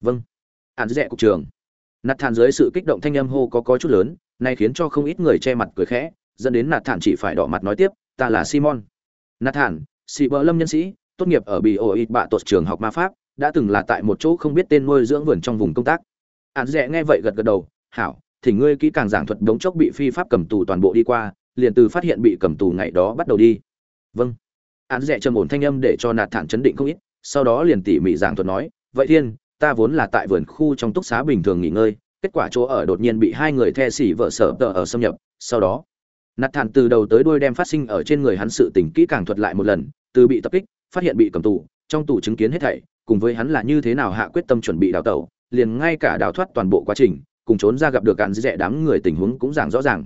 vâng. Hạn rẽ cục trường. Nạt thản dưới sự kích động thanh âm hô có có chút lớn, nay khiến cho không ít người che mặt cười khẽ, dẫn đến nạt thản chỉ phải đỏ mặt nói tiếp, ta là simon. Nạt thản sĩ bờ lâm nhân sĩ, tốt nghiệp ở bì ô ít bạ tuột trường học ma pháp, đã từng là tại một chỗ không biết tên nuôi dưỡng vườn trong vùng công tác. Hạn rẽ nghe vậy gật gật đầu, hảo thì ngươi kỹ càng giảng thuật đống chốc bị phi pháp cầm tù toàn bộ đi qua, liền từ phát hiện bị cầm tù ngày đó bắt đầu đi. Vâng. Án rẻ trầm ổn thanh âm để cho nạt thản chấn định không ít, sau đó liền tỉ mỉ giảng thuật nói, vậy thiên ta vốn là tại vườn khu trong túc xá bình thường nghỉ ngơi, kết quả chỗ ở đột nhiên bị hai người the xỉ vợ sở tờ ở xâm nhập, sau đó, nạt thản từ đầu tới đuôi đem phát sinh ở trên người hắn sự tình kỹ càng thuật lại một lần, từ bị tập kích, phát hiện bị cầm tù, trong tù chứng kiến hết thảy, cùng với hắn là như thế nào hạ quyết tâm chuẩn bị đào tẩu, liền ngay cả đào thoát toàn bộ quá trình, cùng trốn ra gặp được cạn dễ đám người tình huống cũng giảng rõ ràng.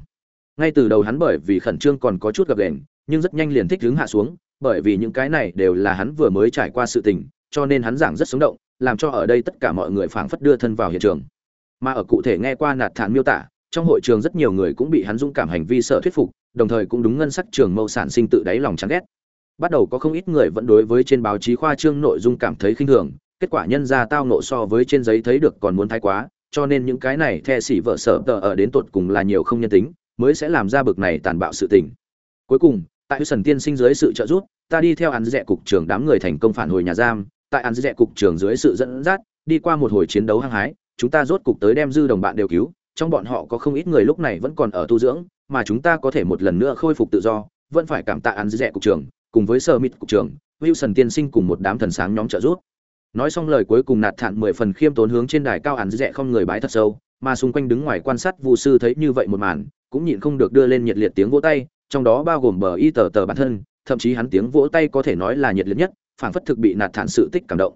Ngay từ đầu hắn bởi vì khẩn trương còn có chút gặp đèn nhưng rất nhanh liền thích hứng hạ xuống, bởi vì những cái này đều là hắn vừa mới trải qua sự tình, cho nên hắn giảng rất sống động làm cho ở đây tất cả mọi người phảng phất đưa thân vào hiện trường. Mà ở cụ thể nghe qua nạt thản miêu tả, trong hội trường rất nhiều người cũng bị hắn dũng cảm hành vi sợ thuyết phục, đồng thời cũng đúng ngân sắc trường mâu sản sinh tự đáy lòng chán ghét. Bắt đầu có không ít người vẫn đối với trên báo chí khoa trương nội dung cảm thấy khinh thường, kết quả nhân ra tao nộ so với trên giấy thấy được còn muốn thái quá, cho nên những cái này the xỉ vợ sở tờ ở đến tột cùng là nhiều không nhân tính, mới sẽ làm ra bực này tàn bạo sự tình. Cuối cùng, tại sần tiên sinh dưới sự trợ giúp, ta đi theo hắn rẽ cục trưởng đám người thành công phản hồi nhà giam tại ăn dẹ cục trưởng dưới sự dẫn dắt, đi qua một hồi chiến đấu hăng hái, chúng ta rốt cục tới đem dư đồng bạn đều cứu, trong bọn họ có không ít người lúc này vẫn còn ở tu dưỡng, mà chúng ta có thể một lần nữa khôi phục tự do, vẫn phải cảm tạ ăn dẹ cục trưởng cùng với sơ mít cục trưởng wilson tiên sinh cùng một đám thần sáng nhóm trợ giúp. Nói xong lời cuối cùng nạt thản mười phần khiêm tốn hướng trên đài cao ăn dẹ không người bái thật sâu, mà xung quanh đứng ngoài quan sát vu sư thấy như vậy một màn, cũng nhịn không được đưa lên nhiệt liệt tiếng vỗ tay, trong đó bao gồm bờ y tờ tờ bản thân, thậm chí hắn tiếng vỗ tay có thể nói là nhiệt liệt nhất phảng phất thực bị nạt thản sự tích cảm động.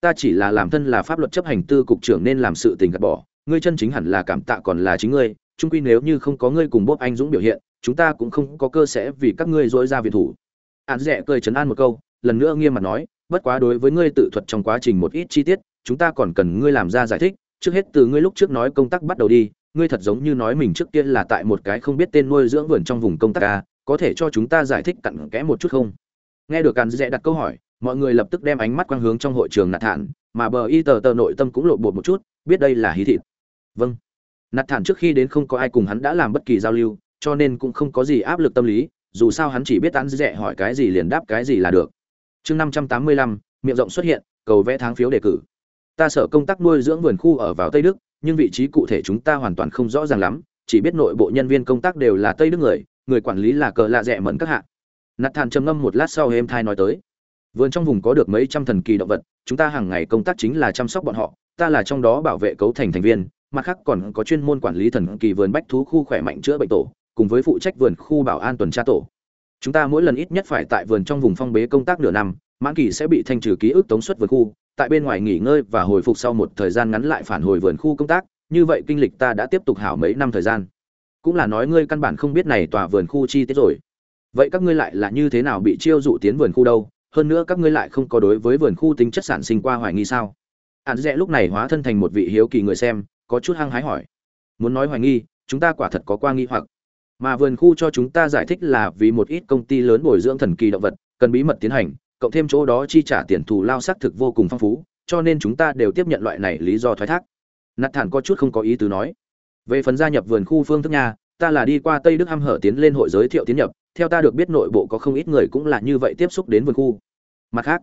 Ta chỉ là làm thân là pháp luật chấp hành tư cục trưởng nên làm sự tình gạt bỏ, ngươi chân chính hẳn là cảm tạ còn là chính ngươi trung quy nếu như không có ngươi cùng bốp anh dũng biểu hiện, chúng ta cũng không có cơ sẽ vì các ngươi dối ra viện thủ. Án rẻ cười chấn an một câu, lần nữa nghiêm mặt nói, bất quá đối với ngươi tự thuật trong quá trình một ít chi tiết, chúng ta còn cần ngươi làm ra giải thích, trước hết từ ngươi lúc trước nói công tác bắt đầu đi, ngươi thật giống như nói mình trước kia là tại một cái không biết tên nuôi dưỡng vườn trong vùng công tác ca có thể cho chúng ta giải thích cặn kẽ một chút không? Nghe được càn dễ đặt câu hỏi mọi người lập tức đem ánh mắt quang hướng trong hội trường nạt thản mà bờ y tờ tờ nội tâm cũng lộ bột một chút, biết đây là hí thịt. Vâng. Nạt thản trước khi đến không có ai cùng hắn đã làm bất kỳ giao lưu, cho nên cũng không có gì áp lực tâm lý, dù sao hắn chỉ biết tán dễ hỏi cái gì liền đáp cái gì là được. Chương năm trăm tám mươi lăm, miệng rộng xuất hiện, cầu vẽ tháng phiếu đề cử. Ta sở công tác nuôi dưỡng vườn khu ở vào tây đức, nhưng vị trí cụ thể chúng ta hoàn toàn không rõ ràng lắm, chỉ biết nội bộ nhân viên công tác đều là tây đức người người quản lý là cờ lạ rẻ mẫn các hạ. Nạt thản trầm ngâm một lát sau êm thai nói tới vườn trong vùng có được mấy trăm thần kỳ động vật, chúng ta hàng ngày công tác chính là chăm sóc bọn họ, ta là trong đó bảo vệ cấu thành thành viên, mặt khác còn có chuyên môn quản lý thần kỳ vườn bách thú khu khỏe mạnh chữa bệnh tổ, cùng với phụ trách vườn khu bảo an tuần tra tổ. Chúng ta mỗi lần ít nhất phải tại vườn trong vùng phong bế công tác nửa năm, mãn kỳ sẽ bị thanh trừ ký ức tống xuất vườn khu, tại bên ngoài nghỉ ngơi và hồi phục sau một thời gian ngắn lại phản hồi vườn khu công tác, như vậy kinh lịch ta đã tiếp tục hảo mấy năm thời gian. Cũng là nói ngươi căn bản không biết này tòa vườn khu chi tiết rồi. Vậy các ngươi lại là như thế nào bị chiêu dụ tiến vườn khu đâu? Hơn nữa các ngươi lại không có đối với vườn khu tính chất sản sinh qua hoài nghi sao? Hạn dẹ lúc này hóa thân thành một vị hiếu kỳ người xem, có chút hăng hái hỏi. Muốn nói hoài nghi, chúng ta quả thật có qua nghi hoặc. Mà vườn khu cho chúng ta giải thích là vì một ít công ty lớn bồi dưỡng thần kỳ động vật, cần bí mật tiến hành, cộng thêm chỗ đó chi trả tiền thù lao xác thực vô cùng phong phú, cho nên chúng ta đều tiếp nhận loại này lý do thoái thác. Nạt thản có chút không có ý tứ nói. Về phần gia nhập vườn khu phương thức nhà ta là đi qua tây đức hăm hở tiến lên hội giới thiệu tiến nhập theo ta được biết nội bộ có không ít người cũng là như vậy tiếp xúc đến vườn khu. Mặt khác,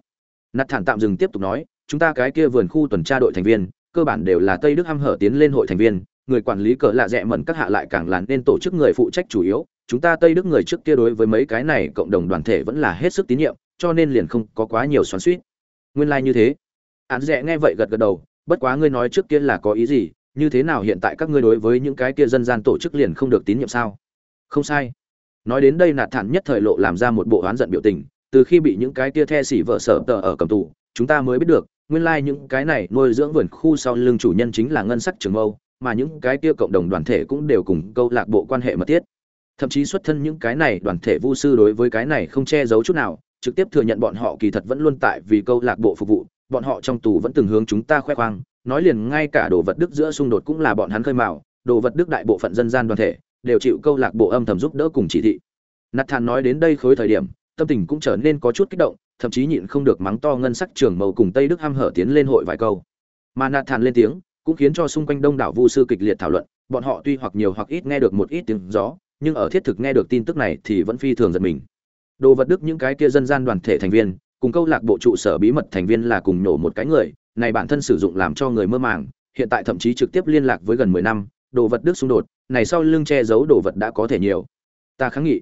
nạt thản tạm dừng tiếp tục nói, chúng ta cái kia vườn khu tuần tra đội thành viên, cơ bản đều là tây đức hăm hở tiến lên hội thành viên, người quản lý cỡ lạ rẽ mẩn các hạ lại càng là nên tổ chức người phụ trách chủ yếu, chúng ta tây đức người trước kia đối với mấy cái này cộng đồng đoàn thể vẫn là hết sức tín nhiệm, cho nên liền không có quá nhiều xoắn suýt nguyên lai like như thế. Án rẽ nghe vậy gật gật đầu, bất quá ngươi nói trước kia là có ý gì, như thế nào hiện tại các ngươi đối với những cái kia dân gian tổ chức liền không được tín nhiệm sao? Không sai nói đến đây nạt thản nhất thời lộ làm ra một bộ oán giận biểu tình, từ khi bị những cái tia the xỉ vợ sở tờ ở cầm tù, chúng ta mới biết được, nguyên lai like những cái này nuôi dưỡng vườn khu sau lưng chủ nhân chính là ngân sắc trường âu mà những cái kia cộng đồng đoàn thể cũng đều cùng câu lạc bộ quan hệ mật thiết. Thậm chí xuất thân những cái này đoàn thể vu sư đối với cái này không che giấu chút nào, trực tiếp thừa nhận bọn họ kỳ thật vẫn luôn tại vì câu lạc bộ phục vụ, bọn họ trong tù vẫn từng hướng chúng ta khoe khoang, nói liền ngay cả đồ vật đức giữa xung đột cũng là bọn hắn khơi mào, đồ vật đức đại bộ phận dân gian đoàn thể đều chịu câu lạc bộ âm thầm giúp đỡ cùng chỉ thị. Nạt thản nói đến đây khối thời điểm, tâm tình cũng trở nên có chút kích động, thậm chí nhịn không được mắng to ngân sắc trường màu cùng tây đức ham hở tiến lên hội vài câu. Mà nạt thản lên tiếng, cũng khiến cho xung quanh đông đảo vu sư kịch liệt thảo luận, bọn họ tuy hoặc nhiều hoặc ít nghe được một ít tiếng gió, nhưng ở thiết thực nghe được tin tức này thì vẫn phi thường giật mình. Đồ vật đức những cái kia dân gian đoàn thể thành viên, cùng câu lạc bộ trụ sở bí mật thành viên là cùng nổ một cái người, này bản thân sử dụng làm cho người mơ màng, hiện tại thậm chí trực tiếp liên lạc với gần mười năm đồ vật đức xung đột, này sau lưng che giấu đồ vật đã có thể nhiều. Ta kháng nghị.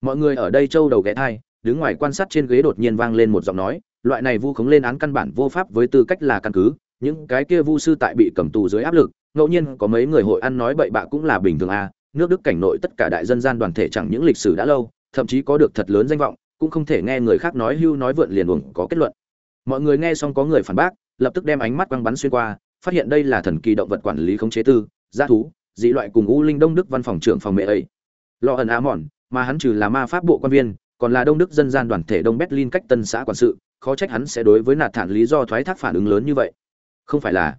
Mọi người ở đây trâu đầu ghé thai, đứng ngoài quan sát trên ghế đột nhiên vang lên một giọng nói, loại này vu khống lên án căn bản vô pháp với tư cách là căn cứ, những cái kia vu sư tại bị cầm tù dưới áp lực, ngẫu nhiên có mấy người hội ăn nói bậy bạ cũng là bình thường à nước đức cảnh nội tất cả đại dân gian đoàn thể chẳng những lịch sử đã lâu, thậm chí có được thật lớn danh vọng, cũng không thể nghe người khác nói hưu nói vượn liền uổng có kết luận. Mọi người nghe xong có người phản bác, lập tức đem ánh mắt quăng bắn xuyên qua, phát hiện đây là thần kỳ động vật quản lý khống chế tư gia thú, dị loại cùng u linh đông đức văn phòng trưởng phòng mẹ ấy. Lo ẩn á mòn mà hắn trừ là ma pháp bộ quan viên, còn là đông đức dân gian đoàn thể đông berlin cách tân xã quản sự, khó trách hắn sẽ đối với nạt thản lý do thoái thác phản ứng lớn như vậy. Không phải là,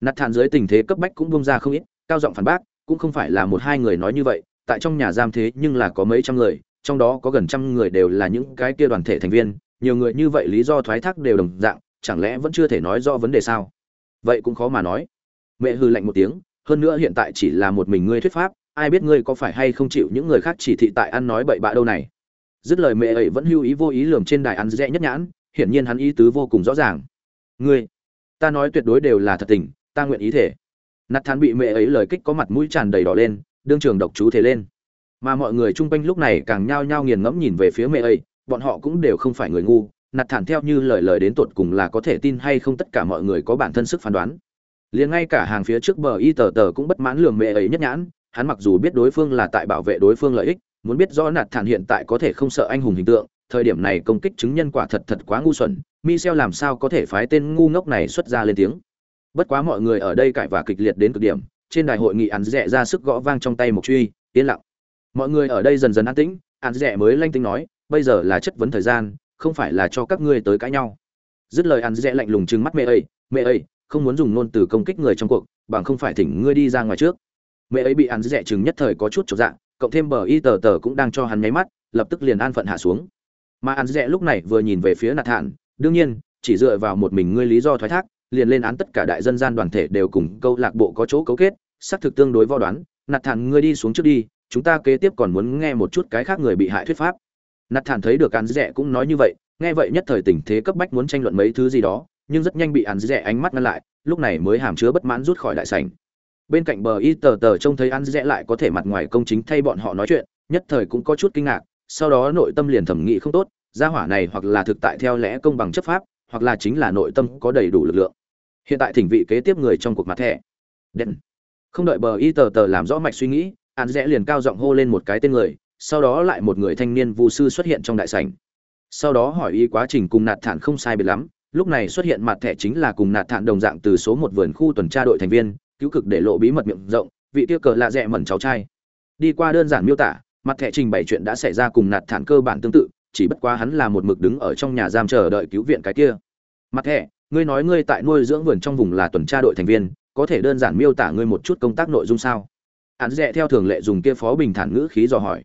nạt thản dưới tình thế cấp bách cũng bông ra không ít, cao giọng phản bác, cũng không phải là một hai người nói như vậy, tại trong nhà giam thế nhưng là có mấy trăm người, trong đó có gần trăm người đều là những cái kia đoàn thể thành viên, nhiều người như vậy lý do thoái thác đều đồng dạng, chẳng lẽ vẫn chưa thể nói rõ vấn đề sao? Vậy cũng khó mà nói. Mẹ hư lạnh một tiếng hơn nữa hiện tại chỉ là một mình ngươi thuyết pháp, ai biết ngươi có phải hay không chịu những người khác chỉ thị tại ăn nói bậy bạ đâu này. Dứt lời mẹ ấy vẫn hưu ý vô ý lườm trên đài ăn rẽ nhất nhãn, hiển nhiên hắn ý tứ vô cùng rõ ràng. Ngươi, ta nói tuyệt đối đều là thật tình, ta nguyện ý thể. Nạt thán bị mẹ ấy lời kích có mặt mũi tràn đầy đỏ lên, đương trường độc chú thế lên. Mà mọi người chung quanh lúc này càng nhao nhao nghiền ngẫm nhìn về phía mẹ ấy, bọn họ cũng đều không phải người ngu. Nạt thản theo như lời lời đến tột cùng là có thể tin hay không tất cả mọi người có bản thân sức phán đoán liền ngay cả hàng phía trước bờ y tờ tờ cũng bất mãn lường mẹ ấy nhất nhãn, hắn mặc dù biết đối phương là tại bảo vệ đối phương lợi ích, muốn biết rõ nạt thản hiện tại có thể không sợ anh hùng hình tượng, thời điểm này công kích chứng nhân quả thật thật quá ngu xuẩn, michel làm sao có thể phái tên ngu ngốc này xuất ra lên tiếng. Bất quá mọi người ở đây cãi và kịch liệt đến cực điểm, trên đài hội nghị ăn rẻ ra sức gõ vang trong tay một truy, yên lặng. Mọi người ở đây dần dần an tĩnh ăn rẻ mới lanh tính nói, bây giờ là chất vấn thời gian, không phải là cho các ngươi tới cãi nhau. Dứt lời ăn rẻ lạnh lùng trừng mắt mẹ ấy mẹ ấy không muốn dùng ngôn từ công kích người trong cuộc, bằng không phải thỉnh ngươi đi ra ngoài trước. Mẹ ấy bị ăn rẻ dạ chừng nhất thời có chút trọn dạng, cộng thêm bờ y tờ tờ cũng đang cho hắn nháy mắt, lập tức liền an phận hạ xuống. Mà ăn rẻ dạ lúc này vừa nhìn về phía nạt thản đương nhiên, chỉ dựa vào một mình ngươi lý do thoái thác, liền lên án tất cả đại dân gian đoàn thể đều cùng câu lạc bộ có chỗ cấu kết, xác thực tương đối vo đoán. Nạt thản ngươi đi xuống trước đi, chúng ta kế tiếp còn muốn nghe một chút cái khác người bị hại thuyết pháp. Nạt thản thấy được ăn rẻ dạ cũng nói như vậy, nghe vậy nhất thời tình thế cấp bách muốn tranh luận mấy thứ gì đó nhưng rất nhanh bị ăn rẻ ánh mắt ngăn lại, lúc này mới hàm chứa bất mãn rút khỏi đại sảnh. Bên cạnh bờ y tờ tờ trông thấy ăn rẽ lại có thể mặt ngoài công chính thay bọn họ nói chuyện, nhất thời cũng có chút kinh ngạc, sau đó nội tâm liền thẩm nghĩ không tốt, gia hỏa này hoặc là thực tại theo lẽ công bằng chấp pháp, hoặc là chính là nội tâm có đầy đủ lực lượng. Hiện tại thỉnh vị kế tiếp người trong cuộc mặt thẻ. Đen không đợi bờ y tờ tờ làm rõ mạch suy nghĩ ăn rẽ liền cao giọng hô lên một cái tên người, sau đó lại một người thanh niên vu sư xuất hiện trong đại sảnh. Sau đó hỏi y quá trình cùng nạt thản không sai biệt lắm lúc này xuất hiện mặt thẻ chính là cùng nạt thản đồng dạng từ số một vườn khu tuần tra đội thành viên, cứu cực để lộ bí mật miệng rộng, vị tiêu cờ lạ rẽ mẩn cháu trai. Đi qua đơn giản miêu tả, mặt thẻ trình bày chuyện đã xảy ra cùng nạt thản cơ bản tương tự, chỉ bất quá hắn là một mực đứng ở trong nhà giam chờ đợi cứu viện cái kia. Mặt thẻ, ngươi nói ngươi tại nuôi dưỡng vườn trong vùng là tuần tra đội thành viên, có thể đơn giản miêu tả ngươi một chút công tác nội dung sao? Hắn rẽ theo thường lệ dùng kia phó bình thản ngữ khí dò hỏi.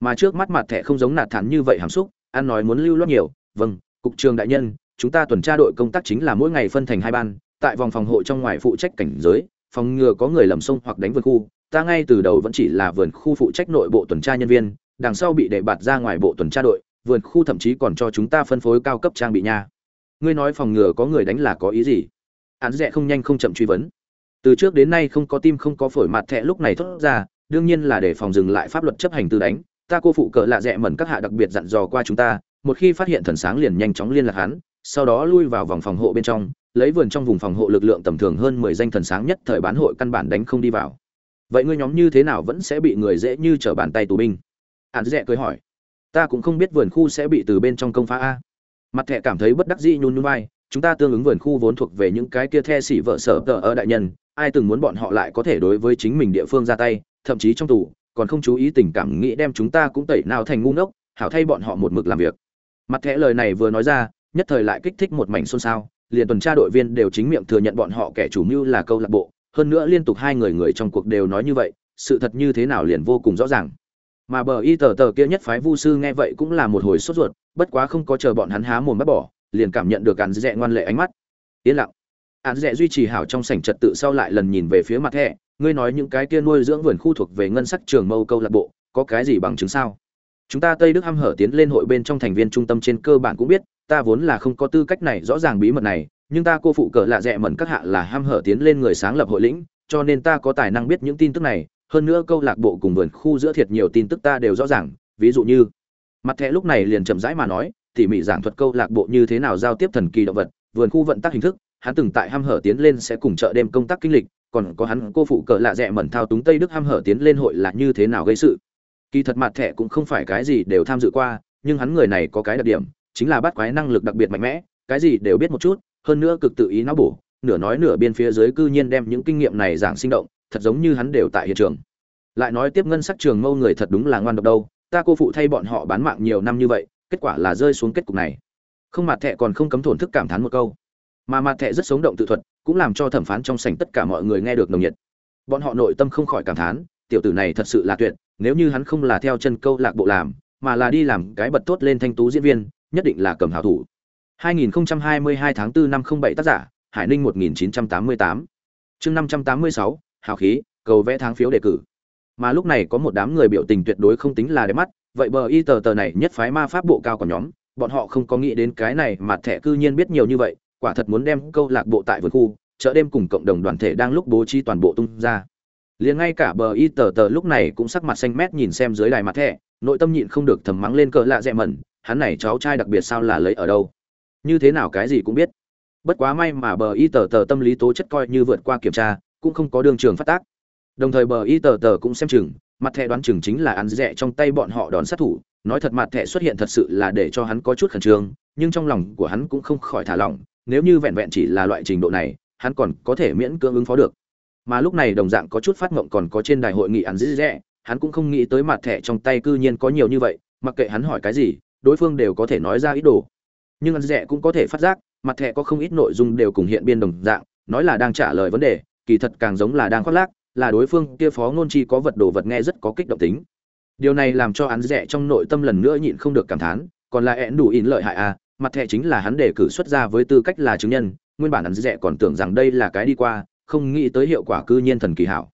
Mà trước mắt mặt thẻ không giống nạt thản như vậy hàm xúc an nói muốn lưu loát nhiều vâng cục trường đại nhân chúng ta tuần tra đội công tác chính là mỗi ngày phân thành hai ban, tại vòng phòng hộ trong ngoài phụ trách cảnh giới, phòng ngừa có người lầm sông hoặc đánh vườn khu, ta ngay từ đầu vẫn chỉ là vườn khu phụ trách nội bộ tuần tra nhân viên, đằng sau bị đệ bạt ra ngoài bộ tuần tra đội, vườn khu thậm chí còn cho chúng ta phân phối cao cấp trang bị nha. Ngươi nói phòng ngừa có người đánh là có ý gì? Án rẻ không nhanh không chậm truy vấn. Từ trước đến nay không có tim không có phổi mặt thẹ lúc này thốt ra, đương nhiên là để phòng dừng lại pháp luật chấp hành tư đánh. Ta cô phụ cờ lạ rẽ mẩn các hạ đặc biệt dặn dò qua chúng ta, một khi phát hiện thần sáng liền nhanh chóng liên lạc hắn sau đó lui vào vòng phòng hộ bên trong, lấy vườn trong vùng phòng hộ lực lượng tầm thường hơn mười danh thần sáng nhất thời bán hội căn bản đánh không đi vào. Vậy ngươi nhóm như thế nào vẫn sẽ bị người dễ như trở bàn tay tù binh? Hạn dẹ cười hỏi. Ta cũng không biết vườn khu sẽ bị từ bên trong công phá a. Mặt thẹ cảm thấy bất đắc dĩ nhún nhún vai, chúng ta tương ứng vườn khu vốn thuộc về những cái kia the xỉ vợ sở tờ ở đại nhân, ai từng muốn bọn họ lại có thể đối với chính mình địa phương ra tay, thậm chí trong tù, còn không chú ý tình cảm nghĩ đem chúng ta cũng tẩy nào thành ngu ngốc, hảo thay bọn họ một mực làm việc. Mặt thẻ lời này vừa nói ra nhất thời lại kích thích một mảnh xôn xao, liền tuần tra đội viên đều chính miệng thừa nhận bọn họ kẻ chủ mưu là câu lạc bộ, hơn nữa liên tục hai người người trong cuộc đều nói như vậy, sự thật như thế nào liền vô cùng rõ ràng. Mà bờ y tờ tờ kia nhất phái vu sư nghe vậy cũng là một hồi sốt ruột, bất quá không có chờ bọn hắn há mồm bắt bỏ, liền cảm nhận được cắn dẹ ngoan lệ ánh mắt. Yên lặng. Án dẹ duy trì hảo trong sảnh trật tự sau lại lần nhìn về phía mặt thẻ ngươi nói những cái kia nuôi dưỡng vườn khu thuộc về ngân sắc trường mâu câu lạc bộ, có cái gì bằng chứng sao? Chúng ta tây đức hăm hở tiến lên hội bên trong thành viên trung tâm trên cơ bản cũng biết ta vốn là không có tư cách này rõ ràng bí mật này, nhưng ta cô phụ cờ lạ rẽ mẩn các hạ là ham hở tiến lên người sáng lập hội lĩnh, cho nên ta có tài năng biết những tin tức này, hơn nữa câu lạc bộ cùng vườn khu giữa thiệt nhiều tin tức ta đều rõ ràng, ví dụ như, mặt thẻ lúc này liền chậm rãi mà nói, tỉ mỉ giảng thuật câu lạc bộ như thế nào giao tiếp thần kỳ động vật, vườn khu vận tác hình thức, hắn từng tại ham hở tiến lên sẽ cùng chợ đêm công tác kinh lịch, còn có hắn cô phụ cờ lạ rẽ mẩn thao túng tây đức ham hở tiến lên hội là như thế nào gây sự. Kỳ thật mặt thẻ cũng không phải cái gì đều tham dự qua, nhưng hắn người này có cái đặc điểm chính là bắt quái năng lực đặc biệt mạnh mẽ, cái gì đều biết một chút, hơn nữa cực tự ý não bổ, nửa nói nửa biên phía dưới cư nhiên đem những kinh nghiệm này giảng sinh động, thật giống như hắn đều tại hiện trường. Lại nói tiếp ngân sắc trường mâu người thật đúng là ngoan độc đâu, ta cô phụ thay bọn họ bán mạng nhiều năm như vậy, kết quả là rơi xuống kết cục này. Không mặt thẹ còn không cấm thổn thức cảm thán một câu. Mà mặt thẹ rất sống động tự thuật, cũng làm cho thẩm phán trong sảnh tất cả mọi người nghe được nồng nhiệt. Bọn họ nội tâm không khỏi cảm thán, tiểu tử này thật sự là tuyệt, nếu như hắn không là theo chân câu lạc bộ làm, mà là đi làm cái bật tốt lên thanh tú diễn viên nhất định là cầm hảo thủ. 2022 tháng 4 năm 07 tác giả, Hải Ninh 1988 chương 586 hào khí, cầu vẽ tháng phiếu đề cử. Mà lúc này có một đám người biểu tình tuyệt đối không tính là đẹp mắt, vậy bờ y tờ tờ này nhất phái ma pháp bộ cao của nhóm, bọn họ không có nghĩ đến cái này mà thẻ cư nhiên biết nhiều như vậy, quả thật muốn đem câu lạc bộ tại vườn khu, chợ đêm cùng cộng đồng đoàn thể đang lúc bố trí toàn bộ tung ra. Liền ngay cả bờ y tờ tờ lúc này cũng sắc mặt xanh mét nhìn xem dưới đài mặt thẻ, nội tâm nhịn không được thầm mắng lên cờ lạ dẹ mẩn hắn này cháu trai đặc biệt sao là lấy ở đâu? Như thế nào cái gì cũng biết. Bất quá may mà bờ y tờ tờ tâm lý tố chất coi như vượt qua kiểm tra, cũng không có đường trường phát tác. Đồng thời bờ y tờ tờ cũng xem chừng, mặt thẻ đoán chừng chính là ăn rẻ trong tay bọn họ đón sát thủ. Nói thật mặt thẻ xuất hiện thật sự là để cho hắn có chút khẩn trương, nhưng trong lòng của hắn cũng không khỏi thả lỏng. Nếu như vẹn vẹn chỉ là loại trình độ này, hắn còn có thể miễn cưỡng ứng phó được. Mà lúc này đồng dạng có chút phát ngộng còn có trên đài hội nghị ăn rẻ, hắn cũng không nghĩ tới mặt thẻ trong tay cư nhiên có nhiều như vậy, mặc kệ hắn hỏi cái gì đối phương đều có thể nói ra ý đồ. Nhưng ăn rẻ cũng có thể phát giác, mặt thẻ có không ít nội dung đều cùng hiện biên đồng dạng, nói là đang trả lời vấn đề, kỳ thật càng giống là đang khoác lác, là đối phương kia phó ngôn chi có vật đồ vật nghe rất có kích động tính. Điều này làm cho hắn rẻ trong nội tâm lần nữa nhịn không được cảm thán, còn là ẹn đủ in lợi hại à mặt thẻ chính là hắn đề cử xuất ra với tư cách là chứng nhân, nguyên bản hắn rẻ còn tưởng rằng đây là cái đi qua, không nghĩ tới hiệu quả cư nhiên thần kỳ hảo.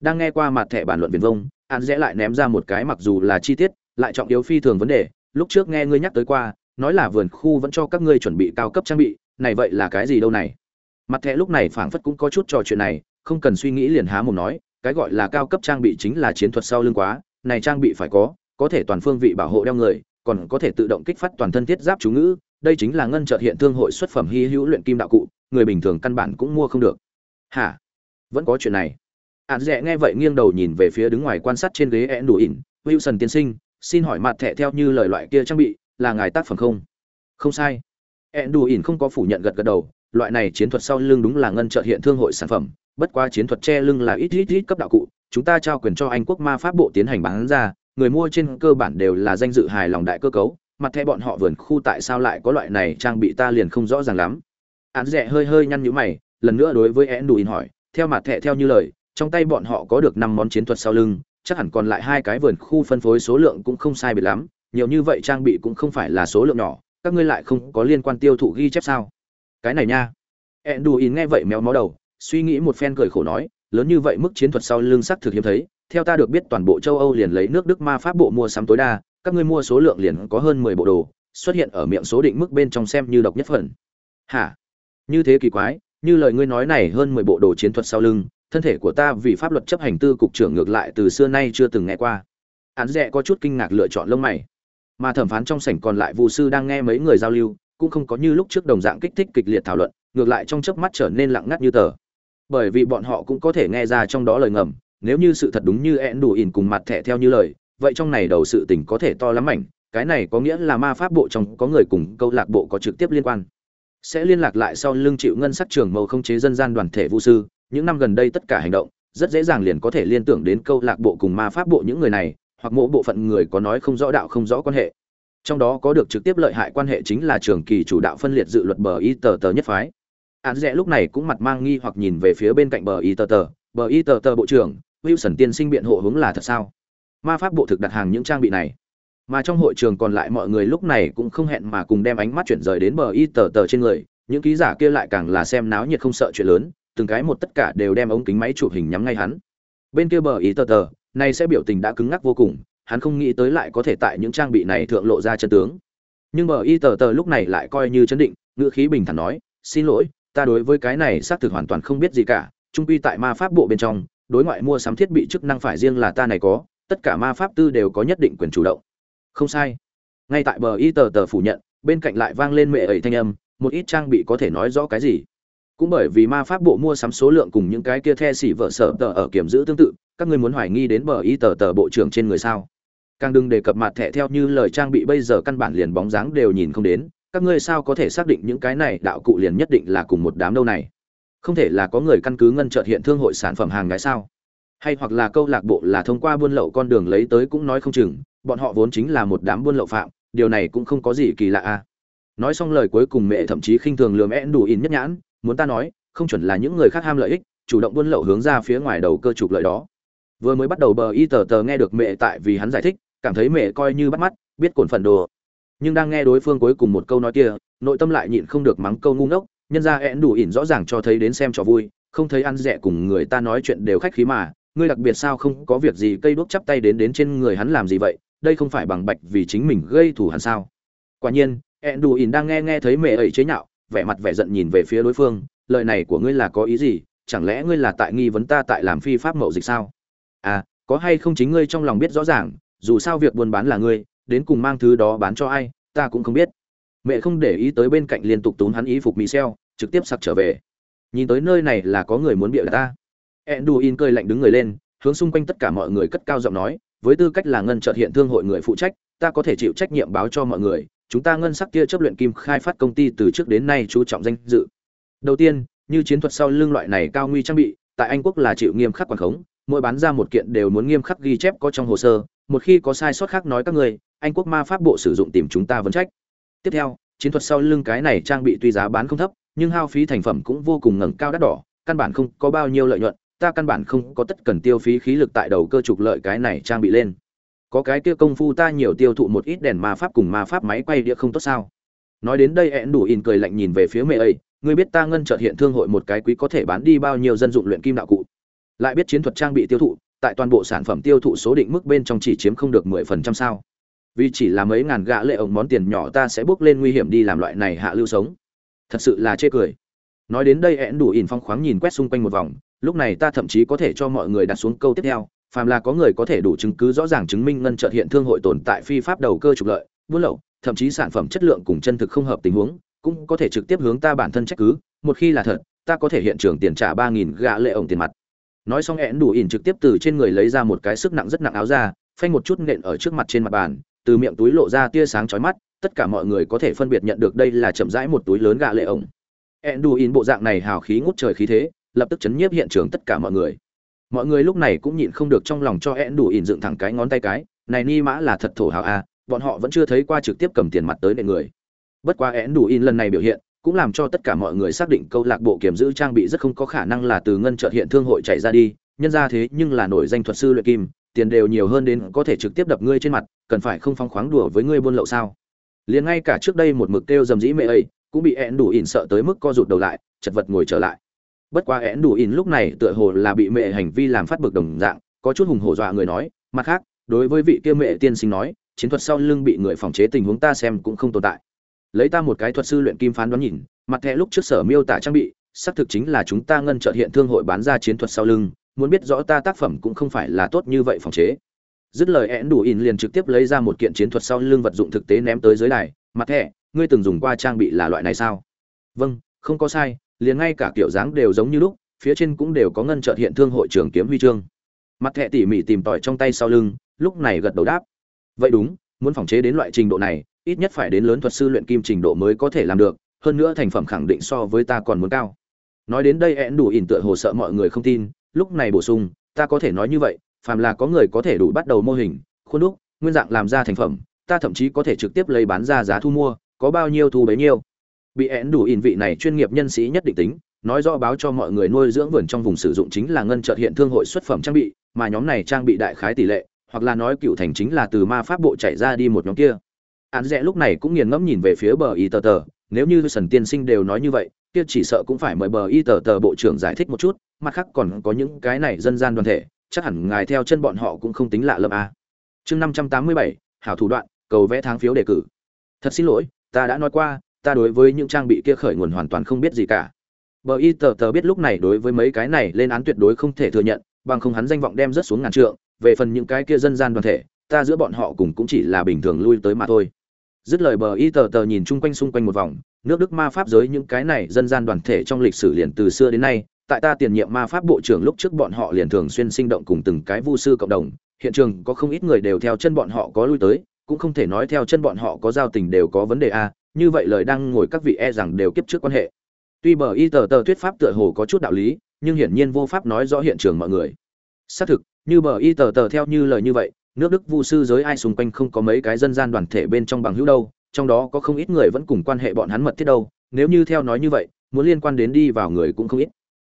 Đang nghe qua mặt thẻ bản luận viền vông hắn rẽ lại ném ra một cái mặc dù là chi tiết, lại trọng yếu phi thường vấn đề lúc trước nghe ngươi nhắc tới qua, nói là vườn khu vẫn cho các ngươi chuẩn bị cao cấp trang bị, này vậy là cái gì đâu này? Mặt thẻ lúc này phảng phất cũng có chút trò chuyện này, không cần suy nghĩ liền há mồm nói, cái gọi là cao cấp trang bị chính là chiến thuật sau lưng quá, này trang bị phải có có thể toàn phương vị bảo hộ đeo người, còn có thể tự động kích phát toàn thân thiết giáp chú ngữ, đây chính là ngân chợt hiện thương hội xuất phẩm hy hữu luyện kim đạo cụ, người bình thường căn bản cũng mua không được. Hả? Vẫn có chuyện này. Ạn dẹ nghe vậy nghiêng đầu nhìn về phía đứng ngoài quan sát trên ghế én đủ ỉn, wilson tiên sinh xin hỏi mặt thẻ theo như lời loại kia trang bị là ngài tác phẩm không? Không sai. Ẹn đù ỉn không có phủ nhận gật gật đầu, loại này chiến thuật sau lưng đúng là ngân trợ hiện thương hội sản phẩm, bất qua chiến thuật che lưng là ít ít ít cấp đạo cụ, chúng ta trao quyền cho anh quốc ma pháp bộ tiến hành bán ra, người mua trên cơ bản đều là danh dự hài lòng đại cơ cấu, mặt thẻ bọn họ vườn khu tại sao lại có loại này trang bị ta liền không rõ ràng lắm. Án rẻ hơi hơi nhăn nhũ mày, lần nữa đối với ẹn đù in hỏi, theo mặt thẻ theo như lời, trong tay bọn họ có được năm món chiến thuật sau lưng chắc hẳn còn lại hai cái vườn khu phân phối số lượng cũng không sai biệt lắm, nhiều như vậy trang bị cũng không phải là số lượng nhỏ, các ngươi lại không có liên quan tiêu thụ ghi chép sao? Cái này nha. Enduin nghe vậy méo mó đầu, suy nghĩ một phen cười khổ nói, lớn như vậy mức chiến thuật sau lưng sắc thực hiếm thấy, theo ta được biết toàn bộ châu âu liền lấy nước đức ma pháp bộ mua sắm tối đa, các ngươi mua số lượng liền có hơn mười bộ đồ, xuất hiện ở miệng số định mức bên trong xem như độc nhất phần. Hả? Như thế kỳ quái, như lời ngươi nói này hơn mười bộ đồ chiến thuật sau lưng thân thể của ta vì pháp luật chấp hành tư cục trưởng ngược lại từ xưa nay chưa từng nghe qua. Án rẽ có chút kinh ngạc lựa chọn lông mày. Mà thẩm phán trong sảnh còn lại vụ sư đang nghe mấy người giao lưu, cũng không có như lúc trước đồng dạng kích thích kịch liệt thảo luận, ngược lại trong chớp mắt trở nên lặng ngắt như tờ. Bởi vì bọn họ cũng có thể nghe ra trong đó lời ngầm, nếu như sự thật đúng như én đủ ỉn cùng mặt thẻ theo như lời, vậy trong này đầu sự tình có thể to lắm mảnh, cái này có nghĩa là ma pháp bộ trong có người cùng câu lạc bộ có trực tiếp liên quan. Sẽ liên lạc lại sau lưng chịu ngân sắc trường màu không chế dân gian đoàn thể vũ sư những năm gần đây tất cả hành động, rất dễ dàng liền có thể liên tưởng đến câu lạc bộ cùng ma pháp bộ những người này, hoặc mỗi bộ phận người có nói không rõ đạo không rõ quan hệ. Trong đó có được trực tiếp lợi hại quan hệ chính là trường kỳ chủ đạo phân liệt dự luật bờ y tờ tờ nhất phái. Án rẽ lúc này cũng mặt mang nghi hoặc nhìn về phía bên cạnh bờ y tờ tờ, bờ y tờ tờ bộ trưởng, wilson tiên sinh biện hộ hướng là thật sao? Ma pháp bộ thực đặt hàng những trang bị này. Mà trong hội trường còn lại mọi người lúc này cũng không hẹn mà cùng đem ánh mắt chuyển rời đến bờ y tờ tờ trên người, những ký giả kia lại càng là xem náo nhiệt không sợ chuyện lớn từng cái một tất cả đều đem ống kính máy chụp hình nhắm ngay hắn. Bên kia bờ ý tờ tờ, này sẽ biểu tình đã cứng ngắc vô cùng, hắn không nghĩ tới lại có thể tại những trang bị này thượng lộ ra chân tướng. Nhưng bờ y tờ tờ lúc này lại coi như chấn định, ngữ khí bình thản nói, xin lỗi, ta đối với cái này xác thực hoàn toàn không biết gì cả trung quy tại ma pháp bộ bên trong, đối ngoại mua sắm thiết bị chức năng phải riêng là ta này có, tất cả ma pháp tư đều có nhất định quyền chủ động. Không sai. Ngay tại bờ y tờ tờ phủ nhận, bên cạnh lại vang lên mẹ ấy thanh âm, một ít trang bị có thể nói rõ cái gì? Cũng bởi vì ma pháp bộ mua sắm số lượng cùng những cái kia the xỉ vợ sở tờ ở kiểm giữ tương tự, các ngươi muốn hoài nghi đến bờ y tờ tờ bộ trưởng trên người sao? Càng đừng đề cập mặt thẻ theo như lời trang bị bây giờ căn bản liền bóng dáng đều nhìn không đến, các ngươi sao có thể xác định những cái này đạo cụ liền nhất định là cùng một đám đâu này? Không thể là có người căn cứ ngân trợt hiện thương hội sản phẩm hàng gái sao? Hay hoặc là câu lạc bộ là thông qua buôn lậu con đường lấy tới cũng nói không chừng, bọn họ vốn chính là một đám buôn lậu phạm, điều này cũng không có gì kỳ lạ à. Nói xong lời cuối cùng mẹ thậm chí khinh thường lừa mẹ đủ in nhất nhãn muốn ta nói, không chuẩn là những người khác ham lợi ích, chủ động buôn lậu hướng ra phía ngoài đầu cơ trục lợi đó. Vừa mới bắt đầu bờ y tờ tờ nghe được mẹ tại vì hắn giải thích, cảm thấy mẹ coi như bắt mắt, biết cồn phần đồ. Nhưng đang nghe đối phương cuối cùng một câu nói kia, nội tâm lại nhịn không được mắng câu ngu ngốc, nhân ra én đủ ỉn rõ ràng cho thấy đến xem trò vui, không thấy ăn rẻ cùng người ta nói chuyện đều khách khí mà, ngươi đặc biệt sao không có việc gì cây đuốc chắp tay đến đến trên người hắn làm gì vậy, đây không phải bằng bạch vì chính mình gây thù hắn sao. Quả nhiên én đủ ỉn đang nghe nghe thấy mẹ ấy chế nhạo vẻ mặt vẻ giận nhìn về phía đối phương, lời này của ngươi là có ý gì? Chẳng lẽ ngươi là tại nghi vấn ta tại làm phi pháp mậu dịch sao? À có hay không chính ngươi trong lòng biết rõ ràng, dù sao việc buôn bán là ngươi, đến cùng mang thứ đó bán cho ai, ta cũng không biết. Mẹ không để ý tới bên cạnh liên tục tốn hắn ý phục michel trực tiếp sặc trở về. Nhìn tới nơi này là có người muốn bịa ta. Enduin cơi lạnh đứng người lên, hướng xung quanh tất cả mọi người cất cao giọng nói, với tư cách là ngân trợt hiện thương hội người phụ trách, ta có thể chịu trách nhiệm báo cho mọi người chúng ta ngân sắc kia chấp luyện kim khai phát công ty từ trước đến nay chú trọng danh dự. Đầu tiên, như chiến thuật sau lưng loại này cao nguy trang bị, tại anh quốc là chịu nghiêm khắc quản khống, mỗi bán ra một kiện đều muốn nghiêm khắc ghi chép có trong hồ sơ, một khi có sai sót khác nói các người, anh quốc ma pháp bộ sử dụng tìm chúng ta vấn trách. Tiếp theo, chiến thuật sau lưng cái này trang bị tuy giá bán không thấp, nhưng hao phí thành phẩm cũng vô cùng ngẩng cao đắt đỏ, căn bản không có bao nhiêu lợi nhuận, ta căn bản không có tất cần tiêu phí khí lực tại đầu cơ trục lợi cái này trang bị lên có cái kia công phu ta nhiều tiêu thụ một ít đèn ma pháp cùng ma pháp máy quay đĩa không tốt sao? Nói đến đây ẹn đủ in cười lạnh nhìn về phía mẹ ấy, ngươi biết ta ngân trợt hiện thương hội một cái quý có thể bán đi bao nhiêu dân dụng luyện kim đạo cụ? Lại biết chiến thuật trang bị tiêu thụ, tại toàn bộ sản phẩm tiêu thụ số định mức bên trong chỉ chiếm không được mười phần trăm sao? Vì chỉ là mấy ngàn gạ lệ ổng món tiền nhỏ ta sẽ bước lên nguy hiểm đi làm loại này hạ lưu sống. Thật sự là chê cười. Nói đến đây én đủ in phong khoáng nhìn quét xung quanh một vòng, lúc này ta thậm chí có thể cho mọi người đặt xuống câu tiếp theo phàm là có người có thể đủ chứng cứ rõ ràng chứng minh ngân chợt hiện thương hội tồn tại phi pháp đầu cơ trục lợi, buôn lậu, thậm chí sản phẩm chất lượng cùng chân thực không hợp tình huống, cũng có thể trực tiếp hướng ta bản thân trách cứ, một khi là thật, ta có thể hiện trường tiền trả ba nghìn gạ lệ ổng tiền mặt. Nói xong én đủ ỉn trực tiếp từ trên người lấy ra một cái sức nặng rất nặng áo ra, phanh một chút nện ở trước mặt trên mặt bàn, từ miệng túi lộ ra tia sáng chói mắt, tất cả mọi người có thể phân biệt nhận được đây là chậm rãi một túi lớn gạ lệ ổng. Én đủ ỉn bộ dạng này hào khí ngút trời khí thế, lập tức chấn nhiếp hiện trường tất cả mọi người mọi người lúc này cũng nhịn không được trong lòng cho én đủ ỉn dựng thẳng cái ngón tay cái, này ni mã là thật thổ hào a bọn họ vẫn chưa thấy qua trực tiếp cầm tiền mặt tới nệ người. Bất quá én đủ ỉn lần này biểu hiện, cũng làm cho tất cả mọi người xác định câu lạc bộ kiểm giữ trang bị rất không có khả năng là từ ngân chợt hiện thương hội chạy ra đi, nhân ra thế nhưng là nổi danh thuật sư luyện kim, tiền đều nhiều hơn đến có thể trực tiếp đập ngươi trên mặt, cần phải không phong khoáng đùa với ngươi buôn lậu sao? Liền ngay cả trước đây một mực kêu dầm dĩ mẹ ấy, cũng bị én đủ ỉn sợ tới mức co rụt đầu lại, chật vật ngồi trở lại bất quá én đủ in lúc này tựa hồ là bị mẹ hành vi làm phát bực đồng dạng, có chút hùng hổ dọa người nói, mặt khác, đối với vị kia mẹ tiên sinh nói, chiến thuật sau lưng bị người phòng chế tình huống ta xem cũng không tồn tại. Lấy ta một cái thuật sư luyện kim phán đoán nhìn, mặt thẻ lúc trước sở miêu tả trang bị, xác thực chính là chúng ta ngân trợ hiện thương hội bán ra chiến thuật sau lưng, muốn biết rõ ta tác phẩm cũng không phải là tốt như vậy phòng chế. Dứt lời én đủ in liền trực tiếp lấy ra một kiện chiến thuật sau lưng vật dụng thực tế ném tới dưới đài, mặt thẻ, ngươi từng dùng qua trang bị là loại này sao? Vâng không có sai liền ngay cả kiểu dáng đều giống như lúc, phía trên cũng đều có ngân trợ hiện thương hội trưởng kiếm huy chương. Mặt thẹ tỉ mỉ tìm tòi trong tay sau lưng, lúc này gật đầu đáp. Vậy đúng, muốn phòng chế đến loại trình độ này, ít nhất phải đến lớn thuật sư luyện kim trình độ mới có thể làm được, hơn nữa thành phẩm khẳng định so với ta còn muốn cao. Nói đến đây én đủ ỉn tựa hồ sợ mọi người không tin, lúc này bổ sung, ta có thể nói như vậy, phàm là có người có thể đủ bắt đầu mô hình, khuôn đúc, nguyên dạng làm ra thành phẩm, ta thậm chí có thể trực tiếp lấy bán ra giá thu mua, có bao nhiêu thu bấy nhiêu bị én đủ in vị này chuyên nghiệp nhân sĩ nhất định tính, nói rõ báo cho mọi người nuôi dưỡng vườn trong vùng sử dụng chính là ngân trợ hiện thương hội xuất phẩm trang bị, mà nhóm này trang bị đại khái tỷ lệ, hoặc là nói cựu thành chính là từ ma pháp bộ chạy ra đi một nhóm kia án rẽ lúc này cũng nghiền ngẫm nhìn về phía bờ y tờ tờ, nếu như sần tiên sinh đều nói như vậy, kia chỉ sợ cũng phải mời bờ y tờ tờ bộ trưởng giải thích một chút, mặt khác còn có những cái này dân gian đoàn thể, chắc hẳn ngài theo chân bọn họ cũng không tính lạ lẫm a à. chương năm trăm tám mươi bảy, hảo thủ đoạn, cầu vẽ tháng phiếu đề cử thật xin lỗi, ta đã nói qua ta đối với những trang bị kia khởi nguồn hoàn toàn không biết gì cả. Bờ y tờ tờ biết lúc này đối với mấy cái này lên án tuyệt đối không thể thừa nhận, bằng không hắn danh vọng đem rất xuống ngàn trượng, về phần những cái kia dân gian đoàn thể, ta giữa bọn họ cùng cũng chỉ là bình thường lui tới mà thôi. Dứt lời bờ y tờ tờ nhìn chung quanh xung quanh một vòng, nước đức ma pháp giới những cái này dân gian đoàn thể trong lịch sử liền từ xưa đến nay, tại ta tiền nhiệm ma pháp bộ trưởng lúc trước bọn họ liền thường xuyên sinh động cùng từng cái vu sư cộng đồng, hiện trường có không ít người đều theo chân bọn họ có lui tới, cũng không thể nói theo chân bọn họ có giao tình đều có vấn đề a như vậy lời đang ngồi các vị e rằng đều kiếp trước quan hệ. Tuy bờ y tờ tờ thuyết pháp tựa hồ có chút đạo lý, nhưng hiển nhiên vô pháp nói rõ hiện trường mọi người. Xác thực, như bờ y tờ tờ theo như lời như vậy, nước đức vu sư giới ai xung quanh không có mấy cái dân gian đoàn thể bên trong bằng hữu đâu, trong đó có không ít người vẫn cùng quan hệ bọn hắn mật thiết đâu, nếu như theo nói như vậy, muốn liên quan đến đi vào người cũng không ít.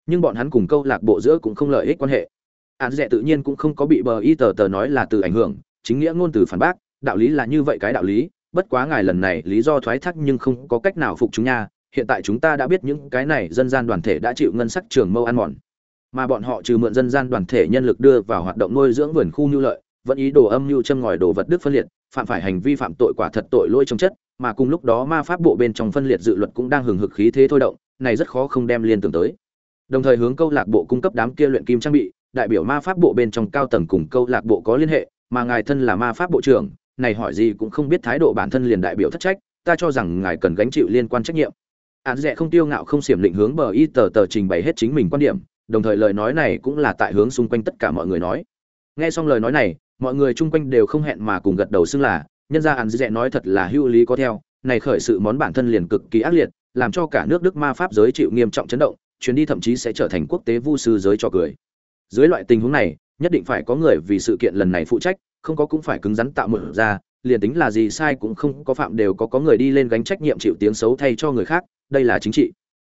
Nhưng bọn hắn cùng câu lạc bộ giữa cũng không lợi ích quan hệ. Án rẻ tự nhiên cũng không có bị bờ y tờ tờ nói là từ ảnh hưởng, chính nghĩa ngôn từ phản bác, đạo lý là như vậy cái đạo lý bất quá ngài lần này lý do thoái thác nhưng không có cách nào phục chúng nha, hiện tại chúng ta đã biết những cái này dân gian đoàn thể đã chịu ngân sách trường mâu ăn mòn. Mà bọn họ trừ mượn dân gian đoàn thể nhân lực đưa vào hoạt động nuôi dưỡng vườn khu nhu lợi, vẫn ý đồ âm mưu châm ngòi đồ vật đức phân liệt, phạm phải hành vi phạm tội quả thật tội lỗi trong chất, mà cùng lúc đó ma pháp bộ bên trong phân liệt dự luật cũng đang hừng hực khí thế thôi động, này rất khó không đem liên tưởng tới. Đồng thời hướng câu lạc bộ cung cấp đám kia luyện kim trang bị, đại biểu ma pháp bộ bên trong cao tầng cùng câu lạc bộ có liên hệ, mà ngài thân là ma pháp bộ trưởng này hỏi gì cũng không biết thái độ bản thân liền đại biểu thất trách, ta cho rằng ngài cần gánh chịu liên quan trách nhiệm. Án rẻ không tiêu ngạo không xiểm định hướng bờ y tờ tờ trình bày hết chính mình quan điểm, đồng thời lời nói này cũng là tại hướng xung quanh tất cả mọi người nói. Nghe xong lời nói này, mọi người chung quanh đều không hẹn mà cùng gật đầu xưng là, nhân ra án rẻ nói thật là hữu lý có theo, này khởi sự món bản thân liền cực kỳ ác liệt, làm cho cả nước đức ma pháp giới chịu nghiêm trọng chấn động, chuyến đi thậm chí sẽ trở thành quốc tế vu sư giới cho cười. Dưới loại tình huống này, nhất định phải có người vì sự kiện lần này phụ trách không có cũng phải cứng rắn tạo mở ra, liền tính là gì sai cũng không có phạm đều có có người đi lên gánh trách nhiệm chịu tiếng xấu thay cho người khác, đây là chính trị.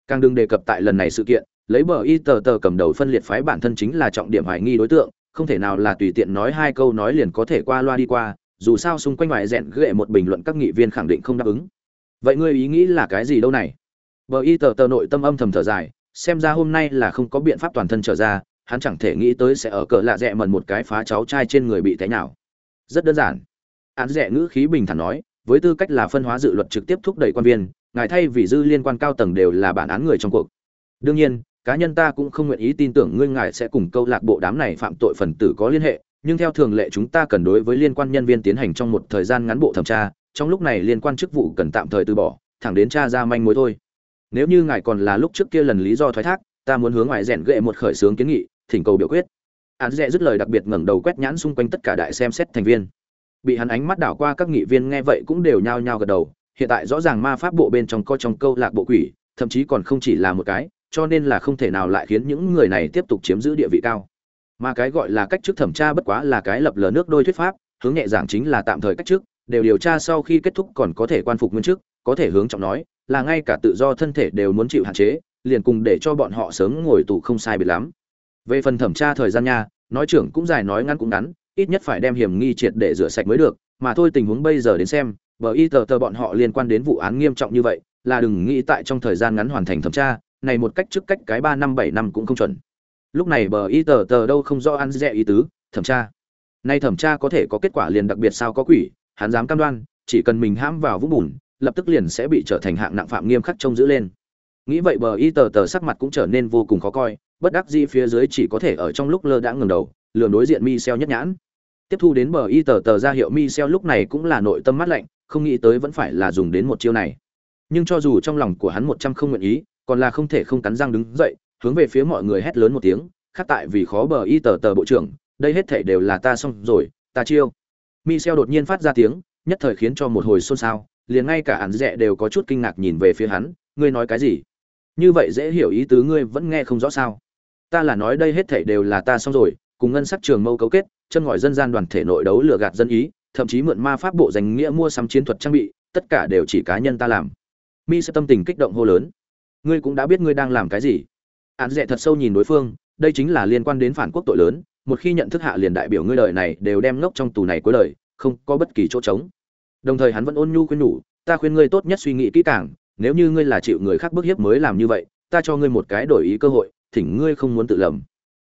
Càng đừng đề cập tại lần này sự kiện, lấy bờ y tờ tờ cầm đầu phân liệt phái bản thân chính là trọng điểm hoài nghi đối tượng, không thể nào là tùy tiện nói hai câu nói liền có thể qua loa đi qua, dù sao xung quanh ngoài rẽn ghệ một bình luận các nghị viên khẳng định không đáp ứng. Vậy ngươi ý nghĩ là cái gì đâu này? Bờ y tờ tờ nội tâm âm thầm thở dài, xem ra hôm nay là không có biện pháp toàn thân trở ra hắn chẳng thể nghĩ tới sẽ ở cỡ lạ rẽ mần một cái phá cháu trai trên người bị thế nào rất đơn giản. Án rẻ ngữ khí bình thản nói, với tư cách là phân hóa dự luật trực tiếp thúc đẩy quan viên, ngài thay vì dư liên quan cao tầng đều là bản án người trong cuộc. Đương nhiên, cá nhân ta cũng không nguyện ý tin tưởng ngươi ngài sẽ cùng câu lạc bộ đám này phạm tội phần tử có liên hệ, nhưng theo thường lệ chúng ta cần đối với liên quan nhân viên tiến hành trong một thời gian ngắn bộ thẩm tra, trong lúc này liên quan chức vụ cần tạm thời từ bỏ, thẳng đến tra ra manh mối thôi. Nếu như ngài còn là lúc trước kia lần lý do thoái thác, ta muốn hướng ngoài rèn ghệ một khởi xướng kiến nghị thỉnh cầu biểu quyết. Hắn dẹ dứt lời đặc biệt ngẩng đầu quét nhãn xung quanh tất cả đại xem xét thành viên. Bị hắn ánh mắt đảo qua các nghị viên nghe vậy cũng đều nhao nhao gật đầu, hiện tại rõ ràng ma pháp bộ bên trong co trong câu lạc bộ quỷ, thậm chí còn không chỉ là một cái, cho nên là không thể nào lại khiến những người này tiếp tục chiếm giữ địa vị cao. Mà cái gọi là cách chức thẩm tra bất quá là cái lập lờ nước đôi thuyết pháp, hướng nhẹ giảng chính là tạm thời cách chức, đều điều tra sau khi kết thúc còn có thể quan phục nguyên chức, có thể hướng trọng nói, là ngay cả tự do thân thể đều muốn chịu hạn chế, liền cùng để cho bọn họ sớm ngồi tù không sai biệt lắm về phần thẩm tra thời gian nha, nói trưởng cũng dài nói ngắn cũng ngắn, ít nhất phải đem hiểm nghi triệt để rửa sạch mới được, mà thôi tình huống bây giờ đến xem bờ y tờ tờ bọn họ liên quan đến vụ án nghiêm trọng như vậy, là đừng nghĩ tại trong thời gian ngắn hoàn thành thẩm tra, này một cách trước cách cái ba năm bảy năm cũng không chuẩn. Lúc này bờ y tờ tờ đâu không rõ ăn dẹ ý tứ, thẩm tra. Nay thẩm tra có thể có kết quả liền đặc biệt sao có quỷ, hắn dám cam đoan, chỉ cần mình hãm vào vũng bùn, lập tức liền sẽ bị trở thành hạng nặng phạm nghiêm khắc trông giữ lên. Nghĩ vậy bờ y tờ tờ sắc mặt cũng trở nên vô cùng khó coi bất đắc dĩ phía dưới chỉ có thể ở trong lúc lơ đãng ngừng đầu, lườm đối diện mi xeo nhất nhãn. Tiếp thu đến bờ y tờ tờ ra hiệu mi xeo lúc này cũng là nội tâm mắt lạnh, không nghĩ tới vẫn phải là dùng đến một chiêu này. Nhưng cho dù trong lòng của hắn một trăm không nguyện ý, còn là không thể không cắn răng đứng dậy, hướng về phía mọi người hét lớn một tiếng, khác tại vì khó bờ y tờ tờ bộ trưởng, đây hết thể đều là ta xong rồi, ta chiêu. Mi xeo đột nhiên phát ra tiếng, nhất thời khiến cho một hồi xôn xao, liền ngay cả hắn rẽ đều có chút kinh ngạc nhìn về phía hắn, ngươi nói cái gì? Như vậy dễ hiểu ý tứ ngươi vẫn nghe không rõ sao? Ta là nói đây hết thảy đều là ta xong rồi, cùng ngân sắc trường mâu cấu kết, chân ngòi dân gian đoàn thể nội đấu lừa gạt dân ý, thậm chí mượn ma pháp bộ danh nghĩa mua sắm chiến thuật trang bị, tất cả đều chỉ cá nhân ta làm. Mi sẽ tâm tình kích động hô lớn. Ngươi cũng đã biết ngươi đang làm cái gì. Án dẹ thật sâu nhìn đối phương, đây chính là liên quan đến phản quốc tội lớn, một khi nhận thức hạ liền đại biểu ngươi đời này đều đem ngốc trong tù này cuối đời, không có bất kỳ chỗ trống. Đồng thời hắn vẫn ôn nhu khuyên nhủ, ta khuyên ngươi tốt nhất suy nghĩ kỹ càng, nếu như ngươi là chịu người khác bức hiếp mới làm như vậy, ta cho ngươi một cái đổi ý cơ hội thỉnh ngươi không muốn tự lầm.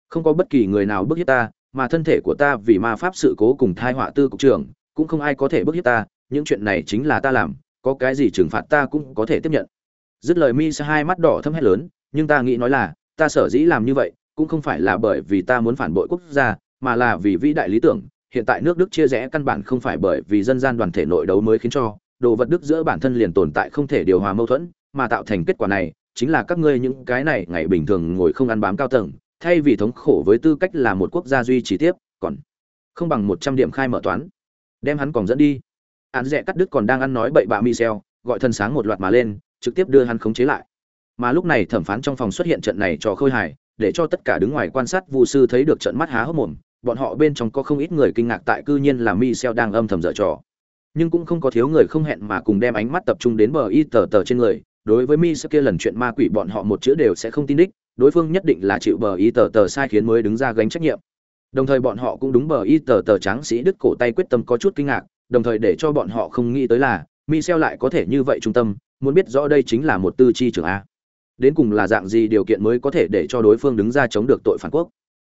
Không có bất kỳ người nào bức hiếp ta, mà thân thể của ta vì ma pháp sự cố cùng thai họa tư cục trưởng, cũng không ai có thể bức hiếp ta, những chuyện này chính là ta làm, có cái gì trừng phạt ta cũng có thể tiếp nhận. Dứt lời mi sẽ hai mắt đỏ thâm hét lớn, nhưng ta nghĩ nói là, ta sở dĩ làm như vậy, cũng không phải là bởi vì ta muốn phản bội quốc gia, mà là vì vĩ đại lý tưởng. Hiện tại nước đức chia rẽ căn bản không phải bởi vì dân gian đoàn thể nội đấu mới khiến cho đồ vật đức giữa bản thân liền tồn tại không thể điều hòa mâu thuẫn, mà tạo thành kết quả này chính là các ngươi những cái này ngày bình thường ngồi không ăn bám cao tầng, thay vì thống khổ với tư cách là một quốc gia duy trì tiếp, còn không bằng một trăm điểm khai mở toán. Đem hắn còn dẫn đi. Án rẻ cắt đứt còn đang ăn nói bậy bạ michel, gọi thân sáng một loạt mà lên, trực tiếp đưa hắn khống chế lại. Mà lúc này thẩm phán trong phòng xuất hiện trận này cho khôi hài, để cho tất cả đứng ngoài quan sát vụ sư thấy được trận mắt há hốc mồm, bọn họ bên trong có không ít người kinh ngạc tại cư nhiên là michel đang âm thầm dở trò. Nhưng cũng không có thiếu người không hẹn mà cùng đem ánh mắt tập trung đến bờ y tờ tờ trên người đối với mi kia lần chuyện ma quỷ bọn họ một chữ đều sẽ không tin đích đối phương nhất định là chịu bờ y tờ tờ sai khiến mới đứng ra gánh trách nhiệm đồng thời bọn họ cũng đúng bờ y tờ tờ tráng sĩ đứt cổ tay quyết tâm có chút kinh ngạc đồng thời để cho bọn họ không nghĩ tới là mi xeo lại có thể như vậy trung tâm, muốn biết rõ đây chính là một tư chi trưởng a. Đến cùng là dạng gì điều kiện mới có thể để cho đối phương đứng ra chống được tội phản quốc.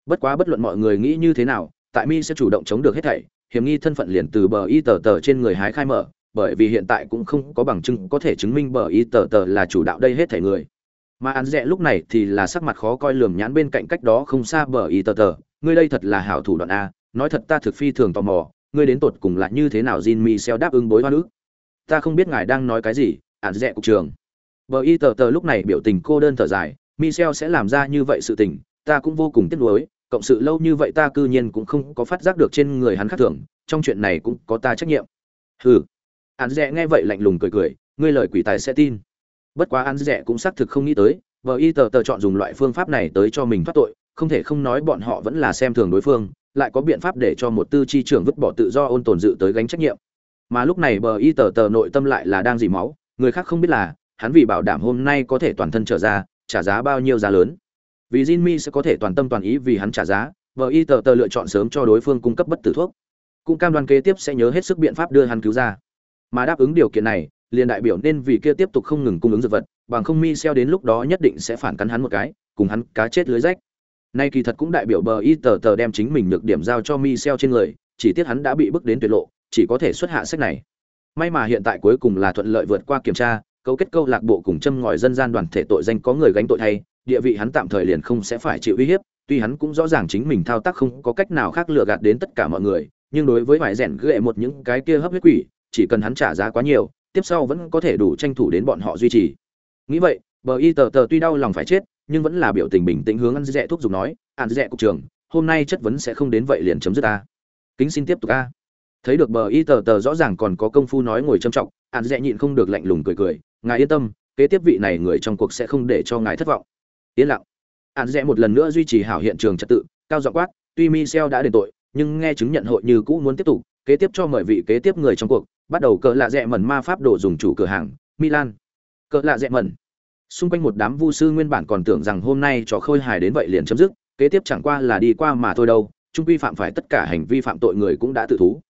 Bất quá bất luận mọi người nghĩ như thế nào, tại Mi sẽ chủ động chống được hết thảy, hiểm nghi thân phận liền từ bờ y tờ tờ trên người hái khai mở, bởi vì hiện tại cũng không có bằng chứng có thể chứng minh bờ y tờ tờ là chủ đạo đây hết thể người. Mà ăn rẽ lúc này thì là sắc mặt khó coi lườm nhãn bên cạnh cách đó không xa bờ y tờ tờ, ngươi đây thật là hảo thủ đoạn a, nói thật ta thực phi thường tò mò, ngươi đến tột cùng là như thế nào Jin Michel đáp ứng bối hoa nữ ta không biết ngài đang nói cái gì ạn dẹ cục trường bờ y tờ tờ lúc này biểu tình cô đơn thở dài michel sẽ làm ra như vậy sự tình ta cũng vô cùng tiếc nuối cộng sự lâu như vậy ta cư nhiên cũng không có phát giác được trên người hắn khác thường trong chuyện này cũng có ta trách nhiệm. Hừ hắn rẽ nghe vậy lạnh lùng cười cười, ngươi lời quỷ tài sẽ tin. Bất quá hắn rẽ cũng xác thực không nghĩ tới bờ y tờ tờ chọn dùng loại phương pháp này tới cho mình thoát tội, không thể không nói bọn họ vẫn là xem thường đối phương, lại có biện pháp để cho một tư chi trưởng vứt bỏ tự do ôn tồn dự tới gánh trách nhiệm. Mà lúc này bờ y tờ tờ nội tâm lại là đang dì máu, người khác không biết là, hắn vì bảo đảm hôm nay có thể toàn thân trở ra, trả giá bao nhiêu giá lớn. Vì Jinmi sẽ có thể toàn tâm toàn ý vì hắn trả giá bờ y tờ tờ lựa chọn sớm cho đối phương cung cấp bất tử thuốc. Cũng cam đoan kế tiếp sẽ nhớ hết sức biện pháp đưa hắn cứu ra mà đáp ứng điều kiện này, liền đại biểu nên vì kia tiếp tục không ngừng cung ứng dược vật, bằng không mi xeo đến lúc đó nhất định sẽ phản cắn hắn một cái, cùng hắn cá chết lưới rách. Nay kỳ thật cũng đại biểu bờ y tờ tờ đem chính mình được điểm giao cho mi xeo trên người, chỉ tiếc hắn đã bị bước đến tuyệt lộ, chỉ có thể xuất hạ sách này. May mà hiện tại cuối cùng là thuận lợi vượt qua kiểm tra, cấu kết câu lạc bộ cùng châm ngòi dân gian đoàn thể tội danh có người gánh tội thay, địa vị hắn tạm thời liền không sẽ phải chịu uy hiếp, tuy hắn cũng rõ ràng chính mình thao tác không có cách nào khác lừa gạt đến tất cả mọi người, nhưng đối với vải rèn ghệ một những cái kia hấp huyết quỷ chỉ cần hắn trả giá quá nhiều, tiếp sau vẫn có thể đủ tranh thủ đến bọn họ duy trì. Nghĩ vậy, bờ y tờ tờ tuy đau lòng phải chết, nhưng vẫn là biểu tình bình tĩnh hướng ăn dẹ thuốc dùng nói, ăn dẹ cục trường hôm nay chất vấn sẽ không đến vậy liền chấm dứt ta. Kính xin tiếp tục a. Thấy được bờ y tờ tờ rõ ràng còn có công phu nói ngồi châm trọng, ăn dẹ nhịn không được lạnh lùng cười cười, ngài yên tâm, kế tiếp vị này người trong cuộc sẽ không để cho ngài thất vọng. Yên lặng. Ăn dẹ một lần nữa duy trì hảo hiện trường trật tự, cao dọ quát, tuy michel đã đền tội, nhưng nghe chứng nhận hội như cũ muốn tiếp tục, kế tiếp cho mời vị kế tiếp người trong cuộc bắt đầu cờ lạ rẽ mẩn ma pháp đồ dùng chủ cửa hàng, milan. Cờ lạ rẽ mẩn. Xung quanh một đám vu sư nguyên bản còn tưởng rằng hôm nay trò khôi hài đến vậy liền chấm dứt, kế tiếp chẳng qua là đi qua mà thôi đâu trung quy phạm phải tất cả hành vi phạm tội người cũng đã tự thú.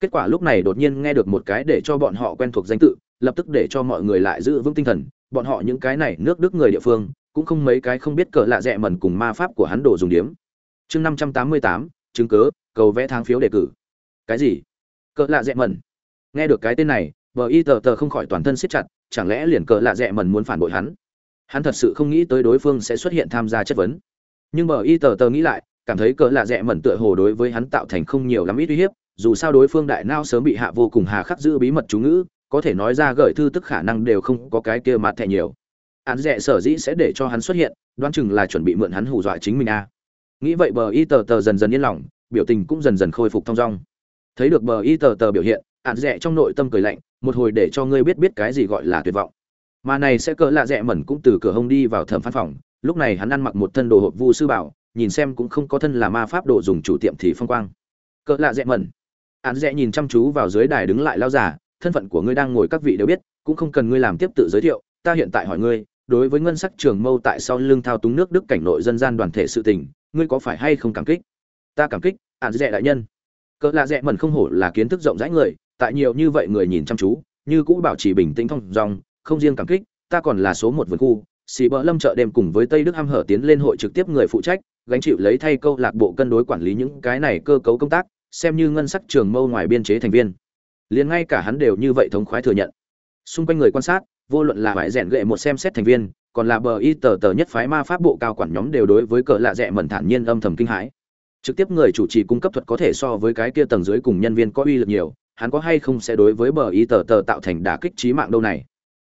Kết quả lúc này đột nhiên nghe được một cái để cho bọn họ quen thuộc danh tự, lập tức để cho mọi người lại giữ vững tinh thần, bọn họ những cái này nước đức người địa phương, cũng không mấy cái không biết cờ lạ rẽ mẩn cùng ma pháp của hắn đồ dùng điếm. Chương năm trăm tám mươi tám, chứng cớ cầu vẽ tháng phiếu đề cử. Cái gì? Cờ lạ rẽ mẩn nghe được cái tên này, vợ y tờ tờ không khỏi toàn thân siết chặt, chẳng lẽ liền cờ lạ rẽ mẩn muốn phản bội hắn? Hắn thật sự không nghĩ tới đối phương sẽ xuất hiện tham gia chất vấn. Nhưng bờ y tờ tờ nghĩ lại, cảm thấy cờ lạ rẽ mẩn tựa hồ đối với hắn tạo thành không nhiều lắm ít uy hiếp, dù sao đối phương đại nao sớm bị hạ vô cùng hà khắc giữ bí mật chú ngữ, có thể nói ra gửi thư tức khả năng đều không có cái kia mặt thẻ nhiều. Án rẻ sở dĩ sẽ để cho hắn xuất hiện, đoán chừng là chuẩn bị mượn hắn hù dọa chính mình a. À. nghĩ vậy bờ y tờ tờ dần dần yên lòng, biểu tình cũng dần dần khôi phục thong dong. Thấy được bờ y tờ tờ biểu hiện ạn rẻ trong nội tâm cười lạnh, một hồi để cho ngươi biết biết cái gì gọi là tuyệt vọng. Mà này sẽ cỡ lạ rẽ mẩn cũng từ cửa hông đi vào thẩm phán phòng, lúc này hắn ăn mặc một thân đồ hộp vu sư bảo, nhìn xem cũng không có thân là ma pháp đồ dùng chủ tiệm thì phong quang. Cỡ lạ rẽ mẩn. Án rẽ nhìn chăm chú vào dưới đài đứng lại lao giả thân phận của ngươi đang ngồi các vị đều biết, cũng không cần ngươi làm tiếp tự giới thiệu, ta hiện tại hỏi ngươi, đối với ngân sắc trường mâu tại sau lưng thao túng nước đức cảnh nội dân gian đoàn thể sự tình, ngươi có phải hay không cảm kích? Ta cảm kích án rẽ đại nhân. Cỡ lạ rẽ mẩn không hổ là kiến thức rộng rãi người tại nhiều như vậy người nhìn chăm chú như cũ bảo trì bình tĩnh thông dòng, không riêng cảm kích ta còn là số một vườn khu xì bỡ lâm chợ đêm cùng với tây đức ham hở tiến lên hội trực tiếp người phụ trách gánh chịu lấy thay câu lạc bộ cân đối quản lý những cái này cơ cấu công tác xem như ngân sắc trường mâu ngoài biên chế thành viên. Liền ngay cả hắn đều như vậy thống khoái thừa nhận. Xung quanh người quan sát vô luận là phải rèn gệ một xem xét thành viên còn là bờ y tờ tờ nhất phái ma pháp bộ cao quản nhóm đều đối với cờ lạ rẽ mẩn thản nhiên âm thầm kinh hãi. Trực tiếp người chủ trì cung cấp thuật có thể so với cái kia tầng dưới cùng nhân viên có uy lực nhiều hắn có hay không sẽ đối với bờ y tờ tờ tạo thành đả kích trí mạng đâu này?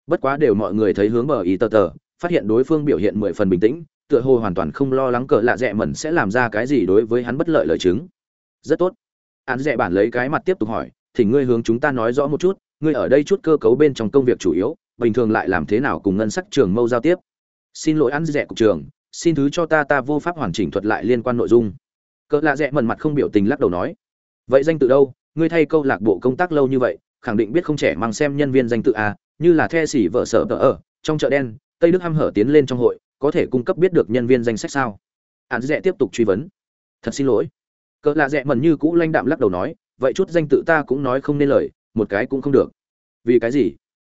Bất quá đều mọi người thấy hướng bờ y tờ tờ, phát hiện đối phương biểu hiện mười phần bình tĩnh, tựa hồ hoàn toàn không lo lắng cờ lạ rẽ mẩn sẽ làm ra cái gì đối với hắn bất lợi lời chứng. Rất tốt. Hắn rẽ bản lấy cái mặt tiếp tục hỏi, thì ngươi hướng chúng ta nói rõ một chút, ngươi ở đây chút cơ cấu bên trong công việc chủ yếu, bình thường lại làm thế nào cùng ngân sắc trường mâu giao tiếp? Xin lỗi ăn rẻ cục trường xin thứ cho ta ta vô pháp hoàn chỉnh thuật lại liên quan nội dung. Cỡ lạ rẽ mẩn mặt không biểu tình lắc đầu nói. Vậy danh tự đâu? Ngươi thay câu lạc bộ công tác lâu như vậy, khẳng định biết không trẻ mang xem nhân viên danh tự a, như là the xỉ vợ sở tờ ở, trong chợ đen, tây đức hăm hở tiến lên trong hội, có thể cung cấp biết được nhân viên danh sách sao? Hắn rẽ tiếp tục truy vấn. Thật xin lỗi. Cỡ lạ rẽ mần như cũ lanh đạm lắc đầu nói, vậy chút danh tự ta cũng nói không nên lời, một cái cũng không được. Vì cái gì?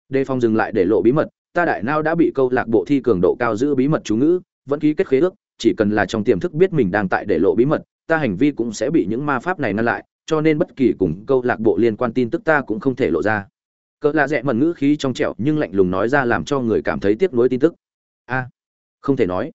Đề phòng dừng lại để lộ bí mật, ta đại nao đã bị câu lạc bộ thi cường độ cao giữ bí mật chú ngữ, vẫn ký kết khế ước, chỉ cần là trong tiềm thức biết mình đang tại để lộ bí mật, ta hành vi cũng sẽ bị những ma pháp này ngăn lại cho nên bất kỳ cùng câu lạc bộ liên quan tin tức ta cũng không thể lộ ra. Cỡ lạ rẽ mần ngữ khí trong trẻo nhưng lạnh lùng nói ra làm cho người cảm thấy tiếc nuối tin tức. A, không thể nói.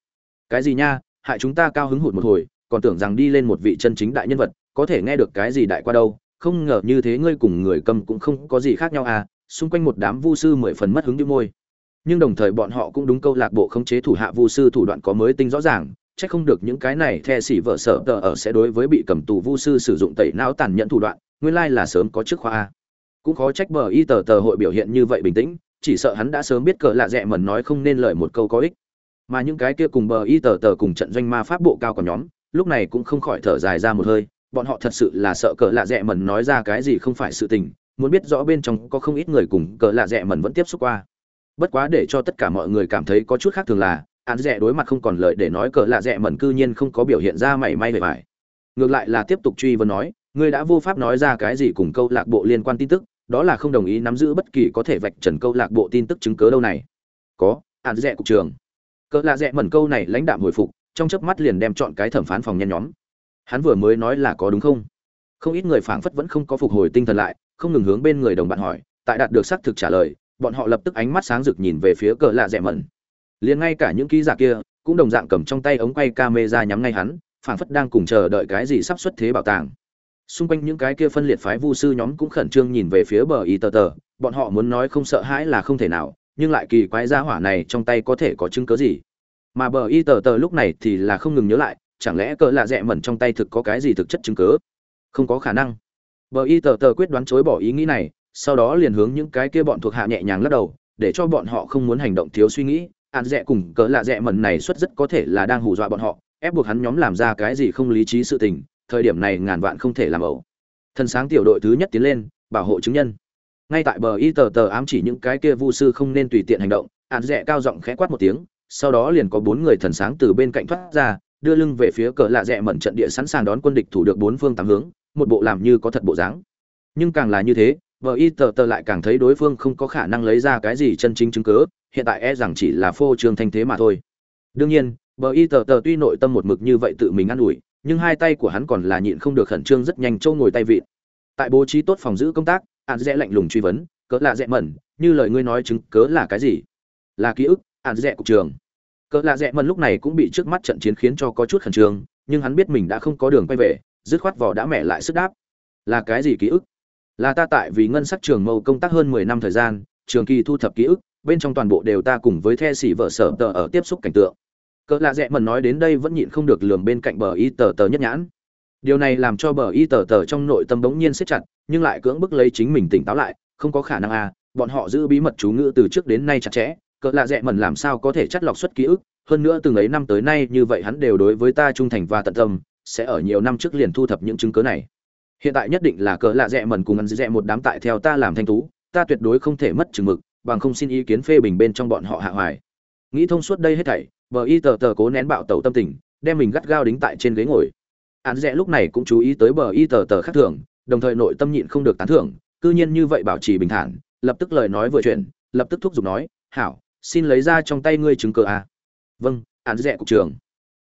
Cái gì nha, hại chúng ta cao hứng hụt một hồi, còn tưởng rằng đi lên một vị chân chính đại nhân vật, có thể nghe được cái gì đại qua đâu. Không ngờ như thế ngươi cùng người cầm cũng không có gì khác nhau à xung quanh một đám vu sư mười phần mất hứng đi môi. Nhưng đồng thời bọn họ cũng đúng câu lạc bộ khống chế thủ hạ vu sư thủ đoạn có mới tinh rõ ràng chắc không được những cái này the xỉ vợ sợ tờ ở sẽ đối với bị cầm tù vu sư sử dụng tẩy não tàn nhẫn thủ đoạn, nguyên lai là sớm có trước khoa a. Cũng khó trách bờ y tờ tờ hội biểu hiện như vậy bình tĩnh, chỉ sợ hắn đã sớm biết cờ lạ rẽ mẩn nói không nên lời một câu có ích. Mà những cái kia cùng bờ y tờ tờ cùng trận doanh ma pháp bộ cao của nhóm, lúc này cũng không khỏi thở dài ra một hơi, bọn họ thật sự là sợ cờ lạ rẽ mẩn nói ra cái gì không phải sự tình, muốn biết rõ bên trong có không ít người cùng cờ lạ rẽ mẩn vẫn tiếp xúc qua. Bất quá để cho tất cả mọi người cảm thấy có chút khác thường là án rẽ đối mặt không còn lợi để nói cờ lạ rẽ mẩn cư nhiên không có biểu hiện ra mảy may về vải. Ngược lại là tiếp tục truy vấn nói, ngươi đã vô pháp nói ra cái gì cùng câu lạc bộ liên quan tin tức, đó là không đồng ý nắm giữ bất kỳ có thể vạch trần câu lạc bộ tin tức chứng cớ đâu này. Có, án rẽ cục trường cờ lạ rẽ mẩn câu này lãnh đạm hồi phục, trong chớp mắt liền đem chọn cái thẩm phán phòng nhen nhóm. Hắn vừa mới nói là có đúng không? Không ít người phảng phất vẫn không có phục hồi tinh thần lại, không ngừng hướng bên người đồng bạn hỏi, tại đạt được xác thực trả lời, bọn họ lập tức ánh mắt sáng rực nhìn về phía cờ lạ rẽ mẩn liền ngay cả những ký giả kia cũng đồng dạng cầm trong tay ống quay camera nhắm ngay hắn, phảng phất đang cùng chờ đợi cái gì sắp xuất thế bảo tàng. Xung quanh những cái kia phân liệt phái vu sư nhóm cũng khẩn trương nhìn về phía bờ y tờ tờ, bọn họ muốn nói không sợ hãi là không thể nào, nhưng lại kỳ quái gia hỏa này trong tay có thể có chứng cớ gì? Mà bờ y tờ tờ lúc này thì là không ngừng nhớ lại, chẳng lẽ cỡ lạ rẽ mẩn trong tay thực có cái gì thực chất chứng cớ không có khả năng. Bờ y tờ tờ quyết đoán chối bỏ ý nghĩ này, sau đó liền hướng những cái kia bọn thuộc hạ nhẹ nhàng lắc đầu, để cho bọn họ không muốn hành động thiếu suy nghĩ an rẽ cùng cỡ lạ rẽ mẩn này xuất rất có thể là đang hù dọa bọn họ, ép buộc hắn nhóm làm ra cái gì không lý trí sự tình, thời điểm này ngàn vạn không thể làm ẩu. Thần sáng tiểu đội thứ nhất tiến lên, bảo hộ chứng nhân. Ngay tại bờ y tờ tờ ám chỉ những cái kia vu sư không nên tùy tiện hành động, an rẽ cao giọng khẽ quát một tiếng, sau đó liền có bốn người thần sáng từ bên cạnh thoát ra, đưa lưng về phía cỡ lạ rẽ mẩn trận địa sẵn sàng đón quân địch thủ được bốn phương tám hướng, một bộ làm như có thật bộ dáng. Nhưng càng là như thế vợ y tờ tờ lại càng thấy đối phương không có khả năng lấy ra cái gì chân chính chứng cớ hiện tại e rằng chỉ là phô trương thanh thế mà thôi. Đương nhiên, bờ y tờ tờ tuy nội tâm một mực như vậy tự mình ă n ủi, nhưng hai tay của hắn còn là nhịn không được khẩn trương rất nhanh trâu ngồi tay vịn. Tại bố trí tốt phòng giữ công tác ạn dễ lạnh lùng truy vấn, cớ là dễ mẩn, như lời ngươi nói chứng cớ là cái gì? Là ký ức ạn dễ cục trường cớ là dễ mẩn lúc này cũng bị trước mắt trận chiến khiến cho có chút khẩn trương, nhưng hắn biết mình đã không có đường quay về, dứt khoát vỏ đã mẹ lại sức đáp. Là cái gì ký ức? Là ta tại vì ngân sắc trường mâu công tác hơn mười năm thời gian, trường kỳ thu thập ký ức bên trong toàn bộ đều ta cùng với the xỉ vợ sở tờ ở tiếp xúc cảnh tượng. Cỡ lạ rẽ mần nói đến đây vẫn nhịn không được lường bên cạnh bờ y tờ tờ nhất nhãn. Điều này làm cho bờ y tờ tờ trong nội tâm bỗng nhiên siết chặt, nhưng lại cưỡng bức lấy chính mình tỉnh táo lại, không có khả năng à bọn họ giữ bí mật chú ngữ từ trước đến nay chặt chẽ, cỡ lạ rẽ mần làm sao có thể chắt lọc xuất ký ức, hơn nữa từng ấy năm tới nay như vậy hắn đều đối với ta trung thành và tận tâm, sẽ ở nhiều năm trước liền thu thập những chứng cứ này. Hiện tại nhất định là cỡ lạ rẽ mần cùng ăn rẽ một đám tại theo ta làm thanh tú, ta tuyệt đối không thể mất chừng mực bằng không xin ý kiến phê bình bên trong bọn họ hạ hoài. Nghĩ thông suốt đây hết thảy bờ y tờ tờ cố nén bạo tẩu tâm tình, đem mình gắt gao đính tại trên ghế ngồi. Án rẽ lúc này cũng chú ý tới bờ y tờ tờ khác thường, đồng thời nội tâm nhịn không được tán thưởng, cư nhiên như vậy bảo trì bình thản, lập tức lời nói vừa chuyện lập tức thúc giục nói, hảo, xin lấy ra trong tay ngươi chứng cờ a à. vâng án rẽ cục trưởng.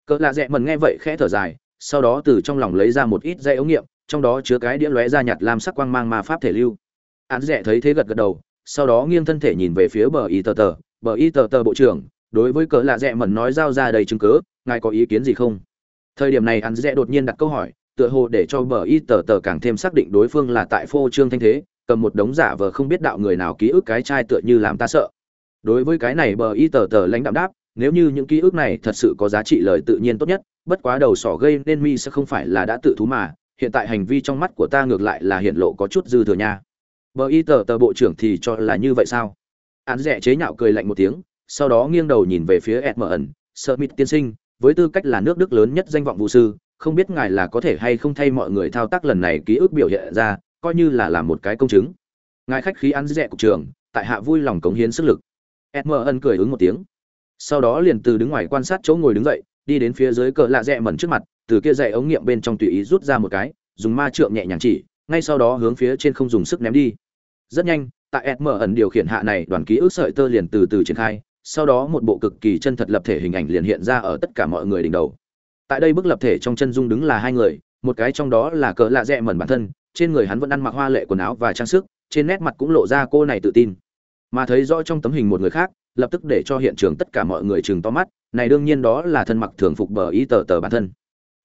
Cỡ lạ rẽ mần nghe vậy khẽ thở dài, sau đó từ trong lòng lấy ra một ít dây ống nghiệm, trong đó chứa cái đĩa lóe ra nhạt làm sắc quang mang ma pháp thể lưu. Án rẽ thấy thế gật gật đầu sau đó nghiêng thân thể nhìn về phía bờ y tờ tờ. Bờ y tờ tờ bộ trưởng, đối với cỡ lạ rẽ mẩn nói giao ra đầy chứng cớ ngài có ý kiến gì không? Thời điểm này hắn rẽ đột nhiên đặt câu hỏi, tựa hồ để cho bờ y tờ tờ càng thêm xác định đối phương là tại phô trương thanh thế, cầm một đống giả vờ không biết đạo người nào ký ức cái trai tựa như làm ta sợ. Đối với cái này bờ y tờ tờ lãnh đạm đáp, nếu như những ký ức này thật sự có giá trị lời tự nhiên tốt nhất, bất quá đầu sỏ gây nên mi sẽ không phải là đã tự thú mà, hiện tại hành vi trong mắt của ta ngược lại là hiện lộ có chút dư thừa nha bờ y tờ tờ bộ trưởng thì cho là như vậy sao? Án rẻ chế nhạo cười lạnh một tiếng, sau đó nghiêng đầu nhìn về phía ed mờ ẩn sợ mịt tiên sinh, với tư cách là nước đức lớn nhất danh vọng vũ sư, không biết ngài là có thể hay không thay mọi người thao tác lần này ký ức biểu hiện ra, coi như là làm một cái công chứng. Ngài khách khí ăn rẻ cục trường tại hạ vui lòng cống hiến sức lực. Ed mờ ẩn cười ứng một tiếng. Sau đó liền từ đứng ngoài quan sát chỗ ngồi đứng dậy, đi đến phía dưới cờ lạ rẽ mẩn trước mặt, từ kia dạy ống nghiệm bên trong tùy ý rút ra một cái, dùng ma trượng nhẹ nhàng chỉ, ngay sau đó hướng phía trên không dùng sức ném đi rất nhanh, tại ed mở ẩn điều khiển hạ này, đoàn ký ức sợi tơ liền từ từ triển khai, sau đó một bộ cực kỳ chân thật lập thể hình ảnh liền hiện ra ở tất cả mọi người đỉnh đầu. Tại đây bức lập thể trong chân dung đứng là hai người, một cái trong đó là cỡ lạ rẽ mẩn bản thân, trên người hắn vẫn ăn mặc hoa lệ quần áo và trang sức, trên nét mặt cũng lộ ra cô này tự tin. Mà thấy rõ trong tấm hình một người khác, lập tức để cho hiện trường tất cả mọi người chừng to mắt, này đương nhiên đó là thân mặc thường phục bờ y tờ tờ bản thân.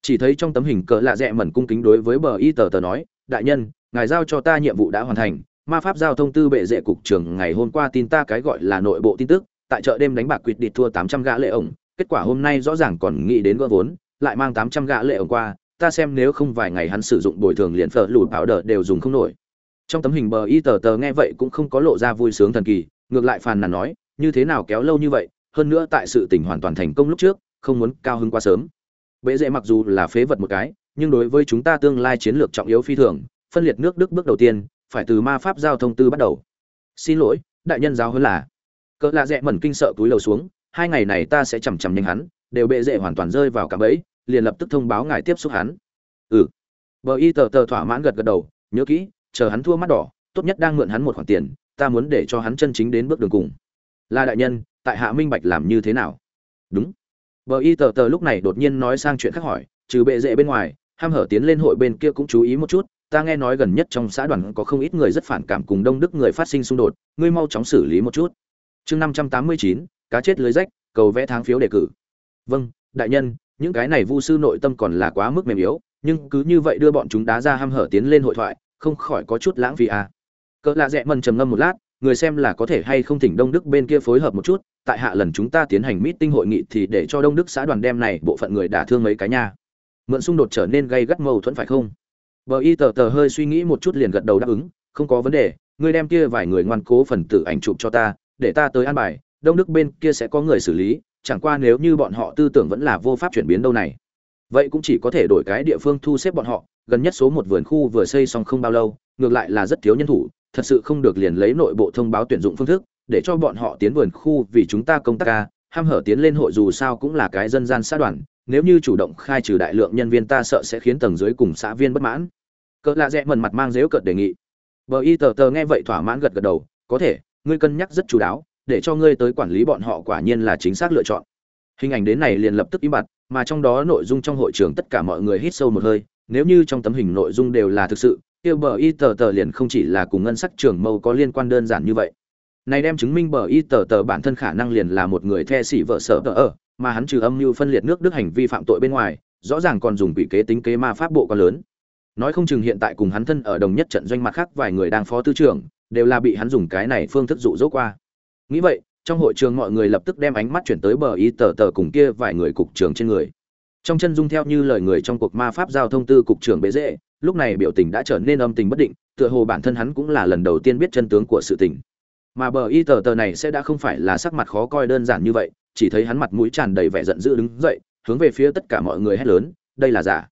Chỉ thấy trong tấm hình cỡ lạ rẽ mẩn cung kính đối với bờ y tờ tờ nói, đại nhân, ngài giao cho ta nhiệm vụ đã hoàn thành ma pháp giao thông tư bệ dễ cục trưởng ngày hôm qua tin ta cái gọi là nội bộ tin tức, tại chợ đêm đánh bạc quỵt địt thua tám trăm gã lệ ổng, kết quả hôm nay rõ ràng còn nghĩ đến gỡ vốn, lại mang tám trăm gã lệ ổng qua, ta xem nếu không vài ngày hắn sử dụng bồi thường liền phở lùi bảo đờ đều dùng không nổi. Trong tấm hình bờ y tờ tờ nghe vậy cũng không có lộ ra vui sướng thần kỳ, ngược lại phàn nàn nói, như thế nào kéo lâu như vậy, hơn nữa tại sự tình hoàn toàn thành công lúc trước, không muốn cao hứng quá sớm. Bệ dễ mặc dù là phế vật một cái, nhưng đối với chúng ta tương lai chiến lược trọng yếu phi thường, phân liệt nước đức bước đầu tiên phải từ ma pháp giao thông tư bắt đầu. Xin lỗi, đại nhân giáo hơn là. Cỡ lạ dẹ mẩn kinh sợ túi lầu xuống, hai ngày này ta sẽ chằm chằm nhanh hắn, đều bệ dễ hoàn toàn rơi vào cả bẫy, liền lập tức thông báo ngài tiếp xúc hắn. Ừ. Bờ y tờ tờ thỏa mãn gật gật đầu, nhớ kỹ, chờ hắn thua mắt đỏ, tốt nhất đang mượn hắn một khoản tiền, ta muốn để cho hắn chân chính đến bước đường cùng. Là đại nhân, tại hạ minh bạch làm như thế nào? Đúng. Bờ y tờ tờ lúc này đột nhiên nói sang chuyện khác hỏi, trừ bệ dễ bên ngoài, ham hở tiến lên hội bên kia cũng chú ý một chút ta nghe nói gần nhất trong xã đoàn có không ít người rất phản cảm cùng đông đức người phát sinh xung đột, ngươi mau chóng xử lý một chút chương năm trăm tám mươi chín, cá chết lưới rách, cầu vẽ tháng phiếu đề cử vâng đại nhân, những cái này vu sư nội tâm còn là quá mức mềm yếu, nhưng cứ như vậy đưa bọn chúng đá ra ham hở tiến lên hội thoại, không khỏi có chút lãng phí à. cỡ lạ rẽ mần trầm ngâm một lát, người xem là có thể hay không thỉnh đông đức bên kia phối hợp một chút, tại hạ lần chúng ta tiến hành meeting hội nghị thì để cho đông đức xã đoàn đem này bộ phận người đả thương mấy cái nhà. mượn xung đột trở nên gây gắt mâu thuẫn phải không bờ y tờ tờ hơi suy nghĩ một chút liền gật đầu đáp ứng, không có vấn đề, ngươi đem kia vài người ngoan cố phần tử ảnh chụp cho ta, để ta tới an bài, đông đức bên kia sẽ có người xử lý, chẳng qua nếu như bọn họ tư tưởng vẫn là vô pháp chuyển biến đâu này. Vậy cũng chỉ có thể đổi cái địa phương thu xếp bọn họ, gần nhất số một vườn khu vừa xây xong không bao lâu, ngược lại là rất thiếu nhân thủ, thật sự không được liền lấy nội bộ thông báo tuyển dụng phương thức, để cho bọn họ tiến vườn khu vì chúng ta công tác ca, ham hở tiến lên hội dù sao cũng là cái dân gian xã đoàn nếu như chủ động khai trừ đại lượng nhân viên ta sợ sẽ khiến tầng dưới cùng xã viên bất mãn. Cỡ lạ rẽ mần mặt mang dếu cợt đề nghị. Bờ y tờ tờ nghe vậy thỏa mãn gật gật đầu, có thể, ngươi cân nhắc rất chú đáo, để cho ngươi tới quản lý bọn họ quả nhiên là chính xác lựa chọn. Hình ảnh đến này liền lập tức im bặt, mà trong đó nội dung trong hội trường tất cả mọi người hít sâu một hơi, nếu như trong tấm hình nội dung đều là thực sự, kia bờ y tờ tờ liền không chỉ là cùng ngân sắc trường mâu có liên quan đơn giản như vậy. Này đem chứng minh bờ y tờ tờ bản thân khả năng liền là một người the xỉ vợ sở tờ ở mà hắn trừ âm mưu phân liệt nước đức hành vi phạm tội bên ngoài, rõ ràng còn dùng quỷ kế tính kế ma pháp bộ quá lớn. Nói không chừng hiện tại cùng hắn thân ở đồng nhất trận doanh mặt khác vài người đang phó tư trưởng, đều là bị hắn dùng cái này phương thức dụ dỗ qua. Nghĩ vậy, trong hội trường mọi người lập tức đem ánh mắt chuyển tới bờ y tờ tờ cùng kia vài người cục trưởng trên người. Trong chân dung theo như lời người trong cuộc ma pháp giao thông tư cục trưởng bế dễ, lúc này biểu tình đã trở nên âm tình bất định, tựa hồ bản thân hắn cũng là lần đầu tiên biết chân tướng của sự tình. Mà bờ y tờ tờ này sẽ đã không phải là sắc mặt khó coi đơn giản như vậy chỉ thấy hắn mặt mũi tràn đầy vẻ giận dữ đứng dậy, hướng về phía tất cả mọi người hét lớn, đây là giả.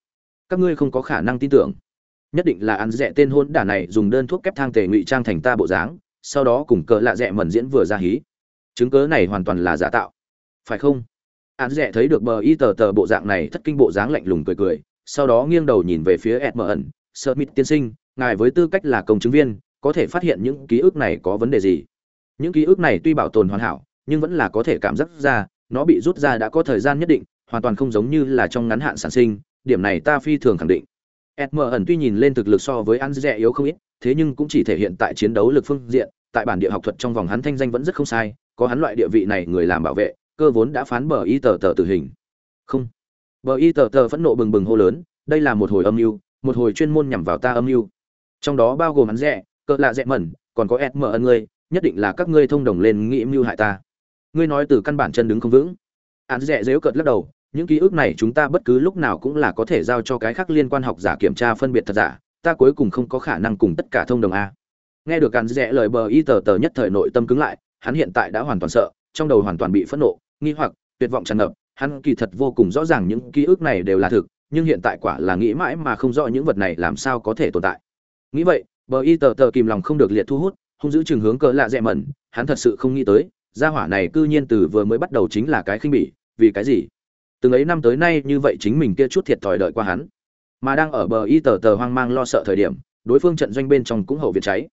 Các ngươi không có khả năng tin tưởng. Nhất định là ăn rẻ tên hôn đả này dùng đơn thuốc kép thang tề ngụy trang thành ta bộ dáng, sau đó cùng cờ lạ rẻ mẩn diễn vừa ra hí. Chứng cớ này hoàn toàn là giả tạo. Phải không? Ăn rẻ thấy được bờ y tờ tờ bộ dạng này thất kinh bộ dáng lạnh lùng cười cười, sau đó nghiêng đầu nhìn về phía ed mờ ẩn sợ mít tiên sinh, ngài với tư cách là công chứng viên, có thể phát hiện những ký ức này có vấn đề gì? Những ký ức này tuy bảo tồn hoàn hảo nhưng vẫn là có thể cảm giác ra, nó bị rút ra đã có thời gian nhất định, hoàn toàn không giống như là trong ngắn hạn sản sinh, điểm này ta phi thường khẳng định. Sm ẩn tuy nhìn lên thực lực so với an dẹ yếu không ít, thế nhưng cũng chỉ thể hiện tại chiến đấu lực phương diện, tại bản địa học thuật trong vòng hắn thanh danh vẫn rất không sai, có hắn loại địa vị này người làm bảo vệ, cơ vốn đã phán bờ y tờ tờ tử hình. Không. Bờ y tờ tờ phẫn nộ bừng bừng hô lớn, đây là một hồi âm mưu, một hồi chuyên môn nhằm vào ta âm mưu. Trong đó bao gồm hắn rẻ cỡ lạ rẻ mẩn, còn có sm ẩn ngươi, nhất định là các ngươi thông đồng lên nghĩ mưu hại ta ngươi nói từ căn bản chân đứng không vững. Hắn rẻ dếu cợt lắc đầu, những ký ức này chúng ta bất cứ lúc nào cũng là có thể giao cho cái khác liên quan học giả kiểm tra phân biệt thật giả, ta cuối cùng không có khả năng cùng tất cả thông đồng a. Nghe được hắn rẽ lời bờ y tờ tờ nhất thời nội tâm cứng lại, hắn hiện tại đã hoàn toàn sợ, trong đầu hoàn toàn bị phẫn nộ, nghi hoặc, tuyệt vọng tràn ngập. Hắn kỳ thật vô cùng rõ ràng những ký ức này đều là thực, nhưng hiện tại quả là nghĩ mãi mà không rõ những vật này làm sao có thể tồn tại. Nghĩ vậy, bờ y tờ tờ kìm lòng không được liệt thu hút, hung giữ chừng hướng cỡ lạ dẹ mẩn, hắn thật sự không nghĩ tới gia hỏa này cư nhiên từ vừa mới bắt đầu chính là cái khinh bỉ, vì cái gì? Từng ấy năm tới nay như vậy chính mình kia chút thiệt thòi đợi qua hắn. Mà đang ở bờ y tờ tờ hoang mang lo sợ thời điểm, đối phương trận doanh bên trong cũng hậu viện cháy.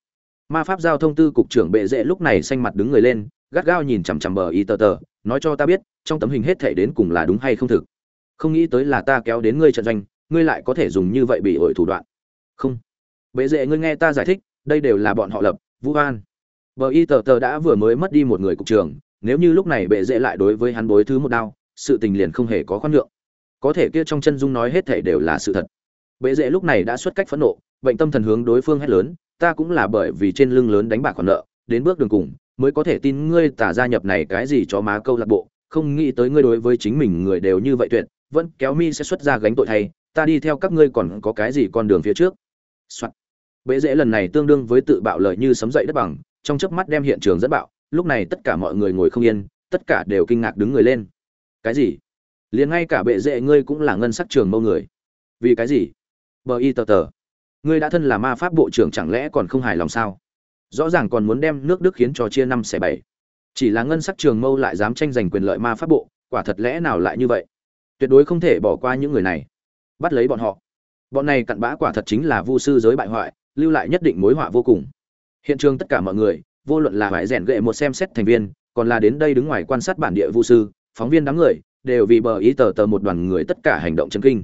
Ma pháp giao thông tư cục trưởng bệ dễ lúc này xanh mặt đứng người lên, gắt gao nhìn chằm chằm bờ y tờ tờ, nói cho ta biết, trong tấm hình hết thể đến cùng là đúng hay không thực? Không nghĩ tới là ta kéo đến ngươi trận doanh, ngươi lại có thể dùng như vậy bị ổi thủ đoạn. Không. Bệ dễ, ngươi nghe ta giải thích, đây đều là bọn họ lập, vũ an bờ y tờ tờ đã vừa mới mất đi một người cục trưởng, nếu như lúc này bệ dễ lại đối với hắn bối thứ một đao, sự tình liền không hề có khoan nhượng. Có thể kia trong chân dung nói hết thảy đều là sự thật. Bệ dễ lúc này đã xuất cách phẫn nộ, bệnh tâm thần hướng đối phương hét lớn, ta cũng là bởi vì trên lưng lớn đánh bạc còn nợ, đến bước đường cùng, mới có thể tin ngươi tả gia nhập này cái gì cho má câu lạc bộ, không nghĩ tới ngươi đối với chính mình người đều như vậy tuyệt, vẫn kéo mi sẽ xuất ra gánh tội thay, ta đi theo các ngươi còn có cái gì con đường phía trước? Soạn. bệ dễ lần này tương đương với tự bạo lợi như sấm dậy đất bằng trong chớp mắt đem hiện trường dẫn bạo, lúc này tất cả mọi người ngồi không yên, tất cả đều kinh ngạc đứng người lên. Cái gì? Liền ngay cả bệ dễ ngươi cũng là ngân sắc trường mâu người. Vì cái gì? Bờ y tờ tờ. Ngươi đã thân là ma pháp bộ trưởng chẳng lẽ còn không hài lòng sao? Rõ ràng còn muốn đem nước đức khiến cho chia năm xẻ bảy. Chỉ là ngân sắc trường mâu lại dám tranh giành quyền lợi ma pháp bộ, quả thật lẽ nào lại như vậy? Tuyệt đối không thể bỏ qua những người này. Bắt lấy bọn họ. Bọn này cặn bã quả thật chính là vu sư giới bại hoại, lưu lại nhất định mối họa vô cùng hiện trường tất cả mọi người, vô luận là phải rèn gệ một xem xét thành viên, còn là đến đây đứng ngoài quan sát bản địa vu sư, phóng viên đám người, đều vì bờ ý tờ tờ một đoàn người tất cả hành động chấn kinh.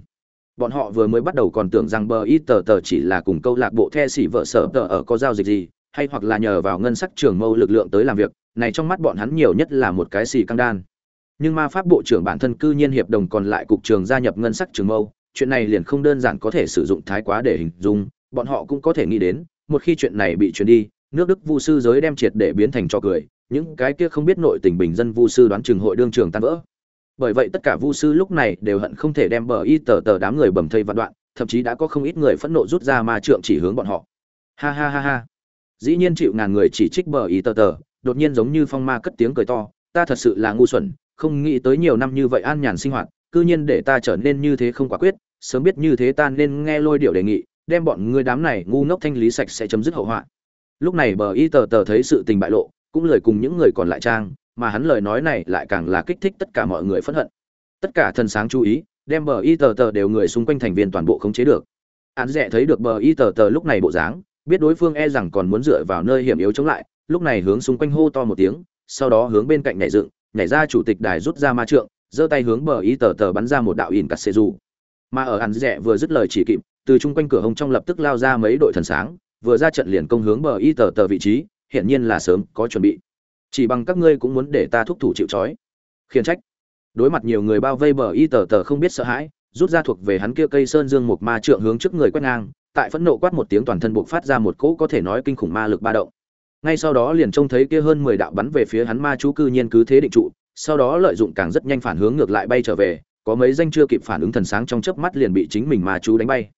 Bọn họ vừa mới bắt đầu còn tưởng rằng bờ ý tờ tờ chỉ là cùng câu lạc bộ the xỉ vợ sở tờ ở có giao dịch gì, hay hoặc là nhờ vào ngân sắc trường mâu lực lượng tới làm việc, này trong mắt bọn hắn nhiều nhất là một cái xì căng đan. Nhưng ma pháp bộ trưởng bản thân cư nhiên hiệp đồng còn lại cục trường gia nhập ngân sắc trường mâu, chuyện này liền không đơn giản có thể sử dụng thái quá để hình dung, bọn họ cũng có thể nghĩ đến một khi chuyện này bị truyền đi, nước đức vu sư giới đem triệt để biến thành trò cười, những cái kia không biết nội tình bình dân vu sư đoán trường hội đương trường tan vỡ. Bởi vậy tất cả vu sư lúc này đều hận không thể đem bờ y tờ tờ đám người bầm thây vạn đoạn, thậm chí đã có không ít người phẫn nộ rút ra ma trượng chỉ hướng bọn họ. Ha ha ha ha. Dĩ nhiên chịu ngàn người chỉ trích bờ y tờ tờ, đột nhiên giống như phong ma cất tiếng cười to, ta thật sự là ngu xuẩn, không nghĩ tới nhiều năm như vậy an nhàn sinh hoạt, cư nhiên để ta trở nên như thế không quả quyết, sớm biết như thế ta nên nghe lôi điệu đề nghị đem bọn ngươi đám này ngu ngốc thanh lý sạch sẽ chấm dứt hậu họa. Lúc này bờ y tờ tờ thấy sự tình bại lộ, cũng lời cùng những người còn lại trang, mà hắn lời nói này lại càng là kích thích tất cả mọi người phẫn hận. Tất cả thần sáng chú ý, đem bờ y tờ tờ đều người xung quanh thành viên toàn bộ khống chế được. Án rẻ thấy được bờ y tờ tờ lúc này bộ dáng, biết đối phương e rằng còn muốn dựa vào nơi hiểm yếu chống lại, lúc này hướng xung quanh hô to một tiếng, sau đó hướng bên cạnh nhảy dựng, nhảy ra chủ tịch đài rút ra ma trượng, giơ tay hướng bờ y tờ tờ bắn ra một đạo ỉn cắt xê dù. Mà ở hắn rẻ vừa dứt lời chỉ kịp từ chung quanh cửa hông trong lập tức lao ra mấy đội thần sáng, vừa ra trận liền công hướng bờ y tờ tờ vị trí, hiển nhiên là sớm có chuẩn bị. Chỉ bằng các ngươi cũng muốn để ta thúc thủ chịu trói. Khiển trách. Đối mặt nhiều người bao vây bờ y tờ tờ không biết sợ hãi, rút ra thuộc về hắn kia cây sơn dương một ma trượng hướng trước người quét ngang, tại phẫn nộ quát một tiếng toàn thân buộc phát ra một cỗ có thể nói kinh khủng ma lực ba động. Ngay sau đó liền trông thấy kia hơn mười đạo bắn về phía hắn ma chú cư nhiên cứ thế định trụ, sau đó lợi dụng càng rất nhanh phản hướng ngược lại bay trở về, có mấy danh chưa kịp phản ứng thần sáng trong chớp mắt liền bị chính mình ma chú đánh bay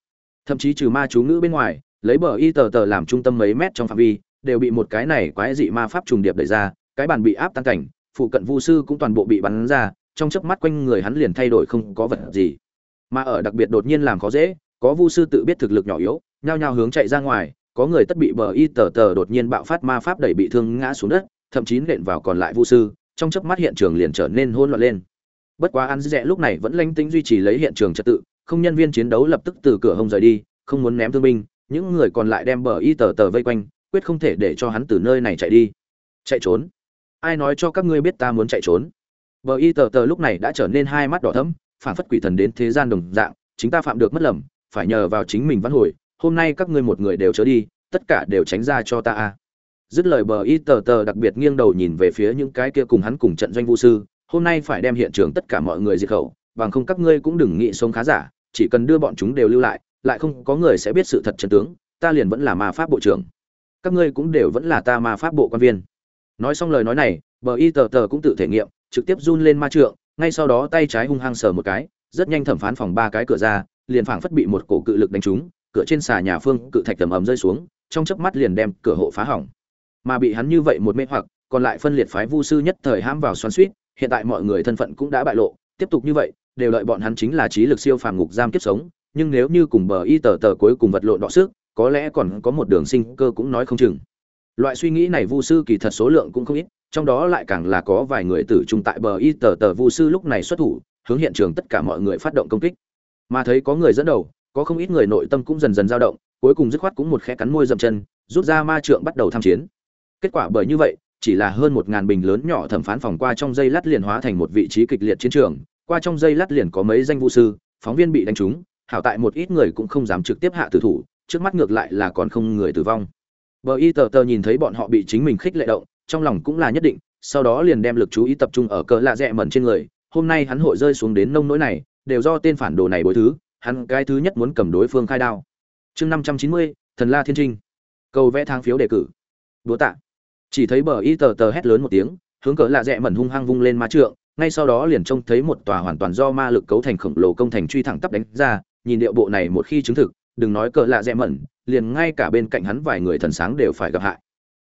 thậm chí trừ ma chú ngữ bên ngoài, lấy bờ y tờ tờ làm trung tâm mấy mét trong phạm vi, đều bị một cái này quái dị ma pháp trùng điệp đẩy ra, cái bàn bị áp tan cảnh, phụ cận vu sư cũng toàn bộ bị bắn ra, trong chớp mắt quanh người hắn liền thay đổi không có vật gì. Mà ở đặc biệt đột nhiên làm khó dễ, có vu sư tự biết thực lực nhỏ yếu, nhao nhao hướng chạy ra ngoài, có người tất bị bờ y tờ tờ đột nhiên bạo phát ma pháp đẩy bị thương ngã xuống đất, thậm chí nện vào còn lại vu sư, trong chớp mắt hiện trường liền trở nên hỗn loạn lên. Bất quá ăn dẹ lúc này vẫn lanh tính duy trì lấy hiện trường trật tự không nhân viên chiến đấu lập tức từ cửa hông rời đi, không muốn ném thương binh, những người còn lại đem bờ y tờ tờ vây quanh, quyết không thể để cho hắn từ nơi này chạy đi. Chạy trốn? Ai nói cho các ngươi biết ta muốn chạy trốn? Bờ y tờ tờ lúc này đã trở nên hai mắt đỏ thẫm, phản phất quỷ thần đến thế gian đồng dạng, chính ta phạm được mất lầm, phải nhờ vào chính mình văn hồi, hôm nay các ngươi một người đều trở đi, tất cả đều tránh ra cho ta a. Dứt lời bờ y tờ tờ đặc biệt nghiêng đầu nhìn về phía những cái kia cùng hắn cùng trận doanh vũ sư, hôm nay phải đem hiện trường tất cả mọi người diệt khẩu, bằng không các ngươi cũng đừng nghĩ sống khá giả chỉ cần đưa bọn chúng đều lưu lại lại không có người sẽ biết sự thật chân tướng, ta liền vẫn là ma pháp bộ trưởng. Các ngươi cũng đều vẫn là ta ma pháp bộ quan viên. Nói xong lời nói này, bờ y tờ tờ cũng tự thể nghiệm, trực tiếp run lên ma trượng, ngay sau đó tay trái hung hăng sờ một cái, rất nhanh thẩm phán phòng ba cái cửa ra, liền phảng phất bị một cổ cự lực đánh trúng, cửa trên xà nhà phương cự thạch tầm ầm rơi xuống, trong chớp mắt liền đem cửa hộ phá hỏng. Mà bị hắn như vậy một mê hoặc, còn lại phân liệt phái vu sư nhất thời hãm vào xoắn suýt hiện tại mọi người thân phận cũng đã bại lộ, tiếp tục như vậy đều đợi bọn hắn chính là trí lực siêu phàm ngục giam kiếp sống, nhưng nếu như cùng bờ y tờ tờ cuối cùng vật lộn đọ sức, có lẽ còn có một đường sinh cơ cũng nói không chừng. Loại suy nghĩ này vu sư kỳ thật số lượng cũng không ít, trong đó lại càng là có vài người tử trung tại bờ y tờ tờ vu sư lúc này xuất thủ, hướng hiện trường tất cả mọi người phát động công kích. Mà thấy có người dẫn đầu, có không ít người nội tâm cũng dần dần dao động, cuối cùng dứt khoát cũng một khẽ cắn môi dậm chân, rút ra ma trượng bắt đầu tham chiến. Kết quả bởi như vậy, chỉ là hơn một ngàn bình lớn nhỏ thẩm phán phòng qua trong dây lát liền hóa thành một vị trí kịch liệt chiến trường qua trong dây lát liền có mấy danh vũ sư, phóng viên bị đánh trúng, hảo tại một ít người cũng không dám trực tiếp hạ tử thủ, trước mắt ngược lại là còn không người tử vong. Bờ y tờ tờ nhìn thấy bọn họ bị chính mình khích lệ động, trong lòng cũng là nhất định, sau đó liền đem lực chú ý tập trung ở cỡ lạ rẽ mẩn trên người, hôm nay hắn hội rơi xuống đến nông nỗi này, đều do tên phản đồ này bối thứ, hắn cái thứ nhất muốn cầm đối phương khai đao. Chương năm trăm chín mươi, thần la thiên trinh. Cầu vẽ thang phiếu đề cử. Đúa tạ. Chỉ thấy bờ y tờ tờ hét lớn một tiếng, hướng cỡ lạ rẽ mẩn hung hăng vung lên ma trượng ngay sau đó liền trông thấy một tòa hoàn toàn do ma lực cấu thành khổng lồ công thành truy thẳng tắp đánh ra, nhìn điệu bộ này một khi chứng thực, đừng nói cỡ lạ rẽ mẩn, liền ngay cả bên cạnh hắn vài người thần sáng đều phải gặp hại.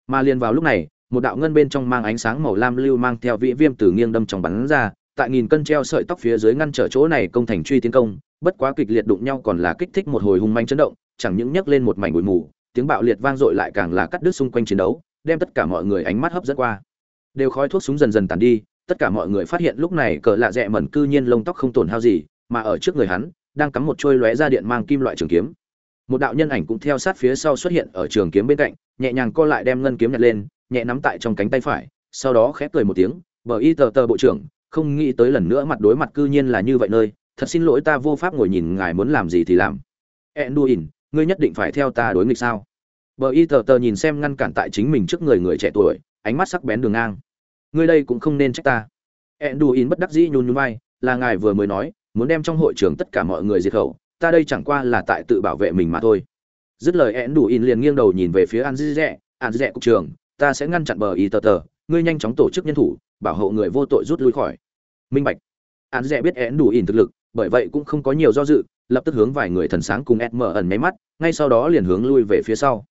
Mà liền vào lúc này, một đạo ngân bên trong mang ánh sáng màu lam lưu mang theo vĩ viêm từ nghiêng đâm trong bắn ra, tại nghìn cân treo sợi tóc phía dưới ngăn trở chỗ này công thành truy tiến công, bất quá kịch liệt đụng nhau còn là kích thích một hồi hung manh chấn động, chẳng những nhấc lên một mảnh bụi mù, tiếng bạo liệt vang dội lại càng là cắt đứt xung quanh chiến đấu, đem tất cả mọi người ánh mắt hấp dẫn qua. Đều khói thuốc súng dần dần tàn đi tất cả mọi người phát hiện lúc này cờ lạ rẽ mẩn cư nhiên lông tóc không tổn hao gì, mà ở trước người hắn, đang cắm một trôi lóe ra điện mang kim loại trường kiếm. Một đạo nhân ảnh cũng theo sát phía sau xuất hiện ở trường kiếm bên cạnh, nhẹ nhàng co lại đem ngân kiếm nhặt lên, nhẹ nắm tại trong cánh tay phải, sau đó khép cười một tiếng, bờ y tờ tờ bộ trưởng, không nghĩ tới lần nữa mặt đối mặt cư nhiên là như vậy nơi, thật xin lỗi ta vô pháp ngồi nhìn ngài muốn làm gì thì làm. Enduin, ngươi nhất định phải theo ta đối nghịch sao? Bờ y tờ tờ nhìn xem ngăn cản tại chính mình trước người người trẻ tuổi, ánh mắt sắc bén đường ngang ngươi đây cũng không nên trách ta. Enduin bất đắc dĩ nhún nhún vai, là ngài vừa mới nói, muốn đem trong hội trường tất cả mọi người diệt khẩu, ta đây chẳng qua là tại tự bảo vệ mình mà thôi. Dứt lời enduin liền nghiêng đầu nhìn về phía an dĩ dẹ, an dẹ cục trường ta sẽ ngăn chặn bờ y tờ tờ, ngươi nhanh chóng tổ chức nhân thủ, bảo hộ người vô tội rút lui khỏi. Minh bạch. An dẹ biết én đủ ỉn thực lực, bởi vậy cũng không có nhiều do dự, lập tức hướng vài người thần sáng cùng ed mở ẩn máy mắt, ngay sau đó liền hướng lui về phía sau.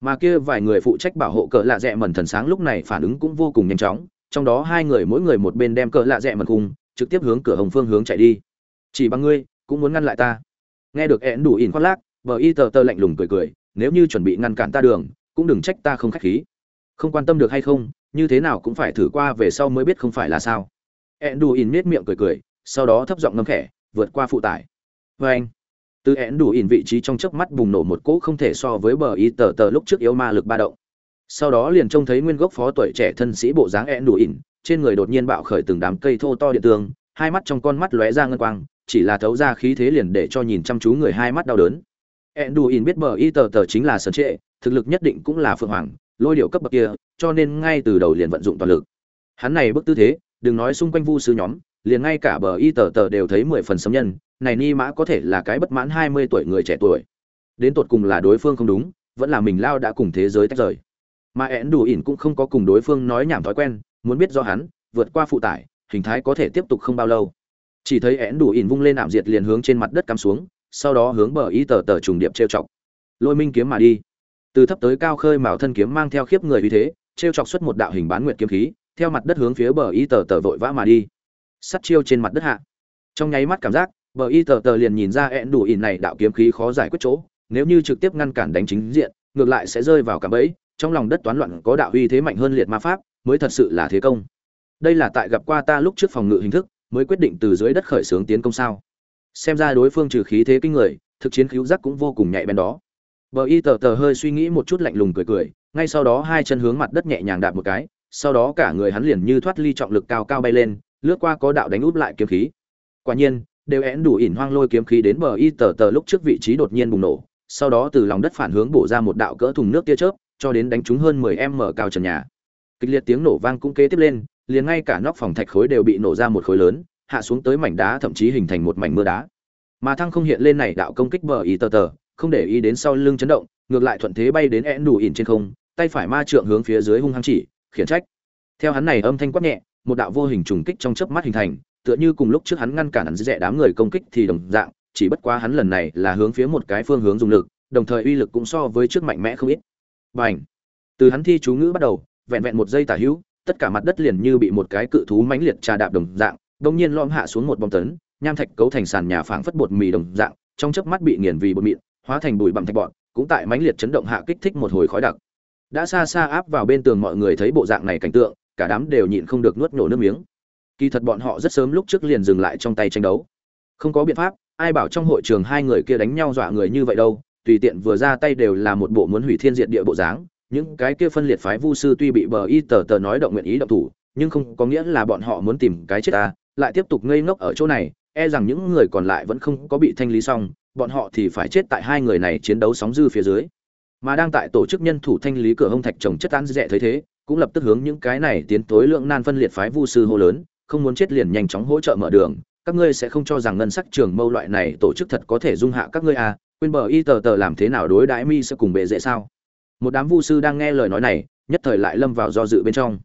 Mà kia vài người phụ trách bảo hộ cỡ lạ rẽ mẩn thần sáng lúc này phản ứng cũng vô cùng nhanh chóng trong đó hai người mỗi người một bên đem cỡ lạ rẽ mật cung trực tiếp hướng cửa hồng phương hướng chạy đi. Chỉ bằng ngươi, cũng muốn ngăn lại ta. Nghe được én đủ ỉn khoác lác, vợ y tờ tờ lạnh lùng cười cười, nếu như chuẩn bị ngăn cản ta đường, cũng đừng trách ta không khách khí. Không quan tâm được hay không, như thế nào cũng phải thử qua về sau mới biết không phải là sao. Én đủ ỉn miết miệng cười cười, sau đó thấp giọng ngâm khẽ, vượt qua phụ tải. Vê anh. Từ én đủ ỉn vị trí trong chớp mắt bùng nổ một cỗ không thể so với bờ y tờ tờ lúc trước yếu ma lực ba động sau đó liền trông thấy nguyên gốc phó tuổi trẻ thân sĩ bộ dáng ẹn đủ ỉn, trên người đột nhiên bạo khởi từng đám cây thô to điện tường, hai mắt trong con mắt lóe ra ngân quang, chỉ là thấu ra khí thế liền để cho nhìn chăm chú người hai mắt đau đớn. Ẹn đủ ỉn biết bờ y tờ tờ chính là sơn trệ, thực lực nhất định cũng là phượng hoàng, lôi điệu cấp bậc kia, cho nên ngay từ đầu liền vận dụng toàn lực. Hắn này bước tư thế, đừng nói xung quanh vu sư nhóm, liền ngay cả bờ y tờ tờ đều thấy mười phần sấm nhân, này ni mã có thể là cái bất mãn hai mươi tuổi người trẻ tuổi. Đến tột cùng là đối phương không đúng, vẫn là mình lao đã cùng thế giới tách rời mà én đủ ỉn cũng không có cùng đối phương nói nhảm thói quen, muốn biết do hắn, vượt qua phụ tải, hình thái có thể tiếp tục không bao lâu. Chỉ thấy én đủ ỉn vung lên ảm diệt liền hướng trên mặt đất cắm xuống, sau đó hướng bờ y tờ tờ trùng điệp trêu chọc. Lôi minh kiếm mà đi. Từ thấp tới cao khơi mào thân kiếm mang theo khiếp người uy thế, trêu chọc xuất một đạo hình bán nguyệt kiếm khí, theo mặt đất hướng phía bờ y tờ tờ vội vã mà đi. Sắt chiêu trên mặt đất hạ. Trong nháy mắt cảm giác, bờ y tờ tờ liền nhìn ra ẹn đủ ỉn này đạo kiếm khí khó giải quyết chỗ, nếu như trực tiếp ngăn cản đánh chính diện, ngược lại sẽ rơi vào cả bẫy trong lòng đất toán loạn có đạo uy thế mạnh hơn liệt ma pháp, mới thật sự là thế công. Đây là tại gặp qua ta lúc trước phòng ngự hình thức, mới quyết định từ dưới đất khởi xướng tiến công sao. Xem ra đối phương trừ khí thế kinh người, thực chiến cứu giác cũng vô cùng nhạy bén đó. Bờ y tờ tờ hơi suy nghĩ một chút lạnh lùng cười cười, ngay sau đó hai chân hướng mặt đất nhẹ nhàng đạp một cái, sau đó cả người hắn liền như thoát ly trọng lực cao cao bay lên, lướt qua có đạo đánh úp lại kiếm khí. Quả nhiên, đều én đủ ỉn hoang lôi kiếm khí đến bờ y tờ tờ lúc trước vị trí đột nhiên bùng nổ, sau đó từ lòng đất phản hướng bổ ra một đạo cỡ thùng nước tia chớp cho đến đánh trúng hơn 10 m cao trần nhà. Kịch liệt tiếng nổ vang cũng kế tiếp lên, liền ngay cả nóc phòng thạch khối đều bị nổ ra một khối lớn, hạ xuống tới mảnh đá thậm chí hình thành một mảnh mưa đá. Mà thăng không hiện lên này đạo công kích bờ ý tờ tờ, không để ý đến sau lưng chấn động, ngược lại thuận thế bay đến én đủ ỉn trên không, tay phải ma trượng hướng phía dưới hung hăng chỉ, khiển trách. Theo hắn này âm thanh quát nhẹ, một đạo vô hình trùng kích trong chớp mắt hình thành, tựa như cùng lúc trước hắn ngăn cản hắn rẽ đám người công kích thì đồng dạng, chỉ bất quá hắn lần này là hướng phía một cái phương hướng dùng lực, đồng thời uy lực cũng so với trước mạnh mẽ không ít bành từ hắn thi chú ngữ bắt đầu, vẹn vẹn một giây tả hữu, tất cả mặt đất liền như bị một cái cự thú mãnh liệt trà đạp đồng dạng, đông nhiên lom hạ xuống một bom tấn, nham thạch cấu thành sàn nhà phảng phất bột mì đồng dạng, trong chớp mắt bị nghiền vì bột mịn, hóa thành bụi bặm thạch bọn, cũng tại mãnh liệt chấn động hạ kích thích một hồi khói đặc. Đã xa xa áp vào bên tường mọi người thấy bộ dạng này cảnh tượng, cả đám đều nhịn không được nuốt nổ nước miếng. Kỳ thật bọn họ rất sớm lúc trước liền dừng lại trong tay tranh đấu. Không có biện pháp, ai bảo trong hội trường hai người kia đánh nhau dọa người như vậy đâu tùy tiện vừa ra tay đều là một bộ muốn hủy thiên diệt địa bộ dáng. Những cái kia phân liệt phái vu sư tuy bị bờ y tờ tờ nói động nguyện ý động thủ, nhưng không có nghĩa là bọn họ muốn tìm cái chết ta, lại tiếp tục ngây ngốc ở chỗ này e rằng những người còn lại vẫn không có bị thanh lý xong, bọn họ thì phải chết tại hai người này chiến đấu sóng dư phía dưới. Mà đang tại tổ chức nhân thủ thanh lý cửa hông thạch trồng chất tán rẻ thấy thế, cũng lập tức hướng những cái này tiến tối lượng nan phân liệt phái vu sư hô lớn, không muốn chết liền nhanh chóng hỗ trợ mở đường, các ngươi sẽ không cho rằng ngân sắc trường mâu loại này tổ chức thật có thể dung hạ các ngươi à quên bờ y tờ tờ làm thế nào đối đãi mi sẽ cùng bệ dễ sao? Một đám vu sư đang nghe lời nói này, nhất thời lại lâm vào do dự bên trong.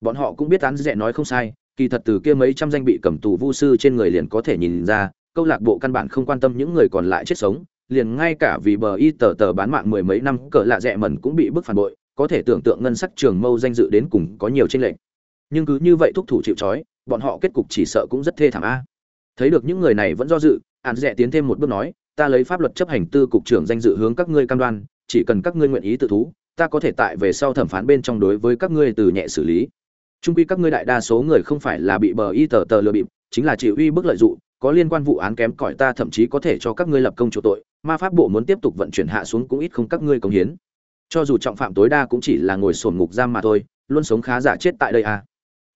Bọn họ cũng biết án dẹ nói không sai, kỳ thật từ kia mấy trăm danh bị cầm tù vu sư trên người liền có thể nhìn ra, câu lạc bộ căn bản không quan tâm những người còn lại chết sống, liền ngay cả vì bờ y tờ tờ bán mạng mười mấy năm cỡ lạ rẽ mẩn cũng bị bức phản bội, có thể tưởng tượng ngân sắc trường mâu danh dự đến cùng có nhiều tranh lệch. Nhưng cứ như vậy thúc thủ chịu trói, bọn họ kết cục chỉ sợ cũng rất thê thảm a. Thấy được những người này vẫn do dự, Án dẹ tiến thêm một bước nói ta lấy pháp luật chấp hành tư cục trưởng danh dự hướng các ngươi cam đoan, chỉ cần các ngươi nguyện ý tự thú, ta có thể tại về sau thẩm phán bên trong đối với các ngươi từ nhẹ xử lý. Trung quy các ngươi đại đa số người không phải là bị bờ y tờ tờ lừa bịp, chính là chịu uy bức lợi dụng, có liên quan vụ án kém cỏi ta thậm chí có thể cho các ngươi lập công chủ tội, ma pháp bộ muốn tiếp tục vận chuyển hạ xuống cũng ít không các ngươi công hiến. Cho dù trọng phạm tối đa cũng chỉ là ngồi sổn ngục giam mà thôi, luôn sống khá giả chết tại đây à.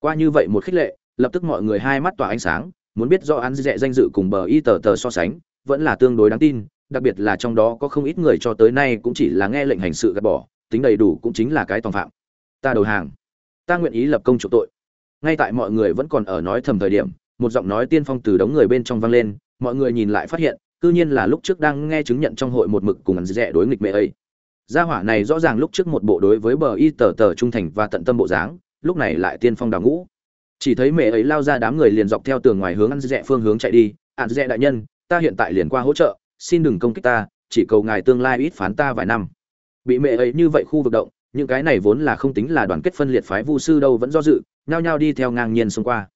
Qua như vậy một khích lệ, lập tức mọi người hai mắt tỏa ánh sáng, muốn biết do án dẹ danh dự cùng bờ y tờ tờ so sánh vẫn là tương đối đáng tin, đặc biệt là trong đó có không ít người cho tới nay cũng chỉ là nghe lệnh hành sự gạt bỏ, tính đầy đủ cũng chính là cái tòng phạm. Ta đầu hàng. Ta nguyện ý lập công chủ tội. Ngay tại mọi người vẫn còn ở nói thầm thời điểm, một giọng nói tiên phong từ đống người bên trong vang lên, mọi người nhìn lại phát hiện, cư nhiên là lúc trước đang nghe chứng nhận trong hội một mực cùng ăn rẻ đối nghịch mẹ ấy. Gia hỏa này rõ ràng lúc trước một bộ đối với bờ y tờ tờ trung thành và tận tâm bộ dáng, lúc này lại tiên phong đào ngũ. Chỉ thấy mẹ ấy lao ra đám người liền dọc theo tường ngoài hướng ăn rẻ phương hướng chạy đi, ăn rẻ đại nhân ta hiện tại liền qua hỗ trợ, xin đừng công kích ta, chỉ cầu ngài tương lai ít phán ta vài năm. Bị mẹ ấy như vậy khu vực động, những cái này vốn là không tính là đoàn kết phân liệt phái vu sư đâu vẫn do dự, nhao nhao đi theo ngang nhiên xông qua.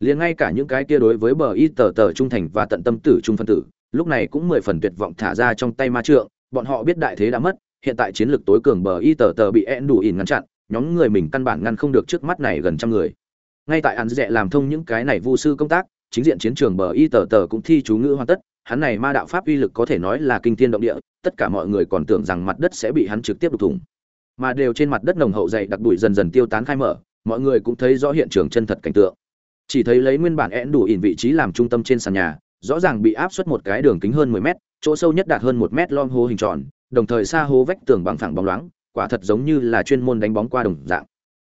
Liền ngay cả những cái kia đối với bờ y tờ tờ trung thành và tận tâm tử trung phân tử, lúc này cũng mười phần tuyệt vọng thả ra trong tay ma trượng, bọn họ biết đại thế đã mất, hiện tại chiến lược tối cường bờ y tờ tờ bị en đủ ỉn ngăn chặn, nhóm người mình căn bản ngăn không được trước mắt này gần trăm người. Ngay tại ăn dẹ làm thông những cái này vu sư công tác chính diện chiến trường bờ y tờ tờ cũng thi chú ngữ hoàn tất, hắn này ma đạo pháp uy lực có thể nói là kinh thiên động địa, tất cả mọi người còn tưởng rằng mặt đất sẽ bị hắn trực tiếp đục thủng. Mà đều trên mặt đất nồng hậu dày đặc bụi dần dần tiêu tán khai mở, mọi người cũng thấy rõ hiện trường chân thật cảnh tượng. Chỉ thấy lấy nguyên bản én đủ ỉn vị trí làm trung tâm trên sàn nhà, rõ ràng bị áp suất một cái đường kính hơn 10 mét, chỗ sâu nhất đạt hơn một mét lon hố hình tròn, đồng thời xa hố vách tường bằng phẳng bóng loáng, quả thật giống như là chuyên môn đánh bóng qua đồng dạng.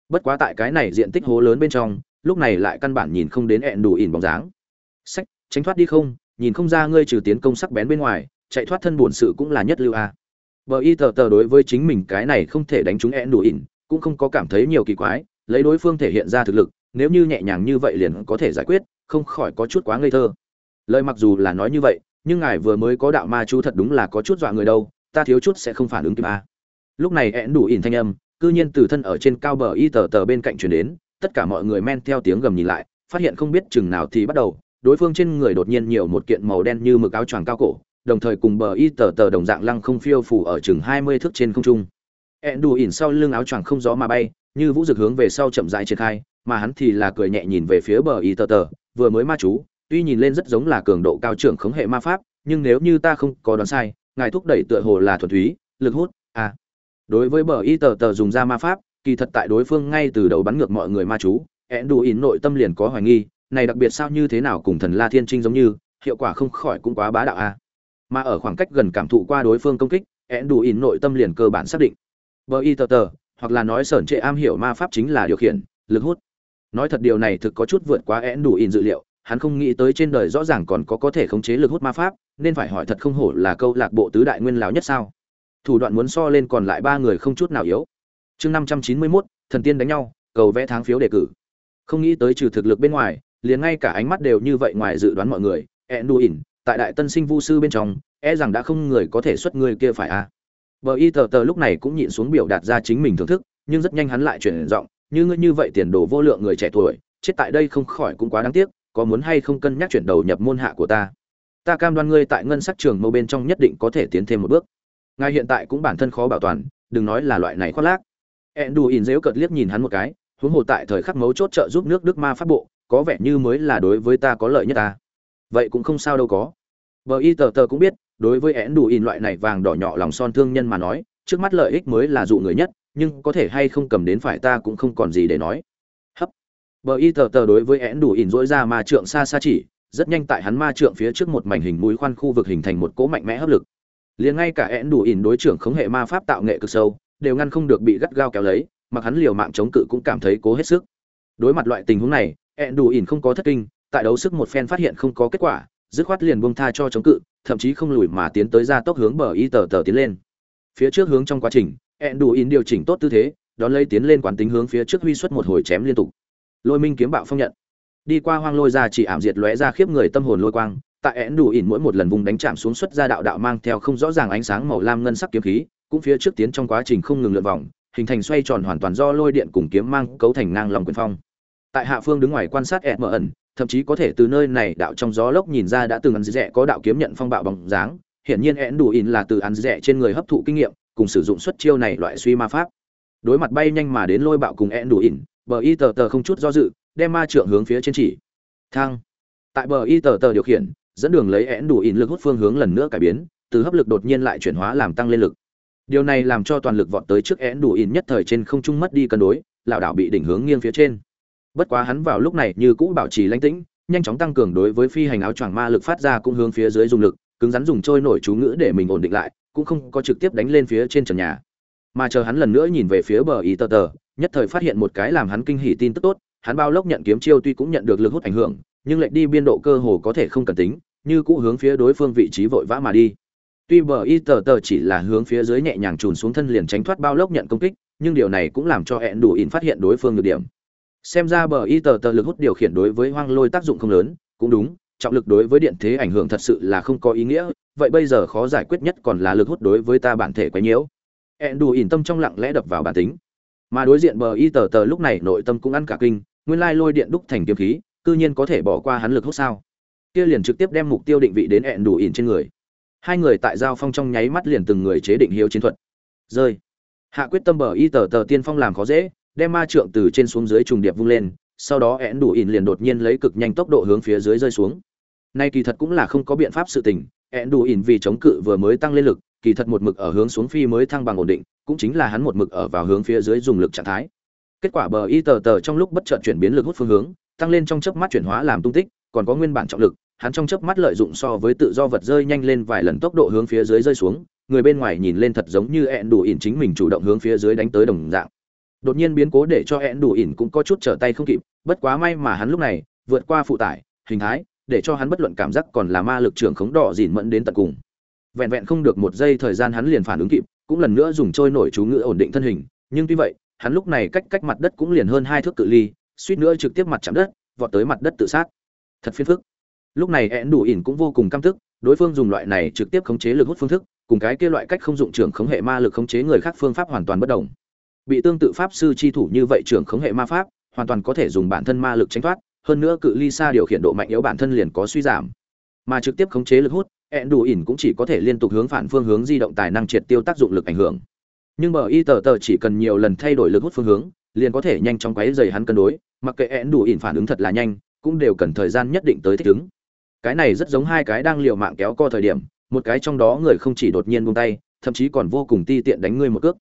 Bất quá tại cái này diện tích hố lớn bên trong, lúc này lại căn bản nhìn không đến ẹn đủ ỉn bóng dáng sách, tránh thoát đi không, nhìn không ra ngươi trừ tiến công sắc bén bên ngoài, chạy thoát thân buồn sự cũng là nhất lưu a. Bờ y tờ tờ đối với chính mình cái này không thể đánh trúng ẹn đủ ỉn, cũng không có cảm thấy nhiều kỳ quái, lấy đối phương thể hiện ra thực lực, nếu như nhẹ nhàng như vậy liền có thể giải quyết, không khỏi có chút quá ngây thơ. Lời mặc dù là nói như vậy, nhưng ngài vừa mới có đạo ma chú thật đúng là có chút dọa người đâu, ta thiếu chút sẽ không phản ứng kịp a. Lúc này ẹn đủ ỉn thanh âm, cư nhiên từ thân ở trên cao bờ y tờ tờ bên cạnh chuyển đến, tất cả mọi người men theo tiếng gầm nhìn lại, phát hiện không biết chừng nào thì bắt đầu đối phương trên người đột nhiên nhiều một kiện màu đen như mực áo choàng cao cổ, đồng thời cùng bờ y tờ tờ đồng dạng lăng không phiêu phủ ở chừng hai mươi thước trên không trung ẹn đù ỉn sau lưng áo choàng không gió mà bay, như vũ dực hướng về sau chậm rãi triển khai, mà hắn thì là cười nhẹ nhìn về phía bờ y tờ tờ, vừa mới ma chú, tuy nhìn lên rất giống là cường độ cao trưởng khống hệ ma pháp, nhưng nếu như ta không có đoán sai, ngài thúc đẩy tựa hồ là thuần túy, lực hút à. đối với bờ y tờ tờ dùng ra ma pháp, kỳ thật tại đối phương ngay từ đầu bắn ngược mọi người ma chú ẹn đù ỉn nội tâm liền có hoài nghi này đặc biệt sao như thế nào cùng thần la thiên trinh giống như, hiệu quả không khỏi cũng quá bá đạo a. Mà ở khoảng cách gần cảm thụ qua đối phương công kích ẹn đủ ỉn nội tâm liền cơ bản xác định. Bờ y tờ tờ, hoặc là nói sởn trệ am hiểu ma pháp chính là điều khiển, lực hút. Nói thật điều này thực có chút vượt quá én đủ ỉn dự liệu, hắn không nghĩ tới trên đời rõ ràng còn có có thể khống chế lực hút ma pháp, nên phải hỏi thật không hổ là câu lạc bộ tứ đại nguyên lão nhất sao. Thủ đoạn muốn so lên còn lại ba người không chút nào yếu. Chương năm trăm chín mươi mốt, thần tiên đánh nhau, cầu vẽ tháng phiếu đề cử. Không nghĩ tới trừ thực lực bên ngoài liền ngay cả ánh mắt đều như vậy ngoài dự đoán mọi người enduin tại đại tân sinh vu sư bên trong e rằng đã không người có thể xuất người kia phải a à. Bờ y tờ tờ lúc này cũng nhịn xuống biểu đạt ra chính mình thưởng thức, nhưng rất nhanh hắn lại chuyển giọng, như ngươi như vậy tiền đồ vô lượng người trẻ tuổi, chết tại đây không khỏi cũng quá đáng tiếc, có muốn hay không cân nhắc chuyển đầu nhập môn hạ của ta. Ta cam đoan ngươi tại ngân sắc trường mâu bên trong nhất định có thể tiến thêm một bước. Ngài hiện tại cũng bản thân khó bảo toàn, đừng nói là loại này khoác lác. Endu in dễu cợt liếc nhìn hắn một cái, huống hồ tại thời khắc mấu chốt trợ giúp nước Đức ma pháp bộ, có vẻ như mới là đối với ta có lợi nhất ta. Vậy cũng không sao đâu có. Bờ y tờ tờ cũng biết, đối với én đủ in loại này vàng đỏ nhỏ lòng son thương nhân mà nói trước mắt lợi ích mới là dụ người nhất nhưng có thể hay không cầm đến phải ta cũng không còn gì để nói hấp bờ y tờ tờ đối với én đủ in dỗi ra ma trượng xa xa chỉ rất nhanh tại hắn ma trượng phía trước một mảnh hình mũi khoan khu vực hình thành một cỗ mạnh mẽ hấp lực liền ngay cả én đủ in đối trưởng khống hệ ma pháp tạo nghệ cực sâu đều ngăn không được bị gắt gao kéo lấy mặc hắn liều mạng chống cự cũng cảm thấy cố hết sức đối mặt loại tình huống này én đủ ỉn không có thất kinh, tại đấu sức một phen phát hiện không có kết quả, dứt khoát liền buông tha cho chống cự, thậm chí không lùi mà tiến tới ra tốc hướng bờ y tờ tờ tiến lên. Phía trước hướng trong quá trình ẹn đủ ỉn điều chỉnh tốt tư thế, đón lấy tiến lên quán tính hướng phía trước huy xuất một hồi chém liên tục. Lôi minh kiếm bạo phong nhận. Đi qua hoang lôi ra chỉ ảm diệt lóe ra khiếp người tâm hồn lôi quang, tại ẹn đủ ỉn mỗi một lần vùng đánh chạm xuống xuất ra đạo đạo mang theo không rõ ràng ánh sáng màu lam ngân sắc kiếm khí, cũng phía trước tiến trong quá trình không ngừng lượn vòng, hình thành xoay tròn hoàn toàn do lôi điện cùng kiếm mang cấu thành ngang lòng quyền phong tại hạ phương đứng ngoài quan sát ẹt mở ẩn, thậm chí có thể từ nơi này đạo trong gió lốc nhìn ra đã từng ăn rẻ có đạo kiếm nhận phong bạo bóng dáng. Hiển nhiên ẹn đủ in là từ ăn rẻ trên người hấp thụ kinh nghiệm, cùng sử dụng xuất chiêu này loại suy ma pháp. Đối mặt bay nhanh mà đến lôi bạo cùng ẹn đủ in bờ y tờ tờ không chút do dự, đem ma trượng hướng phía trên chỉ. Thang. Tại bờ y tờ tờ điều khiển, dẫn đường lấy én đủ in lực hút phương hướng lần nữa cải biến, từ hấp lực đột nhiên lại chuyển hóa làm tăng lên lực. Điều này làm cho toàn lực vọt tới trước én đủ in nhất thời trên không trung mất đi cân đối, lảo đảo bị đỉnh hướng nghiêng phía trên bất quá hắn vào lúc này như cũ bảo trì lãnh tĩnh, nhanh chóng tăng cường đối với phi hành áo choàng ma lực phát ra cũng hướng phía dưới dùng lực, cứng rắn dùng trôi nổi chú ngữ để mình ổn định lại, cũng không có trực tiếp đánh lên phía trên trần nhà. Mà chờ hắn lần nữa nhìn về phía bờ ý tờ tờ, nhất thời phát hiện một cái làm hắn kinh hỉ tin tức tốt, hắn bao lốc nhận kiếm chiêu tuy cũng nhận được lực hút ảnh hưởng, nhưng lệch đi biên độ cơ hồ có thể không cần tính, như cũ hướng phía đối phương vị trí vội vã mà đi. Tuy bờ y tờ tờ chỉ là hướng phía dưới nhẹ nhàng trùn xuống thân liền tránh thoát bao lốc nhận công kích, nhưng điều này cũng làm cho hẹn đủ in phát hiện đối phương được điểm xem ra bờ y tờ tờ lực hút điều khiển đối với hoang lôi tác dụng không lớn, cũng đúng, trọng lực đối với điện thế ảnh hưởng thật sự là không có ý nghĩa, vậy bây giờ khó giải quyết nhất còn là lực hút đối với ta bản thể quấy nhiễu. Ẹn đủ ỉn tâm trong lặng lẽ đập vào bản tính. Mà đối diện bờ y tờ tờ lúc này nội tâm cũng ăn cả kinh, nguyên lai lôi điện đúc thành kiếm khí, cư nhiên có thể bỏ qua hắn lực hút sao? Kia liền trực tiếp đem mục tiêu định vị đến ẹn đủ ỉn trên người. Hai người tại giao phong trong nháy mắt liền từng người chế định hiếu chiến thuật. Rơi. Hạ quyết tâm bờ y tờ tờ tiên phong làm khó dễ đem ma trượng từ trên xuống dưới trùng điệp vung lên, sau đó én đủ ỉn liền đột nhiên lấy cực nhanh tốc độ hướng phía dưới rơi xuống. Nay kỳ thật cũng là không có biện pháp sự tình én đủ ỉn vì chống cự vừa mới tăng lên lực, kỳ thật một mực ở hướng xuống phi mới thăng bằng ổn định, cũng chính là hắn một mực ở vào hướng phía dưới dùng lực trạng thái. Kết quả bờ y tờ tờ trong lúc bất chợt chuyển biến lực hút phương hướng, tăng lên trong chớp mắt chuyển hóa làm tung tích, còn có nguyên bản trọng lực, hắn trong chớp mắt lợi dụng so với tự do vật rơi nhanh lên vài lần tốc độ hướng phía dưới rơi xuống, người bên ngoài nhìn lên thật giống như ẹn đủ ỉn chính mình chủ động hướng phía dưới đánh tới đồng dạng đột nhiên biến cố để cho hẹn đủ ỉn cũng có chút trở tay không kịp, bất quá may mà hắn lúc này vượt qua phụ tải, hình thái, để cho hắn bất luận cảm giác còn là ma lực trưởng khống đỏ dỉn mẫn đến tận cùng. Vẹn vẹn không được một giây thời gian hắn liền phản ứng kịp, cũng lần nữa dùng trôi nổi chú ngữ ổn định thân hình, nhưng tuy vậy, hắn lúc này cách cách mặt đất cũng liền hơn hai thước cự ly, suýt nữa trực tiếp mặt chạm đất, vọt tới mặt đất tự sát. Thật phiền phức. Lúc này hẹn đủ ỉn cũng vô cùng căm tức, đối phương dùng loại này trực tiếp khống chế lực hút phương thức, cùng cái kia loại cách không dụng trưởng khống hệ ma lực khống chế người khác phương pháp hoàn toàn bất đồng bị tương tự pháp sư chi thủ như vậy trưởng khống hệ ma pháp, hoàn toàn có thể dùng bản thân ma lực tránh thoát, hơn nữa cự ly xa điều khiển độ mạnh yếu bản thân liền có suy giảm. Mà trực tiếp khống chế lực hút ẹn đủ ỉn cũng chỉ có thể liên tục hướng phản phương hướng di động tài năng triệt tiêu tác dụng lực ảnh hưởng. Nhưng bờ y tờ tờ chỉ cần nhiều lần thay đổi lực hút phương hướng, liền có thể nhanh chóng quấy dày hắn cân đối, mặc kệ ẹn đủ ỉn phản ứng thật là nhanh, cũng đều cần thời gian nhất định tới thích ứng. Cái này rất giống hai cái đang liều mạng kéo co thời điểm, một cái trong đó người không chỉ đột nhiên buông tay, thậm chí còn vô cùng ti tiện đánh ngươi một cước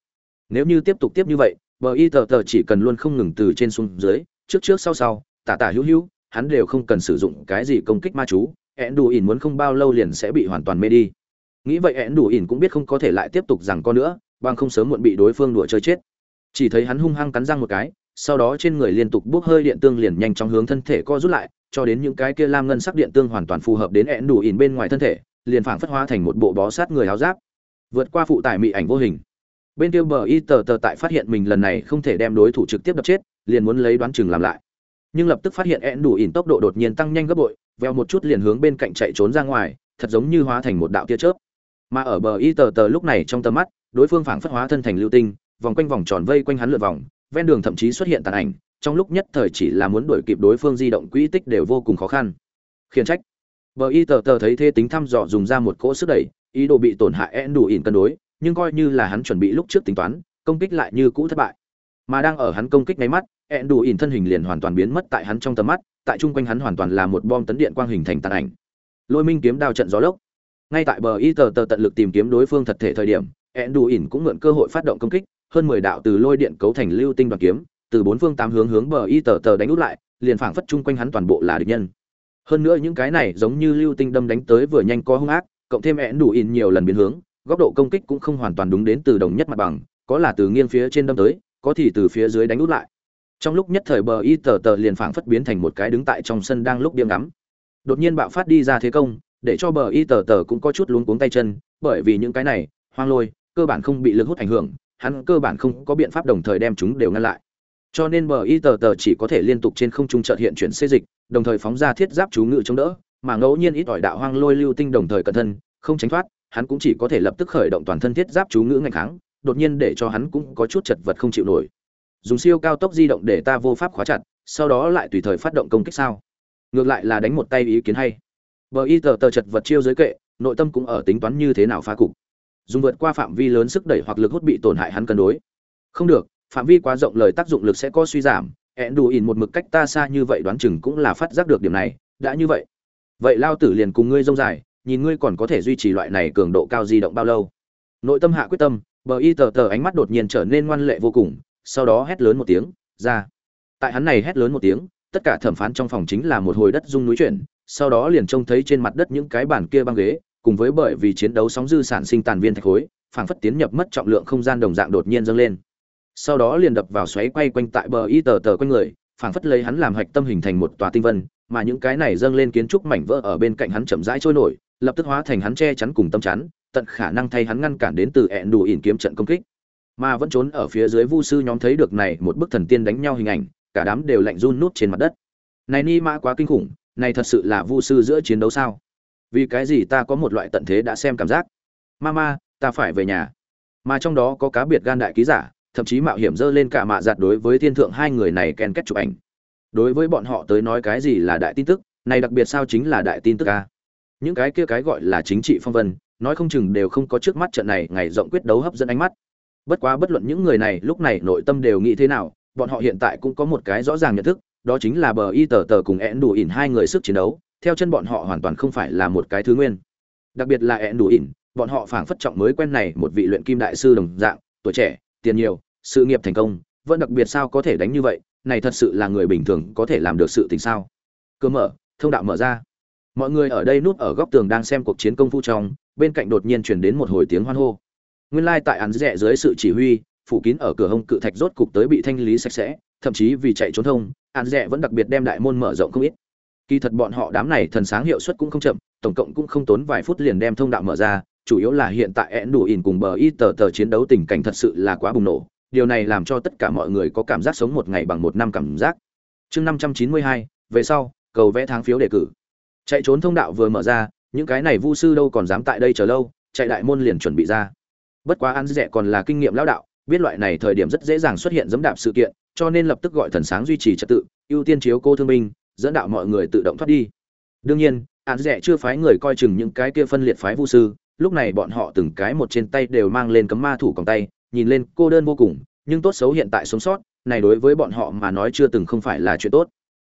nếu như tiếp tục tiếp như vậy, bờ y tờ tờ chỉ cần luôn không ngừng từ trên xuống dưới, trước trước sau sau, tả tả hữu hữu, hắn đều không cần sử dụng cái gì công kích ma chú ẹn đủ ỉn muốn không bao lâu liền sẽ bị hoàn toàn mê đi. Nghĩ vậy ẹn đủ ỉn cũng biết không có thể lại tiếp tục rằng con nữa, bằng không sớm muộn bị đối phương đùa chơi chết. Chỉ thấy hắn hung hăng cắn răng một cái, sau đó trên người liên tục bốc hơi điện tương liền nhanh chóng hướng thân thể co rút lại, cho đến những cái kia lam ngân sắc điện tương hoàn toàn phù hợp đến ẹn đủ ỉn bên ngoài thân thể, liền phảng phất hóa thành một bộ bó sát người háo giáp. Vượt qua phụ tải mị ảnh vô hình bên kia bờ y tờ tờ tại phát hiện mình lần này không thể đem đối thủ trực tiếp đập chết, liền muốn lấy đoán chừng làm lại. Nhưng lập tức phát hiện ẹn đủ ỉn tốc độ đột nhiên tăng nhanh gấp bội, veo một chút liền hướng bên cạnh chạy trốn ra ngoài, thật giống như hóa thành một đạo tia chớp. Mà ở bờ y tờ tờ lúc này trong tầm mắt, đối phương phảng phất hóa thân thành lưu tinh, vòng quanh vòng tròn vây quanh hắn lượt vòng, ven đường thậm chí xuất hiện tàn ảnh, trong lúc nhất thời chỉ là muốn đuổi kịp đối phương di động quỹ tích đều vô cùng khó khăn. Khiển trách. Bờ y tờ tờ thấy thế tính thăm dò dùng ra một cỗ sức đẩy, ý đồ bị tổn hại ẹn đủ ỉn cân đối nhưng coi như là hắn chuẩn bị lúc trước tính toán, công kích lại như cũ thất bại. Mà đang ở hắn công kích ngay mắt ẹn đủ ỉn thân hình liền hoàn toàn biến mất tại hắn trong tầm mắt, tại chung quanh hắn hoàn toàn là một bom tấn điện quang hình thành tàn ảnh. Lôi minh kiếm đao trận gió lốc. Ngay tại bờ y tờ tờ tận lực tìm kiếm đối phương thật thể thời điểm ẹn đủ ỉn cũng mượn cơ hội phát động công kích, hơn mười đạo từ lôi điện cấu thành lưu tinh đoàn kiếm, từ bốn phương tám hướng hướng bờ y tờ tờ đánh út lại, liền phảng phất chung quanh hắn toàn bộ là địch nhân. Hơn nữa những cái này giống như lưu tinh đâm đánh tới vừa nhanh có hung ác, cộng thêm ẹn đủ ỉn nhiều lần biến hướng góc độ công kích cũng không hoàn toàn đúng đến từ đồng nhất mặt bằng, có là từ nghiêng phía trên đâm tới, có thì từ phía dưới đánh út lại. Trong lúc nhất thời bờ y tờ tờ liền phảng phất biến thành một cái đứng tại trong sân đang lúc biếng ngắm. Đột nhiên bạo phát đi ra thế công, để cho bờ y tờ tờ cũng có chút luống cuống tay chân, bởi vì những cái này, hoang lôi, cơ bản không bị lực hút ảnh hưởng, hắn cơ bản không có biện pháp đồng thời đem chúng đều ngăn lại. Cho nên bờ y tờ tờ chỉ có thể liên tục trên không trung chợt hiện chuyển xê dịch, đồng thời phóng ra thiết giáp chú ngự chống đỡ, mà ngẫu nhiên ít ỏi đạo hoang lôi lưu tinh đồng thời cẩn thân, không tránh thoát hắn cũng chỉ có thể lập tức khởi động toàn thân thiết giáp chú ngữ ngạch kháng, đột nhiên để cho hắn cũng có chút chật vật không chịu nổi. Dùng siêu cao tốc di động để ta vô pháp khóa chặt, sau đó lại tùy thời phát động công kích sao? Ngược lại là đánh một tay ý kiến hay. Bờ y tờ tờ chật vật chiêu giới kệ, nội tâm cũng ở tính toán như thế nào phá cục. Dùng vượt qua phạm vi lớn sức đẩy hoặc lực hút bị tổn hại hắn cân đối. Không được, phạm vi quá rộng lời tác dụng lực sẽ có suy giảm ẹn đủ ỉn một mực cách ta xa như vậy đoán chừng cũng là phát giác được điểm này, đã như vậy. Vậy lao tử liền cùng ngươi rông dài nhìn ngươi còn có thể duy trì loại này cường độ cao di động bao lâu. Nội tâm hạ quyết tâm, bờ y tờ tờ ánh mắt đột nhiên trở nên ngoan lệ vô cùng, sau đó hét lớn một tiếng, ra! Tại hắn này hét lớn một tiếng, tất cả thẩm phán trong phòng chính là một hồi đất rung núi chuyển, sau đó liền trông thấy trên mặt đất những cái bàn kia băng ghế, cùng với bởi vì chiến đấu sóng dư sản sinh tàn viên thạch khối, phảng phất tiến nhập mất trọng lượng không gian đồng dạng đột nhiên dâng lên. Sau đó liền đập vào xoáy quay quanh tại bờ y tờ tờ quanh người, phảng phất lấy hắn làm hạch tâm hình thành một tòa tinh vân, mà những cái này dâng lên kiến trúc mảnh vỡ ở bên cạnh hắn chậm rãi trôi nổi lập tức hóa thành hắn che chắn cùng tâm chắn, tận khả năng thay hắn ngăn cản đến từ ẹn đủ ỉn kiếm trận công kích. Mà vẫn trốn ở phía dưới vu sư nhóm thấy được này một bức thần tiên đánh nhau hình ảnh, cả đám đều lạnh run nút trên mặt đất. Này ni mã quá kinh khủng, này thật sự là vu sư giữa chiến đấu sao? Vì cái gì ta có một loại tận thế đã xem cảm giác? Ma ma, ta phải về nhà. Mà trong đó có cá biệt gan đại ký giả, thậm chí mạo hiểm dơ lên cả mạ giặt đối với thiên thượng hai người này ken kết chụp ảnh. Đối với bọn họ tới nói cái gì là đại tin tức, này đặc biệt sao chính là đại tin tức a? Những cái kia cái gọi là chính trị phong vân, nói không chừng đều không có trước mắt trận này ngày rộng quyết đấu hấp dẫn ánh mắt. Bất quá bất luận những người này lúc này nội tâm đều nghĩ thế nào, bọn họ hiện tại cũng có một cái rõ ràng nhận thức, đó chính là bờ y tờ tờ cùng én đủ ỉn hai người sức chiến đấu, theo chân bọn họ hoàn toàn không phải là một cái thứ nguyên. Đặc biệt là én đủ ỉn, bọn họ phảng phất trọng mới quen này một vị luyện kim đại sư đồng dạng, tuổi trẻ, tiền nhiều, sự nghiệp thành công, vẫn đặc biệt sao có thể đánh như vậy, này thật sự là người bình thường có thể làm được sự tình sao? Cơ mở, thông đạo mở ra mọi người ở đây núp ở góc tường đang xem cuộc chiến công phu trong, bên cạnh đột nhiên chuyển đến một hồi tiếng hoan hô. Nguyên lai tại án rẽ dưới sự chỉ huy, phủ kín ở cửa hông cự thạch rốt cục tới bị thanh lý sạch sẽ, thậm chí vì chạy trốn thông, án rẽ vẫn đặc biệt đem đại môn mở rộng không ít. Kỳ thật bọn họ đám này thần sáng hiệu suất cũng không chậm, tổng cộng cũng không tốn vài phút liền đem thông đạo mở ra, chủ yếu là hiện tại én đủ ỉn cùng bờ y tờ tờ chiến đấu tình cảnh thật sự là quá bùng nổ, điều này làm cho tất cả mọi người có cảm giác sống một ngày bằng một năm cảm giác. Chương năm trăm chín mươi hai, về sau, cầu vẽ tháng phiếu đề cử chạy trốn thông đạo vừa mở ra, những cái này vu sư đâu còn dám tại đây chờ lâu, chạy đại môn liền chuẩn bị ra. Bất quá ăn rẻ dạ còn là kinh nghiệm lão đạo, biết loại này thời điểm rất dễ dàng xuất hiện dẫm đạp sự kiện, cho nên lập tức gọi thần sáng duy trì trật tự, ưu tiên chiếu cô thương binh, dẫn đạo mọi người tự động thoát đi. Đương nhiên ăn rẻ dạ chưa phái người coi chừng những cái kia phân liệt phái vu sư, lúc này bọn họ từng cái một trên tay đều mang lên cấm ma thủ còng tay, nhìn lên cô đơn vô cùng, nhưng tốt xấu hiện tại sống sót, này đối với bọn họ mà nói chưa từng không phải là chuyện tốt.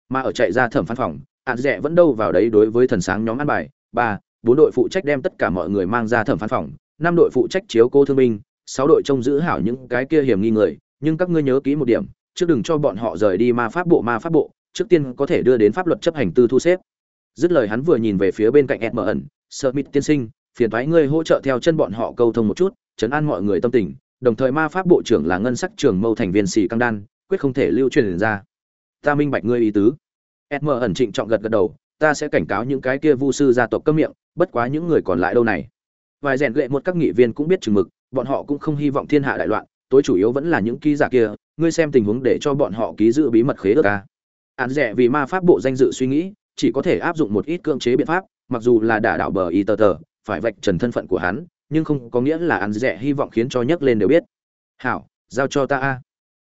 Mà ở chạy ra thẩm phán phòng ạn rẻ vẫn đâu vào đấy đối với thần sáng nhóm ăn bài. Ba, bốn đội phụ trách đem tất cả mọi người mang ra thẩm phán phòng. Năm đội phụ trách chiếu cô thương binh. Sáu đội trông giữ hảo những cái kia hiểm nghi người. Nhưng các ngươi nhớ kỹ một điểm, trước đừng cho bọn họ rời đi ma pháp bộ, ma pháp bộ. Trước tiên có thể đưa đến pháp luật chấp hành tư thu xếp. Dứt lời hắn vừa nhìn về phía bên cạnh ed mờ ẩn. Sợ mít tiên sinh, phiền thoái ngươi hỗ trợ theo chân bọn họ câu thông một chút chấn an mọi người tâm tình. Đồng thời ma pháp bộ trưởng là ngân sắc trưởng mâu thành viên sĩ căng đan, quyết không thể lưu truyền ra. Ta minh bạch ngươi ý tứ ed mờ ẩn trịnh trọng gật gật đầu, ta sẽ cảnh cáo những cái kia vu sư gia tộc cấm miệng, bất quá những người còn lại đâu này? Vài rèn lệ một các nghị viên cũng biết chừng mực, bọn họ cũng không hy vọng thiên hạ đại loạn, tối chủ yếu vẫn là những ký giả kia, ngươi xem tình huống để cho bọn họ ký giữ bí mật khế ước ca án rẻ vì ma pháp bộ danh dự suy nghĩ, chỉ có thể áp dụng một ít cưỡng chế biện pháp, mặc dù là đả đảo bờ y tờ tờ, phải vạch trần thân phận của hắn, nhưng không có nghĩa là án rẻ hy vọng khiến cho nhấc lên đều biết. Hảo, giao cho ta a.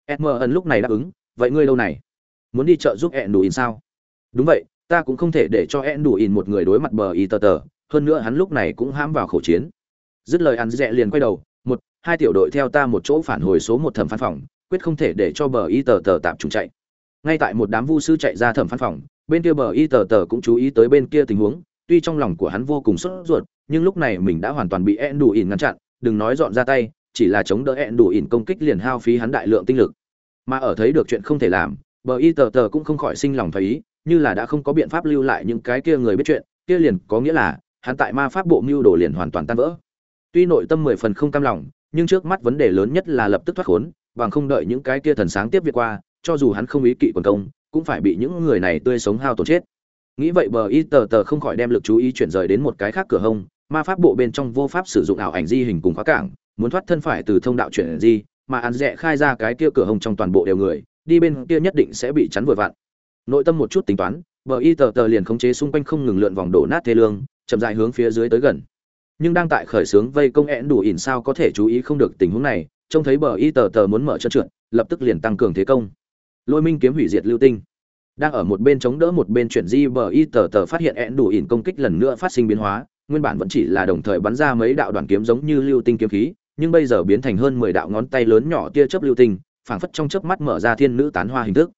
Edm ẩn lúc này đáp ứng, vậy ngươi lâu này? Muốn đi chợ giúp hẹn đủ in sao? Đúng vậy, ta cũng không thể để cho hẹn đủ in một người đối mặt bờ y tờ tờ, hơn nữa hắn lúc này cũng hãm vào khẩu chiến. Dứt lời ăn rẽ liền quay đầu, một, hai tiểu đội theo ta một chỗ phản hồi số một thẩm phán phòng, quyết không thể để cho bờ y tờ tờ tạm trùng chạy. Ngay tại một đám vu sư chạy ra thẩm phán phòng, bên kia bờ y tờ tờ cũng chú ý tới bên kia tình huống, tuy trong lòng của hắn vô cùng sốt ruột, nhưng lúc này mình đã hoàn toàn bị ẹn đủ ỉn ngăn chặn, đừng nói dọn ra tay, chỉ là chống đỡ ẹn đủ ỉn công kích liền hao phí hắn đại lượng tinh lực. Mà ở thấy được chuyện không thể làm, bờ y tờ tờ cũng không khỏi sinh lòng thấy ý như là đã không có biện pháp lưu lại những cái kia người biết chuyện, kia liền có nghĩa là, hắn tại ma pháp bộ mưu đồ liền hoàn toàn tan vỡ. Tuy nội tâm mười phần không cam lòng, nhưng trước mắt vấn đề lớn nhất là lập tức thoát khốn, bằng không đợi những cái kia thần sáng tiếp việc qua, cho dù hắn không ý kỵ quần công, cũng phải bị những người này tươi sống hao tổn chết. Nghĩ vậy bờ y tờ tờ không khỏi đem lực chú ý chuyển rời đến một cái khác cửa hông, ma pháp bộ bên trong vô pháp sử dụng ảo ảnh di hình cùng khóa cảng, muốn thoát thân phải từ thông đạo chuyển di, mà ăn rẻ khai ra cái kia cửa hông trong toàn bộ đều người, đi bên kia nhất định sẽ bị chắn vội vặn nội tâm một chút tính toán, bờ y tờ tờ liền khống chế xung quanh không ngừng lượn vòng đổ nát thê lương, chậm dài hướng phía dưới tới gần. Nhưng đang tại khởi sướng vây công én đủ ỉn sao có thể chú ý không được tình huống này, trông thấy bờ y tờ tờ muốn mở chân trượt, lập tức liền tăng cường thế công. Lôi minh kiếm hủy diệt lưu tinh. Đang ở một bên chống đỡ một bên chuyển di, bờ y tờ tờ phát hiện én đủ ỉn công kích lần nữa phát sinh biến hóa, nguyên bản vẫn chỉ là đồng thời bắn ra mấy đạo đoàn kiếm giống như lưu tinh kiếm khí, nhưng bây giờ biến thành hơn mười đạo ngón tay lớn nhỏ tia chớp lưu tinh, phảng phất trong chớp mắt mở ra thiên nữ tán hoa hình thức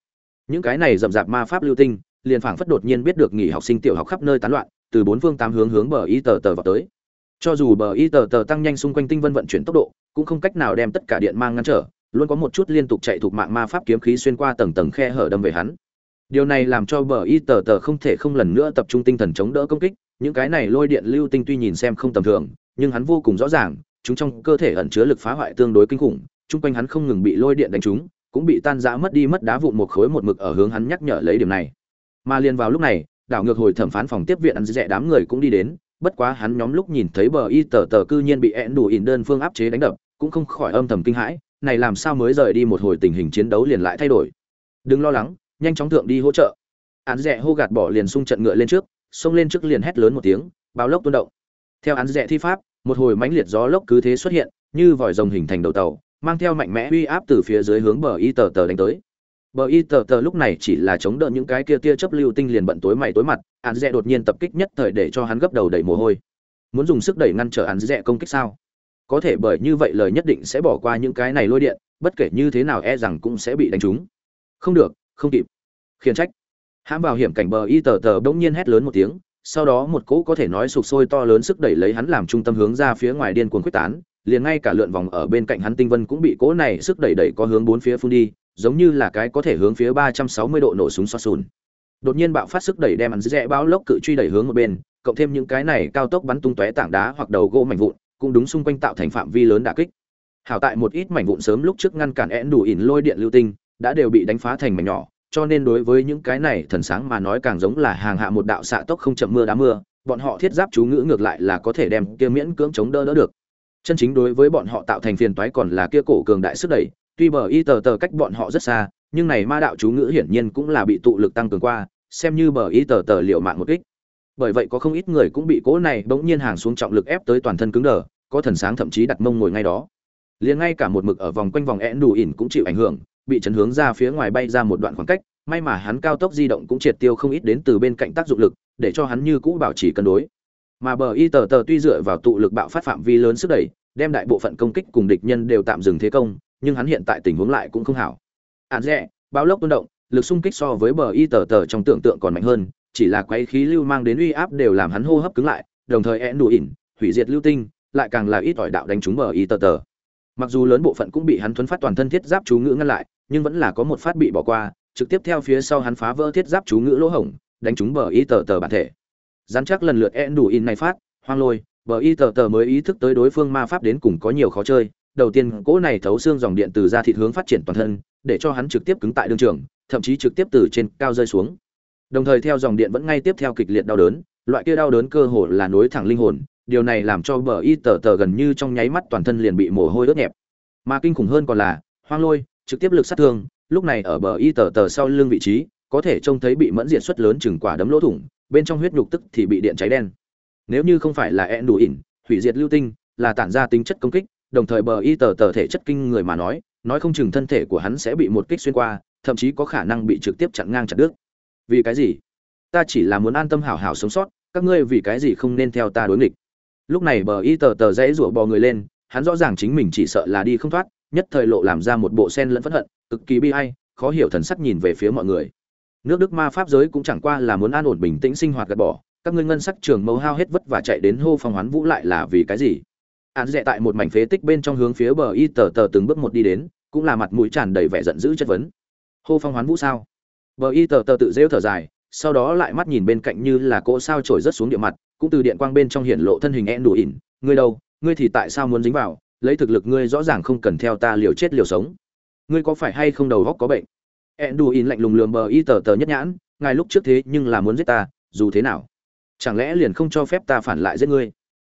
những cái này rậm rạp ma pháp lưu tinh, liền phảng phất đột nhiên biết được nghỉ học sinh tiểu học khắp nơi tán loạn, từ bốn phương tám hướng hướng bờ y tờ tờ vào tới. Cho dù bờ y tờ tờ tăng nhanh xung quanh tinh vân vận chuyển tốc độ, cũng không cách nào đem tất cả điện mang ngăn trở, luôn có một chút liên tục chạy thuộc mạng ma pháp kiếm khí xuyên qua tầng tầng khe hở đâm về hắn. Điều này làm cho bờ y tờ tờ không thể không lần nữa tập trung tinh thần chống đỡ công kích, những cái này lôi điện lưu tinh tuy nhìn xem không tầm thường, nhưng hắn vô cùng rõ ràng, chúng trong cơ thể ẩn chứa lực phá hoại tương đối kinh khủng, chung quanh hắn không ngừng bị lôi điện đánh trúng cũng bị tan rã mất đi mất đá vụn một khối một mực ở hướng hắn nhắc nhở lấy điểm này. Mà liền vào lúc này, đảo ngược hồi thẩm phán phòng tiếp viện ăn rẻ đám người cũng đi đến, bất quá hắn nhóm lúc nhìn thấy bờ y tờ tờ cư nhiên bị ẹn đủ ỉn đơn phương áp chế đánh đập, cũng không khỏi âm thầm kinh hãi, này làm sao mới rời đi một hồi tình hình chiến đấu liền lại thay đổi. Đừng lo lắng, nhanh chóng thượng đi hỗ trợ. Án rẻ hô gạt bỏ liền xung trận ngựa lên trước, xông lên trước liền hét lớn một tiếng, báo lốc tuôn động. Theo án rẻ thi pháp, một hồi mãnh liệt gió lốc cứ thế xuất hiện, như vòi rồng hình thành đầu tàu mang theo mạnh mẽ uy áp từ phía dưới hướng bờ y tờ tờ đánh tới. Bờ y tờ tờ lúc này chỉ là chống đỡ những cái kia tia chớp lưu tinh liền bận tối mày tối mặt hắn rẻ đột nhiên tập kích nhất thời để cho hắn gấp đầu đầy mồ hôi. Muốn dùng sức đẩy ngăn trở hắn rẻ công kích sao? Có thể bởi như vậy lời nhất định sẽ bỏ qua những cái này lôi điện, bất kể như thế nào e rằng cũng sẽ bị đánh trúng. Không được, không kịp. Khiển trách. Hãm vào hiểm cảnh bờ y tờ tờ bỗng nhiên hét lớn một tiếng, sau đó một cỗ có thể nói sụp sôi to lớn sức đẩy lấy hắn làm trung tâm hướng ra phía ngoài điên cuồng quyết tán liền ngay cả lượn vòng ở bên cạnh hắn tinh vân cũng bị cỗ này sức đẩy đẩy có hướng bốn phía phun đi, giống như là cái có thể hướng phía ba trăm sáu mươi độ nổ súng xoa sùn. Đột nhiên bạo phát sức đẩy đem hắn rẽ báo lốc cự truy đẩy hướng một bên, cộng thêm những cái này cao tốc bắn tung tóe tảng đá hoặc đầu gỗ mảnh vụn, cũng đúng xung quanh tạo thành phạm vi lớn đả kích. Hảo tại một ít mảnh vụn sớm lúc trước ngăn cản én đủ ỉn lôi điện lưu tinh, đã đều bị đánh phá thành mảnh nhỏ, cho nên đối với những cái này thần sáng mà nói càng giống là hàng hạ một đạo xạ tốc không chậm mưa đá mưa, bọn họ thiết giáp chú ngữ ngược lại là có thể đem kia miễn cưỡng chống đỡ đỡ được chân chính đối với bọn họ tạo thành phiền toái còn là kia cổ cường đại sức đẩy, tuy bờ y tờ tờ cách bọn họ rất xa, nhưng này ma đạo chú ngữ hiển nhiên cũng là bị tụ lực tăng cường qua, xem như bờ y tờ tờ liệu mạng một kích. Bởi vậy có không ít người cũng bị cỗ này bỗng nhiên hàng xuống trọng lực ép tới toàn thân cứng đờ, có thần sáng thậm chí đặt mông ngồi ngay đó. Liền ngay cả một mực ở vòng quanh vòng én đủ ỉn cũng chịu ảnh hưởng, bị chấn hướng ra phía ngoài bay ra một đoạn khoảng cách, may mà hắn cao tốc di động cũng triệt tiêu không ít đến từ bên cạnh tác dụng lực, để cho hắn như cũ bảo trì cân đối. Mà bờ y tờ tờ tuy dựa vào tụ lực bạo phát phạm vi lớn sức đẩy đem đại bộ phận công kích cùng địch nhân đều tạm dừng thế công, nhưng hắn hiện tại tình huống lại cũng không hảo. Hạn rẽ báo lốc tuôn động, lực xung kích so với bờ y tờ tờ trong tưởng tượng còn mạnh hơn, chỉ là quấy khí lưu mang đến uy áp đều làm hắn hô hấp cứng lại, đồng thời én đủ ỉn, hủy diệt lưu tinh, lại càng là ít ỏi đạo đánh trúng bờ y tờ tờ. Mặc dù lớn bộ phận cũng bị hắn thuấn phát toàn thân thiết giáp chú ngữ ngăn lại, nhưng vẫn là có một phát bị bỏ qua, trực tiếp theo phía sau hắn phá vỡ thiết giáp chú ngữ lỗ hổng, đánh trúng bờ y tờ tờ bản thể. Dán chắc lần lượt én đủ ỉn này phát, hoang lôi bờ y tờ tờ mới ý thức tới đối phương ma pháp đến cùng có nhiều khó chơi. Đầu tiên, cỗ này thấu xương dòng điện từ ra thịt hướng phát triển toàn thân, để cho hắn trực tiếp cứng tại đương trường, thậm chí trực tiếp từ trên cao rơi xuống. Đồng thời theo dòng điện vẫn ngay tiếp theo kịch liệt đau đớn, loại kia đau đớn cơ hồ là nối thẳng linh hồn, điều này làm cho bờ y tờ tờ gần như trong nháy mắt toàn thân liền bị mồ hôi ướt nhẹp. Mà kinh khủng hơn còn là, hoang lôi, trực tiếp lực sát thương, lúc này ở bờ y tờ tờ sau lưng vị trí, có thể trông thấy bị mẫn diện suất lớn chừng quả đấm lỗ thủng, bên trong huyết nhục tức thì bị điện cháy đen nếu như không phải là ẹn đủ ỉn, hủy diệt lưu tinh, là tản ra tính chất công kích, đồng thời bờ y tờ tờ thể chất kinh người mà nói nói không chừng thân thể của hắn sẽ bị một kích xuyên qua, thậm chí có khả năng bị trực tiếp chặn ngang chặt đứt. Vì cái gì? Ta chỉ là muốn an tâm hảo hảo sống sót, các ngươi vì cái gì không nên theo ta đối nghịch? Lúc này bờ y tờ tờ dãy rủa bò người lên, hắn rõ ràng chính mình chỉ sợ là đi không thoát, nhất thời lộ làm ra một bộ sen lẫn phẫn hận, cực kỳ bi ai, khó hiểu thần sắc nhìn về phía mọi người. Nước đức ma pháp giới cũng chẳng qua là muốn an ổn bình tĩnh sinh hoạt gạt bỏ các ngươi ngân sắc trường mâu hao hết vất và chạy đến hô phong hoán vũ lại là vì cái gì? Án dẹ tại một mảnh phế tích bên trong hướng phía bờ y tờ tờ từng bước một đi đến, cũng là mặt mũi tràn đầy vẻ giận dữ chất vấn. Hô phong hoán vũ sao? Bờ y tờ tờ tự rêu thở dài, sau đó lại mắt nhìn bên cạnh như là cỗ sao trổi rất xuống địa mặt, cũng từ điện quang bên trong hiện lộ thân hình en đủ ỉn. Ngươi đâu? Ngươi thì tại sao muốn dính vào? Lấy thực lực ngươi rõ ràng không cần theo ta liều chết liều sống. Ngươi có phải hay không đầu góc có bệnh? En đủ ỉn lạnh lùng lườm bờ y tờ tờ nhất nhãn, ngài lúc trước thế nhưng là muốn giết ta, dù thế nào? Chẳng lẽ liền không cho phép ta phản lại giết ngươi?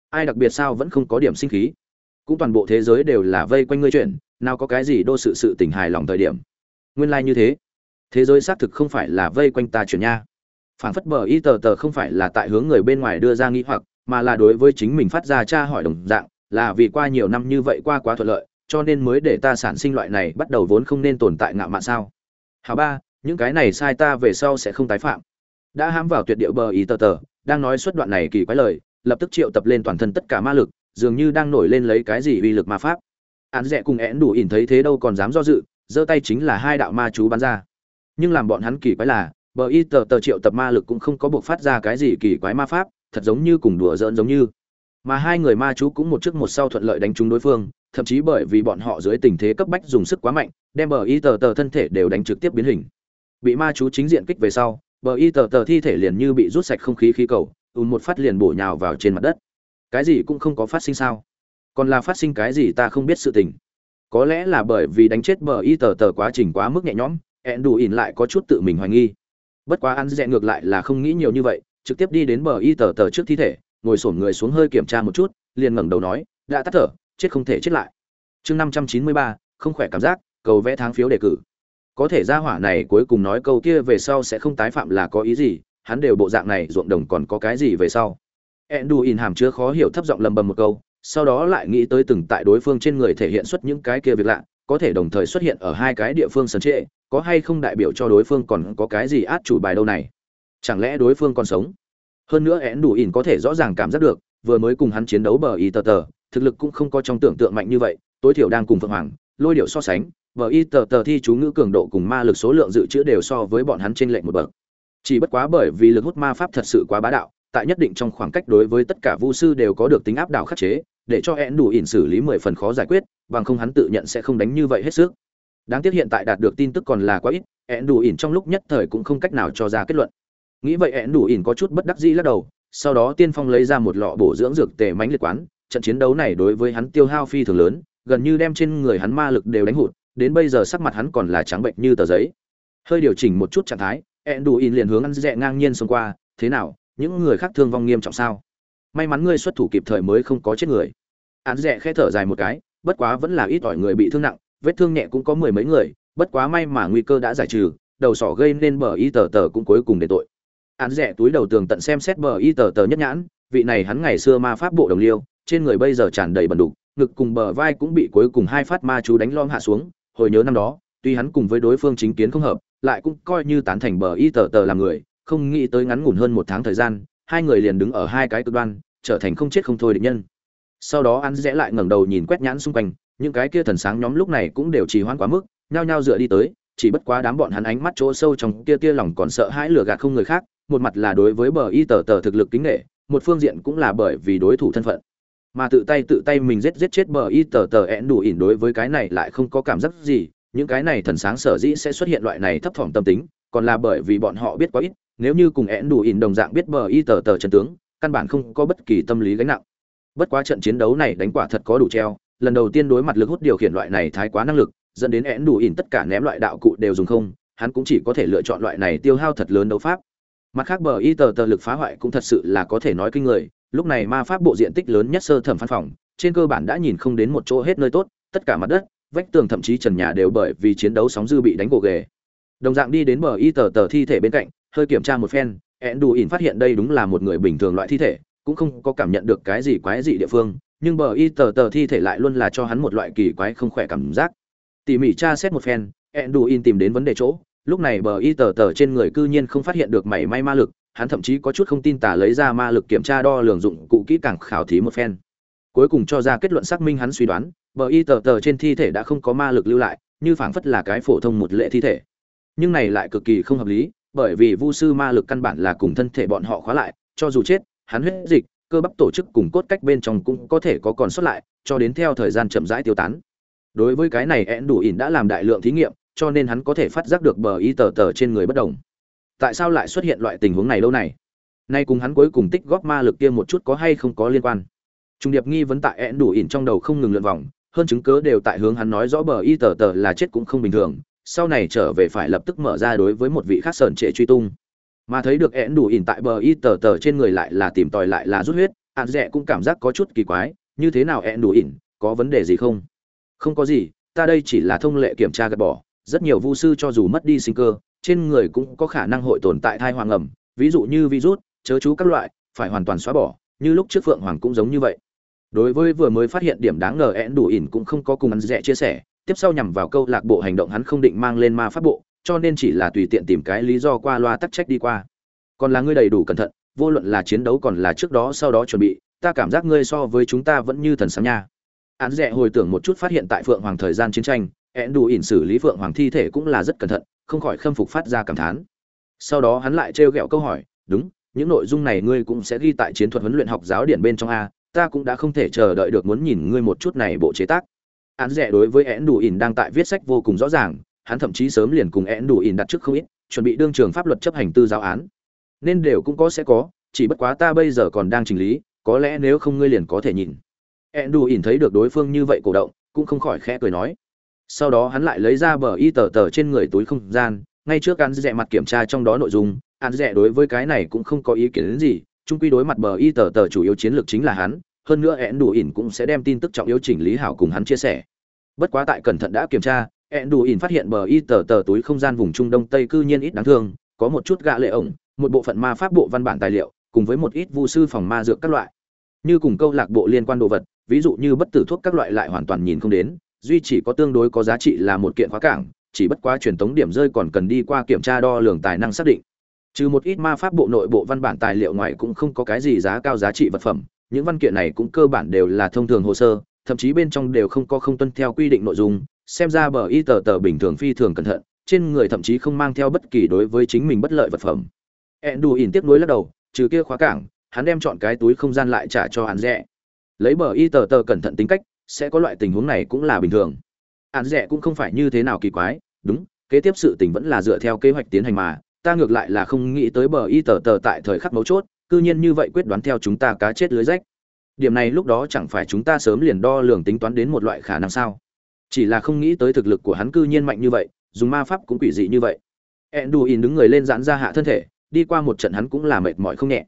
Ai đặc biệt sao vẫn không có điểm sinh khí? Cũng toàn bộ thế giới đều là vây quanh ngươi chuyện, nào có cái gì đô sự sự tình hài lòng thời điểm. Nguyên lai like như thế. Thế giới xác thực không phải là vây quanh ta chuyển nha. Phản phất bờ y tờ tờ không phải là tại hướng người bên ngoài đưa ra nghĩ hoặc, mà là đối với chính mình phát ra tra hỏi đồng dạng, là vì qua nhiều năm như vậy qua quá thuận lợi, cho nên mới để ta sản sinh loại này bắt đầu vốn không nên tồn tại ngạo mạn sao. Hào ba, những cái này sai ta về sau sẽ không tái phạm. Đã hãm vào tuyệt điệu bờ y tờ tờ đang nói suốt đoạn này kỳ quái lời, lập tức triệu tập lên toàn thân tất cả ma lực, dường như đang nổi lên lấy cái gì uy lực ma pháp. Án rẽ cùng én đủ ỉn thấy thế đâu còn dám do dự, giơ tay chính là hai đạo ma chú bắn ra. Nhưng làm bọn hắn kỳ quái là, bờ y tờ tờ triệu tập ma lực cũng không có buộc phát ra cái gì kỳ quái ma pháp, thật giống như cùng đùa giỡn giống như. Mà hai người ma chú cũng một trước một sau thuận lợi đánh trúng đối phương, thậm chí bởi vì bọn họ dưới tình thế cấp bách dùng sức quá mạnh, đem bờ y tờ tờ thân thể đều đánh trực tiếp biến hình. Bị ma chú chính diện kích về sau bờ y tờ tờ thi thể liền như bị rút sạch không khí khí cầu, ùn một phát liền bổ nhào vào trên mặt đất. Cái gì cũng không có phát sinh sao? Còn là phát sinh cái gì ta không biết sự tình. Có lẽ là bởi vì đánh chết bờ y tờ tờ quá trình quá mức nhẹ nhõm, ẹn đủ ỉn lại có chút tự mình hoài nghi. Bất quá ăn dẹ ngược lại là không nghĩ nhiều như vậy, trực tiếp đi đến bờ y tờ tờ trước thi thể, ngồi sổn người xuống hơi kiểm tra một chút, liền ngẩng đầu nói, đã tắt thở, chết không thể chết lại. Chương năm trăm chín mươi ba, không khỏe cảm giác, cầu vẽ tháng phiếu đề cử có thể ra hỏa này cuối cùng nói câu kia về sau sẽ không tái phạm là có ý gì, hắn đều bộ dạng này ruộng đồng còn có cái gì về sau. In hàm chứa khó hiểu thấp giọng lầm bầm một câu, sau đó lại nghĩ tới từng tại đối phương trên người thể hiện xuất những cái kia việc lạ, có thể đồng thời xuất hiện ở hai cái địa phương sân trệ, có hay không đại biểu cho đối phương còn có cái gì át chủ bài đâu này? Chẳng lẽ đối phương còn sống? Hơn nữa én đủ ỉn có thể rõ ràng cảm giác được, vừa mới cùng hắn chiến đấu bờ y tờ tờ, thực lực cũng không có trong tưởng tượng mạnh như vậy, tối thiểu đang cùng phượng hoàng, lôi điệu so sánh bờ y tờ tờ thi chú ngữ cường độ cùng ma lực số lượng dự trữ đều so với bọn hắn trên lệnh một bậc. Chỉ bất quá bởi vì lực hút ma pháp thật sự quá bá đạo, tại nhất định trong khoảng cách đối với tất cả vu sư đều có được tính áp đảo khắc chế, để cho én đủ ỉn xử lý mười phần khó giải quyết, bằng không hắn tự nhận sẽ không đánh như vậy hết sức. Đáng tiếc hiện tại đạt được tin tức còn là quá ít én đủ ỉn trong lúc nhất thời cũng không cách nào cho ra kết luận. Nghĩ vậy én đủ ỉn có chút bất đắc dĩ lắc đầu, sau đó tiên phong lấy ra một lọ bổ dưỡng dược tề mánh liệt quán, trận chiến đấu này đối với hắn tiêu hao phi thường lớn, gần như đem trên người hắn ma lực đều đánh hụt đến bây giờ sắc mặt hắn còn là trắng bệnh như tờ giấy. Hơi điều chỉnh một chút trạng thái én đủ ỉn liền hướng ăn dẹ ngang nhiên xông qua, thế nào, những người khác thương vong nghiêm trọng sao? May mắn ngươi xuất thủ kịp thời mới không có chết người. Án dẹ khẽ thở dài một cái, bất quá vẫn là ít ỏi người bị thương nặng, vết thương nhẹ cũng có mười mấy người, bất quá may mà nguy cơ đã giải trừ, đầu sỏ gây nên bờ y tờ tờ cũng cuối cùng để tội. Án rẻ túi đầu tường tận xem xét bờ y tờ tờ nhất nhãn, vị này hắn ngày xưa ma pháp bộ đồng liêu, trên người bây giờ tràn đầy bẩn đục, ngực cùng bờ vai cũng bị cuối cùng hai phát ma chú đánh lom hạ xuống hồi nhớ năm đó, tuy hắn cùng với đối phương chính kiến không hợp, lại cũng coi như tán thành bờ y tờ tờ làm người, không nghĩ tới ngắn ngủn hơn một tháng thời gian, hai người liền đứng ở hai cái cực đoan, trở thành không chết không thôi địch nhân. Sau đó hắn rẽ lại ngẩng đầu nhìn quét nhãn xung quanh, những cái kia thần sáng nhóm lúc này cũng đều trì hoãn quá mức, nhao nhao dựa đi tới, chỉ bất quá đám bọn hắn ánh mắt chỗ sâu trong kia kia lòng còn sợ hãi lừa gạt không người khác, một mặt là đối với bờ y tờ tờ thực lực kính nghệ một phương diện cũng là bởi vì đối thủ thân phận mà tự tay tự tay mình giết giết chết bờ y tờ tờ én đủ ỉn đối với cái này lại không có cảm giác gì. Những cái này thần sáng sở dĩ sẽ xuất hiện loại này thấp thỏm tâm tính, còn là bởi vì bọn họ biết quá ít, nếu như cùng én đủ ỉn đồng dạng biết bờ y tờ tờ trần tướng, căn bản không có bất kỳ tâm lý gánh nặng. Bất quá trận chiến đấu này đánh quả thật có đủ treo, lần đầu tiên đối mặt lực hút điều khiển loại này thái quá năng lực, dẫn đến én đủ ỉn tất cả ném loại đạo cụ đều dùng không, hắn cũng chỉ có thể lựa chọn loại này tiêu hao thật lớn đấu pháp. Mặt khác bờ y tờ tờ lực phá hoại cũng thật sự là có thể nói kinh người lúc này ma pháp bộ diện tích lớn nhất sơ thẩm văn phòng, trên cơ bản đã nhìn không đến một chỗ hết nơi tốt, tất cả mặt đất, vách tường thậm chí trần nhà đều bởi vì chiến đấu sóng dư bị đánh gồ ghề. Đồng dạng đi đến bờ y tờ tờ thi thể bên cạnh, hơi kiểm tra một phen ẹn đủ ỉn phát hiện đây đúng là một người bình thường loại thi thể, cũng không có cảm nhận được cái gì quái dị địa phương, nhưng bờ y tờ tờ thi thể lại luôn là cho hắn một loại kỳ quái không khỏe cảm giác. Tỉ mỉ tra xét một phen ẹn đủ ỉn tìm đến vấn đề chỗ, lúc này bờ y tờ tờ trên người cư nhiên không phát hiện được mảy may ma lực hắn thậm chí có chút không tin tả lấy ra ma lực kiểm tra đo lường dụng cụ kỹ càng khảo thí một phen. Cuối cùng cho ra kết luận xác minh hắn suy đoán, bờ y tờ tờ trên thi thể đã không có ma lực lưu lại, như phảng phất là cái phổ thông một lệ thi thể. Nhưng này lại cực kỳ không hợp lý, bởi vì vu sư ma lực căn bản là cùng thân thể bọn họ khóa lại, cho dù chết, hắn huyết dịch, cơ bắp tổ chức cùng cốt cách bên trong cũng có thể có còn sót lại, cho đến theo thời gian chậm rãi tiêu tán. Đối với cái này én đủ ỉn đã làm đại lượng thí nghiệm, cho nên hắn có thể phát giác được bờ y tờ tờ trên người bất đồng tại sao lại xuất hiện loại tình huống này lâu này? Nay cùng hắn cuối cùng tích góp ma lực kia một chút có hay không có liên quan? Trung điệp nghi vấn tại én đủ ỉn trong đầu không ngừng lượn vòng, hơn chứng cớ đều tại hướng hắn nói rõ bờ y tờ tờ là chết cũng không bình thường, sau này trở về phải lập tức mở ra đối với một vị khác sờn trệ truy tung. Mà thấy được én đủ ỉn tại bờ y tờ tờ trên người lại là tìm tòi lại là rút huyết ạn dẹ dạ cũng cảm giác có chút kỳ quái, như thế nào én đủ ỉn, có vấn đề gì không? Không có gì, ta đây chỉ là thông lệ kiểm tra gạt bỏ, rất nhiều vu sư cho dù mất đi sinh cơ trên người cũng có khả năng hội tồn tại thai hoàng ẩm, ví dụ như virus, chớ chú các loại, phải hoàn toàn xóa bỏ, như lúc trước phượng hoàng cũng giống như vậy. Đối với vừa mới phát hiện điểm đáng ngờ én đủ ỉn cũng không có cùng ăn rẻ chia sẻ, tiếp sau nhằm vào câu lạc bộ hành động hắn không định mang lên ma pháp bộ, cho nên chỉ là tùy tiện tìm cái lý do qua loa tắc trách đi qua. Còn là ngươi đầy đủ cẩn thận, vô luận là chiến đấu còn là trước đó sau đó chuẩn bị, ta cảm giác ngươi so với chúng ta vẫn như thần sáng nha. Án rẻ hồi tưởng một chút phát hiện tại phượng hoàng thời gian chiến tranh én đủ ỉn xử lý phượng hoàng thi thể cũng là rất cẩn thận không khỏi khâm phục phát ra cảm thán. Sau đó hắn lại trêu ghẹo câu hỏi, đúng, những nội dung này ngươi cũng sẽ ghi tại chiến thuật huấn luyện học giáo điển bên trong a, ta cũng đã không thể chờ đợi được muốn nhìn ngươi một chút này bộ chế tác. Án rẻ đối với én đủ ỉn đang tại viết sách vô cùng rõ ràng, hắn thậm chí sớm liền cùng én đủ ỉn đặt trước không ít, chuẩn bị đương trường pháp luật chấp hành tư giáo án. Nên đều cũng có sẽ có, chỉ bất quá ta bây giờ còn đang chỉnh lý, có lẽ nếu không ngươi liền có thể nhìn. Én đủ ỉn thấy được đối phương như vậy cổ động, cũng không khỏi khẽ cười nói sau đó hắn lại lấy ra bờ y tờ tờ trên người túi không gian, ngay trước án rẽ mặt kiểm tra trong đó nội dung, án rẽ đối với cái này cũng không có ý kiến đến gì trung quy đối mặt bờ y tờ tờ chủ yếu chiến lược chính là hắn, hơn nữa én đủ ỉn cũng sẽ đem tin tức trọng yếu chỉnh lý hảo cùng hắn chia sẻ. Bất quá tại cẩn thận đã kiểm tra én đủ ỉn phát hiện bờ y tờ tờ túi không gian vùng trung đông tây cư nhiên ít đáng thương, có một chút gạ lệ ổng, một bộ phận ma pháp bộ văn bản tài liệu, cùng với một ít vu sư phòng ma dược các loại. Như cùng câu lạc bộ liên quan đồ vật, ví dụ như bất tử thuốc các loại lại hoàn toàn nhìn không đến duy chỉ có tương đối có giá trị là một kiện khóa cảng, chỉ bất quá truyền tống điểm rơi còn cần đi qua kiểm tra đo lường tài năng xác định. Trừ một ít ma pháp bộ nội bộ văn bản tài liệu ngoài cũng không có cái gì giá cao giá trị vật phẩm, những văn kiện này cũng cơ bản đều là thông thường hồ sơ, thậm chí bên trong đều không có không tuân theo quy định nội dung, xem ra bờ y tờ tờ bình thường phi thường cẩn thận, trên người thậm chí không mang theo bất kỳ đối với chính mình bất lợi vật phẩm. Ed đù ỉn tiếp nối lắc đầu, trừ kia khóa cảng, hắn đem chọn cái túi không gian lại trả cho hắn rẻ lấy bờ y tờ tờ cẩn thận tính cách sẽ có loại tình huống này cũng là bình thường. Án rẻ cũng không phải như thế nào kỳ quái, đúng, kế tiếp sự tình vẫn là dựa theo kế hoạch tiến hành mà, ta ngược lại là không nghĩ tới bờ y tờ tờ tại thời khắc mấu chốt, cư nhiên như vậy quyết đoán theo chúng ta cá chết lưới rách. Điểm này lúc đó chẳng phải chúng ta sớm liền đo lường tính toán đến một loại khả năng sao? Chỉ là không nghĩ tới thực lực của hắn cư nhiên mạnh như vậy, dùng ma pháp cũng quỷ dị như vậy. Enduin đứng người lên giãn ra hạ thân thể, đi qua một trận hắn cũng là mệt mỏi không nhẹ.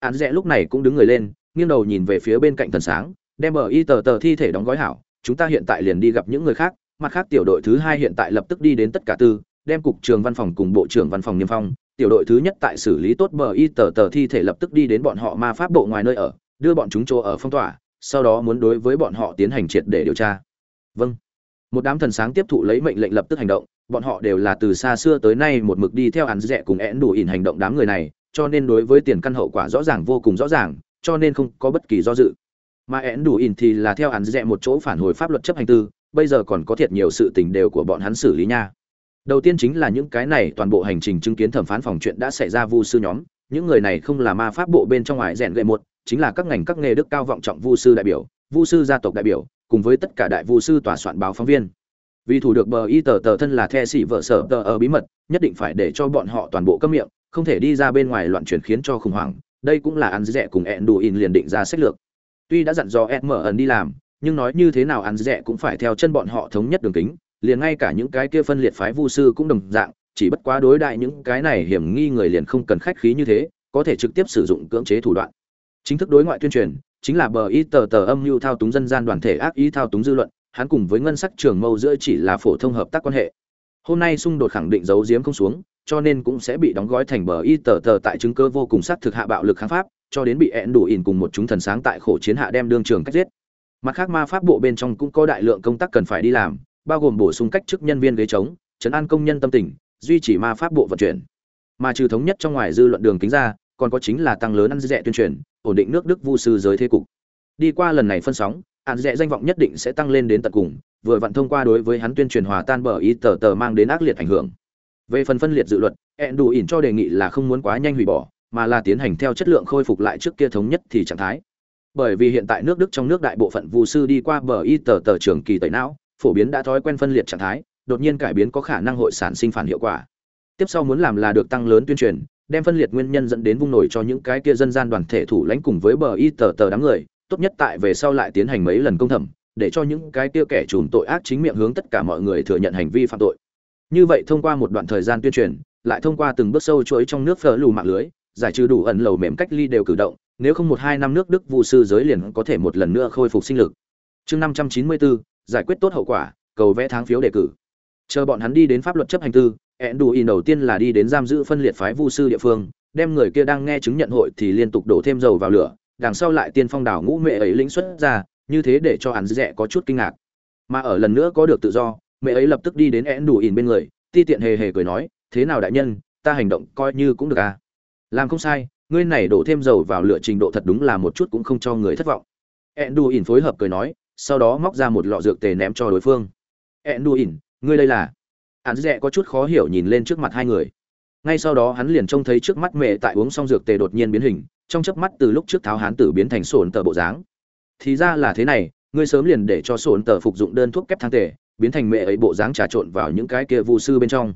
Án rẽ lúc này cũng đứng người lên, nghiêng đầu nhìn về phía bên cạnh thần sáng đem bờ y tờ tờ thi thể đóng gói hảo, chúng ta hiện tại liền đi gặp những người khác, mặt khác tiểu đội thứ hai hiện tại lập tức đi đến tất cả tư, đem cục trường văn phòng cùng bộ trưởng văn phòng niêm phong, tiểu đội thứ nhất tại xử lý tốt bờ y tờ tờ thi thể lập tức đi đến bọn họ ma pháp bộ ngoài nơi ở, đưa bọn chúng chỗ ở phong tỏa, sau đó muốn đối với bọn họ tiến hành triệt để điều tra. Vâng. Một đám thần sáng tiếp thụ lấy mệnh lệnh lập tức hành động, bọn họ đều là từ xa xưa tới nay một mực đi theo hắn rẻ cùng én đủ ỉn hành động đám người này, cho nên đối với tiền căn hậu quả rõ ràng vô cùng rõ ràng, cho nên không có bất kỳ do dự mà én đủ ỉn thì là theo hắn dẹ một chỗ phản hồi pháp luật chấp hành tư, bây giờ còn có thiệt nhiều sự tình đều của bọn hắn xử lý nha. Đầu tiên chính là những cái này, toàn bộ hành trình chứng kiến thẩm phán phòng chuyện đã xảy ra vu sư nhóm. Những người này không là ma pháp bộ bên trong ngoài rèn gậy một, chính là các ngành các nghề đức cao vọng trọng vu sư đại biểu, vu sư gia tộc đại biểu, cùng với tất cả đại vu sư tòa soạn báo phóng viên. Vì thủ được bờ y tờ tờ thân là the sĩ vợ sở tờ ở bí mật, nhất định phải để cho bọn họ toàn bộ cấm miệng, không thể đi ra bên ngoài loạn chuyển khiến cho khủng hoảng. Đây cũng là ăn rẻ cùng ẹn đủ in liền định ra sách lược tuy đã dặn dò mở ẩn đi làm, nhưng nói như thế nào ăn rẻ cũng phải theo chân bọn họ thống nhất đường kính, liền ngay cả những cái kia phân liệt phái vu sư cũng đồng dạng, chỉ bất quá đối đại những cái này hiểm nghi người liền không cần khách khí như thế, có thể trực tiếp sử dụng cưỡng chế thủ đoạn. Chính thức đối ngoại tuyên truyền, chính là bờ y tờ tờ âm mưu thao túng dân gian đoàn thể ác ý thao túng dư luận, hắn cùng với ngân sắc trường mâu giữa chỉ là phổ thông hợp tác quan hệ. Hôm nay xung đột khẳng định giấu giếm không xuống, cho nên cũng sẽ bị đóng gói thành bờ y tờ tờ tại chứng cơ vô cùng sát thực hạ bạo lực kháng pháp cho đến bị ẹn đủ ỉn cùng một chúng thần sáng tại khổ chiến hạ đem đương trường cách giết. Mặt khác ma pháp bộ bên trong cũng có đại lượng công tác cần phải đi làm, bao gồm bổ sung cách chức nhân viên ghế trống, chấn an công nhân tâm tình, duy trì ma pháp bộ vận chuyển. Mà trừ thống nhất trong ngoài dư luận đường kính ra, còn có chính là tăng lớn ăn rẻ tuyên truyền, ổn định nước đức vu sư giới thế cục. Đi qua lần này phân sóng, ăn rẻ danh vọng nhất định sẽ tăng lên đến tận cùng, vừa vặn thông qua đối với hắn tuyên truyền hòa tan bờ ý tờ tờ mang đến ác liệt ảnh hưởng. Về phần phân liệt dự luật, ẹn đủ ỉn cho đề nghị là không muốn quá nhanh hủy bỏ mà là tiến hành theo chất lượng khôi phục lại trước kia thống nhất thì trạng thái. Bởi vì hiện tại nước đức trong nước đại bộ phận vu sư đi qua bờ y tờ tờ trường kỳ tẩy não, phổ biến đã thói quen phân liệt trạng thái, đột nhiên cải biến có khả năng hội sản sinh phản hiệu quả. Tiếp sau muốn làm là được tăng lớn tuyên truyền, đem phân liệt nguyên nhân dẫn đến vung nổi cho những cái kia dân gian đoàn thể thủ lãnh cùng với bờ y tờ tờ đám người, tốt nhất tại về sau lại tiến hành mấy lần công thẩm, để cho những cái kia kẻ trùm tội ác chính miệng hướng tất cả mọi người thừa nhận hành vi phạm tội. Như vậy thông qua một đoạn thời gian tuyên truyền, lại thông qua từng bước sâu chuỗi trong nước phở lù mạng lưới giải trừ đủ ẩn lầu mềm cách ly đều cử động, nếu không một hai năm nước đức vụ sư giới liền có thể một lần nữa khôi phục sinh lực. Chương năm trăm chín mươi bốn giải quyết tốt hậu quả, cầu vẽ tháng phiếu đề cử. Chờ bọn hắn đi đến pháp luật chấp hành tư ẹn đủ in đầu tiên là đi đến giam giữ phân liệt phái vu sư địa phương, đem người kia đang nghe chứng nhận hội thì liên tục đổ thêm dầu vào lửa, đằng sau lại tiên phong đảo ngũ mẹ ấy lĩnh xuất ra, như thế để cho hắn dễ có chút kinh ngạc. Mà ở lần nữa có được tự do, mẹ ấy lập tức đi đến ẹn đủ in bên người, ti tiện hề hề cười nói, thế nào đại nhân, ta hành động coi như cũng được à? Làm không sai, ngươi này đổ thêm dầu vào lửa trình độ thật đúng là một chút cũng không cho người thất vọng. Ẹn in phối hợp cười nói, sau đó móc ra một lọ dược tề ném cho đối phương. Ẹn in ngươi đây là? Hắn rẽ có chút khó hiểu nhìn lên trước mặt hai người. Ngay sau đó hắn liền trông thấy trước mắt mẹ tại uống xong dược tề đột nhiên biến hình, trong chớp mắt từ lúc trước tháo hán tử biến thành sổn tờ bộ dáng. Thì ra là thế này, ngươi sớm liền để cho sổn tờ phục dụng đơn thuốc kép thang tề, biến thành mẹ ấy bộ dáng trà trộn vào những cái kia vu sư bên trong.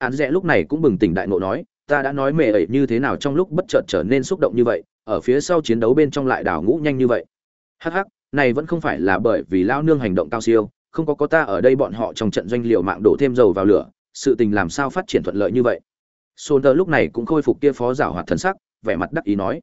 Hắn rẽ lúc này cũng bừng tỉnh đại ngộ nói ta đã nói mẹ ấy như thế nào trong lúc bất chợt trở nên xúc động như vậy, ở phía sau chiến đấu bên trong lại đảo ngũ nhanh như vậy. Hắc hắc, này vẫn không phải là bởi vì lao nương hành động cao siêu, không có có ta ở đây bọn họ trong trận doanh liều mạng đổ thêm dầu vào lửa, sự tình làm sao phát triển thuận lợi như vậy. Sôn tơ lúc này cũng khôi phục kia phó giảo hoạt thần sắc, vẻ mặt đắc ý nói.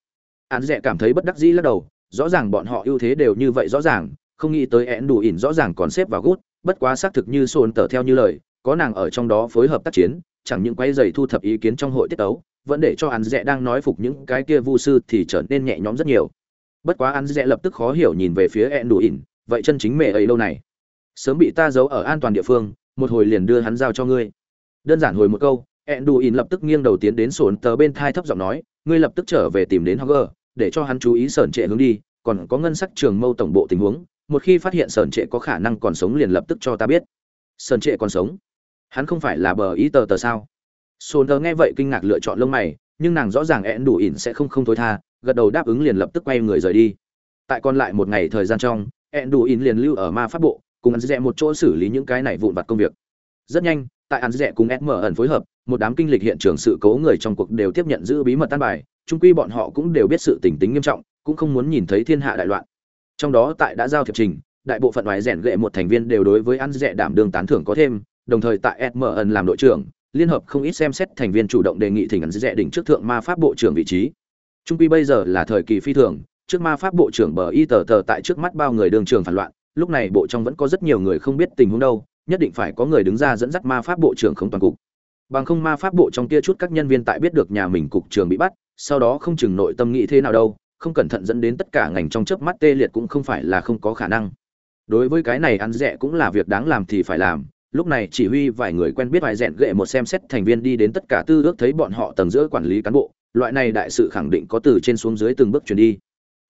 Án dẹ cảm thấy bất đắc dĩ lắc đầu, rõ ràng bọn họ ưu thế đều như vậy rõ ràng, không nghĩ tới én đủ ỉn rõ ràng còn xếp vào gút, bất quá xác thực như sôn tờ theo như lời, có nàng ở trong đó phối hợp tác chiến chẳng những quay dày thu thập ý kiến trong hội tiết tấu, vẫn để cho hắn rẽ đang nói phục những cái kia vu sư thì trở nên nhẹ nhõm rất nhiều. Bất quá hắn rẽ lập tức khó hiểu nhìn về phía én đủ ỉn vậy chân chính mẹ ấy lâu này, sớm bị ta giấu ở an toàn địa phương, một hồi liền đưa hắn giao cho ngươi. Đơn giản hồi một câu eãn đủ ỉn lập tức nghiêng đầu tiến đến sổn tờ bên thai thấp giọng nói, ngươi lập tức trở về tìm đến Hogger, để cho hắn chú ý sởn trệ hướng đi, còn có ngân sắc trường mâu tổng bộ tình huống, một khi phát hiện sởn trệ có khả năng còn sống liền lập tức cho ta biết. Sởn trệ còn sống? Hắn không phải là bờ ý tờ tờ sao? Sồn tờ nghe vậy kinh ngạc lựa chọn lông mày, nhưng nàng rõ ràng Eãn Đủ Ỉn sẽ không không thối tha, gật đầu đáp ứng liền lập tức quay người rời đi. Tại còn lại một ngày thời gian trong Eãn Đủ Ỉn liền lưu ở ma pháp bộ, cùng ăn dẹ một chỗ xử lý những cái này vụn vặt công việc. Rất nhanh, tại ăn dẹ cùng sm ẩn phối hợp, một đám kinh lịch hiện trường sự cố người trong cuộc đều tiếp nhận giữ bí mật tan bài trung quy bọn họ cũng đều biết sự tình tính nghiêm trọng, cũng không muốn nhìn thấy thiên hạ đại loạn. Trong đó tại đã giao thiệp trình, đại bộ phận ngoài rèn gệ một thành viên đều đối với ăn dẹ đảm đương tán thưởng có thêm đồng thời tại sm ẩn làm đội trưởng, liên hợp không ít xem xét thành viên chủ động đề nghị thỉnh ăn dẹ đỉnh trước thượng ma pháp bộ trưởng vị trí. Trung quy bây giờ là thời kỳ phi thường, trước ma pháp bộ trưởng bờ y tờ tờ tại trước mắt bao người đường trường phản loạn, lúc này bộ trong vẫn có rất nhiều người không biết tình huống đâu, nhất định phải có người đứng ra dẫn dắt ma pháp bộ trưởng không toàn cục. Bằng không ma pháp bộ trong kia chút các nhân viên tại biết được nhà mình cục trưởng bị bắt, sau đó không chừng nội tâm nghĩ thế nào đâu, không cẩn thận dẫn đến tất cả ngành trong chớp mắt tê liệt cũng không phải là không có khả năng. Đối với cái này ăn rẻ cũng là việc đáng làm thì phải làm lúc này chỉ huy vài người quen biết vài rèn gệ một xem xét thành viên đi đến tất cả tư ước thấy bọn họ tầng giữa quản lý cán bộ, loại này đại sự khẳng định có từ trên xuống dưới từng bước chuyển đi.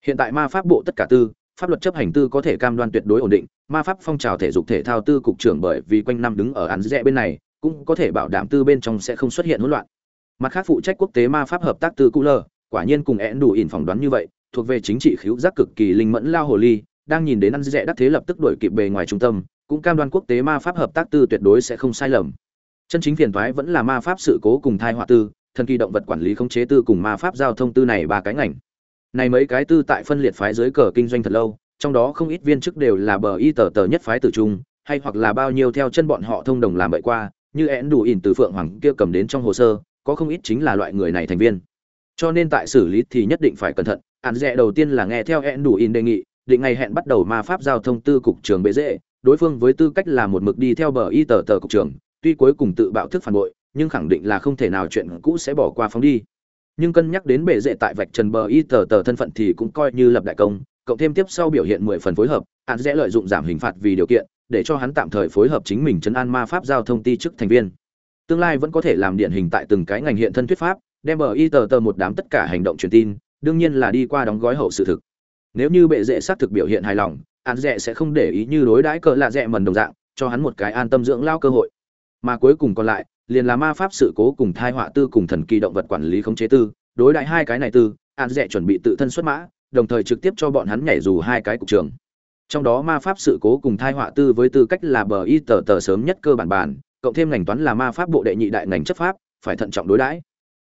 Hiện tại ma pháp bộ tất cả tư, pháp luật chấp hành tư có thể cam đoan tuyệt đối ổn định, ma pháp phong trào thể dục thể thao tư cục trưởng bởi vì quanh năm đứng ở án rẽ bên này, cũng có thể bảo đảm tư bên trong sẽ không xuất hiện hỗn loạn. Mặt khác phụ trách quốc tế ma pháp hợp tác tư cụ lờ quả nhiên cùng én đủ ỉn phỏng đoán như vậy, thuộc về chính trị khiếu giác cực kỳ linh mẫn lao hồ ly, đang nhìn đến ăn rẽ đắc thế lập tức đổi kịp bề ngoài trung tâm cũng cam đoan quốc tế ma pháp hợp tác tư tuyệt đối sẽ không sai lầm. Chân chính phiền toái vẫn là ma pháp sự cố cùng thai họa tư, thần kỳ động vật quản lý khống chế tư cùng ma pháp giao thông tư này ba cái ngành. Này mấy cái tư tại phân liệt phái dưới cờ kinh doanh thật lâu, trong đó không ít viên chức đều là bờ y tờ tờ nhất phái tử trung, hay hoặc là bao nhiêu theo chân bọn họ thông đồng làm bậy qua, như én đủ ỉn từ phượng hoàng kia cầm đến trong hồ sơ, có không ít chính là loại người này thành viên. Cho nên tại xử lý thì nhất định phải cẩn thận án rẻ đầu tiên là nghe theo én đủ ỉn đề nghị, định ngày hẹn bắt đầu ma pháp giao thông tư cục trường bệ dễ đối phương với tư cách là một mực đi theo bờ y tờ tờ cục trưởng, tuy cuối cùng tự bạo thức phản bội nhưng khẳng định là không thể nào chuyện cũ sẽ bỏ qua phóng đi. Nhưng cân nhắc đến bệ dệ tại vạch trần bờ y tờ tờ thân phận thì cũng coi như lập đại công cộng thêm tiếp sau biểu hiện mười phần phối hợp hắn sẽ lợi dụng giảm hình phạt vì điều kiện để cho hắn tạm thời phối hợp chính mình chấn an ma pháp giao thông ti chức thành viên. Tương lai vẫn có thể làm điển hình tại từng cái ngành hiện thân thuyết pháp đem bờ y tờ tờ một đám tất cả hành động truyền tin đương nhiên là đi qua đóng gói hậu sự thực. Nếu như bệ dệ xác thực biểu hiện hài lòng án rẻ sẽ không để ý như đối đãi cỡ lạ rẻ mần đồng dạng, cho hắn một cái an tâm dưỡng lao cơ hội. Mà cuối cùng còn lại, liền là ma pháp sự cố cùng thai họa tư cùng thần kỳ động vật quản lý khống chế tư, đối đại hai cái này tư, an rẻ chuẩn bị tự thân xuất mã, đồng thời trực tiếp cho bọn hắn nhảy dù hai cái cục trường. Trong đó ma pháp sự cố cùng thai họa tư với tư cách là bờ y tờ tờ sớm nhất cơ bản bản, cộng thêm ngành toán là ma pháp bộ đệ nhị đại ngành chấp pháp, phải thận trọng đối đãi.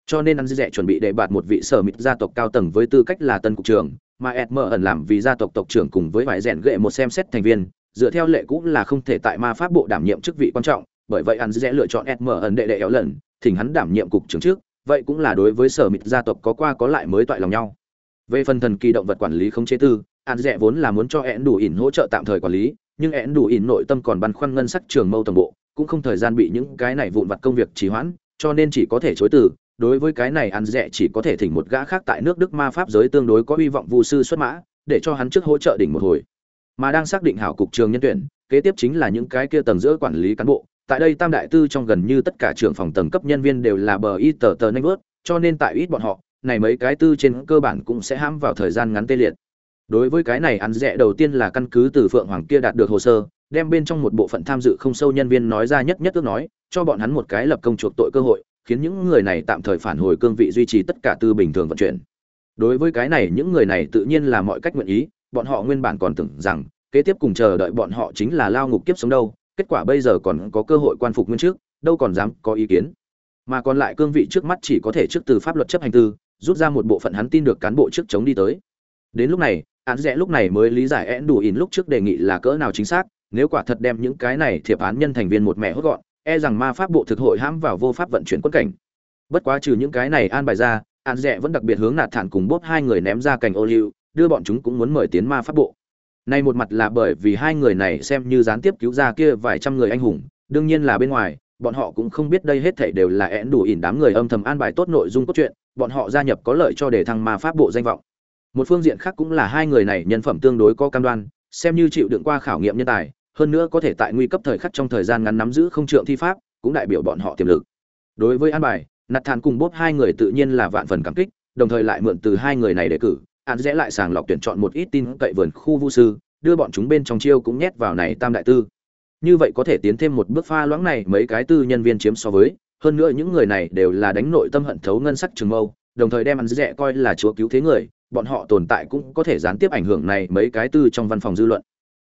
Cho nên ăn dẹ chuẩn bị để bạt một vị sở mịt gia tộc cao tầng với tư cách là tân cục trưởng mà ed Mở ẩn làm vì gia tộc tộc trưởng cùng với vài rèn gệ một xem xét thành viên, dựa theo lệ cũng là không thể tại ma pháp bộ đảm nhiệm chức vị quan trọng, bởi vậy ăn dễ lựa chọn ed Mở ẩn đệ đệ éo lần thỉnh hắn đảm nhiệm cục trưởng trước, vậy cũng là đối với sở mịt gia tộc có qua có lại mới toại lòng nhau. Về phần thần kỳ động vật quản lý không chế tư an dẹ vốn là muốn cho én đủ ỉn hỗ trợ tạm thời quản lý, nhưng én đủ ỉn nội tâm còn băn khoăn ngân sắc trường mâu tổng bộ, cũng không thời gian bị những cái này vụn vặt công việc trì hoãn, cho nên chỉ có thể chối từ đối với cái này ăn rẻ chỉ có thể thỉnh một gã khác tại nước đức ma pháp giới tương đối có hy vọng vu sư xuất mã, để cho hắn trước hỗ trợ đỉnh một hồi. Mà đang xác định hảo cục trường nhân tuyển, kế tiếp chính là những cái kia tầng giữa quản lý cán bộ. Tại đây tam đại tư trong gần như tất cả trưởng phòng tầng cấp nhân viên đều là bờ y tờ tờ nanh vớt, cho nên tại ít bọn họ, này mấy cái tư trên cơ bản cũng sẽ hãm vào thời gian ngắn tê liệt. Đối với cái này ăn rẻ đầu tiên là căn cứ từ phượng hoàng kia đạt được hồ sơ, đem bên trong một bộ phận tham dự không sâu nhân viên nói ra nhất nhất ước nói, cho bọn hắn một cái lập công chuộc tội cơ hội khiến những người này tạm thời phản hồi cương vị duy trì tất cả tư bình thường vận chuyển. Đối với cái này, những người này tự nhiên là mọi cách nguyện ý, bọn họ nguyên bản còn tưởng rằng, kế tiếp cùng chờ đợi bọn họ chính là lao ngục kiếp sống đâu, kết quả bây giờ còn có cơ hội quan phục nguyên trước, đâu còn dám có ý kiến. Mà còn lại cương vị trước mắt chỉ có thể trước từ pháp luật chấp hành tư, rút ra một bộ phận hắn tin được cán bộ trước chống đi tới. Đến lúc này, án rẽ lúc này mới lý giải én đủ in lúc trước đề nghị là cỡ nào chính xác, nếu quả thật đem những cái này thiệp án nhân thành viên một mẹ hốt gọn e rằng ma pháp bộ thực hội hãm vào vô pháp vận chuyển quân cảnh. Bất quá trừ những cái này an bài ra, an rẽ vẫn đặc biệt hướng nạt thản cùng bốp hai người ném ra cành ô liu, đưa bọn chúng cũng muốn mời tiến ma pháp bộ. Nay một mặt là bởi vì hai người này xem như gián tiếp cứu ra kia vài trăm người anh hùng, đương nhiên là bên ngoài, bọn họ cũng không biết đây hết thảy đều là én đủ ỉn đám người âm thầm an bài tốt nội dung cốt truyện, bọn họ gia nhập có lợi cho để thăng ma pháp bộ danh vọng. Một phương diện khác cũng là hai người này nhân phẩm tương đối có cam đoan, xem như chịu đựng qua khảo nghiệm nhân tài hơn nữa có thể tại nguy cấp thời khắc trong thời gian ngắn nắm giữ không trượng thi pháp, cũng đại biểu bọn họ tiềm lực. Đối với an bài nạt thản cùng bốp hai người tự nhiên là vạn phần cảm kích, đồng thời lại mượn từ hai người này để cử. An rẽ lại sàng lọc tuyển chọn một ít tin cậy vườn khu vu sư, đưa bọn chúng bên trong chiêu cũng nhét vào này tam đại tư. Như vậy có thể tiến thêm một bước pha loãng này mấy cái tư nhân viên chiếm so với, hơn nữa những người này đều là đánh nội tâm hận thấu ngân sắc trường mâu, đồng thời đem ăn rẻ coi là chúa cứu thế người, bọn họ tồn tại cũng có thể gián tiếp ảnh hưởng này mấy cái tư trong văn phòng dư luận.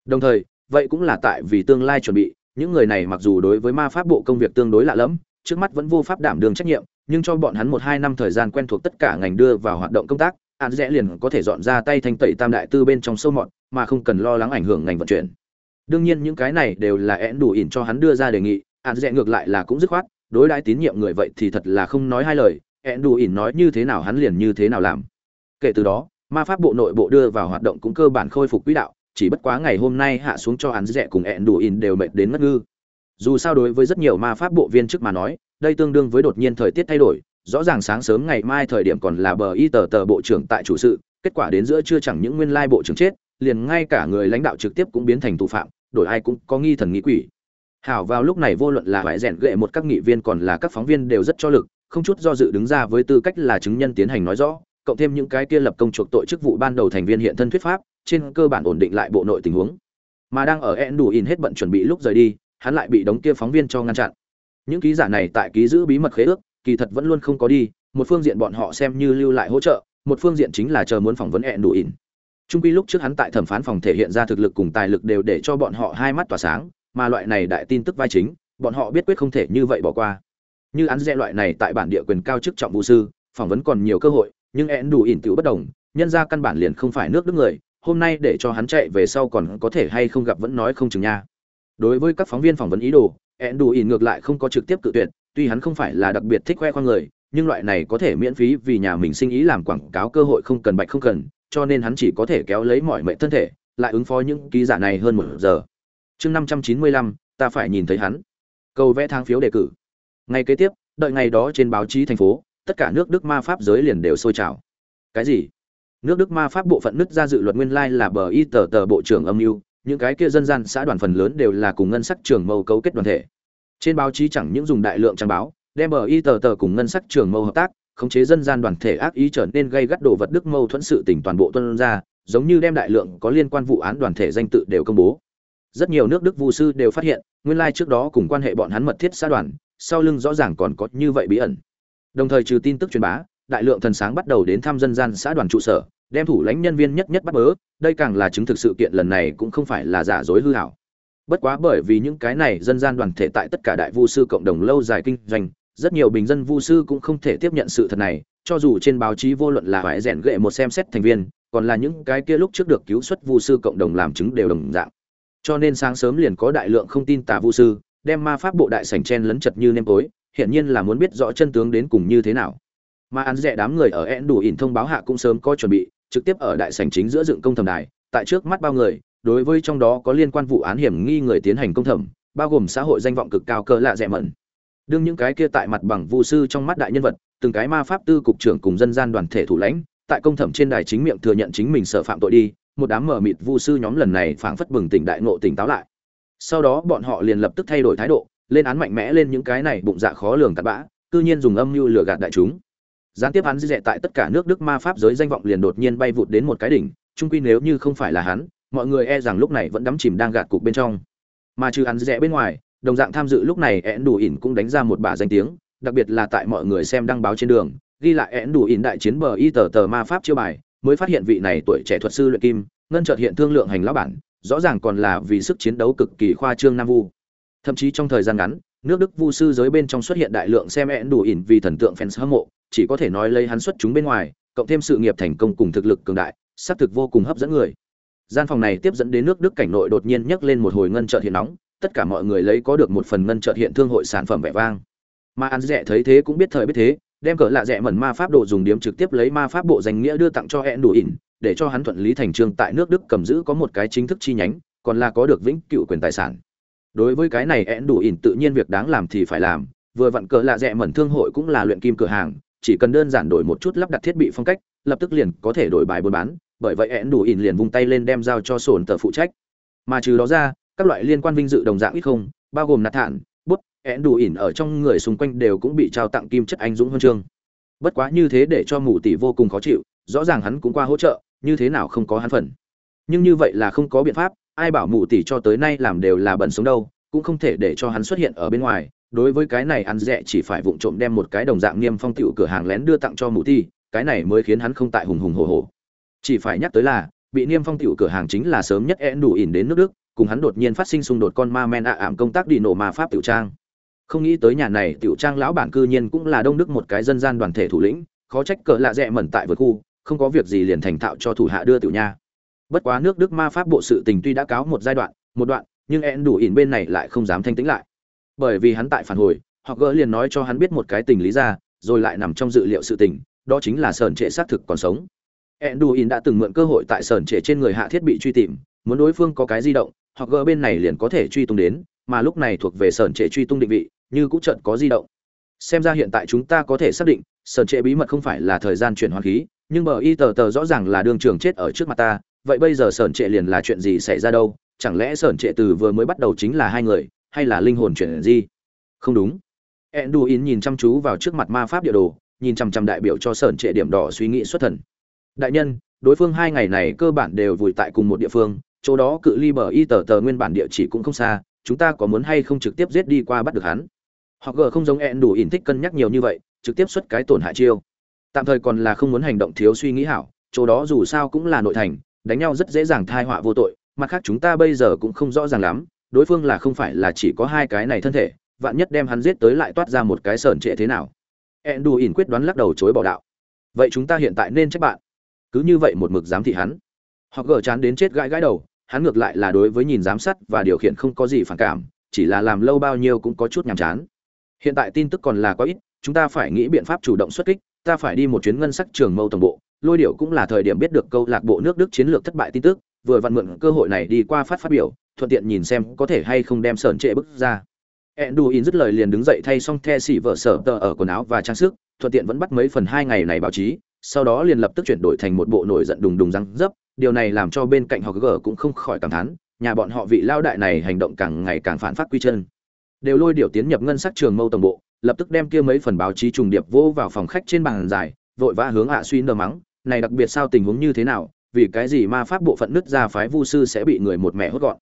Đồng thời vậy cũng là tại vì tương lai chuẩn bị, những người này mặc dù đối với ma pháp bộ công việc tương đối lạ lẫm, trước mắt vẫn vô pháp đảm đường trách nhiệm, nhưng cho bọn hắn một hai năm thời gian quen thuộc tất cả ngành đưa vào hoạt động công tác an rẽ liền có thể dọn ra tay thanh tẩy tam đại tư bên trong sâu mọt, mà không cần lo lắng ảnh hưởng ngành vận chuyển. Đương nhiên những cái này đều là én đủ ỉn cho hắn đưa ra đề nghị an rẽ ngược lại là cũng dứt khoát, đối đãi tín nhiệm người vậy thì thật là không nói hai lời én đủ ỉn nói như thế nào hắn liền như thế nào làm. Kể từ đó, ma pháp bộ nội bộ đưa vào hoạt động cũng cơ bản khôi phục quỹ đạo chỉ bất quá ngày hôm nay hạ xuống cho hắn rẻ cùng ẹn đủ in đều mệt đến mất ngư. Dù sao đối với rất nhiều ma pháp bộ viên chức mà nói, đây tương đương với đột nhiên thời tiết thay đổi, rõ ràng sáng sớm ngày mai thời điểm còn là bờ y tờ tờ bộ trưởng tại chủ sự, kết quả đến giữa chưa chẳng những nguyên lai bộ trưởng chết, liền ngay cả người lãnh đạo trực tiếp cũng biến thành tù phạm, đổi ai cũng có nghi thần nghĩ quỷ. Hảo vào lúc này vô luận là phải rèn gệ một các nghị viên còn là các phóng viên đều rất cho lực, không chút do dự đứng ra với tư cách là chứng nhân tiến hành nói rõ, cộng thêm những cái kia lập công chuộc tội chức vụ ban đầu thành viên hiện thân thuyết pháp trên cơ bản ổn định lại bộ nội tình huống. Mà đang ở en đủ in hết bận chuẩn bị lúc rời đi, hắn lại bị đống kia phóng viên cho ngăn chặn. Những ký giả này tại ký giữ bí mật khế ước, kỳ thật vẫn luôn không có đi, một phương diện bọn họ xem như lưu lại hỗ trợ, một phương diện chính là chờ muốn phỏng vấn en đủ in trung quy lúc trước hắn tại thẩm phán phòng thể hiện ra thực lực cùng tài lực đều để cho bọn họ hai mắt tỏa sáng, mà loại này đại tin tức vai chính, bọn họ biết quyết không thể như vậy bỏ qua. Như án rẽ loại này tại bản địa quyền cao chức trọng vũ sư, phỏng vấn còn nhiều cơ hội, nhưng en đủ in tựu bất đồng, nhân ra căn bản liền không phải nước đức người hôm nay để cho hắn chạy về sau còn có thể hay không gặp vẫn nói không chừng nha. Đối với các phóng viên phỏng vấn ý đồ hẹn đủ ỉn ngược lại không có trực tiếp cự tuyệt, tuy hắn không phải là đặc biệt thích khoe khoang người, nhưng loại này có thể miễn phí vì nhà mình sinh ý làm quảng cáo cơ hội không cần bạch không cần, cho nên hắn chỉ có thể kéo lấy mọi mệnh thân thể, lại ứng phó những ký giả này hơn một giờ. Chương năm trăm chín mươi lăm, ta phải nhìn thấy hắn. Cầu vẽ thang phiếu đề cử. Ngày kế tiếp, đợi ngày đó trên báo chí thành phố, tất cả nước đức ma pháp giới liền đều sôi trào. Cái gì? Nước đức ma pháp bộ phận nứt ra dự luật nguyên lai là bờ y tờ tờ bộ trưởng âm mưu, những cái kia dân gian xã đoàn phần lớn đều là cùng ngân sách trường mâu cấu kết đoàn thể. Trên báo chí chẳng những dùng đại lượng trang báo, đem bờ y tờ tờ cùng ngân sách trường mâu hợp tác, khống chế dân gian đoàn thể ác ý trở nên gây gắt đồ vật đức mâu thuẫn sự tỉnh toàn bộ tuân ra, giống như đem đại lượng có liên quan vụ án đoàn thể danh tự đều công bố. Rất nhiều nước đức vu sư đều phát hiện, nguyên lai trước đó cùng quan hệ bọn hắn mật thiết xã đoàn, sau lưng rõ ràng còn có như vậy bí ẩn. Đồng thời trừ tin tức truyền bá đại lượng thần sáng bắt đầu đến thăm dân gian xã đoàn trụ sở, đem thủ lãnh nhân viên nhất nhất bắt bớ, đây càng là chứng thực sự kiện lần này cũng không phải là giả dối hư hảo. Bất quá bởi vì những cái này dân gian đoàn thể tại tất cả đại vu sư cộng đồng lâu dài kinh doanh, rất nhiều bình dân vu sư cũng không thể tiếp nhận sự thật này, cho dù trên báo chí vô luận là phải rèn gệ một xem xét thành viên, còn là những cái kia lúc trước được cứu xuất vu sư cộng đồng làm chứng đều đồng dạng. Cho nên sáng sớm liền có đại lượng không tin tà vu sư, đem ma pháp bộ đại sảnh chen lấn chật như nêm tối hiện nhiên là muốn biết rõ chân tướng đến cùng như thế nào mà ăn rẻ đám người ở én đủ ỉn thông báo hạ cũng sớm có chuẩn bị, trực tiếp ở đại sảnh chính giữa dựng công thẩm đài, tại trước mắt bao người, đối với trong đó có liên quan vụ án hiểm nghi người tiến hành công thẩm, bao gồm xã hội danh vọng cực cao cơ lạ rẻ mẩn. Đương những cái kia tại mặt bằng vu sư trong mắt đại nhân vật, từng cái ma pháp tư cục trưởng cùng dân gian đoàn thể thủ lãnh, tại công thẩm trên đài chính miệng thừa nhận chính mình sợ phạm tội đi, một đám mở mịt vu sư nhóm lần này phảng phất bừng tỉnh đại ngộ tỉnh táo lại. Sau đó bọn họ liền lập tức thay đổi thái độ, lên án mạnh mẽ lên những cái này bụng dạ khó lường tạt bã, cư nhiên dùng âm mưu lừa gạt đại chúng gián tiếp hắn dễ tại tất cả nước đức ma pháp giới danh vọng liền đột nhiên bay vụt đến một cái đỉnh trung quy nếu như không phải là hắn, mọi người e rằng lúc này vẫn đắm chìm đang gạt cục bên trong. Mà trừ hắn dễ bên ngoài, đồng dạng tham dự lúc này én đủ ỉn cũng đánh ra một bả danh tiếng, đặc biệt là tại mọi người xem đăng báo trên đường, ghi lại én đủ ỉn đại chiến bờ y tờ tờ ma pháp chiêu bài, mới phát hiện vị này tuổi trẻ thuật sư luyện kim, ngân chợt hiện thương lượng hành lão bản, rõ ràng còn là vì sức chiến đấu cực kỳ khoa trương nam vu. Thậm chí trong thời gian ngắn, nước đức vu sư giới bên trong xuất hiện đại lượng xem én đủ ỉn vì thần tượng fans hâm mộ chỉ có thể nói lấy hắn xuất chúng bên ngoài, cộng thêm sự nghiệp thành công cùng thực lực cường đại, xác thực vô cùng hấp dẫn người. Gian phòng này tiếp dẫn đến nước đức cảnh nội đột nhiên nhấc lên một hồi ngân chợt hiện nóng, tất cả mọi người lấy có được một phần ngân chợt hiện thương hội sản phẩm vẻ vang. Mà ăn rẻ thấy thế cũng biết thời biết thế, đem cỡ lạ rẻ mẩn ma pháp độ dùng điếm trực tiếp lấy ma pháp bộ danh nghĩa đưa tặng cho hẹn đủ ỉn, để cho hắn thuận lý thành trương tại nước đức cầm giữ có một cái chính thức chi nhánh, còn là có được vĩnh cựu quyền tài sản. Đối với cái này hẹn đủ ỉn tự nhiên việc đáng làm thì phải làm, vừa vặn cỡ lạ rẻ mẩn thương hội cũng là luyện kim cửa hàng chỉ cần đơn giản đổi một chút lắp đặt thiết bị phong cách, lập tức liền có thể đổi bài buôn bán, bởi vậy hẹn đủ ỉn liền vung tay lên đem giao cho sổn tờ phụ trách. Mà trừ đó ra, các loại liên quan vinh dự đồng dạng ít không, bao gồm nạt thản, bút én đủ ỉn ở trong người xung quanh đều cũng bị trao tặng kim chất anh dũng huân chương. Bất quá như thế để cho mù tỷ vô cùng khó chịu, rõ ràng hắn cũng qua hỗ trợ, như thế nào không có hắn phần. Nhưng như vậy là không có biện pháp, ai bảo mù tỷ cho tới nay làm đều là bẩn sống đâu, cũng không thể để cho hắn xuất hiện ở bên ngoài đối với cái này ăn rẻ chỉ phải vụng trộm đem một cái đồng dạng niêm phong tiểu cửa hàng lén đưa tặng cho mụ ti cái này mới khiến hắn không tại hùng hùng hồ hồ. Chỉ phải nhắc tới là, bị niêm phong tiểu cửa hàng chính là sớm nhất én đủ ỉn đến nước đức, cùng hắn đột nhiên phát sinh xung đột con ma men ạ ảm công tác đi nổ ma pháp tiểu trang. Không nghĩ tới nhà này tiểu trang lão bản cư nhiên cũng là đông đức một cái dân gian đoàn thể thủ lĩnh, khó trách cỡ lạ rẽ mẩn tại vượt khu, không có việc gì liền thành thạo cho thủ hạ đưa tiểu nha. Bất quá nước đức ma pháp bộ sự tình tuy đã cáo một giai đoạn, một đoạn, nhưng én đủ ỉn bên này lại không dám thanh tĩnh lại bởi vì hắn tại phản hồi họ gỡ liền nói cho hắn biết một cái tình lý ra, rồi lại nằm trong dự liệu sự tình, đó chính là sờn trệ xác thực còn sống. Én đã từng mượn cơ hội tại sờn trệ trên người hạ thiết bị truy tìm, muốn đối phương có cái di động, hoặc gỡ bên này liền có thể truy tung đến, mà lúc này thuộc về sởn trệ truy tung định vị, như cũng trận có di động. Xem ra hiện tại chúng ta có thể xác định sởn trệ bí mật không phải là thời gian chuyển hoàn khí, nhưng bờ y tờ tờ rõ ràng là đường trường chết ở trước mặt ta, vậy bây giờ sởn trệ liền là chuyện gì xảy ra đâu? Chẳng lẽ sởn trệ từ vừa mới bắt đầu chính là hai người hay là linh hồn chuyển gì không đúng. Enduin nhìn chăm chú vào trước mặt ma pháp địa đồ, nhìn chằm chằm đại biểu cho sởn trệ điểm đỏ suy nghĩ xuất thần. Đại nhân, đối phương hai ngày này cơ bản đều vùi tại cùng một địa phương, chỗ đó cự ly bờ y tờ tờ nguyên bản địa chỉ cũng không xa, chúng ta có muốn hay không trực tiếp giết đi qua bắt được hắn? Họ gờ không giống ẹn đủ ỉn thích cân nhắc nhiều như vậy, trực tiếp xuất cái tổn hại chiêu. Tạm thời còn là không muốn hành động thiếu suy nghĩ hảo, chỗ đó dù sao cũng là nội thành, đánh nhau rất dễ dàng thai họa vô tội, mặt khác chúng ta bây giờ cũng không rõ ràng lắm đối phương là không phải là chỉ có hai cái này thân thể, vạn nhất đem hắn giết tới lại toát ra một cái sờn trệ thế nào? Endu ỉn quyết đoán lắc đầu chối bỏ đạo. Vậy chúng ta hiện tại nên trách bạn. Cứ như vậy một mực giám thị hắn. Họ gỡ chán đến chết gãi gãi đầu, hắn ngược lại là đối với nhìn giám sát và điều khiển không có gì phản cảm, chỉ là làm lâu bao nhiêu cũng có chút nhàm chán. Hiện tại tin tức còn là quá ít, chúng ta phải nghĩ biện pháp chủ động xuất kích, ta phải đi một chuyến ngân sắc trường mâu tổng bộ, lôi điệu cũng là thời điểm biết được câu lạc bộ nước đức chiến lược thất bại tin tức, vừa vặn mượn cơ hội này đi qua phát phát biểu thuận tiện nhìn xem có thể hay không đem sởn trệ bức ra. Enduin dứt lời liền đứng dậy thay xong the xỉ vợ sở tờ ở quần áo và trang sức, thuận tiện vẫn bắt mấy phần hai ngày này báo chí, sau đó liền lập tức chuyển đổi thành một bộ nổi giận đùng đùng răng dấp, điều này làm cho bên cạnh họ gờ cũng không khỏi cảm thán, nhà bọn họ vị lao đại này hành động càng ngày càng phản phát quy chân. Đều lôi điều tiến nhập ngân sắc trường mâu tổng bộ, lập tức đem kia mấy phần báo chí trùng điệp vô vào phòng khách trên bàn dài vội vã hướng hạ suy nơ mắng, này đặc biệt sao tình huống như thế nào, vì cái gì ma pháp bộ phận nứt ra phái vu sư sẽ bị người một mẹ hốt gọn?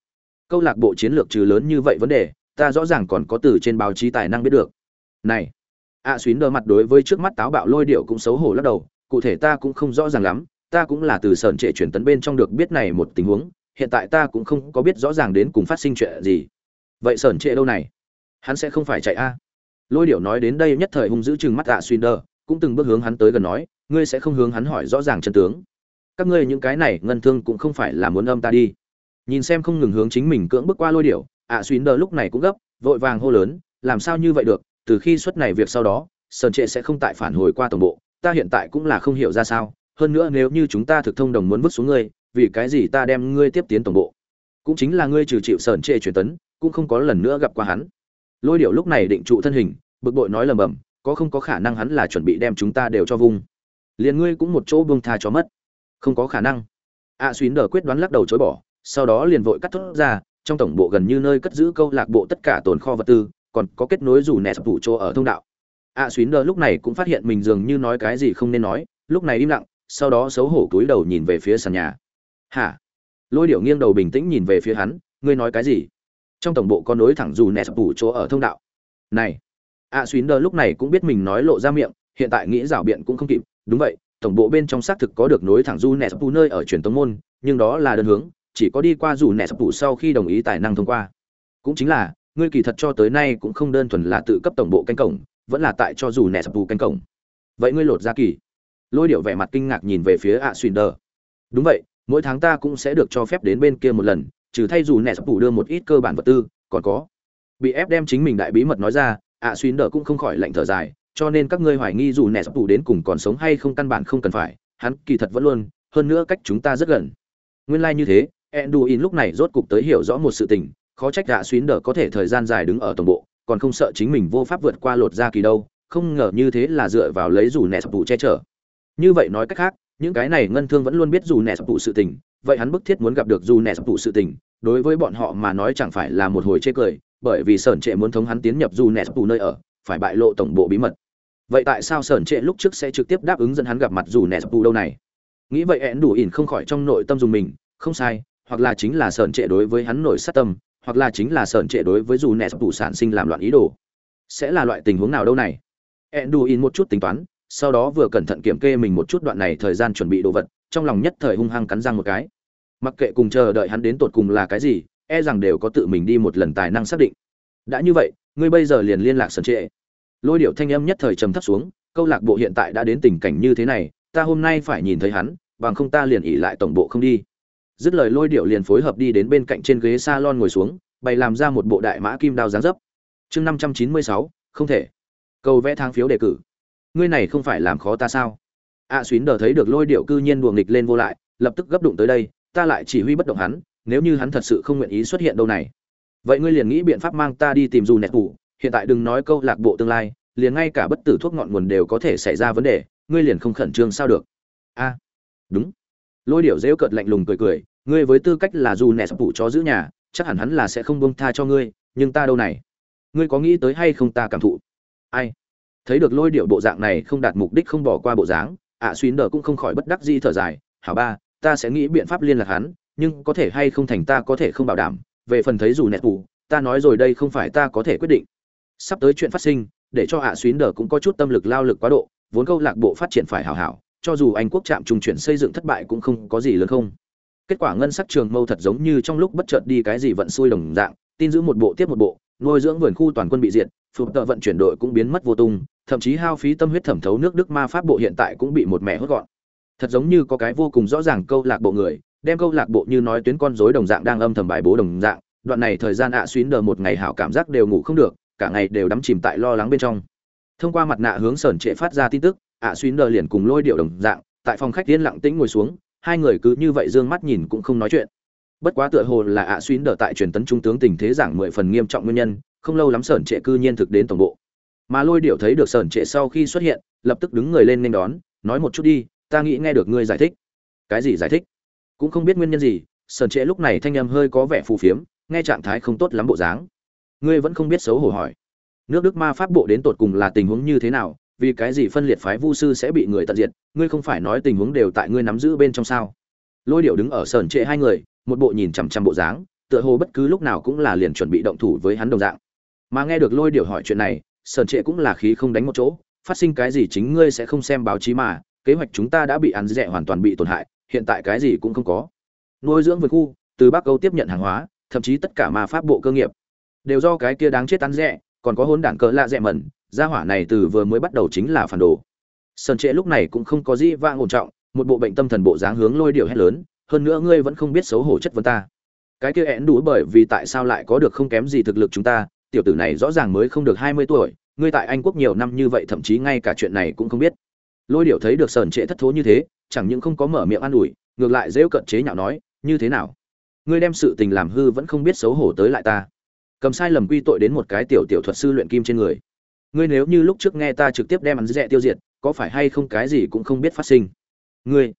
Câu lạc bộ chiến lược trừ lớn như vậy vấn đề, ta rõ ràng còn có từ trên báo chí tài năng biết được. Này ạ xuyến đờ mặt đối với trước mắt táo bạo lôi điệu cũng xấu hổ lắc đầu, cụ thể ta cũng không rõ ràng lắm, ta cũng là từ sờn trệ chuyển tấn bên trong được biết này một tình huống, hiện tại ta cũng không có biết rõ ràng đến cùng phát sinh chuyện gì. Vậy sờn trệ đâu này? Hắn sẽ không phải chạy a. Lôi điệu nói đến đây nhất thời hung giữ chừng mắt ạ xuyến đờ, cũng từng bước hướng hắn tới gần nói, ngươi sẽ không hướng hắn hỏi rõ ràng chân tướng. Các ngươi những cái này ngân thương cũng không phải là muốn âm ta đi nhìn xem không ngừng hướng chính mình cưỡng bước qua lôi điểu, ạ xuyến đờ lúc này cũng gấp vội vàng hô lớn làm sao như vậy được từ khi xuất này việc sau đó sơn trệ sẽ không tại phản hồi qua tổng bộ ta hiện tại cũng là không hiểu ra sao hơn nữa nếu như chúng ta thực thông đồng muốn vứt xuống ngươi vì cái gì ta đem ngươi tiếp tiến tổng bộ? Cũng chính là ngươi trừ chịu sơn trệ truyền tấn cũng không có lần nữa gặp qua hắn. Lôi điểu lúc này định trụ thân hình bực bội nói lầm bầm có không có khả năng hắn là chuẩn bị đem chúng ta đều cho vung. Liền ngươi cũng một chỗ buông tha cho mất. Không có khả năng. Ạ à, xuyến đờ quyết đoán lắc đầu chối bỏ sau đó liền vội cắt thốt ra trong tổng bộ gần như nơi cất giữ câu lạc bộ tất cả tồn kho vật tư còn có kết nối dù nẹ sập tủ chỗ ở thông đạo. A à, xuyến đờ lúc này cũng phát hiện mình dường như nói cái gì không nên nói lúc này im lặng sau đó xấu hổ cúi đầu nhìn về phía sàn nhà. Hả? Lôi điệu nghiêng đầu bình tĩnh nhìn về phía hắn ngươi nói cái gì? Trong tổng bộ có nối thẳng dù nẹ sập tủ chỗ ở thông đạo. Này. A à, xuyến đờ lúc này cũng biết mình nói lộ ra miệng hiện tại nghĩ rảo biện cũng không kịp. Đúng vậy tổng bộ bên trong xác thực có được nối thẳng du nẹt sập tủ nơi ở truyền tống môn nhưng đó là đơn hướng chỉ có đi qua dù nẹ sập tủ sau khi đồng ý tài năng thông qua. Cũng chính là, ngươi kỳ thật cho tới nay cũng không đơn thuần là tự cấp tổng bộ canh cổng, vẫn là tại cho dù nẹ sập tủ canh cổng. Vậy ngươi lột ra kỳ. Lôi điệu vẻ mặt kinh ngạc nhìn về phía ạ xuyên đờ. Đúng vậy, mỗi tháng ta cũng sẽ được cho phép đến bên kia một lần, trừ thay dù nẹ sập tủ đưa một ít cơ bản vật tư, còn có. Bị ép đem chính mình đại bí mật nói ra, ạ xuyên đờ cũng không khỏi lạnh thở dài, cho nên các ngươi hoài nghi dù nẹ sập tủ đến cùng còn sống hay không căn bản không cần phải, hắn kỳ thật vẫn luôn, hơn nữa cách chúng ta rất gần. Nguyên lai like như thế Enduin lúc này rốt cục tới hiểu rõ một sự tình, khó trách gã xuyến đỡ có thể thời gian dài đứng ở tổng bộ, còn không sợ chính mình vô pháp vượt qua lột ra kỳ đâu, không ngờ như thế là dựa vào lấy dù nẻ sập tụ che chở. Như vậy nói cách khác, những cái này ngân thương vẫn luôn biết dù nẻ sập tụ sự tình, vậy hắn bức thiết muốn gặp được dù nẻ sập tụ sự tình, đối với bọn họ mà nói chẳng phải là một hồi chê cười, bởi vì sởn trệ muốn thống hắn tiến nhập dù nẻ sập tụ nơi ở, phải bại lộ tổng bộ bí mật. Vậy tại sao sởn trệ lúc trước sẽ trực tiếp đáp ứng dẫn hắn gặp mặt dù nẻ sập tụ đâu này? Nghĩ vậy Enduin đủ ỉn không khỏi trong nội tâm dùng mình, không sai, hoặc là chính là sởn trệ đối với hắn nổi sát tâm, hoặc là chính là sởn trệ đối với dù nẹt tủ sản sinh làm loạn ý đồ. Sẽ là loại tình huống nào đâu này? Enduin một chút tính toán, sau đó vừa cẩn thận kiểm kê mình một chút đoạn này thời gian chuẩn bị đồ vật, trong lòng nhất thời hung hăng cắn răng một cái. Mặc kệ cùng chờ đợi hắn đến tột cùng là cái gì e rằng đều có tự mình đi một lần tài năng xác định. Đã như vậy, ngươi bây giờ liền liên lạc sởn trệ. Lôi điệu thanh âm nhất thời trầm thấp xuống, câu lạc bộ hiện tại đã đến tình cảnh như thế này, ta hôm nay phải nhìn thấy hắn, bằng không ta liền ỉ lại tổng bộ không đi dứt lời lôi điệu liền phối hợp đi đến bên cạnh trên ghế salon ngồi xuống bày làm ra một bộ đại mã kim đao dáng dấp. Chương năm trăm chín mươi sáu không thể. Cầu vẽ thang phiếu đề cử. Ngươi này không phải làm khó ta sao? A à, xuyến đờ thấy được lôi điệu cư nhiên đùa nghịch lên vô lại lập tức gấp đụng tới đây ta lại chỉ huy bất động hắn nếu như hắn thật sự không nguyện ý xuất hiện đâu này. Vậy ngươi liền nghĩ biện pháp mang ta đi tìm dù nẹt ngủ, hiện tại đừng nói câu lạc bộ tương lai liền ngay cả bất tử thuốc ngọn nguồn đều có thể xảy ra vấn đề ngươi liền không khẩn trương sao được. A. Đúng lôi điệu rêu cợt lạnh lùng cười cười ngươi với tư cách là dù nẹt phụ chó giữ nhà chắc hẳn hắn là sẽ không bông tha cho ngươi nhưng ta đâu này? Ngươi có nghĩ tới hay không ta cảm thụ? Ai? Thấy được lôi điệu bộ dạng này không đạt mục đích không bỏ qua bộ dáng ạ à, xuyến đờ cũng không khỏi bất đắc di thở dài hảo ba ta sẽ nghĩ biện pháp liên lạc hắn nhưng có thể hay không thành ta có thể không bảo đảm về phần thấy dù nẹt phụ ta nói rồi đây không phải ta có thể quyết định. Sắp tới chuyện phát sinh để cho ạ xuyến đờ cũng có chút tâm lực lao lực quá độ vốn câu lạc bộ phát triển phải hảo hảo cho dù anh quốc trạm trung chuyển xây dựng thất bại cũng không có gì lớn không. Kết quả ngân sắc trường mâu thật giống như trong lúc bất chợt đi cái gì vận xuôi đồng dạng, tin giữ một bộ tiếp một bộ, nuôi dưỡng vườn khu toàn quân bị diệt phục tợ vận chuyển đội cũng biến mất vô tung, thậm chí hao phí tâm huyết thẩm thấu nước đức ma pháp bộ hiện tại cũng bị một mẹ hốt gọn. Thật giống như có cái vô cùng rõ ràng câu lạc bộ người, đem câu lạc bộ như nói tuyến con rối đồng dạng đang âm thầm bài bố đồng dạng, đoạn này thời gian ạ à xuyến đờ một ngày hảo cảm giác đều ngủ không được, cả ngày đều đắm chìm tại lo lắng bên trong. Thông qua mặt nạ hướng sởn trệ phát ra tin tức ạ à đờ liền cùng lôi điệu đồng dạng, tại phòng khách yên lặng tĩnh ngồi xuống, hai người cứ như vậy dương mắt nhìn cũng không nói chuyện. Bất quá tựa hồ là ạ à đờ tại truyền tấn trung tướng tình thế giảng mười phần nghiêm trọng nguyên nhân, không lâu lắm sởn trệ cư nhiên thực đến tổng bộ. Mà lôi điệu thấy được sởn trệ sau khi xuất hiện, lập tức đứng người lên nên đón, nói một chút đi, ta nghĩ nghe được ngươi giải thích. Cái gì giải thích? Cũng không biết nguyên nhân gì, sởn trệ lúc này thanh âm hơi có vẻ phù phiếm, nghe trạng thái không tốt lắm bộ dáng. Ngươi vẫn không biết xấu hổ hỏi. Nước đức ma pháp bộ đến tột cùng là tình huống như thế nào vì cái gì phân liệt phái vu sư sẽ bị người tận diệt, ngươi không phải nói tình huống đều tại ngươi nắm giữ bên trong sao? Lôi điệu đứng ở sờn trệ hai người, một bộ nhìn chằm chằm bộ dáng, tựa hồ bất cứ lúc nào cũng là liền chuẩn bị động thủ với hắn đồng dạng. Mà nghe được lôi điệu hỏi chuyện này, sờn trệ cũng là khí không đánh một chỗ, phát sinh cái gì chính ngươi sẽ không xem báo chí mà, kế hoạch chúng ta đã bị ăn rẻ hoàn toàn bị tổn hại, hiện tại cái gì cũng không có. Nuôi dưỡng vườn khu, từ bắc âu tiếp nhận hàng hóa, thậm chí tất cả ma pháp bộ cơ nghiệp. Đều do cái kia đáng chết ăn rẻ, còn có hôn đảng cỡ lạ rẻ mẩn gia hỏa này từ vừa mới bắt đầu chính là phản đồ. Sơn trệ lúc này cũng không có gì vang ổn trọng, một bộ bệnh tâm thần bộ dáng hướng lôi điệu hét lớn, hơn nữa ngươi vẫn không biết xấu hổ chất vấn ta. Cái kia én đủ bởi vì tại sao lại có được không kém gì thực lực chúng ta, tiểu tử này rõ ràng mới không được hai mươi tuổi, ngươi tại anh quốc nhiều năm như vậy thậm chí ngay cả chuyện này cũng không biết. Lôi điệu thấy được sờn trệ thất thố như thế, chẳng những không có mở miệng an ủi, ngược lại dễ cận chế nhạo nói, như thế nào? Ngươi đem sự tình làm hư vẫn không biết xấu hổ tới lại ta. Cầm sai lầm quy tội đến một cái tiểu tiểu thuật sư luyện kim trên người ngươi nếu như lúc trước nghe ta trực tiếp đem ăn dẹ tiêu diệt, có phải hay không cái gì cũng không biết phát sinh? Ngươi.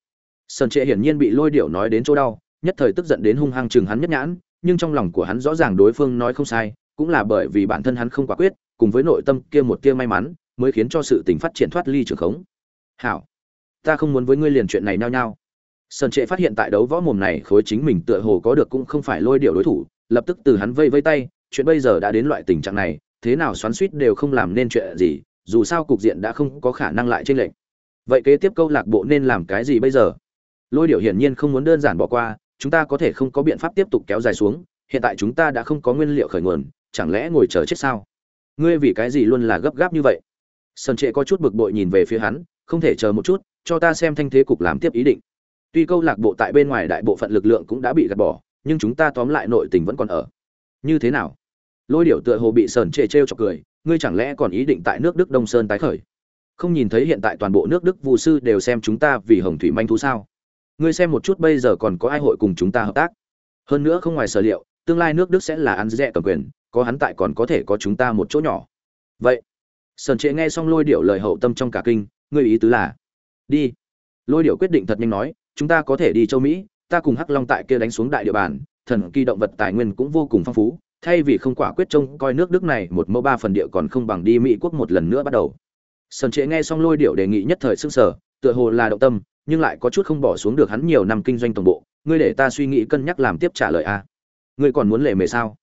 Sơn trệ hiển nhiên bị lôi điệu nói đến chỗ đau, nhất thời tức giận đến hung hăng chừng hắn nhất nhãn, nhưng trong lòng của hắn rõ ràng đối phương nói không sai, cũng là bởi vì bản thân hắn không quả quyết, cùng với nội tâm kia một kia may mắn, mới khiến cho sự tình phát triển thoát ly trường khống. Hảo. Ta không muốn với ngươi liền chuyện này nao nhao. Sơn trệ phát hiện tại đấu võ mồm này khối chính mình tựa hồ có được cũng không phải lôi điệu đối thủ, lập tức từ hắn vây vây tay, chuyện bây giờ đã đến loại tình trạng này thế nào xoắn suýt đều không làm nên chuyện gì, dù sao cục diện đã không có khả năng lại trên lệnh vậy kế tiếp câu lạc bộ nên làm cái gì bây giờ? Lôi điệu hiển nhiên không muốn đơn giản bỏ qua, chúng ta có thể không có biện pháp tiếp tục kéo dài xuống, hiện tại chúng ta đã không có nguyên liệu khởi nguồn, chẳng lẽ ngồi chờ chết sao? Ngươi vì cái gì luôn là gấp gáp như vậy? Sơn trệ có chút bực bội nhìn về phía hắn, không thể chờ một chút, cho ta xem thanh thế cục làm tiếp ý định. Tuy câu lạc bộ tại bên ngoài đại bộ phận lực lượng cũng đã bị gạt bỏ, nhưng chúng ta tóm lại nội tình vẫn còn ở. Như thế nào? Lôi điệu tựa hồ bị sờn trệ trêu chọc cười, ngươi chẳng lẽ còn ý định tại nước đức đông sơn tái khởi? Không nhìn thấy hiện tại toàn bộ nước đức vụ sư đều xem chúng ta vì hồng thủy manh thú sao? Ngươi xem một chút bây giờ còn có ai hội cùng chúng ta hợp tác? Hơn nữa không ngoài sở liệu, tương lai nước đức sẽ là ăn rẻ cầm quyền, có hắn tại còn có thể có chúng ta một chỗ nhỏ. Vậy, sờn trệ nghe xong lôi điệu lời hậu tâm trong cả kinh, ngươi ý tứ là, đi. Lôi điệu quyết định thật nhanh nói, chúng ta có thể đi châu mỹ, ta cùng hắc long tại kia đánh xuống đại địa bàn, thần kỳ động vật tài nguyên cũng vô cùng phong phú thay vì không quả quyết trông coi nước đức này, một mẫu ba phần địa còn không bằng đi mỹ quốc một lần nữa bắt đầu. Sơn trệ nghe xong lôi điệu đề nghị nhất thời s ư n g sở tựa hồ là động tâm, nhưng lại có chút không bỏ xuống được hắn nhiều năm kinh doanh tổng bộ. Ngươi để ta suy nghĩ cân nhắc làm tiếp trả lời a. À? ngươi còn muốn lề mề sao?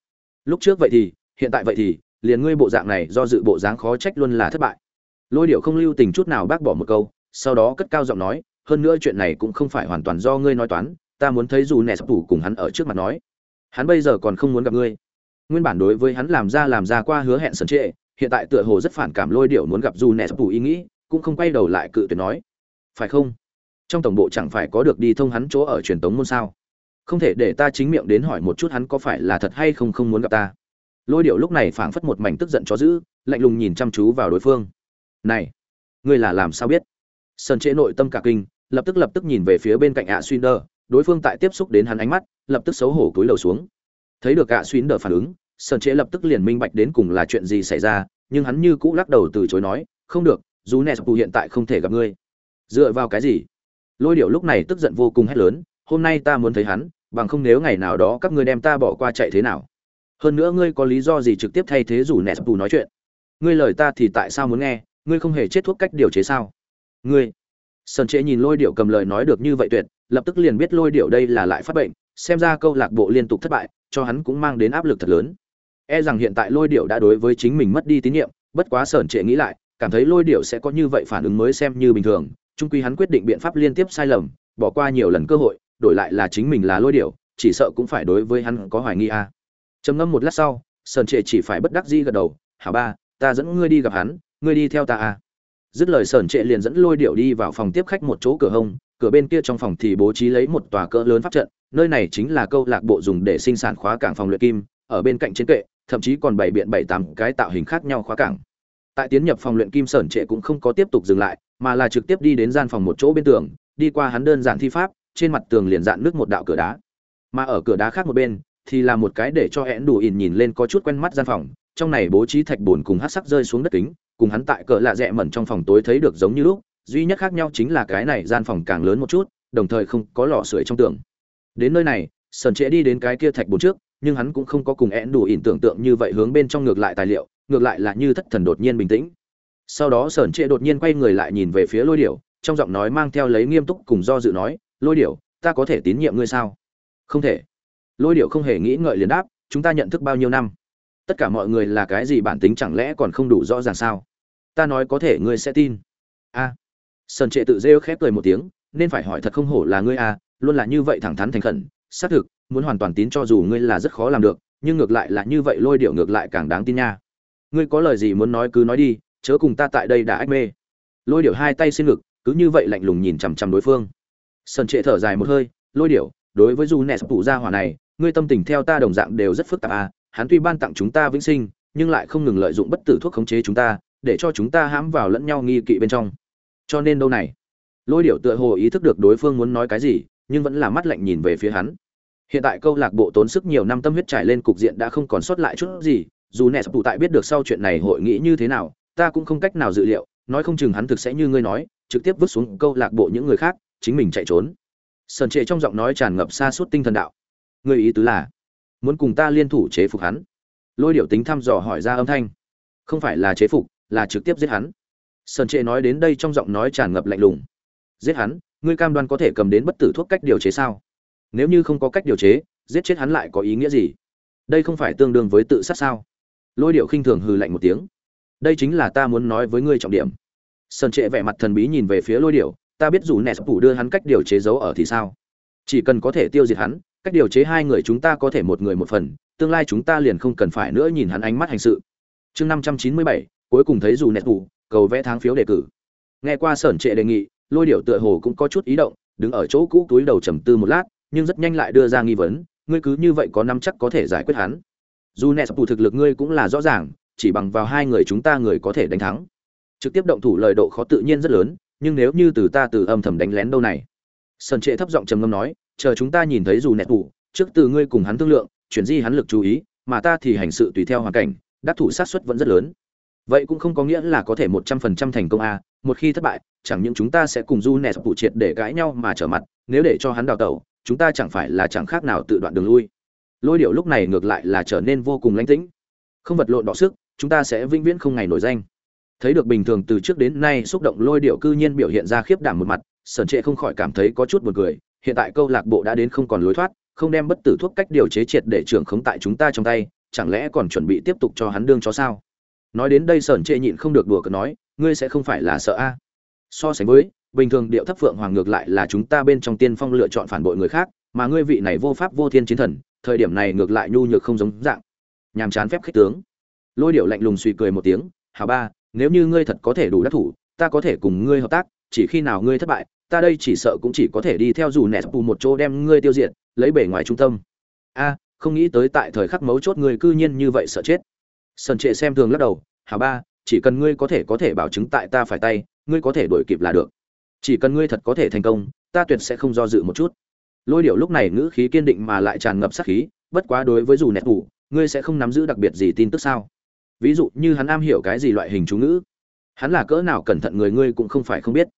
Lúc trước vậy thì, hiện tại vậy thì, liền ngươi bộ dạng này do dự bộ dáng khó trách luôn là thất bại. Lôi điệu không lưu tình chút nào bác bỏ một câu, sau đó cất cao giọng nói, hơn nữa chuyện này cũng không phải hoàn toàn do ngươi nói toán, ta muốn thấy dù nè sắp tủ cùng hắn ở trước mặt nói. Hắn bây giờ còn không muốn gặp ngươi nguyên bản đối với hắn làm ra làm ra qua hứa hẹn sần trệ, hiện tại tựa hồ rất phản cảm lôi điệu muốn gặp dù nè sắp ý nghĩ, cũng không quay đầu lại cự tuyệt nói. Phải không? Trong tổng bộ chẳng phải có được đi thông hắn chỗ ở truyền tống môn sao? Không thể để ta chính miệng đến hỏi một chút hắn có phải là thật hay không không muốn gặp ta. Lôi điệu lúc này phảng phất một mảnh tức giận cho dữ, lạnh lùng nhìn chăm chú vào đối phương. Này, ngươi là làm sao biết? Sơn trễ nội tâm cả kinh, lập tức lập tức nhìn về phía bên cạnh ạ suy nơ đối phương tại tiếp xúc đến hắn ánh mắt, lập tức xấu hổ cúi đầu xuống. Thấy được ạ suy nơ phản ứng sơn chế lập tức liền minh bạch đến cùng là chuyện gì xảy ra, nhưng hắn như cũ lắc đầu từ chối nói, không được, dù nè sập hiện tại không thể gặp ngươi. Dựa vào cái gì? Lôi điệu lúc này tức giận vô cùng hét lớn, hôm nay ta muốn thấy hắn, bằng không nếu ngày nào đó các ngươi đem ta bỏ qua chạy thế nào? Hơn nữa ngươi có lý do gì trực tiếp thay thế rủ nè sập nói chuyện? Ngươi lời ta thì tại sao muốn nghe? Ngươi không hề chết thuốc cách điều chế sao? Ngươi? Sơn chế nhìn lôi điệu cầm lời nói được như vậy tuyệt, lập tức liền biết lôi điệu đây là lại phát bệnh, xem ra câu lạc bộ liên tục thất bại, cho hắn cũng mang đến áp lực thật lớn e rằng hiện tại lôi điệu đã đối với chính mình mất đi tín nhiệm, bất quá sởn trệ nghĩ lại, cảm thấy lôi điệu sẽ có như vậy phản ứng mới xem như bình thường trung quy hắn quyết định biện pháp liên tiếp sai lầm, bỏ qua nhiều lần cơ hội, đổi lại là chính mình là lôi điệu chỉ sợ cũng phải đối với hắn có hoài nghi a à. trầm ngâm một lát sau, sởn trệ chỉ phải bất đắc dĩ gật đầu hả ba, ta dẫn ngươi đi gặp hắn, ngươi đi theo ta a à. dứt lời sởn trệ liền dẫn lôi điệu đi vào phòng tiếp khách một chỗ cửa hông, cửa bên kia trong phòng thì bố trí lấy một tòa cỡ lớn pháp trận, nơi này chính là câu lạc bộ dùng để sinh sản khóa cảng phòng luyện kim, ở bên cạnh chiến kệ thậm chí còn bảy biện bảy tám cái tạo hình khác nhau khóa cảng. Tại tiến nhập phòng luyện kim sởn trệ cũng không có tiếp tục dừng lại, mà là trực tiếp đi đến gian phòng một chỗ bên tường, đi qua hắn đơn giản thi pháp, trên mặt tường liền dạn nước một đạo cửa đá. Mà ở cửa đá khác một bên, thì là một cái để cho hẹn đủ ỉn nhìn lên có chút quen mắt gian phòng, trong này bố trí thạch bùn cùng hát sắc rơi xuống đất kính, cùng hắn tại cỡ lạ rẽ mẩn trong phòng tối thấy được giống như lúc, duy nhất khác nhau chính là cái này gian phòng càng lớn một chút, đồng thời không có lò sưởi trong tường. Đến nơi này sần trễ đi đến cái kia thạch bùn trước nhưng hắn cũng không có cùng én đủ ỉn tưởng tượng như vậy hướng bên trong ngược lại tài liệu, ngược lại là như thất thần đột nhiên bình tĩnh. Sau đó sởn trệ đột nhiên quay người lại nhìn về phía lôi điểu, trong giọng nói mang theo lấy nghiêm túc cùng do dự nói, lôi điểu, ta có thể tín nhiệm ngươi sao? Không thể. Lôi điểu không hề nghĩ ngợi liền đáp, chúng ta nhận thức bao nhiêu năm? Tất cả mọi người là cái gì bản tính chẳng lẽ còn không đủ rõ ràng sao? Ta nói có thể ngươi sẽ tin. A. À. trệ tự rêu khép cười một tiếng, nên phải hỏi thật không hổ là ngươi a luôn là như vậy thẳng thắn thành khẩn, xác thực muốn hoàn toàn tín cho dù ngươi là rất khó làm được, nhưng ngược lại là như vậy lôi điệu ngược lại càng đáng tin nha. Ngươi có lời gì muốn nói cứ nói đi, chớ cùng ta tại đây đã ách mê. Lôi điệu hai tay xin ngực, cứ như vậy lạnh lùng nhìn chằm chằm đối phương. Sần trệ thở dài một hơi, lôi điệu, đối với du nẹt phụ gia hỏa này, ngươi tâm tình theo ta đồng dạng đều rất phức tạp à hắn tuy ban tặng chúng ta vĩnh sinh, nhưng lại không ngừng lợi dụng bất tử thuốc khống chế chúng ta, để cho chúng ta hãm vào lẫn nhau nghi kỵ bên trong. Cho nên đâu này? Lôi điệu tựa hồ ý thức được đối phương muốn nói cái gì, nhưng vẫn là mắt lạnh nhìn về phía hắn hiện tại câu lạc bộ tốn sức nhiều năm tâm huyết trải lên cục diện đã không còn sót lại chút gì, dù nẹt tụ tại biết được sau chuyện này hội nghĩ như thế nào, ta cũng không cách nào dự liệu, nói không chừng hắn thực sẽ như ngươi nói, trực tiếp vứt xuống câu lạc bộ những người khác, chính mình chạy trốn. Sần trệ trong giọng nói tràn ngập xa suốt tinh thần đạo. Người ý tứ là, muốn cùng ta liên thủ chế phục hắn? Lôi điệu tính thăm dò hỏi ra âm thanh. Không phải là chế phục, là trực tiếp giết hắn. Sần trệ nói đến đây trong giọng nói tràn ngập lạnh lùng. Giết hắn, ngươi cam đoan có thể cầm đến bất tử thuốc cách điều chế sao? Nếu như không có cách điều chế, giết chết hắn lại có ý nghĩa gì? Đây không phải tương đương với tự sát sao? Lôi điệu khinh thường hừ lạnh một tiếng. Đây chính là ta muốn nói với ngươi trọng điểm. Sơn trệ vẻ mặt thần bí nhìn về phía lôi điệu, ta biết dù nẹt phủ đưa hắn cách điều chế giấu ở thì sao? Chỉ cần có thể tiêu diệt hắn, cách điều chế hai người chúng ta có thể một người một phần, tương lai chúng ta liền không cần phải nữa nhìn hắn ánh mắt hành sự. Chương năm trăm chín mươi bảy, cuối cùng thấy dù nẹt phủ, cầu vẽ tháng phiếu đề cử. Nghe qua sởn trệ đề nghị, lôi điệu tựa hồ cũng có chút ý động, đứng ở chỗ cũ túi đầu trầm tư một lát nhưng rất nhanh lại đưa ra nghi vấn, ngươi cứ như vậy có năm chắc có thể giải quyết hắn. Dù nẹt phủ thực lực ngươi cũng là rõ ràng, chỉ bằng vào hai người chúng ta người có thể đánh thắng. Trực tiếp động thủ lời độ khó tự nhiên rất lớn, nhưng nếu như từ ta từ âm thầm đánh lén đâu này. Sần trệ thấp giọng trầm ngâm nói, chờ chúng ta nhìn thấy dù nẹt phủ trước từ ngươi cùng hắn thương lượng, chuyển di hắn lực chú ý, mà ta thì hành sự tùy theo hoàn cảnh, đắc thủ sát suất vẫn rất lớn. Vậy cũng không có nghĩa là có thể một trăm phần trăm thành công a à. một khi thất bại, chẳng những chúng ta sẽ cùng du nẹt phụ triệt để cãi nhau mà trở mặt, nếu để cho hắn đào tẩu chúng ta chẳng phải là chẳng khác nào tự đoạn đường lui. Lôi điệu lúc này ngược lại là trở nên vô cùng lãnh tĩnh. Không vật lộn đọ sức, chúng ta sẽ vĩnh viễn không ngày nổi danh. Thấy được bình thường từ trước đến nay xúc động lôi điệu cư nhiên biểu hiện ra khiếp đảm một mặt, sởn trệ không khỏi cảm thấy có chút buồn cười, hiện tại câu lạc bộ đã đến không còn lối thoát, không đem bất tử thuốc cách điều chế triệt để trưởng khống tại chúng ta trong tay, chẳng lẽ còn chuẩn bị tiếp tục cho hắn đương cho sao? Nói đến đây sởn trệ nhịn không được đùa cợt nói, ngươi sẽ không phải là sợ a. So sánh với bình thường điệu thấp phượng hoàng ngược lại là chúng ta bên trong tiên phong lựa chọn phản bội người khác, mà ngươi vị này vô pháp vô thiên chiến thần, thời điểm này ngược lại nhu nhược không giống dạng. Nhàm chán phép khích tướng. Lôi điệu lạnh lùng suy cười một tiếng, hà ba, nếu như ngươi thật có thể đủ đắc thủ, ta có thể cùng ngươi hợp tác, chỉ khi nào ngươi thất bại, ta đây chỉ sợ cũng chỉ có thể đi theo dù nẹt bù một chỗ đem ngươi tiêu diệt, lấy bể ngoài trung tâm. A, không nghĩ tới tại thời khắc mấu chốt ngươi cư nhiên như vậy sợ chết. Sần trệ xem thường lắc đầu, hà ba, chỉ cần ngươi có thể có thể bảo chứng tại ta phải tay, ngươi có thể đổi kịp là được chỉ cần ngươi thật có thể thành công ta tuyệt sẽ không do dự một chút. Lôi điệu lúc này ngữ khí kiên định mà lại tràn ngập sát khí bất quá đối với dù nẹt ngủ, ngươi sẽ không nắm giữ đặc biệt gì tin tức sao? Ví dụ như hắn am hiểu cái gì loại hình chú ngữ. Hắn là cỡ nào cẩn thận người ngươi cũng không phải không biết.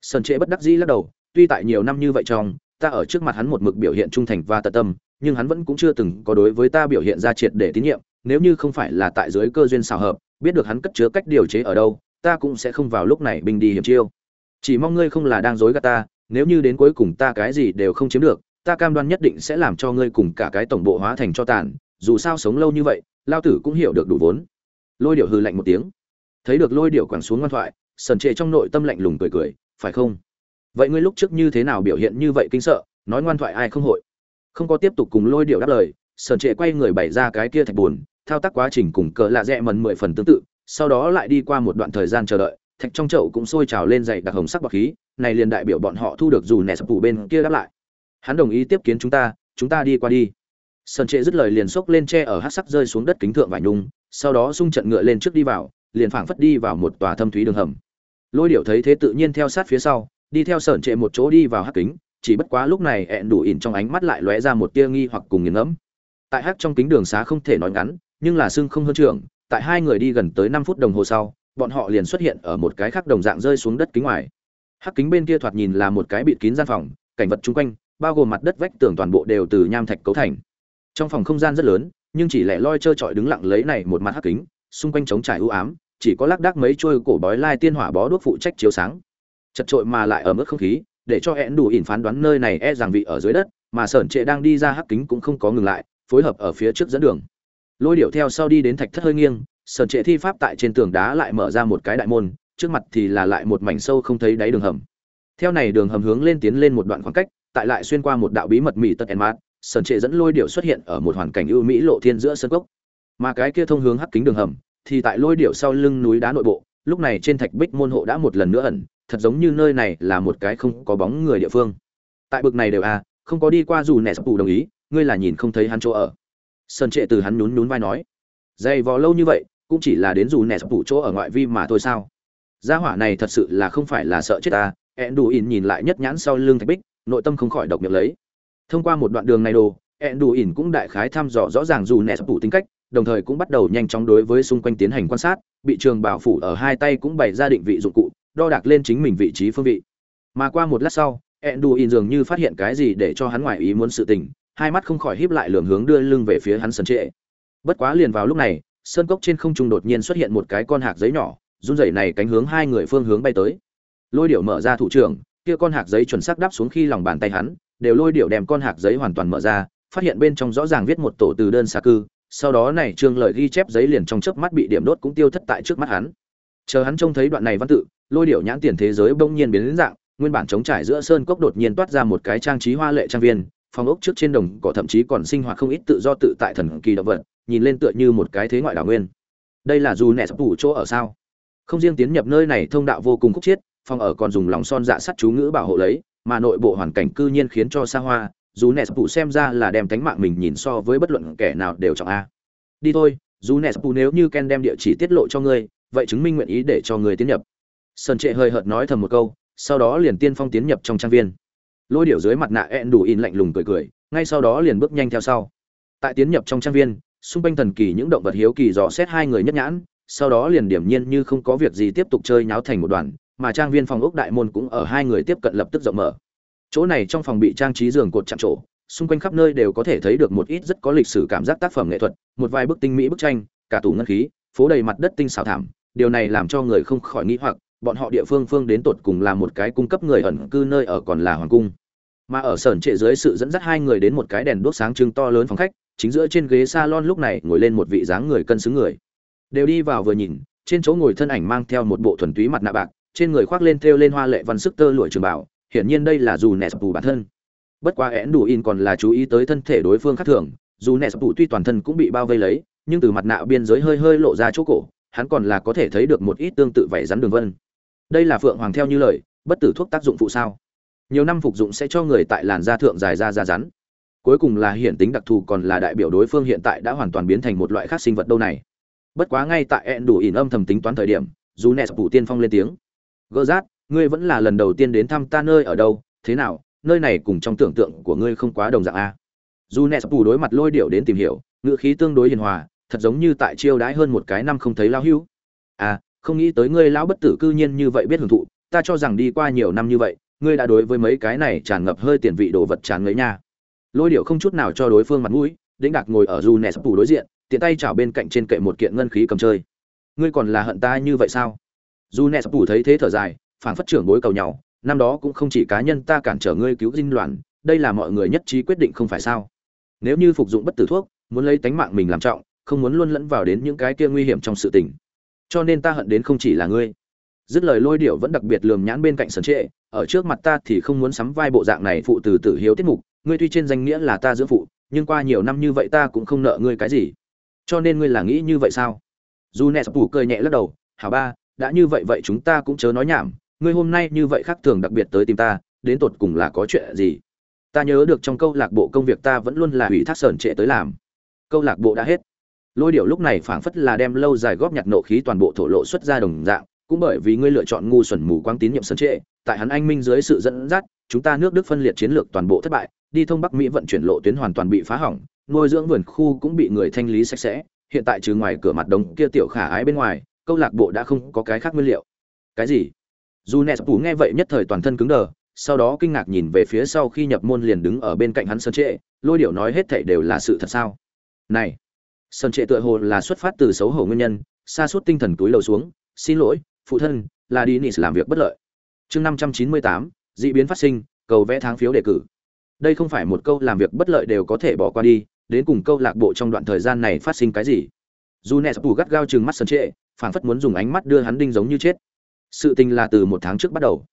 Sần trệ bất đắc dĩ lắc đầu tuy tại nhiều năm như vậy trong ta ở trước mặt hắn một mực biểu hiện trung thành và tận tâm nhưng hắn vẫn cũng chưa từng có đối với ta biểu hiện ra triệt để tín nhiệm nếu như không phải là tại dưới cơ duyên xào hợp biết được hắn cất chứa cách điều chế ở đâu ta cũng sẽ không vào lúc này binh đi hiểm chiêu chỉ mong ngươi không là đang dối gạt ta, nếu như đến cuối cùng ta cái gì đều không chiếm được, ta cam đoan nhất định sẽ làm cho ngươi cùng cả cái tổng bộ hóa thành cho tàn, dù sao sống lâu như vậy, lao tử cũng hiểu được đủ vốn. Lôi điệu hư lạnh một tiếng. Thấy được lôi điệu quẳng xuống ngoan thoại, sần trệ trong nội tâm lạnh lùng cười cười, phải không? Vậy ngươi lúc trước như thế nào biểu hiện như vậy kinh sợ, nói ngoan thoại ai không hội? Không có tiếp tục cùng lôi điệu đáp lời, sần trệ quay người bày ra cái kia thạch buồn, thao tác quá trình cùng cờ lạ rẽ mần mười phần tương tự, sau đó lại đi qua một đoạn thời gian chờ đợi thạch trong chậu cũng sôi trào lên dày đặc hồng sắc bọc khí, này liền đại biểu bọn họ thu được dù nẻ sập phủ bên kia đáp lại. Hắn đồng ý tiếp kiến chúng ta chúng ta đi qua đi. Sơn trệ dứt lời liền xốc lên tre ở hát sắc rơi xuống đất kính thượng vải nhung, sau đó xung trận ngựa lên trước đi vào, liền phảng phất đi vào một tòa thâm thúy đường hầm. Lôi điệu thấy thế tự nhiên theo sát phía sau, đi theo sơn trệ một chỗ đi vào hắc kính, chỉ bất quá lúc này ẹn đủ ỉn trong ánh mắt lại lóe ra một tia nghi hoặc cùng nghiền ngẫm. Tại hắc trong kính đường xá không thể nói ngắn, nhưng là xưng không hơn trường, tại hai người đi gần tới năm phút đồng hồ sau bọn họ liền xuất hiện ở một cái khác đồng dạng rơi xuống đất kính ngoài. Hắc kính bên kia thoạt nhìn là một cái bịt kín gian phòng, cảnh vật chung quanh, bao gồm mặt đất vách tường toàn bộ đều từ nham thạch cấu thành. Trong phòng không gian rất lớn, nhưng chỉ lẻ loi trơ trọi đứng lặng lấy này một mặt hắc kính, xung quanh trống trải u ám, chỉ có lác đác mấy trôi cổ bói lai tiên hỏa bó đuốc phụ trách chiếu sáng. Chật trội mà lại ở mức không khí, để cho hẹn đủ ỉn phán đoán nơi này e rằng vị ở dưới đất, mà sởn trệ đang đi ra hắc kính cũng không có ngừng lại, phối hợp ở phía trước dẫn đường. Lôi điệu theo sau đi đến thạch thất hơi nghiêng Sơn trệ thi pháp tại trên tường đá lại mở ra một cái đại môn, trước mặt thì là lại một mảnh sâu không thấy đáy đường hầm. Theo này đường hầm hướng lên tiến lên một đoạn khoảng cách, tại lại xuyên qua một đạo bí mật mỹ tật en mát trệ dẫn lôi điệu xuất hiện ở một hoàn cảnh ưu mỹ lộ thiên giữa sân cốc. Mà cái kia thông hướng hắc kính đường hầm, thì tại lôi điệu sau lưng núi đá nội bộ, lúc này trên thạch bích môn hộ đã một lần nữa ẩn, thật giống như nơi này là một cái không có bóng người địa phương. Tại bực này đều à không có đi qua dù nẻ sập đồng ý, ngươi là nhìn không thấy hắn chỗ ở. Sơn trệ từ hắn nhún nhún vai nói, dày vò lâu như vậy cũng chỉ là đến dù nẻ sập tù chỗ ở ngoại vi mà thôi sao? Gia hỏa này thật sự là không phải là sợ chết ta. Ẹn đủ ỉn nhìn lại nhất nhãn sau lưng thạch bích, nội tâm không khỏi độc miệng lấy. Thông qua một đoạn đường này đồ ẹn đủ ỉn cũng đại khái thăm dò rõ ràng dù nẻ sập tù tính cách, đồng thời cũng bắt đầu nhanh chóng đối với xung quanh tiến hành quan sát, bị trường bảo phủ ở hai tay cũng bày ra định vị dụng cụ, đo đạc lên chính mình vị trí phương vị. Mà qua một lát sau, Enduin dường như phát hiện cái gì để cho hắn ngoài ý muốn sự tình, hai mắt không khỏi híp lại lường hướng đưa lưng về phía hắn sân trệ. Bất quá liền vào lúc này sơn cốc trên không trung đột nhiên xuất hiện một cái con hạc giấy nhỏ, run rẩy này cánh hướng hai người phương hướng bay tới. Lôi điệu mở ra thủ trưởng, kia con hạc giấy chuẩn xác đáp xuống khi lòng bàn tay hắn, đều lôi điệu đem con hạc giấy hoàn toàn mở ra, phát hiện bên trong rõ ràng viết một tổ từ đơn xa cư, sau đó này trương lợi ghi chép giấy liền trong chớp mắt bị điểm đốt cũng tiêu thất tại trước mắt hắn. Chờ hắn trông thấy đoạn này văn tự, lôi điệu nhãn tiền thế giới bỗng nhiên biến đến dạng, nguyên bản chống trải giữa sơn cốc đột nhiên toát ra một cái trang trí hoa lệ trang viên, phòng ốc trước trên đồng cỏ thậm chí còn sinh hoạt không ít tự do tự tại thần kỳ động vật nhìn lên tựa như một cái thế ngoại đảo nguyên. Đây là dù nẹt phủ chỗ ở sao? Không riêng tiến nhập nơi này thông đạo vô cùng khúc chiết, phòng ở còn dùng lòng son dạ sắt chú ngữ bảo hộ lấy, mà nội bộ hoàn cảnh cư nhiên khiến cho xa hoa, dù nẹt phủ xem ra là đem tánh mạng mình nhìn so với bất luận kẻ nào đều trọng a. Đi thôi, dù nẹt phủ nếu như ken đem địa chỉ tiết lộ cho ngươi, vậy chứng minh nguyện ý để cho người tiến nhập. Sơn trệ hơi hợt nói thầm một câu, sau đó liền tiên phong tiến nhập trong trang viên. Lôi điệu dưới mặt nạ ẹn đủ in lạnh lùng cười cười, ngay sau đó liền bước nhanh theo sau. Tại tiến nhập trong trang viên xung quanh thần kỳ những động vật hiếu kỳ dò xét hai người nhất nhãn, sau đó liền điểm nhiên như không có việc gì tiếp tục chơi nháo thành một đoàn, mà trang viên phòng ốc đại môn cũng ở hai người tiếp cận lập tức rộng mở. Chỗ này trong phòng bị trang trí giường cột chạm trổ, xung quanh khắp nơi đều có thể thấy được một ít rất có lịch sử cảm giác tác phẩm nghệ thuật, một vài bức tinh mỹ bức tranh, cả tủ ngân khí, phố đầy mặt đất tinh xảo thảm, điều này làm cho người không khỏi nghĩ hoặc, bọn họ địa phương phương đến tột cùng là một cái cung cấp người ẩn cư nơi ở còn là hoàng cung. Mà ở sởn trệ dưới sự dẫn dắt hai người đến một cái đèn đuốc sáng trưng to lớn phòng khách chính giữa trên ghế salon lúc này ngồi lên một vị dáng người cân xứng người. Đều đi vào vừa nhìn, trên chỗ ngồi thân ảnh mang theo một bộ thuần túy mặt nạ bạc, trên người khoác lên thêu lên hoa lệ văn sức tơ lụa trường bảo hiển nhiên đây là dù nẹt bù bản thân. Bất quá én đủ in còn là chú ý tới thân thể đối phương khác thường, dù nẹt bù tuy toàn thân cũng bị bao vây lấy, nhưng từ mặt nạ biên giới hơi hơi lộ ra chỗ cổ, hắn còn là có thể thấy được một ít tương tự vảy rắn đường vân. Đây là phượng hoàng theo như lời, bất tử thuốc tác dụng phụ sao? Nhiều năm phục dụng sẽ cho người tại làn da thượng dài da da rắn cuối cùng là hiện tính đặc thù còn là đại biểu đối phương hiện tại đã hoàn toàn biến thành một loại khác sinh vật đâu này. Bất quá ngay tại ẹn đủ ỉn âm thầm tính toán thời điểm, dù nẹt phủ tiên phong lên tiếng. Gỡ rát, ngươi vẫn là lần đầu tiên đến thăm ta nơi ở đâu, thế nào, nơi này cùng trong tưởng tượng của ngươi không quá đồng dạng a dù nẹt phủ đối mặt lôi điệu đến tìm hiểu ngựa khí tương đối hiền hòa, thật giống như tại chiêu đãi hơn một cái năm không thấy lao hưu à không nghĩ tới ngươi lão bất tử cư nhiên như vậy biết hưởng thụ, ta cho rằng đi qua nhiều năm như vậy, ngươi đã đối với mấy cái này tràn ngập hơi tiền vị đồ vật tràn ngấy nha lôi điệu không chút nào cho đối phương mặt mũi, đĩnh đạc ngồi ở du sập phủ đối diện, tiện tay chảo bên cạnh trên kệ một kiện ngân khí cầm chơi. Ngươi còn là hận ta như vậy sao? Du sập phủ thấy thế thở dài, phảng phất trưởng bối cầu nhau, năm đó cũng không chỉ cá nhân ta cản trở ngươi cứu dinh loạn đây là mọi người nhất trí quyết định không phải sao? Nếu như phục dụng bất tử thuốc, muốn lấy tánh mạng mình làm trọng, không muốn luôn lẫn vào đến những cái kia nguy hiểm trong sự tình. Cho nên ta hận đến không chỉ là ngươi. Dứt lời lôi điệu vẫn đặc biệt lườm nhãn bên cạnh sân trệ, ở trước mặt ta thì không muốn sắm vai bộ dạng này phụ từ tử hiếu tiết mục ngươi tuy trên danh nghĩa là ta dưỡng phụ, nhưng qua nhiều năm như vậy ta cũng không nợ ngươi cái gì. Cho nên ngươi là nghĩ như vậy sao? Dù nè sập cười nhẹ lắc đầu, hảo ba, đã như vậy vậy chúng ta cũng chớ nói nhảm, ngươi hôm nay như vậy khác thường đặc biệt tới tìm ta, đến tột cùng là có chuyện gì? Ta nhớ được trong câu lạc bộ công việc ta vẫn luôn là ủy thác sờn trệ tới làm. Câu lạc bộ đã hết. Lôi điệu lúc này phảng phất là đem lâu dài góp nhặt nộ khí toàn bộ thổ lộ xuất ra đồng dạng, cũng bởi vì ngươi lựa chọn ngu xuẩn mù quáng tín nhiệm sơn trệ tại hắn anh minh dưới sự dẫn dắt, chúng ta nước đức phân liệt chiến lược toàn bộ thất bại đi thông bắc mỹ vận chuyển lộ tuyến hoàn toàn bị phá hỏng, nuôi dưỡng vườn khu cũng bị người thanh lý sạch sẽ. Hiện tại trừ ngoài cửa mặt đông kia tiểu khả ái bên ngoài, câu lạc bộ đã không có cái khác nguyên liệu. Cái gì? Dù phủ nghe vậy nhất thời toàn thân cứng đờ, sau đó kinh ngạc nhìn về phía sau khi nhập môn liền đứng ở bên cạnh hắn sơn trệ. Lôi điệu nói hết thảy đều là sự thật sao? Này, sơn trệ tựa hồ là xuất phát từ xấu hổ nguyên nhân xa suốt tinh thần túi lầu xuống, xin lỗi, phụ thân, là Dinis làm việc bất lợi. Chương năm trăm chín mươi tám, dị biến phát sinh, cầu vẽ tháng phiếu đề cử đây không phải một câu làm việc bất lợi đều có thể bỏ qua đi, đến cùng câu lạc bộ trong đoạn thời gian này phát sinh cái gì? Dù nes bù gắt gao chừng mắt sân trệ, phảng phất muốn dùng ánh mắt đưa hắn đinh giống như chết. Sự tình là từ một tháng trước bắt đầu.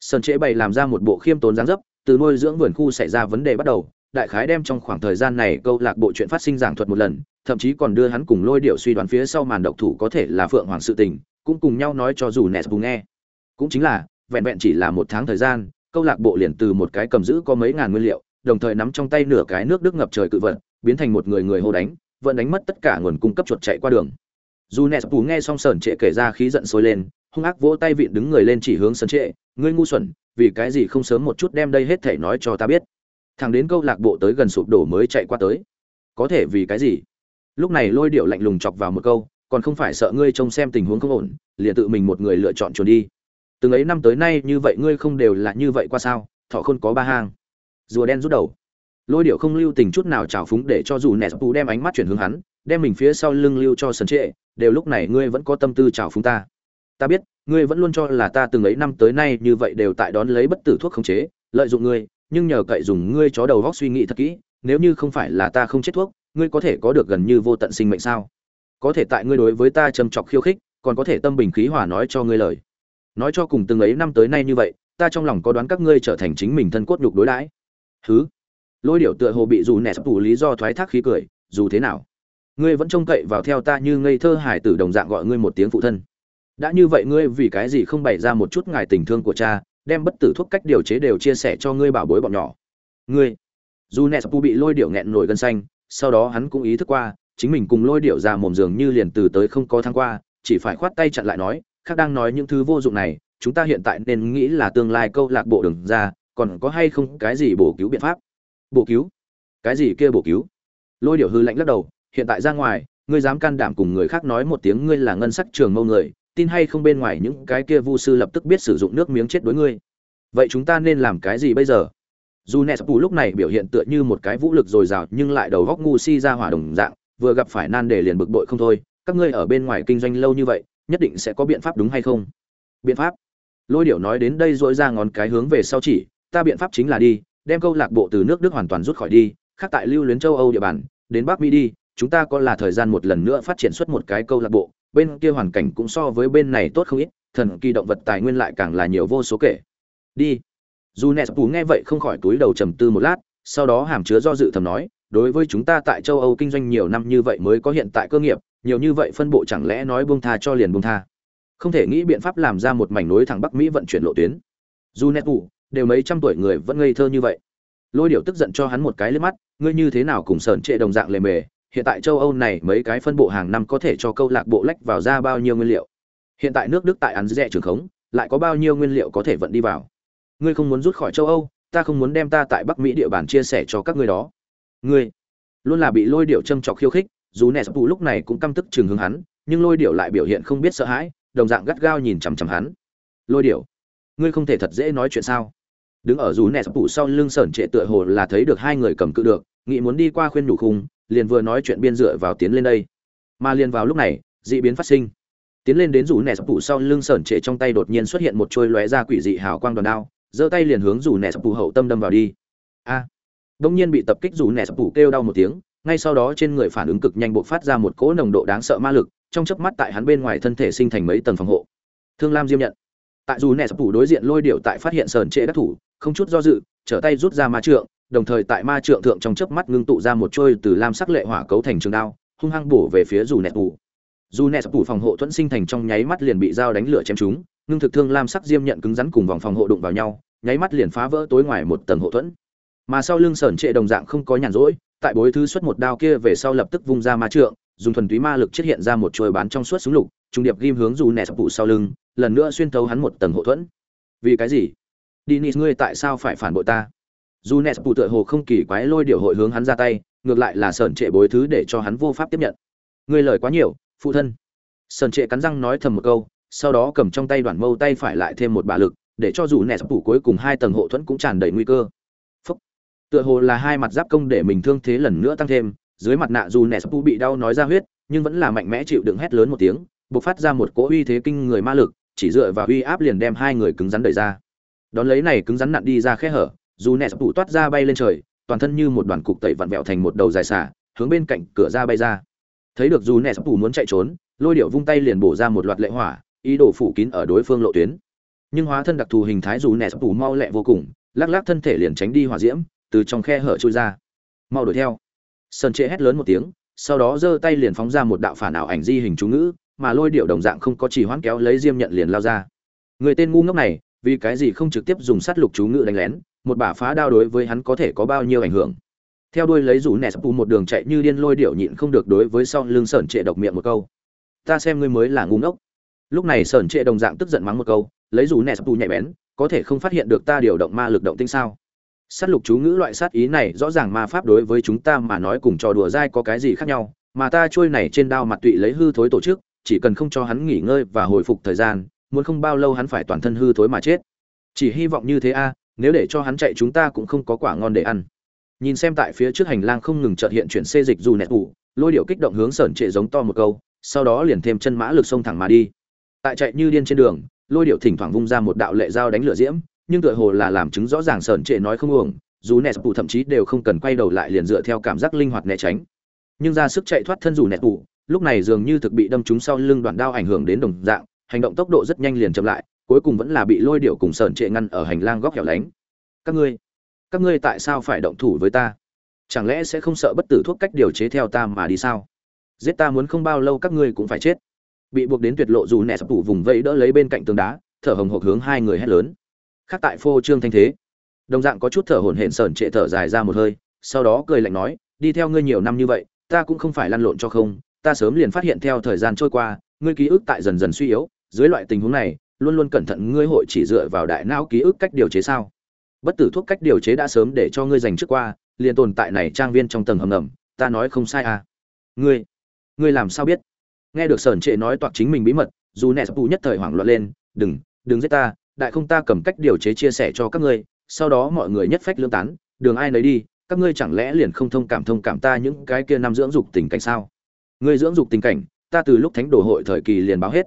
Sân trệ bày làm ra một bộ khiêm tốn dáng dấp, từ nuôi dưỡng vườn khu xảy ra vấn đề bắt đầu, đại khái đem trong khoảng thời gian này câu lạc bộ chuyện phát sinh giảng thuật một lần, thậm chí còn đưa hắn cùng lôi điệu suy đoán phía sau màn độc thủ có thể là phượng hoàng sự tình, cũng cùng nhau nói cho dù nes bù nghe. Cũng chính là, vẹn vẹn chỉ là một tháng thời gian câu lạc bộ liền từ một cái cầm giữ có mấy ngàn nguyên liệu, đồng thời nắm trong tay nửa cái nước đức ngập trời cự vật, biến thành một người người hô đánh, vẫn đánh mất tất cả nguồn cung cấp chuột chạy qua đường. Dù nes nghe xong sởn trệ kể ra khí giận sôi lên, hung ác vỗ tay vịn đứng người lên chỉ hướng sân trệ, ngươi ngu xuẩn, vì cái gì không sớm một chút đem đây hết thể nói cho ta biết? Thằng đến câu lạc bộ tới gần sụp đổ mới chạy qua tới. Có thể vì cái gì? Lúc này lôi điệu lạnh lùng chọc vào một câu, còn không phải sợ ngươi trông xem tình huống không ổn, liền tự mình một người lựa chọn chuồn đi từng ấy năm tới nay như vậy ngươi không đều là như vậy qua sao? Thọ không có ba hang. Rùa đen rút đầu. Lôi điệu không lưu tình chút nào trào phúng để cho dù nẹt pù đem ánh mắt chuyển hướng hắn, đem mình phía sau lưng lưu cho sân trệ, đều lúc này ngươi vẫn có tâm tư trào phúng ta. Ta biết, ngươi vẫn luôn cho là ta từng ấy năm tới nay như vậy đều tại đón lấy bất tử thuốc khống chế, lợi dụng ngươi, nhưng nhờ cậy dùng ngươi chó đầu góc suy nghĩ thật kỹ, nếu như không phải là ta không chết thuốc, ngươi có thể có được gần như vô tận sinh mệnh sao? Có thể tại ngươi đối với ta trầm trọc khiêu khích, còn có thể tâm bình khí hòa nói cho ngươi lời nói cho cùng từng ấy năm tới nay như vậy, ta trong lòng có đoán các ngươi trở thành chính mình thân cốt nhục đối đãi. Thứ lôi điệu tựa hồ bị dù nẹt đủ lý do thoái thác khí cười, dù thế nào? Ngươi vẫn trông cậy vào theo ta như ngây thơ hải tử đồng dạng gọi ngươi một tiếng phụ thân. Đã như vậy ngươi vì cái gì không bày ra một chút ngài tình thương của cha, đem bất tử thuốc cách điều chế đều chia sẻ cho ngươi bảo bối bọn nhỏ. Ngươi? Dù nẹt sắp bị lôi điệu nghẹn nổi gân xanh, sau đó hắn cũng ý thức qua, chính mình cùng lôi điệu ra mồm giường như liền từ tới không có tháng qua, chỉ phải khoát tay chặn lại nói khác đang nói những thứ vô dụng này, chúng ta hiện tại nên nghĩ là tương lai câu lạc bộ đừng ra, còn có hay không cái gì bổ cứu biện pháp? Bổ cứu? Cái gì kia bổ cứu? Lôi điệu hư lạnh lắc đầu, hiện tại ra ngoài, ngươi dám can đảm cùng người khác nói một tiếng ngươi là ngân sắc trường mâu người, tin hay không bên ngoài những cái kia vu sư lập tức biết sử dụng nước miếng chết đối ngươi. Vậy chúng ta nên làm cái gì bây giờ? Dù nẹt lúc này biểu hiện tựa như một cái vũ lực dồi dào nhưng lại đầu góc ngu si ra hỏa đồng dạng, vừa gặp phải nan đề liền bực bội không thôi, các ngươi ở bên ngoài kinh doanh lâu như vậy nhất định sẽ có biện pháp đúng hay không? Biện pháp? Lôi điệu nói đến đây dỗi ra ngón cái hướng về sau chỉ, ta biện pháp chính là đi, đem câu lạc bộ từ nước đức hoàn toàn rút khỏi đi, khác tại lưu luyến châu âu địa bàn, đến bắc mỹ đi, chúng ta có là thời gian một lần nữa phát triển xuất một cái câu lạc bộ, bên kia hoàn cảnh cũng so với bên này tốt không ít, thần kỳ động vật tài nguyên lại càng là nhiều vô số kể. Đi. Dù nè pù nghe vậy không khỏi túi đầu trầm tư một lát, sau đó hàm chứa do dự thầm nói, đối với chúng ta tại châu âu kinh doanh nhiều năm như vậy mới có hiện tại cơ nghiệp nhiều như vậy phân bộ chẳng lẽ nói buông tha cho liền buông tha? Không thể nghĩ biện pháp làm ra một mảnh nối thẳng bắc mỹ vận chuyển lộ tuyến. Dù nét ủ đều mấy trăm tuổi người vẫn ngây thơ như vậy. Lôi điệu tức giận cho hắn một cái lên mắt, ngươi như thế nào cùng sờn trệ đồng dạng lề mề, hiện tại châu âu này mấy cái phân bộ hàng năm có thể cho câu lạc bộ lách vào ra bao nhiêu nguyên liệu? Hiện tại nước đức tại ăn rẻ trường khống, lại có bao nhiêu nguyên liệu có thể vận đi vào? Ngươi không muốn rút khỏi châu âu, ta không muốn đem ta tại bắc mỹ địa bàn chia sẻ cho các ngươi đó. Ngươi luôn là bị lôi điệu châm trọc khiêu khích dù nè sập lúc này cũng căm tức chừng hướng hắn, nhưng lôi điệu lại biểu hiện không biết sợ hãi, đồng dạng gắt gao nhìn chằm chằm hắn. Lôi điệu ngươi không thể thật dễ nói chuyện sao? Đứng ở dù nè sập sau lưng sởn trệ tựa hồ là thấy được hai người cầm cự được, nghĩ muốn đi qua khuyên đủ khung, liền vừa nói chuyện biên dựa vào tiến lên đây. Mà liền vào lúc này, dị biến phát sinh. Tiến lên đến rủ nẻ sập sau lưng sởn trệ trong tay đột nhiên xuất hiện một trôi lóe ra quỷ dị hào quang đòn đao, giơ tay liền hướng rủ nẻ sập hậu tâm đâm vào đi. A đông nhiên bị tập kích rủ nẻ sập kêu đau một tiếng ngay sau đó trên người phản ứng cực nhanh bộc phát ra một cỗ nồng độ đáng sợ ma lực, trong chớp mắt tại hắn bên ngoài thân thể sinh thành mấy tầng phòng hộ. Thương lam diêm nhận. Tại dù nẻ thủ đối diện lôi điệu tại phát hiện sờn trệ đắc thủ, không chút do dự, trở tay rút ra ma trượng, đồng thời tại ma trượng thượng trong chớp mắt ngưng tụ ra một trôi từ lam sắc lệ hỏa cấu thành trường đao, hung hăng bổ về phía dù nẻ thủ. dù nẹ thủ phòng hộ thuẫn sinh thành trong nháy mắt liền bị dao đánh lửa chém trúng, ngưng thực thương lam sắc diêm nhận cứng rắn cùng vòng phòng hộ đụng vào nhau, nháy mắt liền phá vỡ tối ngoài một tầng hộ thuẫn. Mà sau lưng sờn trệ đồng dạng không có nhàn rỗi tại bối thứ xuất một đao kia về sau lập tức vung ra ma trượng, dùng thuần túy ma lực chết hiện ra một chuôi bán trong suốt súng lục, trung điệp ghim hướng dù nẹt sập sau lưng, lần nữa xuyên thấu hắn một tầng hộ thuẫn. Vì cái gì? Dinis ngươi tại sao phải phản bội ta? Dù nẹ sập tựa hồ không kỳ quái lôi điều hội hướng hắn ra tay, ngược lại là sởn trệ bối thứ để cho hắn vô pháp tiếp nhận. Ngươi lời quá nhiều, phụ thân. Sởn trệ cắn răng nói thầm một câu, sau đó cầm trong tay đoạn mâu tay phải lại thêm một bả lực, để cho dù nẹ sập cuối cùng hai tầng hộ thuẫn cũng tràn đầy nguy cơ tựa hồ là hai mặt giáp công để mình thương thế lần nữa tăng thêm, dưới mặt nạ dù nẹ sập bị đau nói ra huyết, nhưng vẫn là mạnh mẽ chịu đựng hét lớn một tiếng, bộc phát ra một cỗ uy thế kinh người ma lực, chỉ dựa vào uy áp liền đem hai người cứng rắn đẩy ra. Đón lấy này cứng rắn nặn đi ra khe hở, dù nẹ sập toát ra bay lên trời, toàn thân như một đoàn cục tẩy vặn vẹo thành một đầu dài xả hướng bên cạnh cửa ra bay ra. Thấy được dù nẹ sập muốn chạy trốn, lôi điệu vung tay liền bổ ra một loạt lệ hỏa, ý đồ phủ kín ở đối phương lộ tuyến. Nhưng hóa thân đặc thù hình thái dù nẹ sập mau lẹ vô cùng, lắc lắc thân thể liền tránh đi hỏa diễm từ trong khe hở trôi ra. Mau đuổi theo. Sơn trệ hét lớn một tiếng, sau đó giơ tay liền phóng ra một đạo phản ảo ảnh di hình chú ngữ, mà lôi điệu đồng dạng không có chỉ hoãn kéo lấy diêm nhận liền lao ra. Người tên ngu ngốc này, vì cái gì không trực tiếp dùng sát lục chú ngữ đánh lén, một bả phá đao đối với hắn có thể có bao nhiêu ảnh hưởng? Theo đuôi lấy rủ nẹ sập một đường chạy như điên lôi điệu nhịn không được đối với sau lưng sởn trệ độc miệng một câu. Ta xem ngươi mới là ngu ngốc. Lúc này sởn trệ đồng dạng tức giận mắng một câu, lấy rủ nẹ sập nhạy bén, có thể không phát hiện được ta điều động ma lực động tinh sao? Sát lục chú ngữ loại sát ý này rõ ràng ma pháp đối với chúng ta mà nói cùng trò đùa dai có cái gì khác nhau, mà ta trôi này trên đao mặt tụy lấy hư thối tổ chức, chỉ cần không cho hắn nghỉ ngơi và hồi phục thời gian, muốn không bao lâu hắn phải toàn thân hư thối mà chết. Chỉ hy vọng như thế a, nếu để cho hắn chạy chúng ta cũng không có quả ngon để ăn. Nhìn xem tại phía trước hành lang không ngừng trợt hiện chuyển xê dịch dù nẹt ủ, lôi điệu kích động hướng sởn trệ giống to một câu, sau đó liền thêm chân mã lực xông thẳng mà đi. Tại chạy như điên trên đường, lôi điệu thỉnh thoảng vung ra một đạo lệ dao đánh lửa diễm nhưng tựa hồ là làm chứng rõ ràng sởn trệ nói không uổng, dù nẹt bù thậm chí đều không cần quay đầu lại liền dựa theo cảm giác linh hoạt né tránh. Nhưng ra sức chạy thoát thân dù nẹt bù lúc này dường như thực bị đâm trúng sau lưng đoạn đao ảnh hưởng đến đồng dạng, hành động tốc độ rất nhanh liền chậm lại, cuối cùng vẫn là bị lôi điệu cùng sởn trệ ngăn ở hành lang góc hẻo lánh. Các ngươi các ngươi tại sao phải động thủ với ta? Chẳng lẽ sẽ không sợ bất tử thuốc cách điều chế theo ta mà đi sao? Giết ta muốn không bao lâu các ngươi cũng phải chết. Bị buộc đến tuyệt lộ dù nẹt bù tủ vùng vẫy đỡ lấy bên cạnh tường đá, thở hồng hộc hướng hai người hét lớn khác tại phô trương thanh thế. Đồng dạng có chút thở hổn hển sởn trệ thở dài ra một hơi, sau đó cười lạnh nói, đi theo ngươi nhiều năm như vậy, ta cũng không phải lăn lộn cho không, ta sớm liền phát hiện theo thời gian trôi qua, ngươi ký ức tại dần dần suy yếu, dưới loại tình huống này, luôn luôn cẩn thận ngươi hội chỉ dựa vào đại não ký ức cách điều chế sao? Bất tử thuốc cách điều chế đã sớm để cho ngươi dành trước qua, liền tồn tại này trang viên trong tầng hầm ngầm, ta nói không sai à? Ngươi ngươi làm sao biết? Nghe được sởn trệ nói toạc chính mình bí mật, dù nẹ sập nhất thời hoảng loạn lên, đừng đừng giết ta đại không ta cầm cách điều chế chia sẻ cho các ngươi, sau đó mọi người nhất phách lương tán, đường ai nấy đi, các ngươi chẳng lẽ liền không thông cảm thông cảm ta những cái kia năm dưỡng dục tình cảnh sao? Ngươi dưỡng dục tình cảnh, ta từ lúc thánh đồ hội thời kỳ liền báo hết.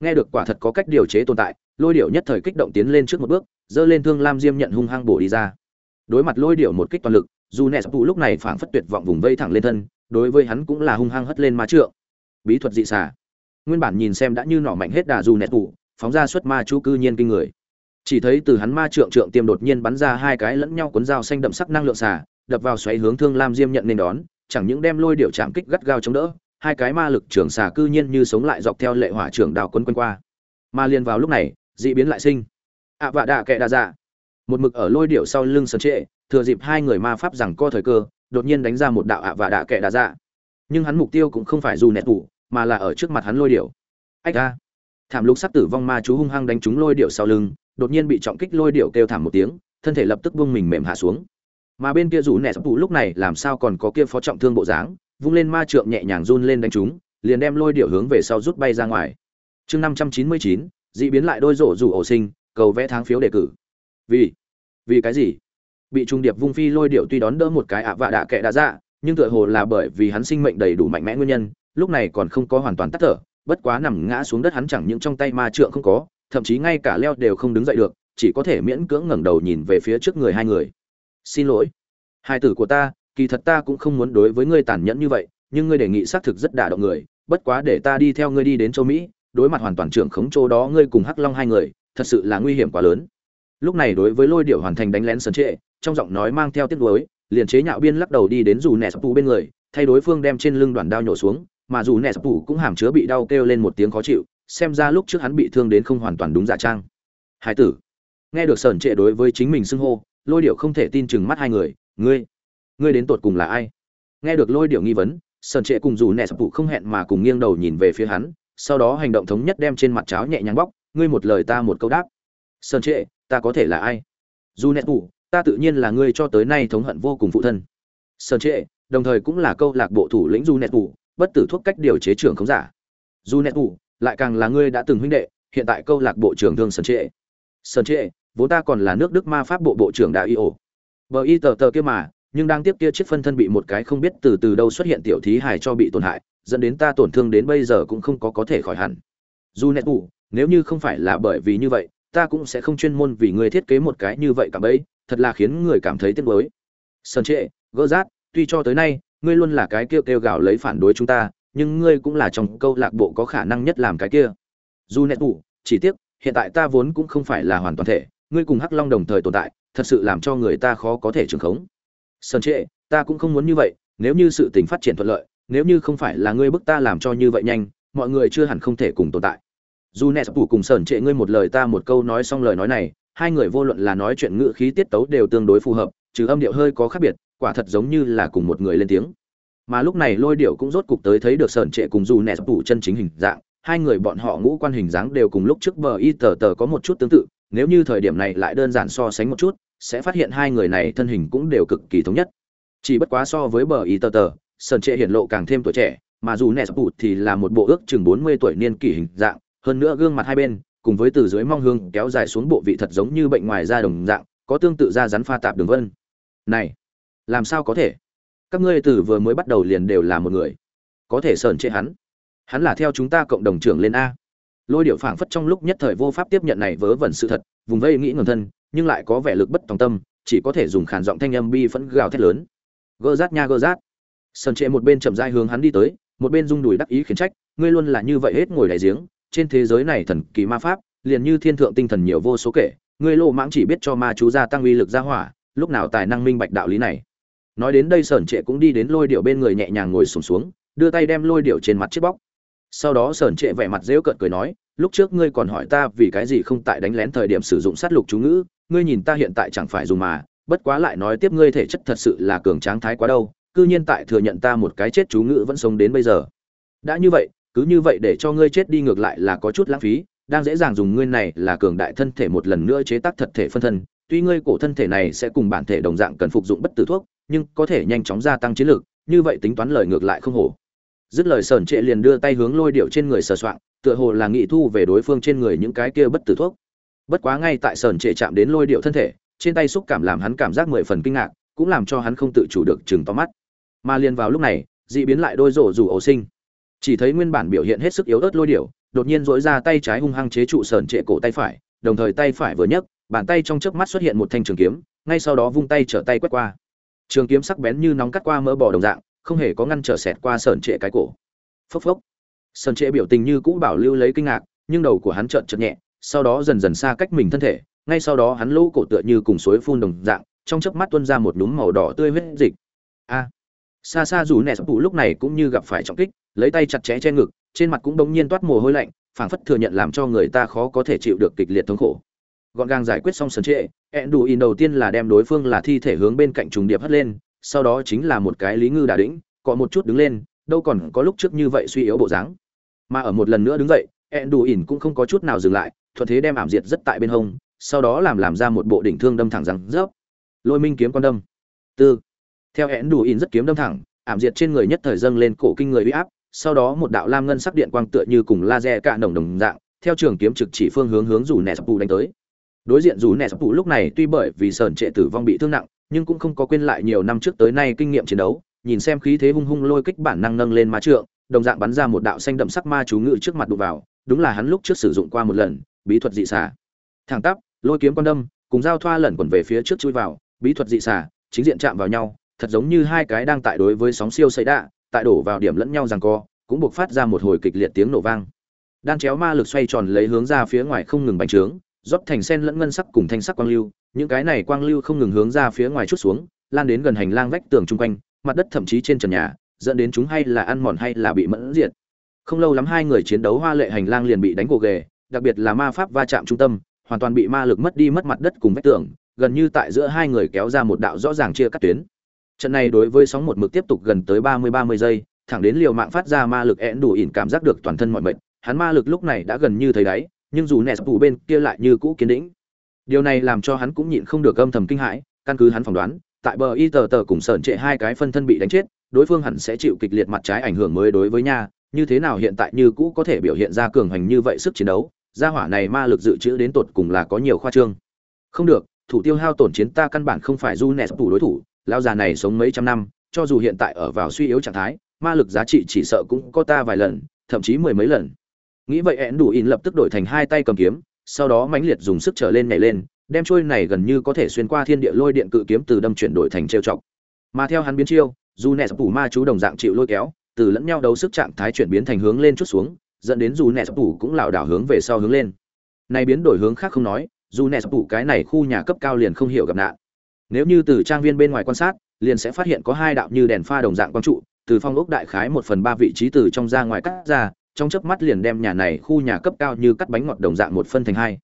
Nghe được quả thật có cách điều chế tồn tại, lôi điệu nhất thời kích động tiến lên trước một bước, giơ lên thương lam diêm nhận hung hăng bổ đi ra. Đối mặt lôi điệu một kích toàn lực, dù nẹ sập lúc này phảng phất tuyệt vọng vùng vây thẳng lên thân, đối với hắn cũng là hung hăng hất lên ma trượng. Bí thuật dị xả nguyên bản nhìn xem đã như nỏ mạnh hết đà dù nẹt tủ phóng ra xuất ma chú cư nhiên kinh người. Chỉ thấy từ hắn ma trượng trượng tiêm đột nhiên bắn ra hai cái lẫn nhau cuốn dao xanh đậm sắc năng lượng xả đập vào xoáy hướng thương lam diêm nhận nên đón, chẳng những đem lôi điệu chạm kích gắt gao chống đỡ, hai cái ma lực trường xả cư nhiên như sống lại dọc theo lệ hỏa trưởng đào quấn quanh qua. Ma liên vào lúc này, dị biến lại sinh. Ạ vạ đạ kệ đa dạ. Một mực ở lôi điệu sau lưng sân trệ, thừa dịp hai người ma pháp rằng co thời cơ, đột nhiên đánh ra một đạo ạ vạ đạ kệ đa dạ. Nhưng hắn mục tiêu cũng không phải dù nẹt tủ, mà là ở trước mặt hắn lôi điệu ách a thảm lục sắc tử vong ma chú hung hăng đánh trúng lôi điệu sau lưng, đột nhiên bị trọng kích lôi điệu kêu thảm một tiếng, thân thể lập tức vung mình mềm hạ xuống. Mà bên kia dù sắp vụ lúc này làm sao còn có kia phó trọng thương bộ dáng, vung lên ma trượng nhẹ nhàng run lên đánh trúng, liền đem lôi điệu hướng về sau rút bay ra ngoài. Chương năm trăm chín mươi chín, dị biến lại đôi rổ rủ ổ sinh, cầu vẽ tháng phiếu đề cử. Vì vì cái gì? Bị trung điệp vung phi lôi điệu tuy đón đỡ một cái ạ vạ đạ kệ đã ra dạ, nhưng tựa hồ là bởi vì hắn sinh mệnh đầy đủ mạnh mẽ nguyên nhân, lúc này còn không có hoàn toàn tắt thở bất quá nằm ngã xuống đất hắn chẳng những trong tay ma trượng không có, thậm chí ngay cả leo đều không đứng dậy được, chỉ có thể miễn cưỡng ngẩng đầu nhìn về phía trước người hai người. Xin lỗi, hai tử của ta, kỳ thật ta cũng không muốn đối với ngươi tàn nhẫn như vậy, nhưng ngươi đề nghị xác thực rất đả động người, bất quá để ta đi theo ngươi đi đến châu mỹ, đối mặt hoàn toàn trưởng khống chỗ đó ngươi cùng hắc long hai người, thật sự là nguy hiểm quá lớn. Lúc này đối với lôi điệu hoàn thành đánh lén sân trệ, trong giọng nói mang theo tiết nuối, liền chế nhạo biên lắc đầu đi đến dù nẹ sập bên người, thay đối phương đem trên lưng đoàn đao nhổ xuống mà dù nẹ sập cũng hàm chứa bị đau kêu lên một tiếng khó chịu, xem ra lúc trước hắn bị thương đến không hoàn toàn đúng giả trang. Hải tử, nghe được sởn trệ đối với chính mình xưng hô, lôi điệu không thể tin chừng mắt hai người, ngươi ngươi đến tột cùng là ai? Nghe được lôi điệu nghi vấn, sởn trệ cùng dù nẹ sập không hẹn mà cùng nghiêng đầu nhìn về phía hắn, sau đó hành động thống nhất đem trên mặt cháo nhẹ nhàng bóc, ngươi một lời ta một câu đáp. Sởn trệ, ta có thể là ai? Dù nẹ sập ta tự nhiên là ngươi cho tới nay thống hận vô cùng phụ thân. Sởn trệ, đồng thời cũng là câu lạc bộ thủ lĩnh du nẹt tù bất tử thuốc cách điều chế trưởng không giả. Du nẹt ủ, lại càng là ngươi đã từng huynh đệ, hiện tại câu lạc bộ trưởng thương sơn trệ. Sơn trệ, vốn ta còn là nước đức ma pháp bộ bộ trưởng đại y ổ. Vợ y tờ tờ kia mà, nhưng đang tiếp kia chiếc phân thân bị một cái không biết từ từ đâu xuất hiện tiểu thí hài cho bị tổn hại, dẫn đến ta tổn thương đến bây giờ cũng không có có thể khỏi hẳn. Du nẹt ủ, nếu như không phải là bởi vì như vậy, ta cũng sẽ không chuyên môn vì ngươi thiết kế một cái như vậy cả bấy, thật là khiến người cảm thấy tiếc nuối. Sơn trệ, gỡ rát, tuy cho tới nay ngươi luôn là cái kia kêu, kêu gào lấy phản đối chúng ta nhưng ngươi cũng là trong câu lạc bộ có khả năng nhất làm cái kia. Dù nẹt tủ chỉ tiếc hiện tại ta vốn cũng không phải là hoàn toàn thể ngươi cùng hắc long đồng thời tồn tại thật sự làm cho người ta khó có thể trường khống. Sơn trệ ta cũng không muốn như vậy nếu như sự tình phát triển thuận lợi nếu như không phải là ngươi bức ta làm cho như vậy nhanh mọi người chưa hẳn không thể cùng tồn tại. Dù nẹt tủ cùng sơn trệ ngươi một lời ta một câu nói xong lời nói này hai người vô luận là nói chuyện ngữ khí tiết tấu đều tương đối phù hợp trừ âm điệu hơi có khác biệt quả thật giống như là cùng một người lên tiếng. Mà lúc này lôi điệu cũng rốt cục tới thấy được sởn trệ cùng dù nẹt tủ chân chính hình dạng. Hai người bọn họ ngũ quan hình dáng đều cùng lúc trước bờ y tờ tờ có một chút tương tự. Nếu như thời điểm này lại đơn giản so sánh một chút, sẽ phát hiện hai người này thân hình cũng đều cực kỳ thống nhất. Chỉ bất quá so với bờ y tờ tờ sởn trệ hiện lộ càng thêm tuổi trẻ, mà dù nẹt tủ thì là một bộ ước chừng bốn mươi tuổi niên kỷ hình dạng. Hơn nữa gương mặt hai bên, cùng với từ dưới mong hương kéo dài xuống bộ vị thật giống như bệnh ngoài da đồng dạng, có tương tự da rắn pha tạp đường vân. Này làm sao có thể? Các ngươi từ vừa mới bắt đầu liền đều là một người. Có thể sờn chê hắn. Hắn là theo chúng ta cộng đồng trưởng lên a. Lôi điệu phảng phất trong lúc nhất thời vô pháp tiếp nhận này vớ vẩn sự thật, vùng vây nghĩ ngầm thân, nhưng lại có vẻ lực bất tòng tâm, chỉ có thể dùng khản giọng thanh âm bi phẫn gào thét lớn. Gơ rát nha gơ rát. Sờn chê một bên chậm dai hướng hắn đi tới, một bên rung đùi đắc ý khiển trách, ngươi luôn là như vậy hết ngồi đại giếng, trên thế giới này thần kỳ ma pháp, liền như thiên thượng tinh thần nhiều vô số kể, ngươi lô mãng chỉ biết cho ma chú gia tăng uy lực gia hỏa, lúc nào tài năng minh bạch đạo lý này? Nói đến đây sởn trệ cũng đi đến lôi điệu bên người nhẹ nhàng ngồi sùng xuống, xuống đưa tay đem lôi điệu trên mặt chiếc bóc. Sau đó sởn trệ vẻ mặt dễu cợt cười nói lúc trước ngươi còn hỏi ta vì cái gì không tại đánh lén thời điểm sử dụng sát lục chú ngữ ngươi nhìn ta hiện tại chẳng phải dùng mà bất quá lại nói tiếp ngươi thể chất thật sự là cường tráng thái quá đâu cư nhiên tại thừa nhận ta một cái chết chú ngữ vẫn sống đến bây giờ. Đã như vậy cứ như vậy để cho ngươi chết đi ngược lại là có chút lãng phí đang dễ dàng dùng ngươi này là cường đại thân thể một lần nữa chế tác thật thể phân thân tuy ngươi cổ thân thể này sẽ cùng bản thể đồng dạng cần phục dụng bất tử thuốc nhưng có thể nhanh chóng gia tăng chiến lực, như vậy tính toán lời ngược lại không hổ. Dứt lời sởn trệ liền đưa tay hướng lôi điệu trên người sờ soạng, tựa hồ là nghị thu về đối phương trên người những cái kia bất tử thuốc. Bất quá ngay tại sởn trệ chạm đến lôi điệu thân thể, trên tay xúc cảm làm hắn cảm giác mười phần kinh ngạc, cũng làm cho hắn không tự chủ được chừng to mắt. Mà liền vào lúc này, dị biến lại đôi rổ rủ ổ sinh. Chỉ thấy nguyên bản biểu hiện hết sức yếu ớt lôi điệu, đột nhiên dỗi ra tay trái hung hăng chế trụ sởn trệ cổ tay phải, đồng thời tay phải vừa nhấc, bàn tay trong chớp mắt xuất hiện một thanh trường kiếm, ngay sau đó vung tay trở tay quét qua trường kiếm sắc bén như nóng cắt qua mỡ bò đồng dạng, không hề có ngăn trở sẹt qua sờn trệ cái cổ. Phốc phốc. Sờn trệ biểu tình như cũ bảo lưu lấy kinh ngạc, nhưng đầu của hắn trợn chợt nhẹ, sau đó dần dần xa cách mình thân thể, ngay sau đó hắn lỗ cổ tựa như cùng suối phun đồng dạng, trong chớp mắt tuôn ra một núm màu đỏ tươi huyết dịch. A. Xa xa dù nẹ sập tụ lúc này cũng như gặp phải trọng kích, lấy tay chặt chẽ che ngực, trên mặt cũng bỗng nhiên toát mồ hôi lạnh, phảng phất thừa nhận làm cho người ta khó có thể chịu được kịch liệt thống khổ gọn gàng giải quyết xong sân trệ ẹn đủ in đầu tiên là đem đối phương là thi thể hướng bên cạnh trùng điệp hất lên sau đó chính là một cái lý ngư đà đĩnh cọ một chút đứng lên đâu còn có lúc trước như vậy suy yếu bộ dáng. Mà ở một lần nữa đứng dậy ẹn đủ ỉn cũng không có chút nào dừng lại thuận thế đem ảm diệt rất tại bên hông sau đó làm làm ra một bộ đỉnh thương đâm thẳng rằng, rớp! Lôi minh kiếm con đâm. Tư. Theo ẹn đủ ỉn rất kiếm đâm thẳng ảm diệt trên người nhất thời dâng lên cổ kinh người uy áp sau đó một đạo lam ngân sắc điện quang tựa như cùng laser cạ nồng đồng dạng theo trường kiếm trực chỉ phương hướng hướng rủ nẹ sập đánh tới đối diện dù nẹ sập phụ lúc này tuy bởi vì sờn trệ tử vong bị thương nặng, nhưng cũng không có quên lại nhiều năm trước tới nay kinh nghiệm chiến đấu, nhìn xem khí thế hung hung lôi kích bản năng nâng lên ma trượng, đồng dạng bắn ra một đạo xanh đậm sắc ma chú ngự trước mặt đụng vào, đúng là hắn lúc trước sử dụng qua một lần, bí thuật dị xả thẳng tắp, lôi kiếm con đâm, cùng dao thoa lẩn quẩn về phía trước chui vào, bí thuật dị xả chính diện chạm vào nhau, thật giống như hai cái đang tại đối với sóng siêu xây đạ, tại đổ vào điểm lẫn nhau rằng co, cũng buộc phát ra một hồi kịch liệt tiếng nổ vang. Đan chéo ma lực xoay tròn lấy hướng ra phía ngoài không ngừng bành trướng rót thành sen lẫn ngân sắc cùng thanh sắc quang lưu những cái này quang lưu không ngừng hướng ra phía ngoài chút xuống lan đến gần hành lang vách tường chung quanh mặt đất thậm chí trên trần nhà dẫn đến chúng hay là ăn mòn hay là bị mẫn diệt. Không lâu lắm hai người chiến đấu hoa lệ hành lang liền bị đánh gồ ghề đặc biệt là ma pháp va chạm trung tâm hoàn toàn bị ma lực mất đi mất mặt đất cùng vách tường gần như tại giữa hai người kéo ra một đạo rõ ràng chia cắt tuyến. Trận này đối với sóng một mực tiếp tục gần tới ba mươi ba mươi giây thẳng đến liều mạng phát ra ma lực én đủ ỉn cảm giác được toàn thân mọi mệt, hắn ma lực lúc này đã gần như thấy đáy nhưng dù nẹt phủ bên kia lại như cũ kiên định. điều này làm cho hắn cũng nhịn không được âm thầm kinh hãi, căn cứ hắn phỏng đoán, tại bờ y tờ tờ cùng sởn trệ hai cái phân thân bị đánh chết, đối phương hẳn sẽ chịu kịch liệt mặt trái ảnh hưởng mới đối với nha, như thế nào hiện tại như cũ có thể biểu hiện ra cường hành như vậy sức chiến đấu, gia hỏa này ma lực dự trữ đến tột cùng là có nhiều khoa trương không được, thủ tiêu hao tổn chiến ta căn bản không phải du nẹt phủ đối thủ lao già này sống mấy trăm năm, cho dù hiện tại ở vào suy yếu trạng thái, ma lực giá trị chỉ sợ cũng có ta vài lần, thậm chí mười mấy lần nghĩ vậy én đủ in lập tức đổi thành hai tay cầm kiếm, sau đó mãnh liệt dùng sức trở lên nhảy lên, đem trôi này gần như có thể xuyên qua thiên địa lôi điện cự kiếm từ đâm chuyển đổi thành trêu chọc. Mà theo hắn biến chiêu, dù nẹt phủ ma chú đồng dạng chịu lôi kéo, từ lẫn nhau đấu sức trạng thái chuyển biến thành hướng lên chút xuống, dẫn đến dù nẹt phủ cũng lảo đảo hướng về sau hướng lên. Này biến đổi hướng khác không nói, dù nẹt phủ cái này khu nhà cấp cao liền không hiểu gặp nạn. Nếu như từ trang viên bên ngoài quan sát, liền sẽ phát hiện có hai đạo như đèn pha đồng dạng quang trụ, từ phong ốc đại khái một phần ba vị trí từ trong ra ngoài cắt ra trong chớp mắt liền đem nhà này khu nhà cấp cao như cắt bánh ngọt đồng dạng một phân thành hai.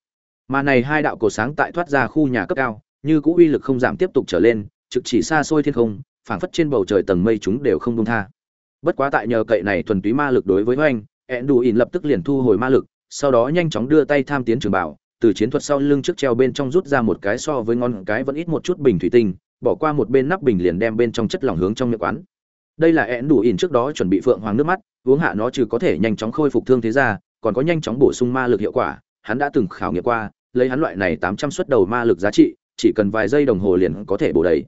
Mà này hai đạo cổ sáng tại thoát ra khu nhà cấp cao, như cũ uy lực không giảm tiếp tục trở lên, trực chỉ xa xôi thiên không, phảng phất trên bầu trời tầng mây chúng đều không buông tha. Bất quá tại nhờ cậy này thuần túy ma lực đối với hoành, Enduin đủ lập tức liền thu hồi ma lực, sau đó nhanh chóng đưa tay tham tiến trường bảo, từ chiến thuật sau lưng trước treo bên trong rút ra một cái so với ngón cái vẫn ít một chút bình thủy tinh, bỏ qua một bên nắp bình liền đem bên trong chất lỏng hướng trong miệng quán đây là én đủ ỉn trước đó chuẩn bị phượng hoàng nước mắt, uống hạ nó trừ có thể nhanh chóng khôi phục thương thế ra, còn có nhanh chóng bổ sung ma lực hiệu quả. Hắn đã từng khảo nghiệm qua, lấy hắn loại này tám trăm suất đầu ma lực giá trị, chỉ cần vài giây đồng hồ liền có thể bổ đầy.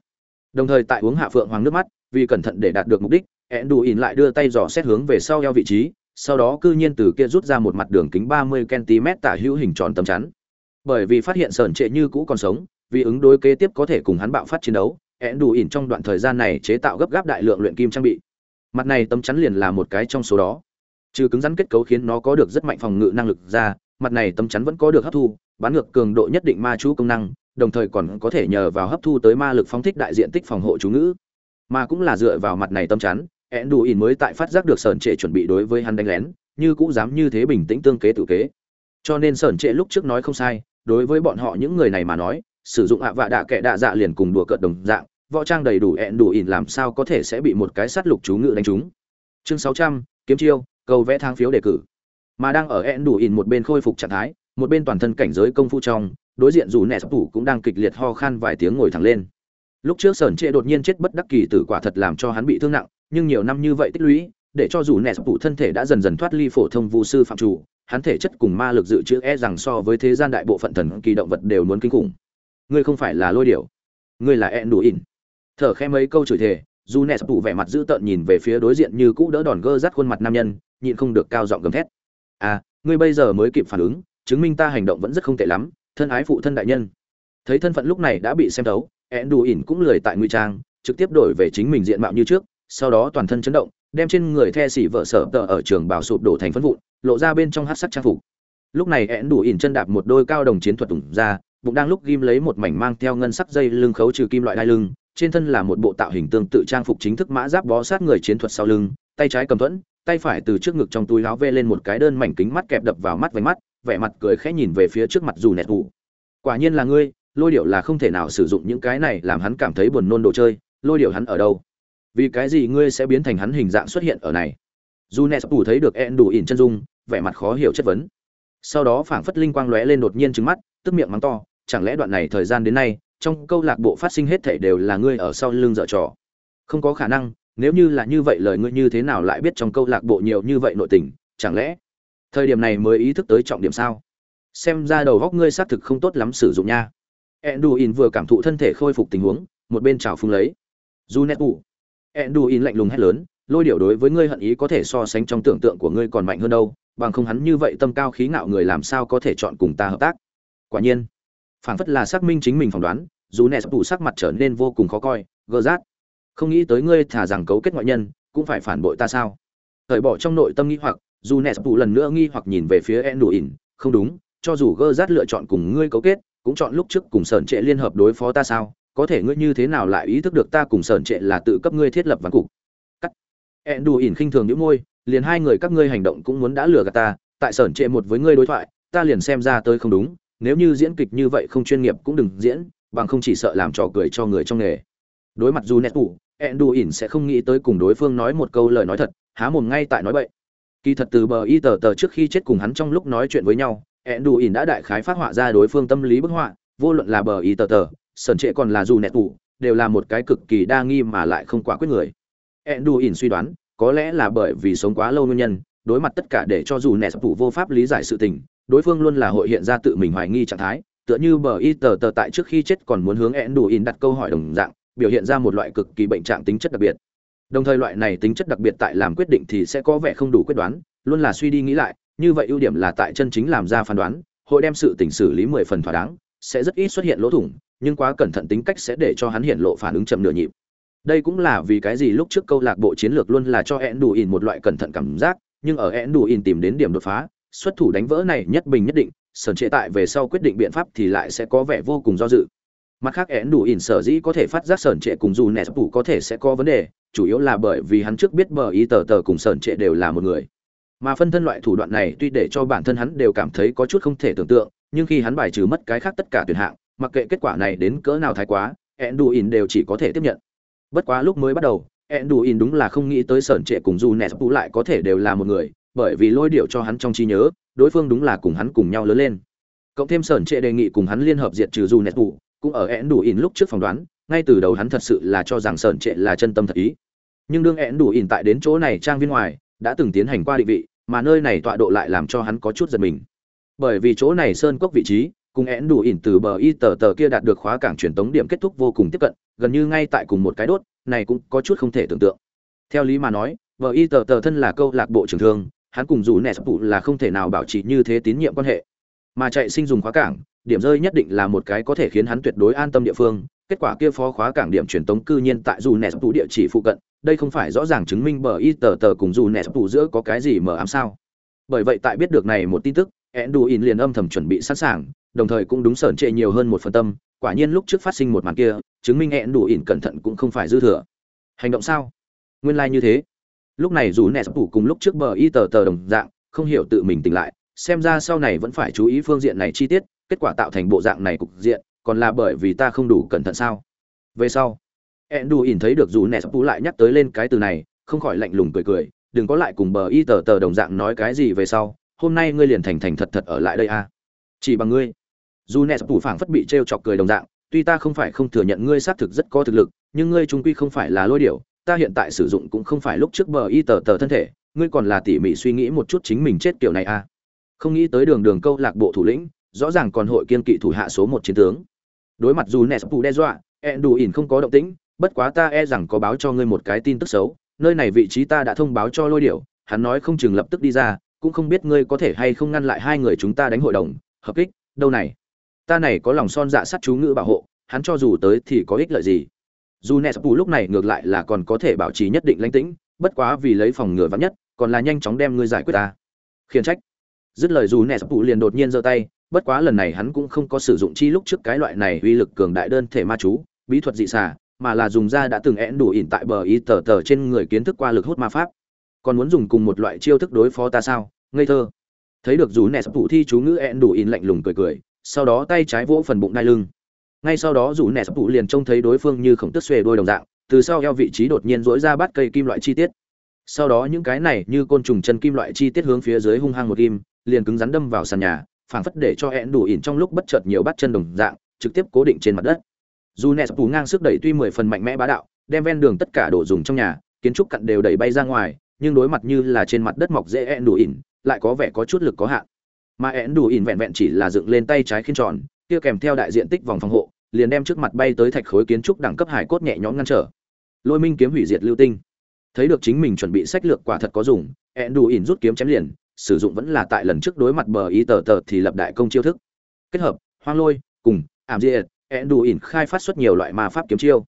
Đồng thời tại uống hạ phượng hoàng nước mắt, vì cẩn thận để đạt được mục đích én đủ ỉn lại đưa tay dò xét hướng về sau eo vị trí, sau đó cư nhiên từ kia rút ra một mặt đường kính ba mươi cm tả hữu hình tròn tấm chắn. Bởi vì phát hiện sởn trệ như cũ còn sống, vì ứng đối kế tiếp có thể cùng hắn bạo phát chiến đấu ẹn đủ ỉn trong đoạn thời gian này chế tạo gấp gáp đại lượng luyện kim trang bị. Mặt này tấm chắn liền là một cái trong số đó. Trừ cứng rắn kết cấu khiến nó có được rất mạnh phòng ngự năng lực ra, mặt này tấm chắn vẫn có được hấp thu, bán ngược cường độ nhất định ma chú công năng, đồng thời còn có thể nhờ vào hấp thu tới ma lực phóng thích đại diện tích phòng hộ chú ngữ. Mà cũng là dựa vào mặt này tấm chắn ẹn đủ ỉn mới tại phát giác được sởn trệ chuẩn bị đối với hắn đánh lén, như cũng dám như thế bình tĩnh tương kế tự kế. Cho nên sởn trệ lúc trước nói không sai, đối với bọn họ những người này mà nói sử dụng ạ vạ đạ kệ đạ dạ liền cùng đùa cợt đồng dạng, võ trang đầy đủ ẹn đủ ỉn làm sao có thể sẽ bị một cái sát lục chú ngự đánh trúng. Chương sáu trăm, kiếm chiêu, cầu vẽ thang phiếu đề cử. Mà đang ở ẹn đủ ỉn một bên khôi phục trạng thái, một bên toàn thân cảnh giới công phu trong, đối diện dù nẹ sắp tủ cũng đang kịch liệt ho khan vài tiếng ngồi thẳng lên. Lúc trước sởn trệ đột nhiên chết bất đắc kỳ tử quả thật làm cho hắn bị thương nặng, nhưng nhiều năm như vậy tích lũy, để cho dù nẹ sắp tủ thân thể đã dần dần thoát ly phổ thông vu sư phạm chủ, hắn thể chất cùng ma lực dự trữ e rằng so với thế gian đại bộ phận thần kỳ động vật đều muốn kinh khủng ngươi không phải là lôi điểu. Ngươi là ẹn đủ ỉn thở khe mấy câu chửi thề dù nè sập tủ vẻ mặt dữ tợn nhìn về phía đối diện như cũ đỡ đòn gơ rắt khuôn mặt nam nhân, nhịn không được cao giọng gầm thét. À ngươi bây giờ mới kịp phản ứng, chứng minh ta hành động vẫn rất không tệ lắm, thân ái phụ thân đại nhân. Thấy thân phận lúc này đã bị xem thấu ẹn đủ ỉn cũng lười tại ngụy trang, trực tiếp đổi về chính mình diện mạo như trước, sau đó toàn thân chấn động, đem trên người the xỉ vợ sở tờ ở trường bảo sụp đổ thành phân vụn, lộ ra bên trong hát sắc trang phục. Lúc này ẹn đủ ỉn chân đạp một đôi cao đồng chiến thuật tùng ra bụng đang lúc ghim lấy một mảnh mang theo ngân sắc dây lưng khấu trừ kim loại đai lưng, trên thân là một bộ tạo hình tương tự trang phục chính thức mã giáp bó sát người chiến thuật sau lưng, tay trái cầm thuẫn, tay phải từ trước ngực trong túi láo vê lên một cái đơn mảnh kính mắt kẹp đập vào mắt vánh mắt, vẻ mặt cười khẽ nhìn về phía trước mặt dù nẹt vụ quả nhiên là ngươi, lôi điệu là không thể nào sử dụng những cái này làm hắn cảm thấy buồn nôn đồ chơi, lôi điệu hắn ở đâu? Vì cái gì ngươi sẽ biến thành hắn hình dạng xuất hiện ở này? Dù nẹt vụ thấy được en đủ ỉn chân dung, vẻ mặt khó hiểu chất vấn. Sau đó phảng phất linh quang lóe lên đột nhiên trứng mắt, tức miệng mắng to chẳng lẽ đoạn này thời gian đến nay, trong câu lạc bộ phát sinh hết thảy đều là ngươi ở sau lưng dở trò? Không có khả năng, nếu như là như vậy lời ngươi như thế nào lại biết trong câu lạc bộ nhiều như vậy nội tình, chẳng lẽ? Thời điểm này mới ý thức tới trọng điểm sao? Xem ra đầu góc ngươi xác thực không tốt lắm sử dụng nha. Enduin vừa cảm thụ thân thể khôi phục tình huống, một bên trào phung lấy. Du nét ủ enduin lạnh lùng hét lớn, lôi điệu đối với ngươi hận ý có thể so sánh trong tưởng tượng của ngươi còn mạnh hơn đâu, bằng không hắn như vậy tâm cao khí ngạo người làm sao có thể chọn cùng ta hợp tác? Quả nhiên phảng phất là xác minh chính mình phỏng đoán, dù nẹ đủ sắc mặt trở nên vô cùng khó coi gơ rát. Không nghĩ tới ngươi thả rằng cấu kết ngoại nhân, cũng phải phản bội ta sao? Thời bỏ trong nội tâm nghi hoặc, dù nèo đủ lần nữa nghi hoặc nhìn về phía en đủ ỉn không đúng, cho dù gơ rát lựa chọn cùng ngươi cấu kết, cũng chọn lúc trước cùng sởn trệ liên hợp đối phó ta sao? Có thể ngươi như thế nào lại ý thức được ta cùng sởn trệ là tự cấp ngươi thiết lập ván cục? Cắt. En đủ ỉn khinh thường những môi, liền hai người các ngươi hành động cũng muốn đã lừa gạt ta, tại sởn trệ một với ngươi đối thoại, ta liền xem ra tới không đúng nếu như diễn kịch như vậy không chuyên nghiệp cũng đừng diễn, bằng không chỉ sợ làm trò cười cho người trong nghề. Đối mặt dù nét phụ ỉn sẽ không nghĩ tới cùng đối phương nói một câu lời nói thật, há mồm ngay tại nói bậy. Kỳ thật từ bờ y tờ tờ trước khi chết cùng hắn trong lúc nói chuyện với nhau ỉn đã đại khái phát họa ra đối phương tâm lý bức họa, vô luận là bờ y tờ tờ sởn trệ còn là dù nét ủ đều là một cái cực kỳ đa nghi mà lại không quả quyết người. Ỉn suy đoán, có lẽ là bởi vì sống quá lâu nguyên nhân, đối mặt tất cả để cho dù nét ủ vô pháp lý giải sự tình đối phương luôn là hội hiện ra tự mình hoài nghi trạng thái, tựa như bờ y tờ tờ tại trước khi chết còn muốn hướng ẹn đủ in đặt câu hỏi đồng dạng, biểu hiện ra một loại cực kỳ bệnh trạng tính chất đặc biệt. Đồng thời loại này tính chất đặc biệt tại làm quyết định thì sẽ có vẻ không đủ quyết đoán, luôn là suy đi nghĩ lại, như vậy ưu điểm là tại chân chính làm ra phán đoán, hội đem sự tình xử lý mười phần thỏa đáng, sẽ rất ít xuất hiện lỗ thủng, nhưng quá cẩn thận tính cách sẽ để cho hắn hiện lộ phản ứng chậm nửa nhịp. Đây cũng là vì cái gì lúc trước câu lạc bộ chiến lược luôn là cho én đủ in một loại cẩn thận cảm giác, nhưng ở én đủ in tìm đến điểm đột phá xuất thủ đánh vỡ này nhất bình nhất định sờn trệ tại về sau quyết định biện pháp thì lại sẽ có vẻ vô cùng do dự. Mặt khác, én đủ ỉn sở dĩ có thể phát giác sờn trệ cùng dù nẹt phủ có thể sẽ có vấn đề, chủ yếu là bởi vì hắn trước biết bờ ý tờ tờ cùng sờn trệ đều là một người. Mà phân thân loại thủ đoạn này tuy để cho bản thân hắn đều cảm thấy có chút không thể tưởng tượng, nhưng khi hắn bài trừ mất cái khác tất cả tuyển hạng, mặc kệ kết quả này đến cỡ nào thái quá, én đủ ỉn đều chỉ có thể tiếp nhận. Bất quá lúc mới bắt đầu, én đủ ỉn đúng là không nghĩ tới sờn trệ cùng dù nẹt phủ lại có thể đều là một người bởi vì lôi điệu cho hắn trong trí nhớ, đối phương đúng là cùng hắn cùng nhau lớn lên. Cộng thêm sởn trệ đề nghị cùng hắn liên hợp diệt trừ dù nẹt vụ cũng ở én đủ ỉn lúc trước phỏng đoán, ngay từ đầu hắn thật sự là cho rằng sởn trệ là chân tâm thật ý. Nhưng đương én đủ ỉn tại đến chỗ này trang viên ngoài, đã từng tiến hành qua định vị, mà nơi này tọa độ lại làm cho hắn có chút giật mình. Bởi vì chỗ này sơn cốc vị trí, cùng én đủ ỉn từ bờ y tờ tờ kia đạt được khóa cảng truyền tống điểm kết thúc vô cùng tiếp cận, gần như ngay tại cùng một cái đốt, này cũng có chút không thể tưởng tượng. Theo lý mà nói, bờ y tờ tờ thân là câu lạc bộ trưởng thương hắn cùng dù nẹt phụ là không thể nào bảo trì như thế tín nhiệm quan hệ. Mà chạy sinh dùng khóa cảng điểm rơi nhất định là một cái có thể khiến hắn tuyệt đối an tâm địa phương. Kết quả kia phó khóa cảng điểm truyền tống cư nhiên tại dù nẹt phụ địa chỉ phụ cận. Đây không phải rõ ràng chứng minh bờ y tờ tờ cùng dù nẹt phụ giữa có cái gì mờ ám sao. Bởi vậy tại biết được này một tin tức in liền âm thầm chuẩn bị sẵn sàng, đồng thời cũng đúng sởn trệ nhiều hơn một phần tâm, quả nhiên lúc trước phát sinh một màn kia, chứng minh in cẩn thận cũng không phải dư thừa. Hành động sao? Nguyên lai like như thế lúc này dù nẹt phủ cùng lúc trước bờ y tờ tờ đồng dạng, không hiểu tự mình tỉnh lại, xem ra sau này vẫn phải chú ý phương diện này chi tiết, kết quả tạo thành bộ dạng này cục diện, còn là bởi vì ta không đủ cẩn thận sao về sau ed đù ỉn thấy được dù nẹt phủ lại nhắc tới lên cái từ này, không khỏi lạnh lùng cười cười, đừng có lại cùng bờ y tờ tờ đồng dạng nói cái gì về sau, hôm nay ngươi liền thành thành thật thật ở lại đây à. chỉ bằng ngươi dù nẹt phủ phảng phất bị t r e o chọc cười đồng dạng, tuy ta không phải không thừa nhận ngươi xác thực rất có thực lực, nhưng ngươi trung quy không phải là lôi điểu ta hiện tại sử dụng cũng không phải lúc trước bờ y tờ tờ thân thể, ngươi còn là tỉ mỉ suy nghĩ một chút chính mình chết kiểu này à? Không nghĩ tới đường đường câu lạc bộ thủ lĩnh, rõ ràng còn hội kiên kỵ thủ hạ số một chiến tướng. Đối mặt dù nespu đe dọa e đủ ỉn không có động tĩnh, bất quá ta e rằng có báo cho ngươi một cái tin tức xấu, nơi này vị trí ta đã thông báo cho lôi điểu, hắn nói không chừng lập tức đi ra, cũng không biết ngươi có thể hay không ngăn lại hai người chúng ta đánh hội đồng, hợp kích, đâu này? Ta này có lòng son dạ sắt chú ngữ bảo hộ, hắn cho dù tới thì có ích lợi gì? Dù nè sấp bù lúc này ngược lại là còn có thể bảo trì nhất định lãnh tĩnh, bất quá vì lấy phòng ngừa vắng nhất, còn là nhanh chóng đem ngươi giải quyết ta. Khiển trách. Dứt lời dù bù liền đột nhiên giơ tay, bất quá lần này hắn cũng không có sử dụng chi lúc trước cái loại này uy lực cường đại đơn thể ma chú, bí thuật dị xả mà là dùng ra đã từng én đủ ỉn tại bờ ý tờ tờ trên người kiến thức qua lực hút ma pháp. Còn muốn dùng cùng một loại chiêu thức đối phó ta sao? Ngây thơ. Thấy được dù nẹt bù thi chú ngữ én đủ ỉn lạnh lùng cười cười, sau đó tay trái vỗ phần bụng đai lưng ngay sau đó dù nẹt phụ liền trông thấy đối phương như khổng tức xuề đôi đồng dạng, từ sau eo vị trí đột nhiên dỗi ra bắt cây kim loại chi tiết. Sau đó những cái này như côn trùng chân kim loại chi tiết hướng phía dưới hung hăng một kim liền cứng rắn đâm vào sàn nhà, phảng phất để cho hẹn đủ ỉn trong lúc bất chợt nhiều bắt chân đồng dạng, trực tiếp cố định trên mặt đất. Dù nẹt phụ ngang sức đẩy tuy mười phần mạnh mẽ bá đạo, đem ven đường tất cả đồ dùng trong nhà, kiến trúc cặn đều đẩy bay ra ngoài, nhưng đối mặt như là trên mặt đất mọc dễ hẹn đủ ỉn, lại có vẻ có chút lực có hạn. Mà hẹn đủ ỉn vẹn vẹn chỉ là dựng lên tay trái khiên tròn, kia kèm theo đại diện tích vòng phòng hộ liền đem trước mặt bay tới thạch khối kiến trúc đẳng cấp hải cốt nhẹ nhõm ngăn trở. Lôi minh kiếm hủy diệt lưu tinh. Thấy được chính mình chuẩn bị sách lược quả thật có dùng ẹn đủ ỉn rút kiếm chém liền, sử dụng vẫn là tại lần trước đối mặt bờ ý tờ tờ thì lập đại công chiêu thức. Kết hợp, hoang lôi, cùng, ảm diệt ẹn đủ ỉn khai phát xuất nhiều loại ma pháp kiếm chiêu.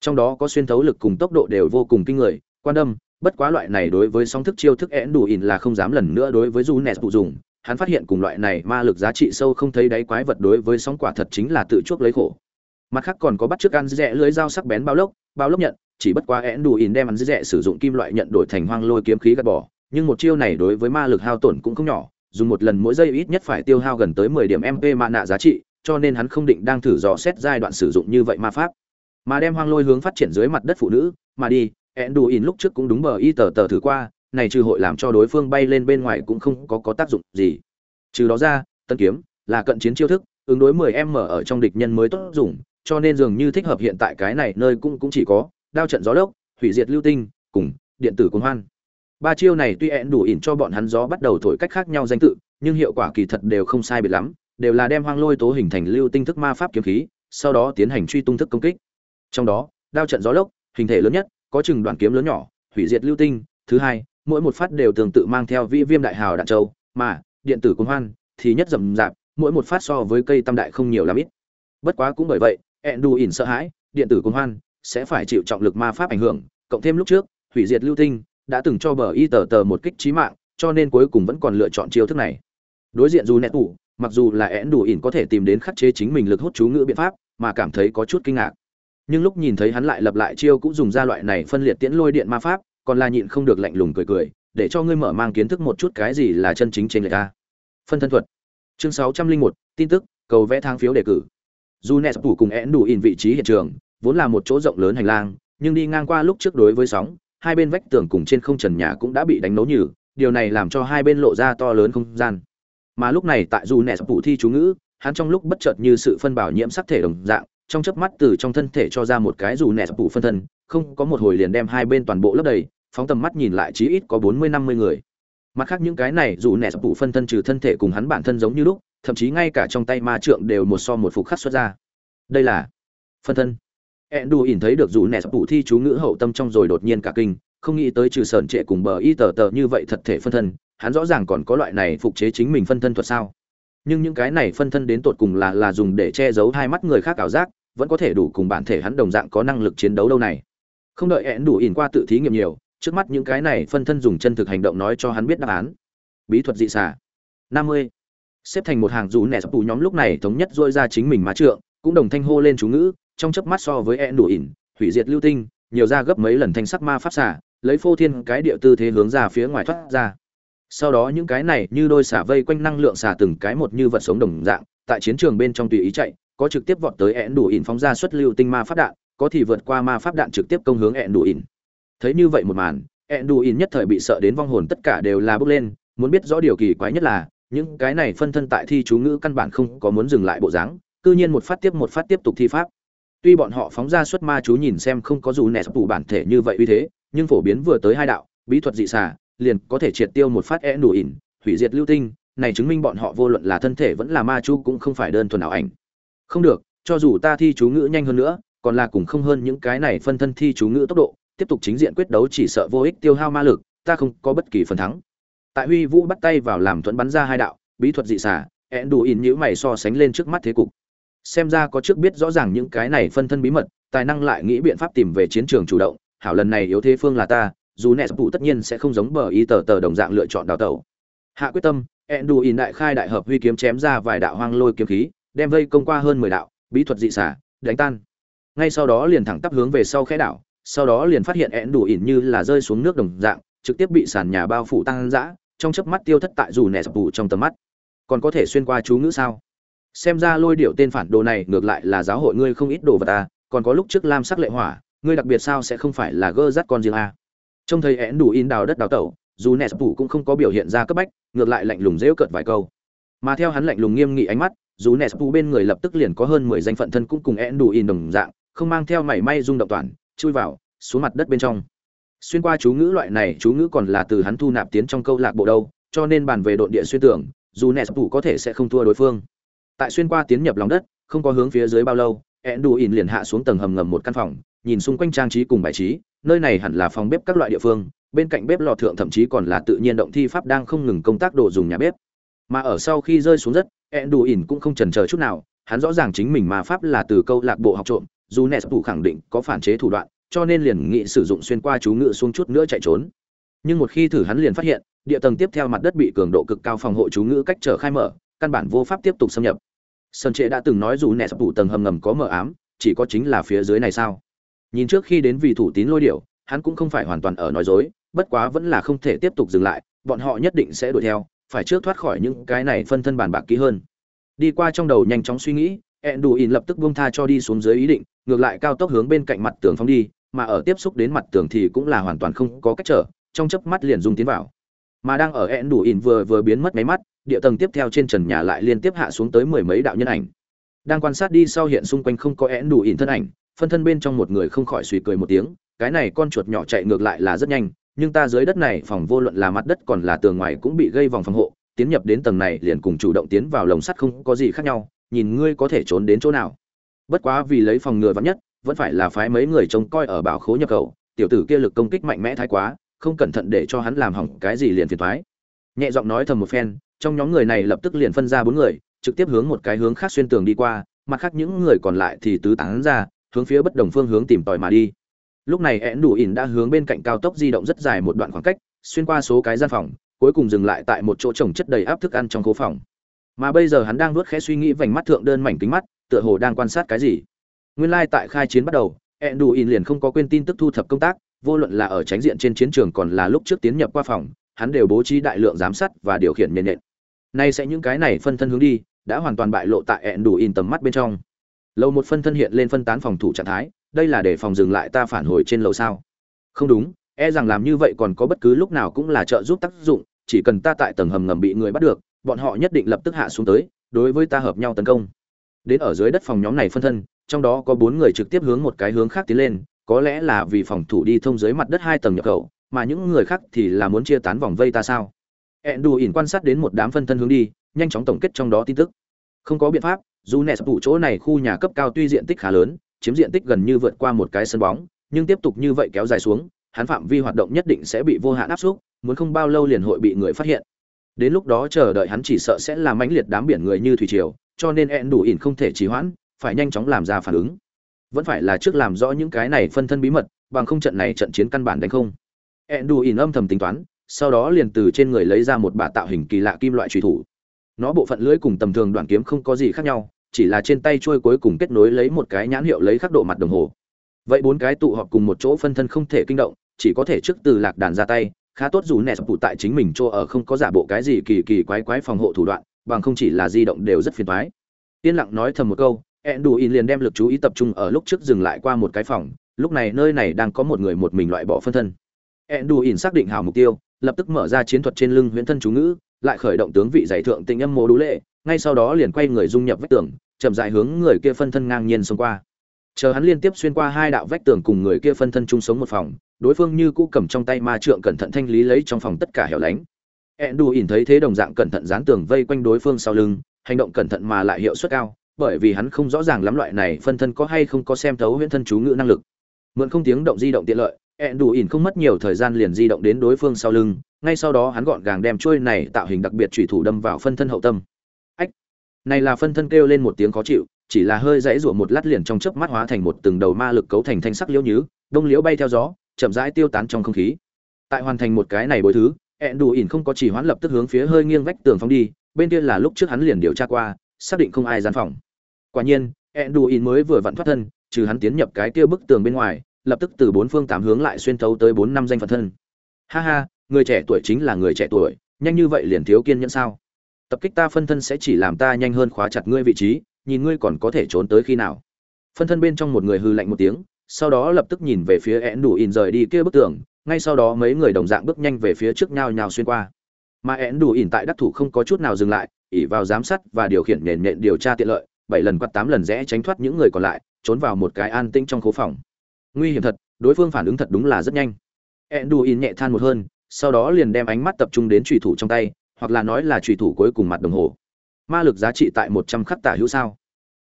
Trong đó có xuyên thấu lực cùng tốc độ đều vô cùng kinh người, quan tâm bất quá loại này đối với song thức chiêu thức én đủ ỉn là không dám lần nữa đối với du nes phụ dùng, hắn phát hiện cùng loại này ma lực giá trị sâu không thấy đáy quái vật đối với sóng quả thật chính là tự chuốc lấy khổ mặt khác còn có bắt trước ăn rẽ lưới dao sắc bén bao lốc bao lốc nhận, chỉ bất quá én đủ ỉn đem ăn rẽ sử dụng kim loại nhận đổi thành hoang lôi kiếm khí gạt bỏ. Nhưng một chiêu này đối với ma lực hao tổn cũng không nhỏ, dùng một lần mỗi giây ít nhất phải tiêu hao gần tới 10 điểm mp mạ nạ giá trị, cho nên hắn không định đang thử dò xét giai đoạn sử dụng như vậy ma pháp. Mà đem hoang lôi hướng phát triển dưới mặt đất phụ nữ, mà đi én đủ ỉn lúc trước cũng đúng bờ y tờ tờ thử qua, này trừ hội làm cho đối phương bay lên bên ngoài cũng không có có tác dụng gì. Trừ đó ra, tân kiếm là cận chiến chiêu thức, ứng đối 10 m ở trong địch nhân mới tốt dùng cho nên dường như thích hợp hiện tại cái này nơi cũng cũng chỉ có đao trận gió lốc, hủy diệt lưu tinh, cùng điện tử cuồng hoan. Ba chiêu này tuy ẹn đủ ỉn cho bọn hắn gió bắt đầu thổi cách khác nhau danh tự, nhưng hiệu quả kỳ thật đều không sai biệt lắm, đều là đem hoang lôi tố hình thành lưu tinh thức ma pháp kiếm khí, sau đó tiến hành truy tung thức công kích. Trong đó, đao trận gió lốc, hình thể lớn nhất, có chừng đoạn kiếm lớn nhỏ, hủy diệt lưu tinh, thứ hai, mỗi một phát đều tương tự mang theo vi viêm đại hào đạn châu, mà điện tử cuồng hoan thì nhất rầm rạp, mỗi một phát so với cây tam đại không nhiều lắm ít. Bất quá cũng bởi vậy Enduin ỉn sợ hãi, điện tử cuồng hoan, sẽ phải chịu trọng lực ma pháp ảnh hưởng, cộng thêm lúc trước, hủy diệt lưu tinh, đã từng cho bờ y tờ tờ một kích trí mạng, cho nên cuối cùng vẫn còn lựa chọn chiêu thức này. Đối diện dù nẹt tủ, mặc dù là én ỉn có thể tìm đến khắc chế chính mình lực hút chú ngữ biện pháp, mà cảm thấy có chút kinh ngạc. Nhưng lúc nhìn thấy hắn lại lặp lại chiêu cũng dùng ra loại này phân liệt tiễn lôi điện ma pháp, còn là nhịn không được lạnh lùng cười cười, để cho ngươi mở mang kiến thức một chút cái gì là chân chính trên người ta. Phân thân thuật. Chương sáu trăm linh một, tin tức, cầu vẽ thang phiếu đề cử dù nẹt phủ cùng én đủ in vị trí hiện trường, vốn là một chỗ rộng lớn hành lang, nhưng đi ngang qua lúc trước đối với sóng, hai bên vách tường cùng trên không trần nhà cũng đã bị đánh nấu nhừ, điều này làm cho hai bên lộ ra to lớn không gian. Mà lúc này tại dù nẹ phụ thi chú ngữ, hắn trong lúc bất chợt như sự phân bảo nhiễm sắc thể đồng dạng, trong chớp mắt từ trong thân thể cho ra một cái dù nẹ phụ phân thân, không có một hồi liền đem hai bên toàn bộ lấp đầy, phóng tầm mắt nhìn lại chí ít có bốn mươi năm mươi người. Mặt khác những cái này dù nẹ phụ phân thân trừ thân thể cùng hắn bản thân giống như lúc thậm chí ngay cả trong tay ma trượng đều một so một phục khắc xuất ra. Đây là phân thân. Ẹn đù ỉn thấy được dù nẹ phụ thi chú ngữ hậu tâm trong rồi đột nhiên cả kinh, không nghĩ tới trừ sờn trệ cùng bờ y tờ tờ như vậy thật thể phân thân, hắn rõ ràng còn có loại này phục chế chính mình phân thân thuật sao. Nhưng những cái này phân thân đến tột cùng là là dùng để che giấu hai mắt người khác ảo giác, vẫn có thể đủ cùng bản thể hắn đồng dạng có năng lực chiến đấu đâu này. Không đợi ẹn đủ ỉn qua tự thí nghiệm nhiều, trước mắt những cái này phân thân dùng chân thực hành động nói cho hắn biết đáp án. Bí thuật dị xả năm mươi xếp thành một hàng dù nẻ sập tù nhóm lúc này thống nhất dôi ra chính mình má trượng, cũng đồng thanh hô lên chú ngữ, trong chớp mắt so với e đủ ỉn, hủy diệt lưu tinh, nhiều ra gấp mấy lần thanh sắc ma pháp xả lấy phô thiên cái địa tư thế hướng ra phía ngoài thoát ra. Sau đó những cái này như đôi xả vây quanh năng lượng xả từng cái một như vật sống đồng dạng, tại chiến trường bên trong tùy ý chạy, có trực tiếp vọt tới e ẹn đủ ỉn phóng ra xuất lưu tinh ma pháp đạn, có thì vượt qua ma pháp đạn trực tiếp công hướng e ẹn đủ ỉn. Thấy như vậy một màn e ẹn đủ ỉn nhất thời bị sợ đến vong hồn tất cả đều là bước lên, muốn biết rõ điều kỳ quái nhất là những cái này phân thân tại thi chú ngữ căn bản không có muốn dừng lại bộ dáng, cư nhiên một phát tiếp một phát tiếp tục thi pháp. Tuy bọn họ phóng ra xuất ma chú nhìn xem không có dù nẹt phủ bản thể như vậy uy thế, nhưng phổ biến vừa tới hai đạo, bí thuật dị xả liền có thể triệt tiêu một phát e đủ ỉn, hủy diệt lưu tinh, này chứng minh bọn họ vô luận là thân thể vẫn là ma chú cũng không phải đơn thuần ảo ảnh. Không được, cho dù ta thi chú ngữ nhanh hơn nữa, còn là cùng không hơn những cái này phân thân thi chú ngữ tốc độ, tiếp tục chính diện quyết đấu chỉ sợ vô ích tiêu hao ma lực, ta không có bất kỳ phần thắng tại huy vũ bắt tay vào làm thuẫn bắn ra hai đạo, bí thuật dị xả ẹn đủ ỉn nhữ mày so sánh lên trước mắt thế cục. Xem ra có trước biết rõ ràng những cái này phân thân bí mật, tài năng lại nghĩ biện pháp tìm về chiến trường chủ động, hảo lần này yếu thế phương là ta, dù nẹt phụ tất nhiên sẽ không giống bờ ý tờ tờ đồng dạng lựa chọn đào tẩu. Hạ quyết tâm ẹn đủ in đại khai đại hợp huy kiếm chém ra vài đạo hoang lôi kiếm khí, đem vây công qua hơn mười đạo, bí thuật dị xả đánh tan. Ngay sau đó liền thẳng tắp hướng về sau khẽ đảo, sau đó liền phát hiện ẹn đủ ỉn như là rơi xuống nước đồng dạng, trực tiếp bị sàn nhà bao phủ tăng dã trong chớp mắt tiêu thất tại dù nè sập bù trong tầm mắt. Còn có thể xuyên qua chú ngữ sao? Xem ra lôi điệu tên phản đồ này ngược lại là giáo hội ngươi không ít đồ vật ta còn có lúc trước lam sắc lệ hỏa, ngươi đặc biệt sao sẽ không phải là gơ rắt con riêng a trông thấy én đủ in đào đất đào tẩu, dù nè sập bù cũng không có biểu hiện ra cấp bách, ngược lại lạnh lùng dễu cợt vài câu. Mà theo hắn lạnh lùng nghiêm nghị ánh mắt, dù nè sập bù bên người lập tức liền có hơn mười danh phận thân cũng cùng én đủ in đồng dạng, không mang theo mảy may rung động toàn, chui vào, xuống mặt đất bên trong xuyên qua chú ngữ loại này, chú ngữ còn là từ hắn thu nạp tiến trong câu lạc bộ đâu, cho nên bàn về độn địa xuyên tưởng, dù nes tủ có thể sẽ không thua đối phương. Tại xuyên qua tiến nhập lòng đất, không có hướng phía dưới bao lâu ẹn đủ ỉn liền hạ xuống tầng hầm ngầm một căn phòng, nhìn xung quanh trang trí cùng bài trí, nơi này hẳn là phòng bếp các loại địa phương, bên cạnh bếp lò thượng thậm chí còn là tự nhiên động thi pháp đang không ngừng công tác đồ dùng nhà bếp. Mà ở sau khi rơi xuống đất ẹn đủ ỉn cũng không chần chờ chút nào, hắn rõ ràng chính mình mà pháp là từ câu lạc bộ học trộm, dù nes tủ khẳng định có phản chế thủ đoạn cho nên liền nghĩ sử dụng xuyên qua chú ngự xuống chút nữa chạy trốn. Nhưng một khi thử hắn liền phát hiện, địa tầng tiếp theo mặt đất bị cường độ cực cao phòng hộ chú ngữ cách trở khai mở, căn bản vô pháp tiếp tục xâm nhập. Sơn trệ đã từng nói dù nẹ sập tủ tầng hầm ngầm có mờ ám, chỉ có chính là phía dưới này sao? Nhìn trước khi đến vì thủ tín lôi điệu hắn cũng không phải hoàn toàn ở nói dối, bất quá vẫn là không thể tiếp tục dừng lại, bọn họ nhất định sẽ đuổi theo, phải trước thoát khỏi những cái này phân thân bàn bạc kỹ hơn. Đi qua trong đầu nhanh chóng suy nghĩ ẹn đủ ỉn lập tức buông tha cho đi xuống dưới ý định, ngược lại cao tốc hướng bên cạnh mặt tường phóng đi mà ở tiếp xúc đến mặt tường thì cũng là hoàn toàn không có cách trở, trong chớp mắt liền dung tiến vào. Mà đang ở ẹn đủ ỉn vừa vừa biến mất máy mắt, địa tầng tiếp theo trên trần nhà lại liên tiếp hạ xuống tới mười mấy đạo nhân ảnh. Đang quan sát đi sau hiện xung quanh không có ẹn đủ ỉn thân ảnh, phân thân bên trong một người không khỏi suy cười một tiếng, cái này con chuột nhỏ chạy ngược lại là rất nhanh, nhưng ta dưới đất này phòng vô luận là mặt đất còn là tường ngoài cũng bị gây vòng phòng hộ, tiến nhập đến tầng này liền cùng chủ động tiến vào lồng sắt không có gì khác nhau, nhìn ngươi có thể trốn đến chỗ nào. Bất quá vì lấy phòng ngừa vắn nhất vẫn phải là phái mấy người trông coi ở bảo khố nhập khẩu, tiểu tử kia lực công kích mạnh mẽ thái quá, không cẩn thận để cho hắn làm hỏng cái gì liền phiền thoái. Nhẹ giọng nói thầm một phen, trong nhóm người này lập tức liền phân ra bốn người, trực tiếp hướng một cái hướng khác xuyên tường đi qua, mặt khác những người còn lại thì tứ tán ra, hướng phía bất đồng phương hướng tìm tòi mà đi. Lúc này én đủ ỉn đã hướng bên cạnh cao tốc di động rất dài một đoạn khoảng cách, xuyên qua số cái gian phòng, cuối cùng dừng lại tại một chỗ trồng chất đầy áp thức ăn trong khố phòng. Mà bây giờ hắn đang nuốt khẽ suy nghĩ vành mắt thượng đơn mảnh kính mắt, tựa hồ đang quan sát cái gì nguyên lai tại khai chiến bắt đầu, Enduin liền không có quên tin tức thu thập công tác, vô luận là ở tránh diện trên chiến trường còn là lúc trước tiến nhập qua phòng, hắn đều bố trí đại lượng giám sát và điều khiển nhện nhện nay sẽ những cái này phân thân hướng đi, đã hoàn toàn bại lộ tại Enduin tầm mắt bên trong. Lầu một phân thân hiện lên phân tán phòng thủ trạng thái, đây là để phòng dừng lại ta phản hồi trên lầu sao? Không đúng e rằng làm như vậy còn có bất cứ lúc nào cũng là trợ giúp tác dụng, chỉ cần ta tại tầng hầm ngầm bị người bắt được, bọn họ nhất định lập tức hạ xuống tới, đối với ta hợp nhau tấn công. Đến ở dưới đất phòng nhóm này phân thân trong đó có bốn người trực tiếp hướng một cái hướng khác tiến lên, có lẽ là vì phòng thủ đi thông dưới mặt đất hai tầng nhập khẩu, mà những người khác thì là muốn chia tán vòng vây ta sao? Ẹn đù ỉn quan sát đến một đám phân thân hướng đi, nhanh chóng tổng kết trong đó tin tức. Không có biện pháp, dù nẹ sập tủ chỗ này khu nhà cấp cao tuy diện tích khá lớn, chiếm diện tích gần như vượt qua một cái sân bóng, nhưng tiếp tục như vậy kéo dài xuống, hắn phạm vi hoạt động nhất định sẽ bị vô hạn áp suất, muốn không bao lâu liền hội bị người phát hiện. Đến lúc đó chờ đợi hắn chỉ sợ sẽ là mãnh liệt đám biển người như thủy triều, cho nên ẹn đủ ỉn không thể trì hoãn phải nhanh chóng làm ra phản ứng. Vẫn phải là trước làm rõ những cái này phân thân bí mật, bằng không trận này trận chiến căn bản đánh không. Ẹn đù ỉn âm thầm tính toán, sau đó liền từ trên người lấy ra một bả tạo hình kỳ lạ kim loại truy thủ. Nó bộ phận lưỡi cùng tầm thường đoạn kiếm không có gì khác nhau, chỉ là trên tay trôi cuối cùng kết nối lấy một cái nhãn hiệu lấy khắc độ mặt đồng hồ. Vậy bốn cái tụ họp cùng một chỗ phân thân không thể kinh động, chỉ có thể trước từ lạc đàn ra tay, khá tốt dù nẹ sập tại chính mình chỗ ở không có giả bộ cái gì kỳ kỳ quái quái phòng hộ thủ đoạn, bằng không chỉ là di động đều rất phiền toái. Yên lặng nói thầm một câu ẹn đủ in liền đem lực chú ý tập trung ở lúc trước dừng lại qua một cái phòng, lúc này nơi này đang có một người một mình loại bỏ phân thân. Ẹn đủ in xác định hào mục tiêu, lập tức mở ra chiến thuật trên lưng huyễn thân chú ngữ, lại khởi động tướng vị giải thượng tình âm mô đũ lệ, ngay sau đó liền quay người dung nhập vách tường, chậm rãi hướng người kia phân thân ngang nhiên xông qua. Chờ hắn liên tiếp xuyên qua hai đạo vách tường cùng người kia phân thân chung sống một phòng, đối phương như cũ cầm trong tay ma trượng cẩn thận thanh lý lấy trong phòng tất cả hẻo lánh. Ẹn đù ỉn thấy thế đồng dạng cẩn thận dán tường vây quanh đối phương sau lưng, hành động cẩn thận mà lại hiệu suất cao bởi vì hắn không rõ ràng lắm loại này phân thân có hay không có xem thấu huyễn thân chú ngữ năng lực. Mượn không tiếng động di động tiện lợi ẹn đủ ỉn không mất nhiều thời gian liền di động đến đối phương sau lưng, ngay sau đó hắn gọn gàng đem trôi này tạo hình đặc biệt thủy thủ đâm vào phân thân hậu tâm. Ách! Này là phân thân kêu lên một tiếng khó chịu, chỉ là hơi dãy rủa một lát liền trong chớp mắt hóa thành một từng đầu ma lực cấu thành thanh sắc liễu nhứ, đông liễu bay theo gió, chậm rãi tiêu tán trong không khí. Tại hoàn thành một cái này bối thứ ẹn đủ ỉn không có chỉ hoãn lập tức hướng phía hơi nghiêng vách tường phóng đi, bên kia là lúc trước hắn liền điều tra qua, xác định không ai gian phòng quả nhiên ẹn mới vừa vặn thoát thân, trừ hắn tiến nhập cái kia bức tường bên ngoài, lập tức từ bốn phương tám hướng lại xuyên thấu tới bốn năm danh phận thân. Ha ha, người trẻ tuổi chính là người trẻ tuổi, nhanh như vậy liền thiếu kiên nhẫn sao? Tập kích ta phân thân sẽ chỉ làm ta nhanh hơn khóa chặt ngươi vị trí, nhìn ngươi còn có thể trốn tới khi nào. Phân thân bên trong một người hư lạnh một tiếng, sau đó lập tức nhìn về phía én rời đi kia bức tường, ngay sau đó mấy người đồng dạng bước nhanh về phía trước nhau nhào xuyên qua. Mà én tại đắc thủ không có chút nào dừng lại ỉ vào giám sát và điều khiển nền nện điều tra tiện lợi bảy lần quạt tám lần rẽ tránh thoát những người còn lại, trốn vào một cái an tĩnh trong khố phòng. Nguy hiểm thật, đối phương phản ứng thật đúng là rất nhanh. Én in nhẹ than một hơn, sau đó liền đem ánh mắt tập trung đến trùy thủ trong tay, hoặc là nói là trùy thủ cuối cùng mặt đồng hồ. Ma lực giá trị tại một trăm khắc tả hữu sao?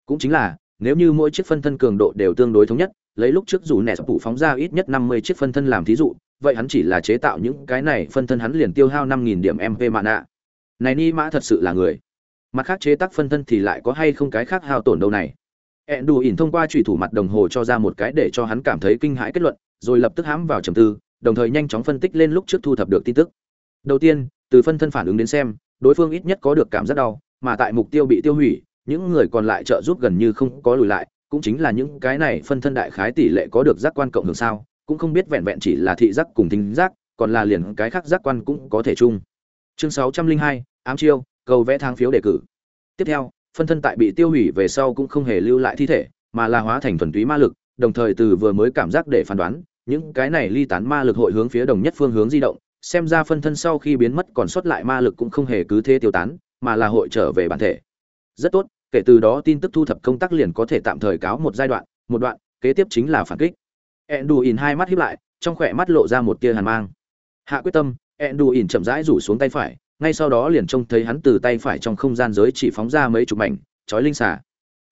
Cũng chính là, nếu như mỗi chiếc phân thân cường độ đều tương đối thống nhất, lấy lúc trước dù nẹt phủ phóng ra ít nhất năm mươi chiếc phân thân làm thí dụ, vậy hắn chỉ là chế tạo những cái này phân thân hắn liền tiêu hao năm nghìn điểm mp mạ nạ này ni mã thật sự là người mặt khác chế tác phân thân thì lại có hay không cái khác hao tổn đâu này. Ẹn đủ ỉn thông qua trùy thủ mặt đồng hồ cho ra một cái để cho hắn cảm thấy kinh hãi kết luận, rồi lập tức hãm vào trầm tư, đồng thời nhanh chóng phân tích lên lúc trước thu thập được tin tức. Đầu tiên, từ phân thân phản ứng đến xem, đối phương ít nhất có được cảm giác đau, mà tại mục tiêu bị tiêu hủy, những người còn lại trợ giúp gần như không có lùi lại, cũng chính là những cái này phân thân đại khái tỷ lệ có được giác quan cộng hưởng sao, cũng không biết vẹn vẹn chỉ là thị giác cùng thính giác, còn là liền cái khác giác quan cũng có thể chung. Chương sáu trăm linh hai, ám chiêu cầu vẽ thang phiếu đề cử. Tiếp theo, phân thân tại bị tiêu hủy về sau cũng không hề lưu lại thi thể, mà là hóa thành thuần túy ma lực, đồng thời từ vừa mới cảm giác để phán đoán, những cái này ly tán ma lực hội hướng phía đồng nhất phương hướng di động, xem ra phân thân sau khi biến mất còn sót lại ma lực cũng không hề cứ thế tiêu tán, mà là hội trở về bản thể. Rất tốt, kể từ đó tin tức thu thập công tác liền có thể tạm thời cáo một giai đoạn, một đoạn, kế tiếp chính là phản kích. Enduin hai mắt hiếp lại, trong khỏe mắt lộ ra một tia hàn mang. Hạ quyết tâm, enduin chậm rãi rủ xuống tay phải ngay sau đó liền trông thấy hắn từ tay phải trong không gian giới chỉ phóng ra mấy chục mảnh, chói linh xà.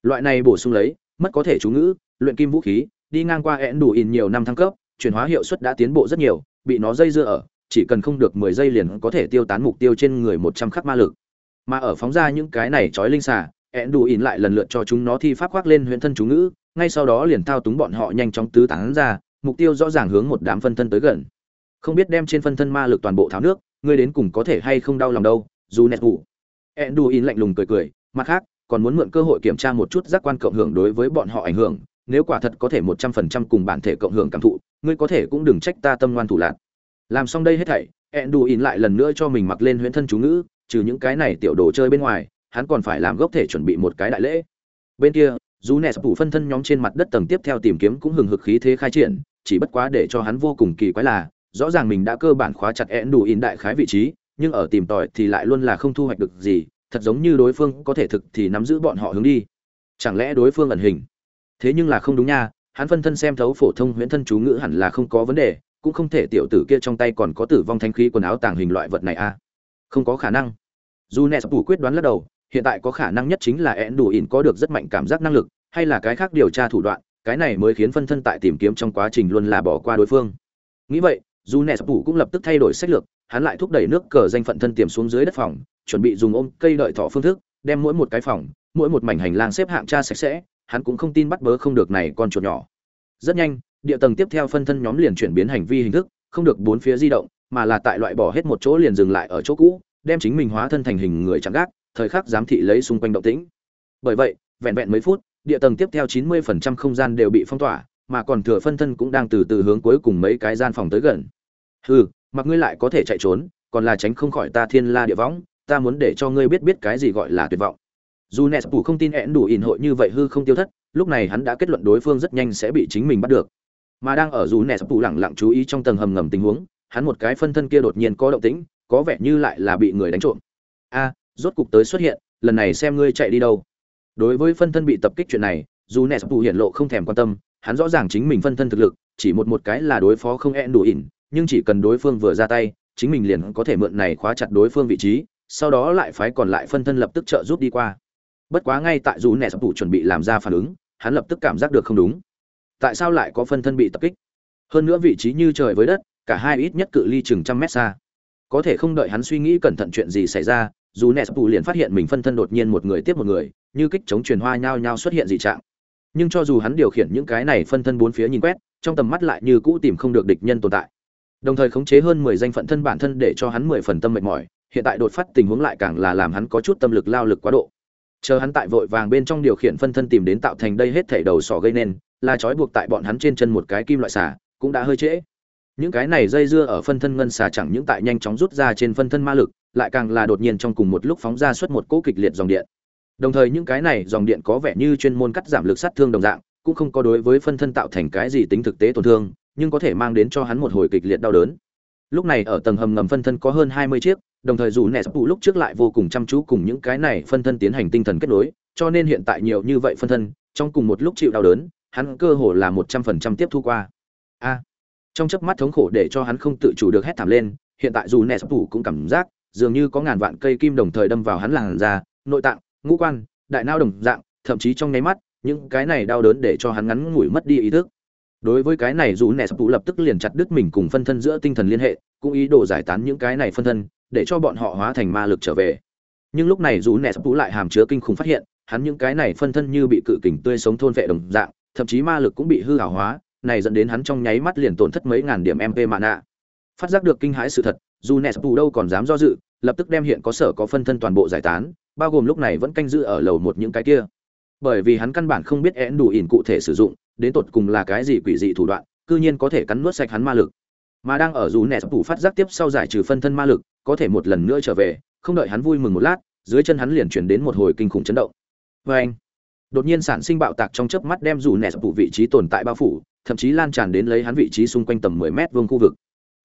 Loại này bổ sung lấy, mất có thể chú ngữ, luyện kim vũ khí, đi ngang qua ẹn đủ in nhiều năm thăng cấp, chuyển hóa hiệu suất đã tiến bộ rất nhiều, bị nó dây dưa ở, chỉ cần không được mười giây liền có thể tiêu tán mục tiêu trên người một trăm khắc ma lực. Mà ở phóng ra những cái này chói linh xà ẹn đủ in lại lần lượt cho chúng nó thi pháp khoác lên huyện thân chú ngữ, ngay sau đó liền thao túng bọn họ nhanh chóng tứ tán ra, mục tiêu rõ ràng hướng một đám phân thân tới gần không biết đem trên phân thân ma lực toàn bộ tháo nước, ngươi đến cùng có thể hay không đau lòng đâu, dù nẹt ngủ. Ẹn đủ in lạnh lùng cười cười, mặt khác, còn muốn mượn cơ hội kiểm tra một chút giác quan cộng hưởng đối với bọn họ ảnh hưởng, nếu quả thật có thể một trăm phần trăm cùng bản thể cộng hưởng cảm thụ, ngươi có thể cũng đừng trách ta tâm ngoan thủ lạc làm xong đây hết thảy ẹn đủ in lại lần nữa cho mình mặc lên huyễn thân chú ngữ, trừ những cái này tiểu đồ chơi bên ngoài, hắn còn phải làm gốc thể chuẩn bị một cái đại lễ. Bên kia, dù nẹt phủ phân thân nhóm trên mặt đất tầng tiếp theo tìm kiếm cũng hừng hực khí thế khai triển, chỉ bất quá để cho hắn vô cùng kỳ quái là rõ ràng mình đã cơ bản khóa chặt én đủ in đại khái vị trí, nhưng ở tìm tòi thì lại luôn là không thu hoạch được gì, thật giống như đối phương có thể thực thì nắm giữ bọn họ hướng đi. Chẳng lẽ đối phương ẩn hình? Thế nhưng là không đúng nha, hắn phân thân xem thấu phổ thông huyễn thân chú ngữ hẳn là không có vấn đề, cũng không thể tiểu tử kia trong tay còn có tử vong thanh khí quần áo tàng hình loại vật này a à? không có khả năng. Dù nẹt phủ quyết đoán lắc đầu, hiện tại có khả năng nhất chính là én đủ ỉn có được rất mạnh cảm giác năng lực, hay là cái khác điều tra thủ đoạn, cái này mới khiến phân thân tại tìm kiếm trong quá trình luôn là bỏ qua đối phương. Nghĩ vậy dù nẹt phủ cũng lập tức thay đổi sách lược, hắn lại thúc đẩy nước cờ danh phận thân tiềm xuống dưới đất phòng, chuẩn bị dùng ôm cây đợi thọ phương thức, đem mỗi một cái phòng, mỗi một mảnh hành lang xếp hạng tra sạch sẽ, hắn cũng không tin bắt bớ không được này con chuột nhỏ. Rất nhanh, địa tầng tiếp theo phân thân nhóm liền chuyển biến hành vi hình thức, không được bốn phía di động, mà là tại loại bỏ hết một chỗ liền dừng lại ở chỗ cũ, đem chính mình hóa thân thành hình người chạm gác, thời khắc giám thị lấy xung quanh động tĩnh. Bởi vậy, vẹn vẹn mấy phút, địa tầng tiếp theo 90% không gian đều bị phong tỏa, mà còn thừa phân thân cũng đang từ từ hướng cuối cùng mấy cái gian phòng tới gần hừ, mặc ngươi lại có thể chạy trốn, còn là tránh không khỏi ta thiên la địa võng, ta muốn để cho ngươi biết biết cái gì gọi là tuyệt vọng. Dù nes phủ không tin hẹn đủ ỉn hội như vậy hư không tiêu thất, lúc này hắn đã kết luận đối phương rất nhanh sẽ bị chính mình bắt được. Mà đang ở dù nes phủ lẳng lặng chú ý trong tầng hầm ngầm tình huống, hắn một cái phân thân kia đột nhiên có động tĩnh, có vẻ như lại là bị người đánh trộm. A, rốt cục tới xuất hiện, lần này xem ngươi chạy đi đâu. Đối với phân thân bị tập kích chuyện này, dù nes phủ hiện lộ không thèm quan tâm, hắn rõ ràng chính mình phân thân thực lực, chỉ một một cái là đối phó không hẹn đủ ỉn nhưng chỉ cần đối phương vừa ra tay, chính mình liền có thể mượn này khóa chặt đối phương vị trí, sau đó lại phái còn lại phân thân lập tức trợ giúp đi qua. Bất quá ngay tại dù nẻ sập tủ chuẩn bị làm ra phản ứng, hắn lập tức cảm giác được không đúng. Tại sao lại có phân thân bị tập kích? Hơn nữa vị trí như trời với đất, cả hai ít nhất cự ly chừng trăm mét xa. Có thể không đợi hắn suy nghĩ cẩn thận chuyện gì xảy ra, dù nẻ sập tủ liền phát hiện mình phân thân đột nhiên một người tiếp một người, như kích chống truyền hoa nhau nhau xuất hiện dị trạng. Nhưng cho dù hắn điều khiển những cái này phân thân bốn phía nhìn quét, trong tầm mắt lại như cũ tìm không được địch nhân tồn tại đồng thời khống chế hơn mười danh phận thân bản thân để cho hắn mười phần tâm mệt mỏi, hiện tại đột phát tình huống lại càng là làm hắn có chút tâm lực lao lực quá độ. Chờ hắn tại vội vàng bên trong điều khiển phân thân tìm đến tạo thành đây hết thảy đầu sỏ gây nên, là trói buộc tại bọn hắn trên chân một cái kim loại xà, cũng đã hơi trễ. Những cái này dây dưa ở phân thân ngân xà chẳng những tại nhanh chóng rút ra trên phân thân ma lực, lại càng là đột nhiên trong cùng một lúc phóng ra suốt một cỗ kịch liệt dòng điện. Đồng thời những cái này dòng điện có vẻ như chuyên môn cắt giảm lực sát thương đồng dạng, cũng không có đối với phân thân tạo thành cái gì tính thực tế tổn thương nhưng có thể mang đến cho hắn một hồi kịch liệt đau đớn. Lúc này ở tầng hầm ngầm phân thân có hơn hai mươi chiếc, đồng thời dù nẹt phụ lúc trước lại vô cùng chăm chú cùng những cái này phân thân tiến hành tinh thần kết nối, cho nên hiện tại nhiều như vậy phân thân, trong cùng một lúc chịu đau đớn, hắn cơ hồ là một trăm phần trăm tiếp thu qua. A, trong chớp mắt thống khổ để cho hắn không tự chủ được hét thảm lên, hiện tại dù nẹt phụ cũng cảm giác, dường như có ngàn vạn cây kim đồng thời đâm vào hắn làn da, nội tạng, ngũ quan, đại não đồng dạng, thậm chí trong nháy mắt, những cái này đau đớn để cho hắn ngắn ngủi mất đi ý thức đối với cái này, dù nẹ sập tụ lập tức liền chặt đứt mình cùng phân thân giữa tinh thần liên hệ, cũng ý đồ giải tán những cái này phân thân, để cho bọn họ hóa thành ma lực trở về. Nhưng lúc này dù nẹ sập tụ lại hàm chứa kinh khủng phát hiện, hắn những cái này phân thân như bị cự kình tươi sống thôn vệ đồng dạng, thậm chí ma lực cũng bị hư hảo hóa, này dẫn đến hắn trong nháy mắt liền tổn thất mấy ngàn điểm mp mạ nạ phát giác được kinh hãi sự thật, dù nẹ sập tụ đâu còn dám do dự, lập tức đem hiện có sở có phân thân toàn bộ giải tán, bao gồm lúc này vẫn canh giữ ở lầu một những cái kia. Bởi vì hắn căn bản không biết én đủ ỉn cụ thể sử dụng đến tột cùng là cái gì quỷ dị thủ đoạn, cư nhiên có thể cắn nuốt sạch hắn ma lực. Mà đang ở dù nes tủ phát giác tiếp sau giải trừ phân thân ma lực, có thể một lần nữa trở về, không đợi hắn vui mừng một lát, dưới chân hắn liền chuyển đến một hồi kinh khủng chấn động. Vê anh, đột nhiên sản sinh bạo tạc trong chớp mắt đem dù nes tủ vị trí tồn tại bao phủ, thậm chí lan tràn đến lấy hắn vị trí xung quanh tầm 10 mét vuông khu vực.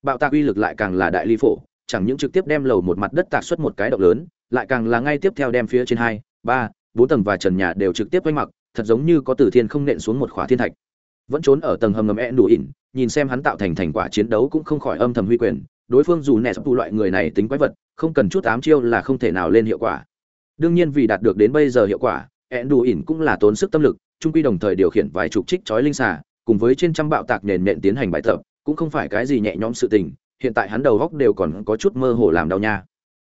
Bạo tạc uy lực lại càng là đại ly phổ, chẳng những trực tiếp đem lầu một mặt đất tạc xuất một cái động lớn, lại càng là ngay tiếp theo đem phía trên hai, ba, bốn tầng và trần nhà đều trực tiếp quanh mặc thật giống như có từ thiên không nện xuống một khỏa thiên thạch. Vẫn trốn ở tầng hầm ngầm e đủ ỉn nhìn xem hắn tạo thành thành quả chiến đấu cũng không khỏi âm thầm huy quyền. Đối phương dù nẹ sắp tu loại người này tính quái vật, không cần chút ám chiêu là không thể nào lên hiệu quả. Đương nhiên vì đạt được đến bây giờ hiệu quả e đủ ỉn cũng là tốn sức tâm lực trung quy đồng thời điều khiển vài chục trích chói linh xà, cùng với trên trăm bạo tạc nền nện tiến hành bài tập, cũng không phải cái gì nhẹ nhõm sự tình, hiện tại hắn đầu góc đều còn có chút mơ hồ làm đau nha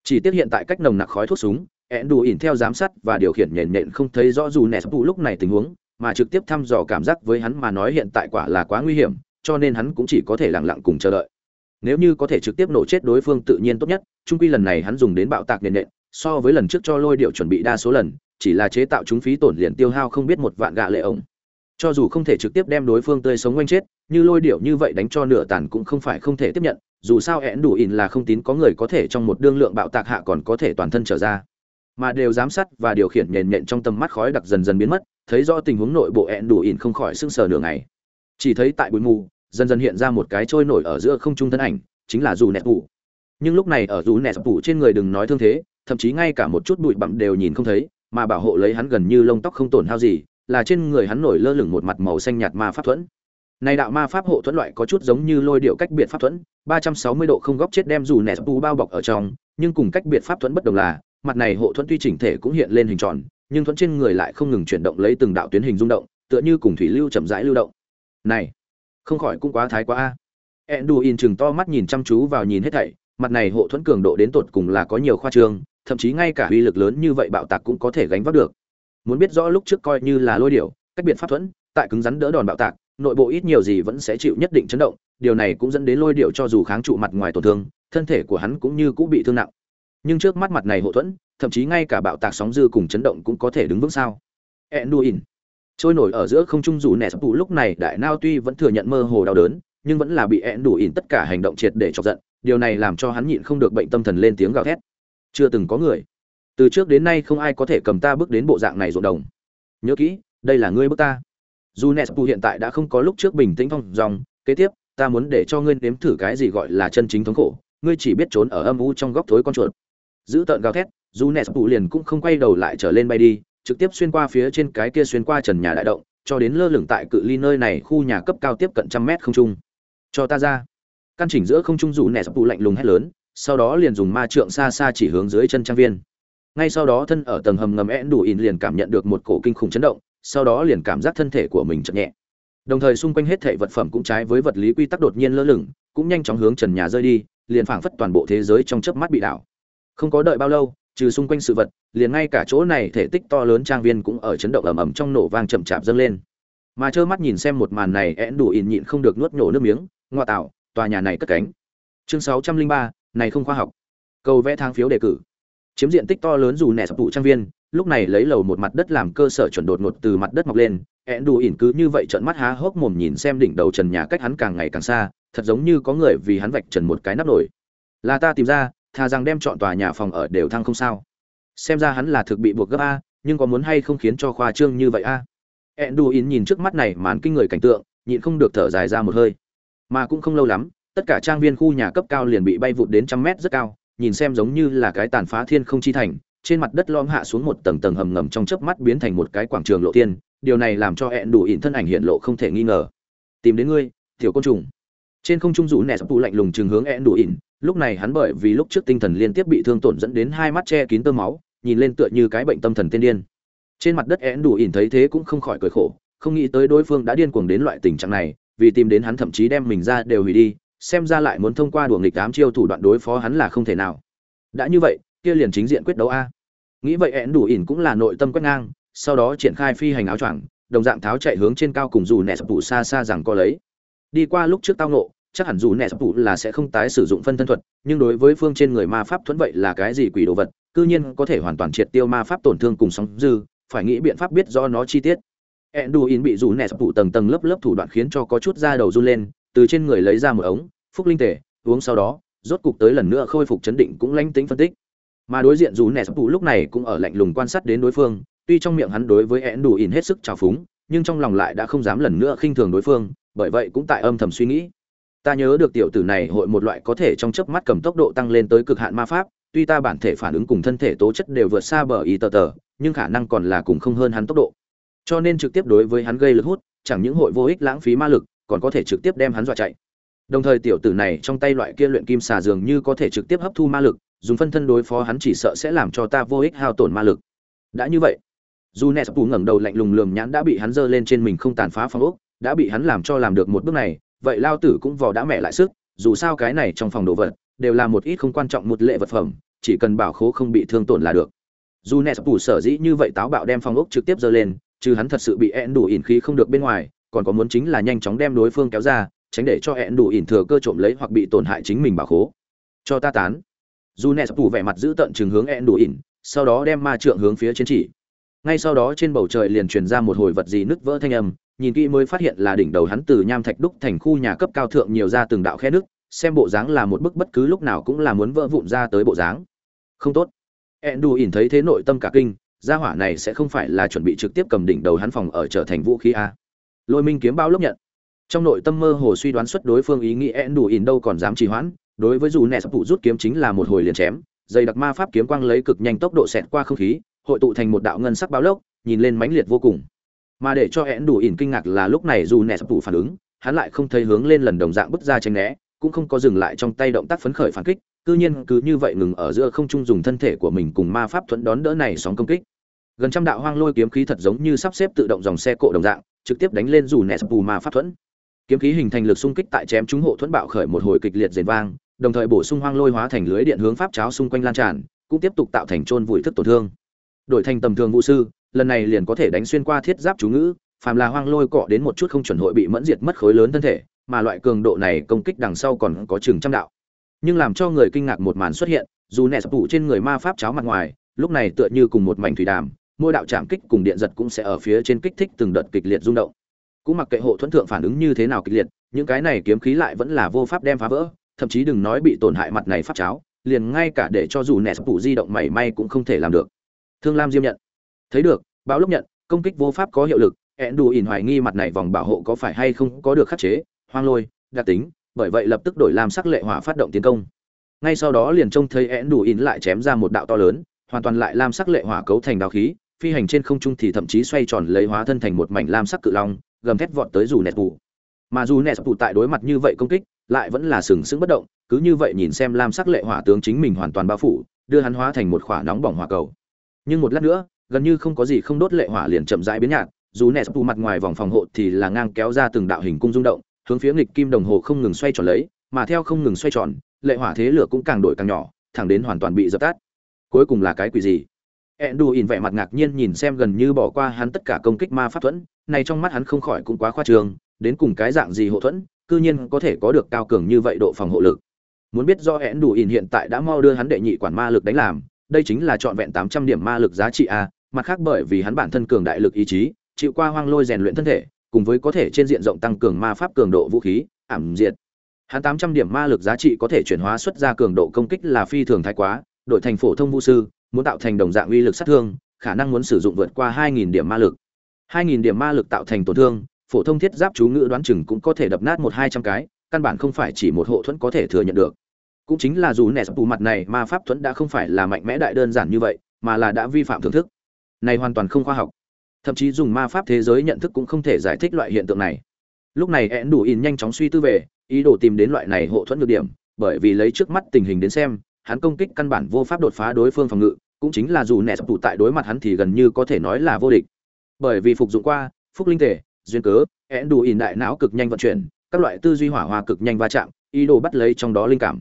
chỉ tiếc hiện tại cách nồng nặc khói thuốc súng ẹn đủ ỉn theo giám sát và điều khiển nhện nhện không thấy rõ dù nẹt vụ lúc này tình huống, mà trực tiếp thăm dò cảm giác với hắn mà nói hiện tại quả là quá nguy hiểm, cho nên hắn cũng chỉ có thể lặng lặng cùng chờ đợi. Nếu như có thể trực tiếp nổ chết đối phương tự nhiên tốt nhất trung quy lần này hắn dùng đến bạo tạc nhện nhện, so với lần trước cho lôi điệu chuẩn bị đa số lần, chỉ là chế tạo chúng phí tổn liền tiêu hao không biết một vạn gạ lệ ổng. Cho dù không thể trực tiếp đem đối phương tươi sống oanh chết, như lôi điệu như vậy đánh cho nửa tàn cũng không phải không thể tiếp nhận dù sao én đủ ỉn là không tín, có người có thể trong một đương lượng bạo tạc hạ còn có thể toàn thân trở ra. Mà đều giám sát và điều khiển nhện nhện trong tầm mắt khói đặc dần dần biến mất, thấy rõ tình huống nội bộ én đủ ỉn không khỏi sưng sờ nửa ngày. Chỉ thấy tại bụi mù, dần dần hiện ra một cái trôi nổi ở giữa không trung thân ảnh, chính là dù nẹt phủ nhưng lúc này ở dù nẹt phủ trên người đừng nói thương thế, thậm chí ngay cả một chút bụi bặm đều nhìn không thấy, mà bảo hộ lấy hắn gần như lông tóc không tổn hao gì, là trên người hắn nổi lơ lửng một mặt màu xanh nhạt ma pháp thuẫn này đạo ma pháp hộ thuẫn loại có chút giống như lôi điệu cách biệt pháp thuẫn 360 độ không góc chết đem dù nẹt tu bao bọc ở trong, nhưng cùng cách biệt pháp thuẫn bất đồng là, mặt này hộ thuẫn tuy chỉnh thể cũng hiện lên hình tròn, nhưng thuẫn trên người lại không ngừng chuyển động lấy từng đạo tuyến hình rung động, tựa như cùng thủy lưu chậm rãi lưu động. Này, không khỏi cũng quá thái quá a. Enduin chừng to mắt nhìn chăm chú vào nhìn hết thảy, mặt này hộ thuẫn cường độ đến tột cùng là có nhiều khoa trương, thậm chí ngay cả uy lực lớn như vậy bạo tạc cũng có thể gánh vác được. Muốn biết rõ lúc trước coi như là lôi điểu cách biệt pháp thuẫn, tại cứng rắn đỡ đòn bạo tạc nội bộ ít nhiều gì vẫn sẽ chịu nhất định chấn động, điều này cũng dẫn đến lôi điệu cho dù kháng trụ mặt ngoài tổn thương, thân thể của hắn cũng như cũng bị thương nặng. Nhưng trước mắt mặt này hộ thuẫn, thậm chí ngay cả bạo tạc sóng dư cùng chấn động cũng có thể đứng vững sao? Enduin. Trôi nổi ở giữa không trung dù nẻ sắp lúc này, đại nao tuy vẫn thừa nhận mơ hồ đau đớn, nhưng vẫn là bị enduin tất cả hành động triệt để chọc giận, điều này làm cho hắn nhịn không được bệnh tâm thần lên tiếng gào thét. Chưa từng có người. Từ trước đến nay không ai có thể cầm ta bước đến bộ dạng này rộn đồng. Nhớ kỹ, đây là ngươi bước ta dù nespu hiện tại đã không có lúc trước bình tĩnh phong dòng, kế tiếp, ta muốn để cho ngươi nếm thử cái gì gọi là chân chính thống khổ, ngươi chỉ biết trốn ở âm u trong góc thối con chuột. Giữ tợn gào thét, dù nespu liền cũng không quay đầu lại trở lên bay đi, trực tiếp xuyên qua phía trên cái kia xuyên qua trần nhà đại động, cho đến lơ lửng tại cự ly nơi này khu nhà cấp cao tiếp cận trăm mét không trung. Cho ta ra. Căn chỉnh giữa không trung dù nespu lạnh lùng hét lớn, sau đó liền dùng ma trượng xa xa chỉ hướng dưới chân trang viên. Ngay sau đó thân ở tầng hầm ngầm én đủ in liền cảm nhận được một cổ kinh khủng chấn động sau đó liền cảm giác thân thể của mình chậm nhẹ. Đồng thời xung quanh hết thể vật phẩm cũng trái với vật lý quy tắc đột nhiên lơ lửng, cũng nhanh chóng hướng trần nhà rơi đi, liền phảng phất toàn bộ thế giới trong chớp mắt bị đảo. Không có đợi bao lâu, trừ xung quanh sự vật, liền ngay cả chỗ này thể tích to lớn trang viên cũng ở chấn động ầm ầm trong nổ vang chậm chạp dâng lên. Mà trơ mắt nhìn xem một màn này, én đủ in nhịn không được nuốt nhổ nước miếng, ngoa tạo, tòa nhà này cất cánh. Chương sáu trăm linh ba, này không khoa học. Cầu vẽ thang phiếu đề cử chiếm diện tích to lớn dù nẻ sập tụ trang viên, lúc này lấy lầu một mặt đất làm cơ sở chuẩn đột ngột từ mặt đất mọc lên, ẹn đù ỉn cứ như vậy trợn mắt há hốc mồm nhìn xem đỉnh đầu trần nhà cách hắn càng ngày càng xa, thật giống như có người vì hắn vạch trần một cái nắp nổi. Là ta tìm ra, thà rằng đem chọn tòa nhà phòng ở đều thăng không sao. Xem ra hắn là thực bị buộc gấp a, nhưng có muốn hay không khiến cho khoa trương như vậy a? ẹn đù ỉn nhìn trước mắt này màn kinh người cảnh tượng, nhịn không được thở dài ra một hơi. Mà cũng không lâu lắm, tất cả trang viên khu nhà cấp cao liền bị bay vụt đến trăm mét rất cao nhìn xem giống như là cái tàn phá thiên không chi thành, trên mặt đất lom hạ xuống một tầng tầng hầm ngầm trong chớp mắt biến thành một cái quảng trường lộ tiên điều này làm cho hẹn đủ ỉn thân ảnh hiện lộ không thể nghi ngờ. Tìm đến ngươi, tiểu côn trùng. Trên không trung rủ nẹ sắp tụ lạnh lùng chừng hướng hẹn đủ ỉn, lúc này hắn bởi vì lúc trước tinh thần liên tiếp bị thương tổn dẫn đến hai mắt che kín tơ máu, nhìn lên tựa như cái bệnh tâm thần tiên điên. Trên mặt đất hẹn đủ ỉn thấy thế cũng không khỏi cười khổ, không nghĩ tới đối phương đã điên cuồng đến loại tình trạng này, vì tìm đến hắn thậm chí đem mình ra đều hủy đi xem ra lại muốn thông qua đùa nghịch ám chiêu thủ đoạn đối phó hắn là không thể nào. Đã như vậy kia liền chính diện quyết đấu a. Nghĩ vậy én đủ ỉn cũng là nội tâm quét ngang sau đó triển khai phi hành áo choàng đồng dạng tháo chạy hướng trên cao cùng dù nẻ sập tủ xa xa rằng có lấy. Đi qua lúc trước tao nộ chắc hẳn dù nẻ sập tủ là sẽ không tái sử dụng phân thân thuật nhưng đối với phương trên người ma pháp thuẫn vậy là cái gì quỷ đồ vật cư nhiên có thể hoàn toàn triệt tiêu ma pháp tổn thương cùng sóng dư phải nghĩ biện pháp biết do nó chi tiết. Enduin bị rủ nẹt tụ tầng tầng lớp lớp thủ đoạn khiến cho có chút da đầu run lên, từ trên người lấy ra một ống, phúc linh tể, uống sau đó, rốt cục tới lần nữa khôi phục chấn định cũng lánh tính phân tích. Mà đối diện dù nẹt tụ lúc này cũng ở lạnh lùng quan sát đến đối phương, tuy trong miệng hắn đối với ẽn đủ in hết sức trào phúng, nhưng trong lòng lại đã không dám lần nữa khinh thường đối phương, bởi vậy cũng tại âm thầm suy nghĩ. Ta nhớ được tiểu tử này hội một loại có thể trong chớp mắt cầm tốc độ tăng lên tới cực hạn ma pháp, tuy ta bản thể phản ứng cùng thân thể tố chất đều vượt xa bờ ý tờ tờ, nhưng khả năng còn là cùng không hơn hắn tốc độ cho nên trực tiếp đối với hắn gây lực hút chẳng những hội vô ích lãng phí ma lực còn có thể trực tiếp đem hắn dọa chạy. Đồng thời tiểu tử này trong tay loại kia luyện kim xà dường như có thể trực tiếp hấp thu ma lực, dùng phân thân đối phó hắn chỉ sợ sẽ làm cho ta vô ích hao tổn ma lực. Đã như vậy, dù nes bù ngẩng đầu lạnh lùng lườm nhãn đã bị hắn giơ lên trên mình không tàn phá phong ốc, đã bị hắn làm cho làm được một bước này, vậy lao tử cũng vò đã mẹ lại sức, dù sao cái này trong phòng đồ vật, đều là một ít không quan trọng một lệ vật phẩm, chỉ cần bảo khố không bị thương tổn là được. Dù nes bù sở dĩ như vậy táo bạo đem phong ốc trực tiếp giơ lên, trừ hắn thật sự bị én đủ ỉn khí không được bên ngoài còn có muốn chính là nhanh chóng đem đối phương kéo ra, tránh để cho hẹn đủ ỉn thừa cơ trộm lấy hoặc bị tổn hại chính mình bảo khố. Cho ta tán. Dù nes phủ vẻ mặt giữ tận chừng hướng hẹn đủ ỉn, sau đó đem ma trượng hướng phía trên chỉ. Ngay sau đó trên bầu trời liền truyền ra một hồi vật gì nứt vỡ thanh âm, nhìn kỹ mới phát hiện là đỉnh đầu hắn từ nham thạch đúc thành khu nhà cấp cao thượng nhiều ra từng đạo khe nước xem bộ dáng là một bức bất cứ lúc nào cũng là muốn vỡ vụn ra tới bộ dáng. Không tốt. Ẹn đủ ỉn thấy thế nội tâm cả kinh, gia hỏa này sẽ không phải là chuẩn bị trực tiếp cầm đỉnh đầu hắn phòng ở trở thành vũ khí a lôi minh kiếm bao lốc nhận. Trong nội tâm mơ hồ suy đoán xuất đối phương ý nghĩ én đủ ỉn đâu còn dám trì hoãn, đối với dù nẹ sắp phụ rút kiếm chính là một hồi liền chém, dày đặc ma pháp kiếm quang lấy cực nhanh tốc độ xẹt qua không khí, hội tụ thành một đạo ngân sắc bao lốc, nhìn lên mãnh liệt vô cùng. Mà để cho én đủ ỉn kinh ngạc là lúc này dù nẹ sắp phụ phản ứng, hắn lại không thấy hướng lên lần đồng dạng bứt ra tranh né, cũng không có dừng lại trong tay động tác phấn khởi phản kích, cư nhiên cứ như vậy ngừng ở giữa không trung dùng thân thể của mình cùng ma pháp thuẫn đón đỡ này sóng công kích. Gần trăm đạo hoang lôi kiếm khí thật giống như sắp xếp tự động dòng xe cộ đồng dạng trực tiếp đánh lên dù nẹt bù mà pháp thuẫn. Kiếm khí hình thành lực xung kích tại chém chúng hộ thuẫn bạo khởi một hồi kịch liệt rền vang, đồng thời bổ sung hoang lôi hóa thành lưới điện hướng pháp cháo xung quanh lan tràn, cũng tiếp tục tạo thành trôn vùi thức tổn thương. Đổi thành tầm thường vũ sư, lần này liền có thể đánh xuyên qua thiết giáp chú ngữ, phàm là hoang lôi cọ đến một chút không chuẩn hội bị mẫn diệt mất khối lớn thân thể, mà loại cường độ này công kích đằng sau còn có chừng trăm đạo. Nhưng làm cho người kinh ngạc một màn xuất hiện, dù nẹt bù trên người ma pháp cháo mặt ngoài, lúc này tựa như cùng một mảnh thủy đàm mỗi đạo chạm kích cùng điện giật cũng sẽ ở phía trên kích thích từng đợt kịch liệt rung động. Cũng mặc kệ hộ thuẫn thượng phản ứng như thế nào kịch liệt, những cái này kiếm khí lại vẫn là vô pháp đem phá vỡ, thậm chí đừng nói bị tổn hại mặt này pháp cháo, liền ngay cả để cho dù nẻ phụ di động mảy may cũng không thể làm được. Thương lam diêm nhận. Thấy được, báo lúc nhận, công kích vô pháp có hiệu lực hẹn đủ ỉn hoài nghi mặt này vòng bảo hộ có phải hay không có được khắc chế, hoang lôi, đặc tính, bởi vậy lập tức đổi làm sắc lệ hỏa phát động tiến công. Ngay sau đó liền trông thấy hẹn đủ ỉn lại chém ra một đạo to lớn, hoàn toàn lại lam sắc lệ hỏa cấu thành đao khí phi hành trên không trung thì thậm chí xoay tròn lấy hóa thân thành một mảnh lam sắc cự long, gầm thét vọt tới dù nẹt bù mà dù nẹt bù tại đối mặt như vậy công kích, lại vẫn là sừng sững bất động, cứ như vậy nhìn xem lam sắc lệ hỏa tướng chính mình hoàn toàn bao phủ, đưa hắn hóa thành một khỏa nóng bỏng hỏa cầu. Nhưng một lát nữa, gần như không có gì không đốt lệ hỏa liền chậm rãi biến nhạt, dù nẹt bù mặt ngoài vòng phòng hộ thì là ngang kéo ra từng đạo hình cung rung động, hướng phía nghịch kim đồng hồ không ngừng xoay tròn lấy, mà theo không ngừng xoay tròn, lệ hỏa thế lửa cũng càng đổi càng nhỏ, thẳng đến hoàn toàn bị dập tắt. Cuối cùng là cái quỷ gì? Enduin vẻ mặt ngạc nhiên nhìn xem gần như bỏ qua hắn tất cả công kích ma pháp thuẫn, này trong mắt hắn không khỏi cũng quá khoa trương, đến cùng cái dạng gì hộ thuẫn, cư nhiên có thể có được cao cường như vậy độ phòng hộ lực. Muốn biết do Enduin hiện tại đã mau đưa hắn đệ nhị quản ma lực đánh làm, đây chính là trọn vẹn 800 điểm ma lực giá trị a, mặt khác bởi vì hắn bản thân cường đại lực ý chí, chịu qua hoang lôi rèn luyện thân thể, cùng với có thể trên diện rộng tăng cường ma pháp cường độ vũ khí, ảm diệt. Hắn 800 điểm ma lực giá trị có thể chuyển hóa xuất ra cường độ công kích là phi thường thái quá, đội thành phổ thông vũ sư, muốn tạo thành đồng dạng uy lực sát thương, khả năng muốn sử dụng vượt qua 2000 điểm ma lực. 2000 điểm ma lực tạo thành tổn thương, phổ thông thiết giáp chú ngữ đoán chừng cũng có thể đập nát một hai trăm cái, căn bản không phải chỉ một hộ thuẫn có thể thừa nhận được. Cũng chính là dù nẻ bù mặt này ma pháp thuẫn đã không phải là mạnh mẽ đại đơn giản như vậy, mà là đã vi phạm thưởng thức. Này hoàn toàn không khoa học. Thậm chí dùng ma pháp thế giới nhận thức cũng không thể giải thích loại hiện tượng này. Lúc này én đủ in nhanh chóng suy tư về, ý đồ tìm đến loại này hộ thuẫn nhược điểm, bởi vì lấy trước mắt tình hình đến xem, hắn công kích căn bản vô pháp đột phá đối phương phòng ngự, cũng chính là dù nẹt tụ tại đối mặt hắn thì gần như có thể nói là vô địch. Bởi vì phục dụng qua, phúc linh thể, duyên cớ, én đủ ỉn đại não cực nhanh vận chuyển, các loại tư duy hỏa hoa cực nhanh va chạm, ý đồ bắt lấy trong đó linh cảm.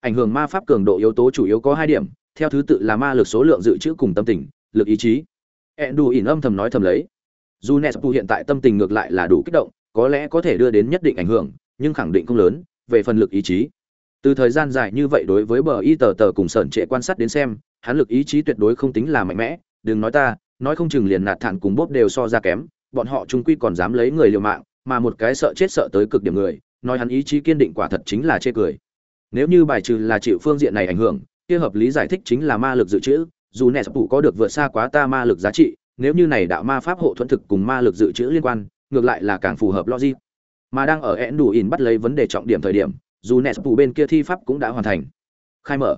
Ảnh hưởng ma pháp cường độ yếu tố chủ yếu có hai điểm, theo thứ tự là ma lực số lượng dự trữ cùng tâm tình lực ý chí én đủ ỉn âm thầm nói thầm lấy dù nespu hiện tại tâm tình ngược lại là đủ kích động có lẽ có thể đưa đến nhất định ảnh hưởng nhưng khẳng định không lớn về phần lực ý chí từ thời gian dài như vậy đối với bờ y tờ tờ cùng sởn trệ quan sát đến xem, hắn lực ý chí tuyệt đối không tính là mạnh mẽ. Đừng nói ta, nói không chừng liền nạt thản cùng bốp đều so ra kém, bọn họ trung quy còn dám lấy người liều mạng, mà một cái sợ chết sợ tới cực điểm người, nói hắn ý chí kiên định quả thật chính là chê cười. Nếu như bài trừ là chịu phương diện này ảnh hưởng, kia hợp lý giải thích chính là ma lực dự trữ, dù nè sập có được vượt xa quá ta ma lực giá trị, nếu như này đạo ma pháp hộ thuẫn thực cùng ma lực dự trữ liên quan, ngược lại là càng phù hợp logic. Mà đang ở én đủ in bắt lấy vấn đề trọng điểm thời điểm dù nẹt bù bên kia thi pháp cũng đã hoàn thành. Khai mở.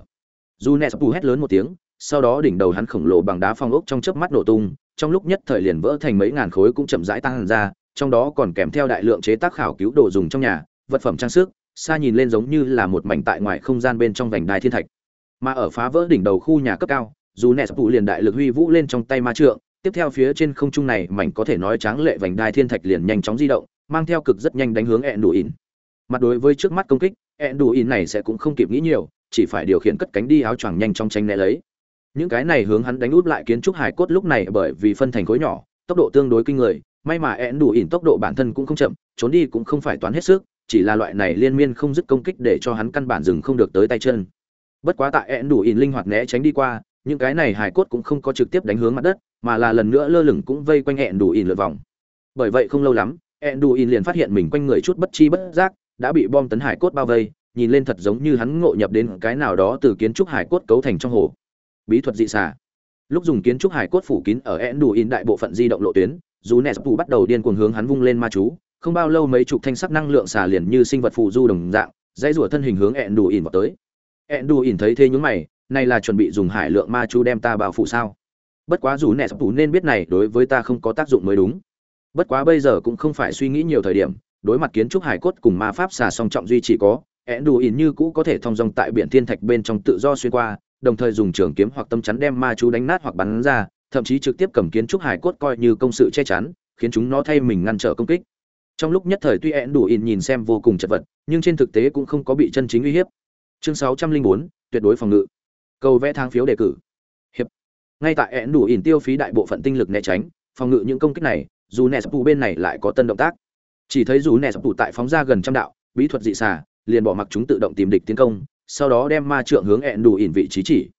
Dù nẹt bù hét lớn một tiếng, sau đó đỉnh đầu hắn khổng lồ bằng đá phong ốc trong chớp mắt nổ tung, trong lúc nhất thời liền vỡ thành mấy ngàn khối cũng chậm rãi tăng ra, trong đó còn kèm theo đại lượng chế tác khảo cứu đồ dùng trong nhà, vật phẩm trang sức, xa nhìn lên giống như là một mảnh tại ngoài không gian bên trong vành đai thiên thạch. Mà ở phá vỡ đỉnh đầu khu nhà cấp cao, dù nẹt bù liền đại lực huy vũ lên trong tay ma trượng, tiếp theo phía trên không trung này mảnh có thể nói tráng lệ vành đai thiên thạch liền nhanh chóng di động, mang theo cực rất nhanh đánh hướng ẹn đủ ỉn mặt đối với trước mắt công kích ẹn đủ in này sẽ cũng không kịp nghĩ nhiều, chỉ phải điều khiển cất cánh đi áo choàng nhanh trong tranh né lấy. Những cái này hướng hắn đánh út lại kiến trúc hải cốt lúc này bởi vì phân thành khối nhỏ, tốc độ tương đối kinh người, may mà ẹn đủ in tốc độ bản thân cũng không chậm, trốn đi cũng không phải toán hết sức, chỉ là loại này liên miên không dứt công kích để cho hắn căn bản dừng không được tới tay chân. Bất quá tại ẹn đủ in linh hoạt né tránh đi qua, những cái này hải cốt cũng không có trực tiếp đánh hướng mặt đất, mà là lần nữa lơ lửng cũng vây quanh ẹn đủ in lượt vòng. Bởi vậy không lâu lắm ẹn đủ in liền phát hiện mình quanh người chút bất chi bất giác đã bị bom tấn hải cốt bao vây, nhìn lên thật giống như hắn ngộ nhập đến cái nào đó từ kiến trúc hải cốt cấu thành trong hồ. Bí thuật dị xả. lúc dùng kiến trúc hải cốt phủ kín ở ẹn đủ in đại bộ phận di động lộ tuyến, dù phủ bắt đầu điên cuồng hướng hắn vung lên ma chú, không bao lâu mấy chục thanh sắc năng lượng xả liền như sinh vật phù du đồng dạng, dãy rủa thân hình hướng ẹn đủ ỉn vào tới. Ẹn đủ ỉn thấy thế nhúng mày, này là chuẩn bị dùng hải lượng ma chú đem ta bao phủ sao? Bất quá dù nè sắp nên biết này đối với ta không có tác dụng mới đúng. Bất quá bây giờ cũng không phải suy nghĩ nhiều thời điểm đối mặt kiến trúc hải cốt cùng ma pháp xà song trọng duy chỉ có ẹn đủ ỉn như cũ có thể thông dong tại biển thiên thạch bên trong tự do xuyên qua, đồng thời dùng trường kiếm hoặc tâm chắn đem ma chú đánh nát hoặc bắn ra, thậm chí trực tiếp cầm kiến trúc hải cốt coi như công sự che chắn, khiến chúng nó thay mình ngăn trở công kích. Trong lúc nhất thời tuy ẹn đủ ỉn nhìn xem vô cùng chật vật, nhưng trên thực tế cũng không có bị chân chính uy hiếp. Chương sáu trăm linh bốn, tuyệt đối phòng ngự. Cầu vẽ thang phiếu đề cử. Hiệp. Ngay tại ẹn đủ ỉn tiêu phí đại bộ phận tinh lực né tránh, phòng ngự những công kích này, dù nè sập bên này lại có tân động tác chỉ thấy dù nẹ sập tại phóng ra gần trăm đạo, bí thuật dị xà, liền bỏ mặc chúng tự động tìm địch tiến công, sau đó đem ma trượng hướng hẹn đủ ỉn vị trí chỉ.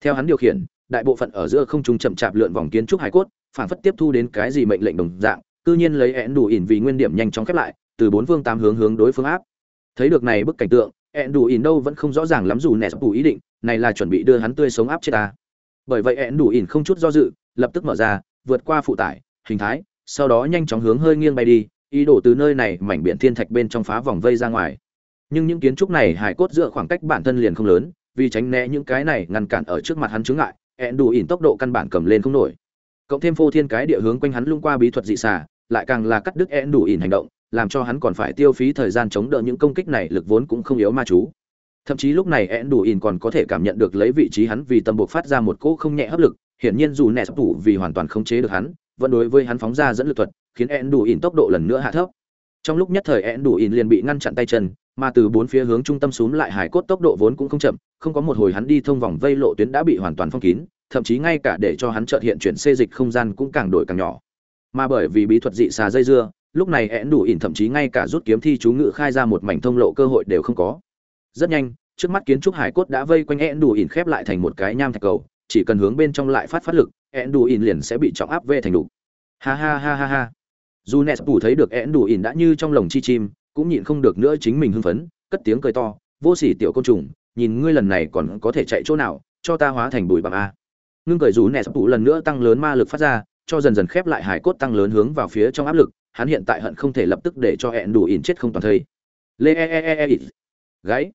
Theo hắn điều khiển, đại bộ phận ở giữa không trung chậm chạp lượn vòng kiến trúc hải cốt, phản phất tiếp thu đến cái gì mệnh lệnh đồng dạng, cư nhiên lấy hẹn đủ ỉn vì nguyên điểm nhanh chóng khép lại, từ bốn phương tám hướng hướng đối phương áp. Thấy được này bức cảnh tượng hẹn đủ ỉn đâu vẫn không rõ ràng lắm dù nẹ sập ý định, này là chuẩn bị đưa hắn tươi sống áp chết ta. Bởi vậy hẹn đủ ỉn không chút do dự, lập tức mở ra, vượt qua phụ tải, hình thái, sau đó nhanh chóng hướng hơi nghiêng bay đi ý đồ từ nơi này mảnh biển thiên thạch bên trong phá vòng vây ra ngoài. Nhưng những kiến trúc này hải cốt dựa khoảng cách bản thân liền không lớn, vì tránh né những cái này ngăn cản ở trước mặt hắn chướng ngại, ẹn đủ ỉn tốc độ căn bản cầm lên không nổi. Cộng thêm phô thiên cái địa hướng quanh hắn lung qua bí thuật dị xả lại càng là cắt đứt ẹn đủ ỉn hành động, làm cho hắn còn phải tiêu phí thời gian chống đỡ những công kích này lực vốn cũng không yếu ma chú. Thậm chí lúc này ẹn đủ ỉn còn có thể cảm nhận được lấy vị trí hắn vì tâm buộc phát ra một cỗ không nhẹ hấp lực, hiển nhiên dù nẹ sắp tủ vì hoàn toàn không chế được hắn, vẫn đối với hắn phóng ra dẫn lực thuật khiến ẹn đủ ỉn tốc độ lần nữa hạ thấp. Trong lúc nhất thời ẹn đủ ỉn liền bị ngăn chặn tay chân, mà từ bốn phía hướng trung tâm xuống lại hải cốt tốc độ vốn cũng không chậm, không có một hồi hắn đi thông vòng vây lộ tuyến đã bị hoàn toàn phong kín, thậm chí ngay cả để cho hắn chợt hiện chuyển xê dịch không gian cũng càng đổi càng nhỏ. Mà bởi vì bí thuật dị xà dây dưa, lúc này ẹn đủ ỉn thậm chí ngay cả rút kiếm thi chú ngự khai ra một mảnh thông lộ cơ hội đều không có. Rất nhanh, trước mắt kiến trúc hải cốt đã vây quanh ẹn đủ ỉn khép lại thành một cái nham thạch cầu, chỉ cần hướng bên trong lại phát phát lực ẹn đủ ỉn liền sẽ bị trọng áp về thành đủ ha ha ha ha ha dù nes bù thấy được én đủ ỉn đã như trong lồng chi chim, cũng nhịn không được nữa chính mình hưng phấn, cất tiếng cười to, vô sỉ tiểu côn trùng, nhìn ngươi lần này còn có thể chạy chỗ nào, cho ta hóa thành bụi bằng a à. ngưng cười dù nes bù lần nữa tăng lớn ma lực phát ra, cho dần dần khép lại hải cốt tăng lớn hướng vào phía trong áp lực, hắn hiện tại hận không thể lập tức để cho én đủ ỉn chết không toàn thây. Lê e e e e, e. gáy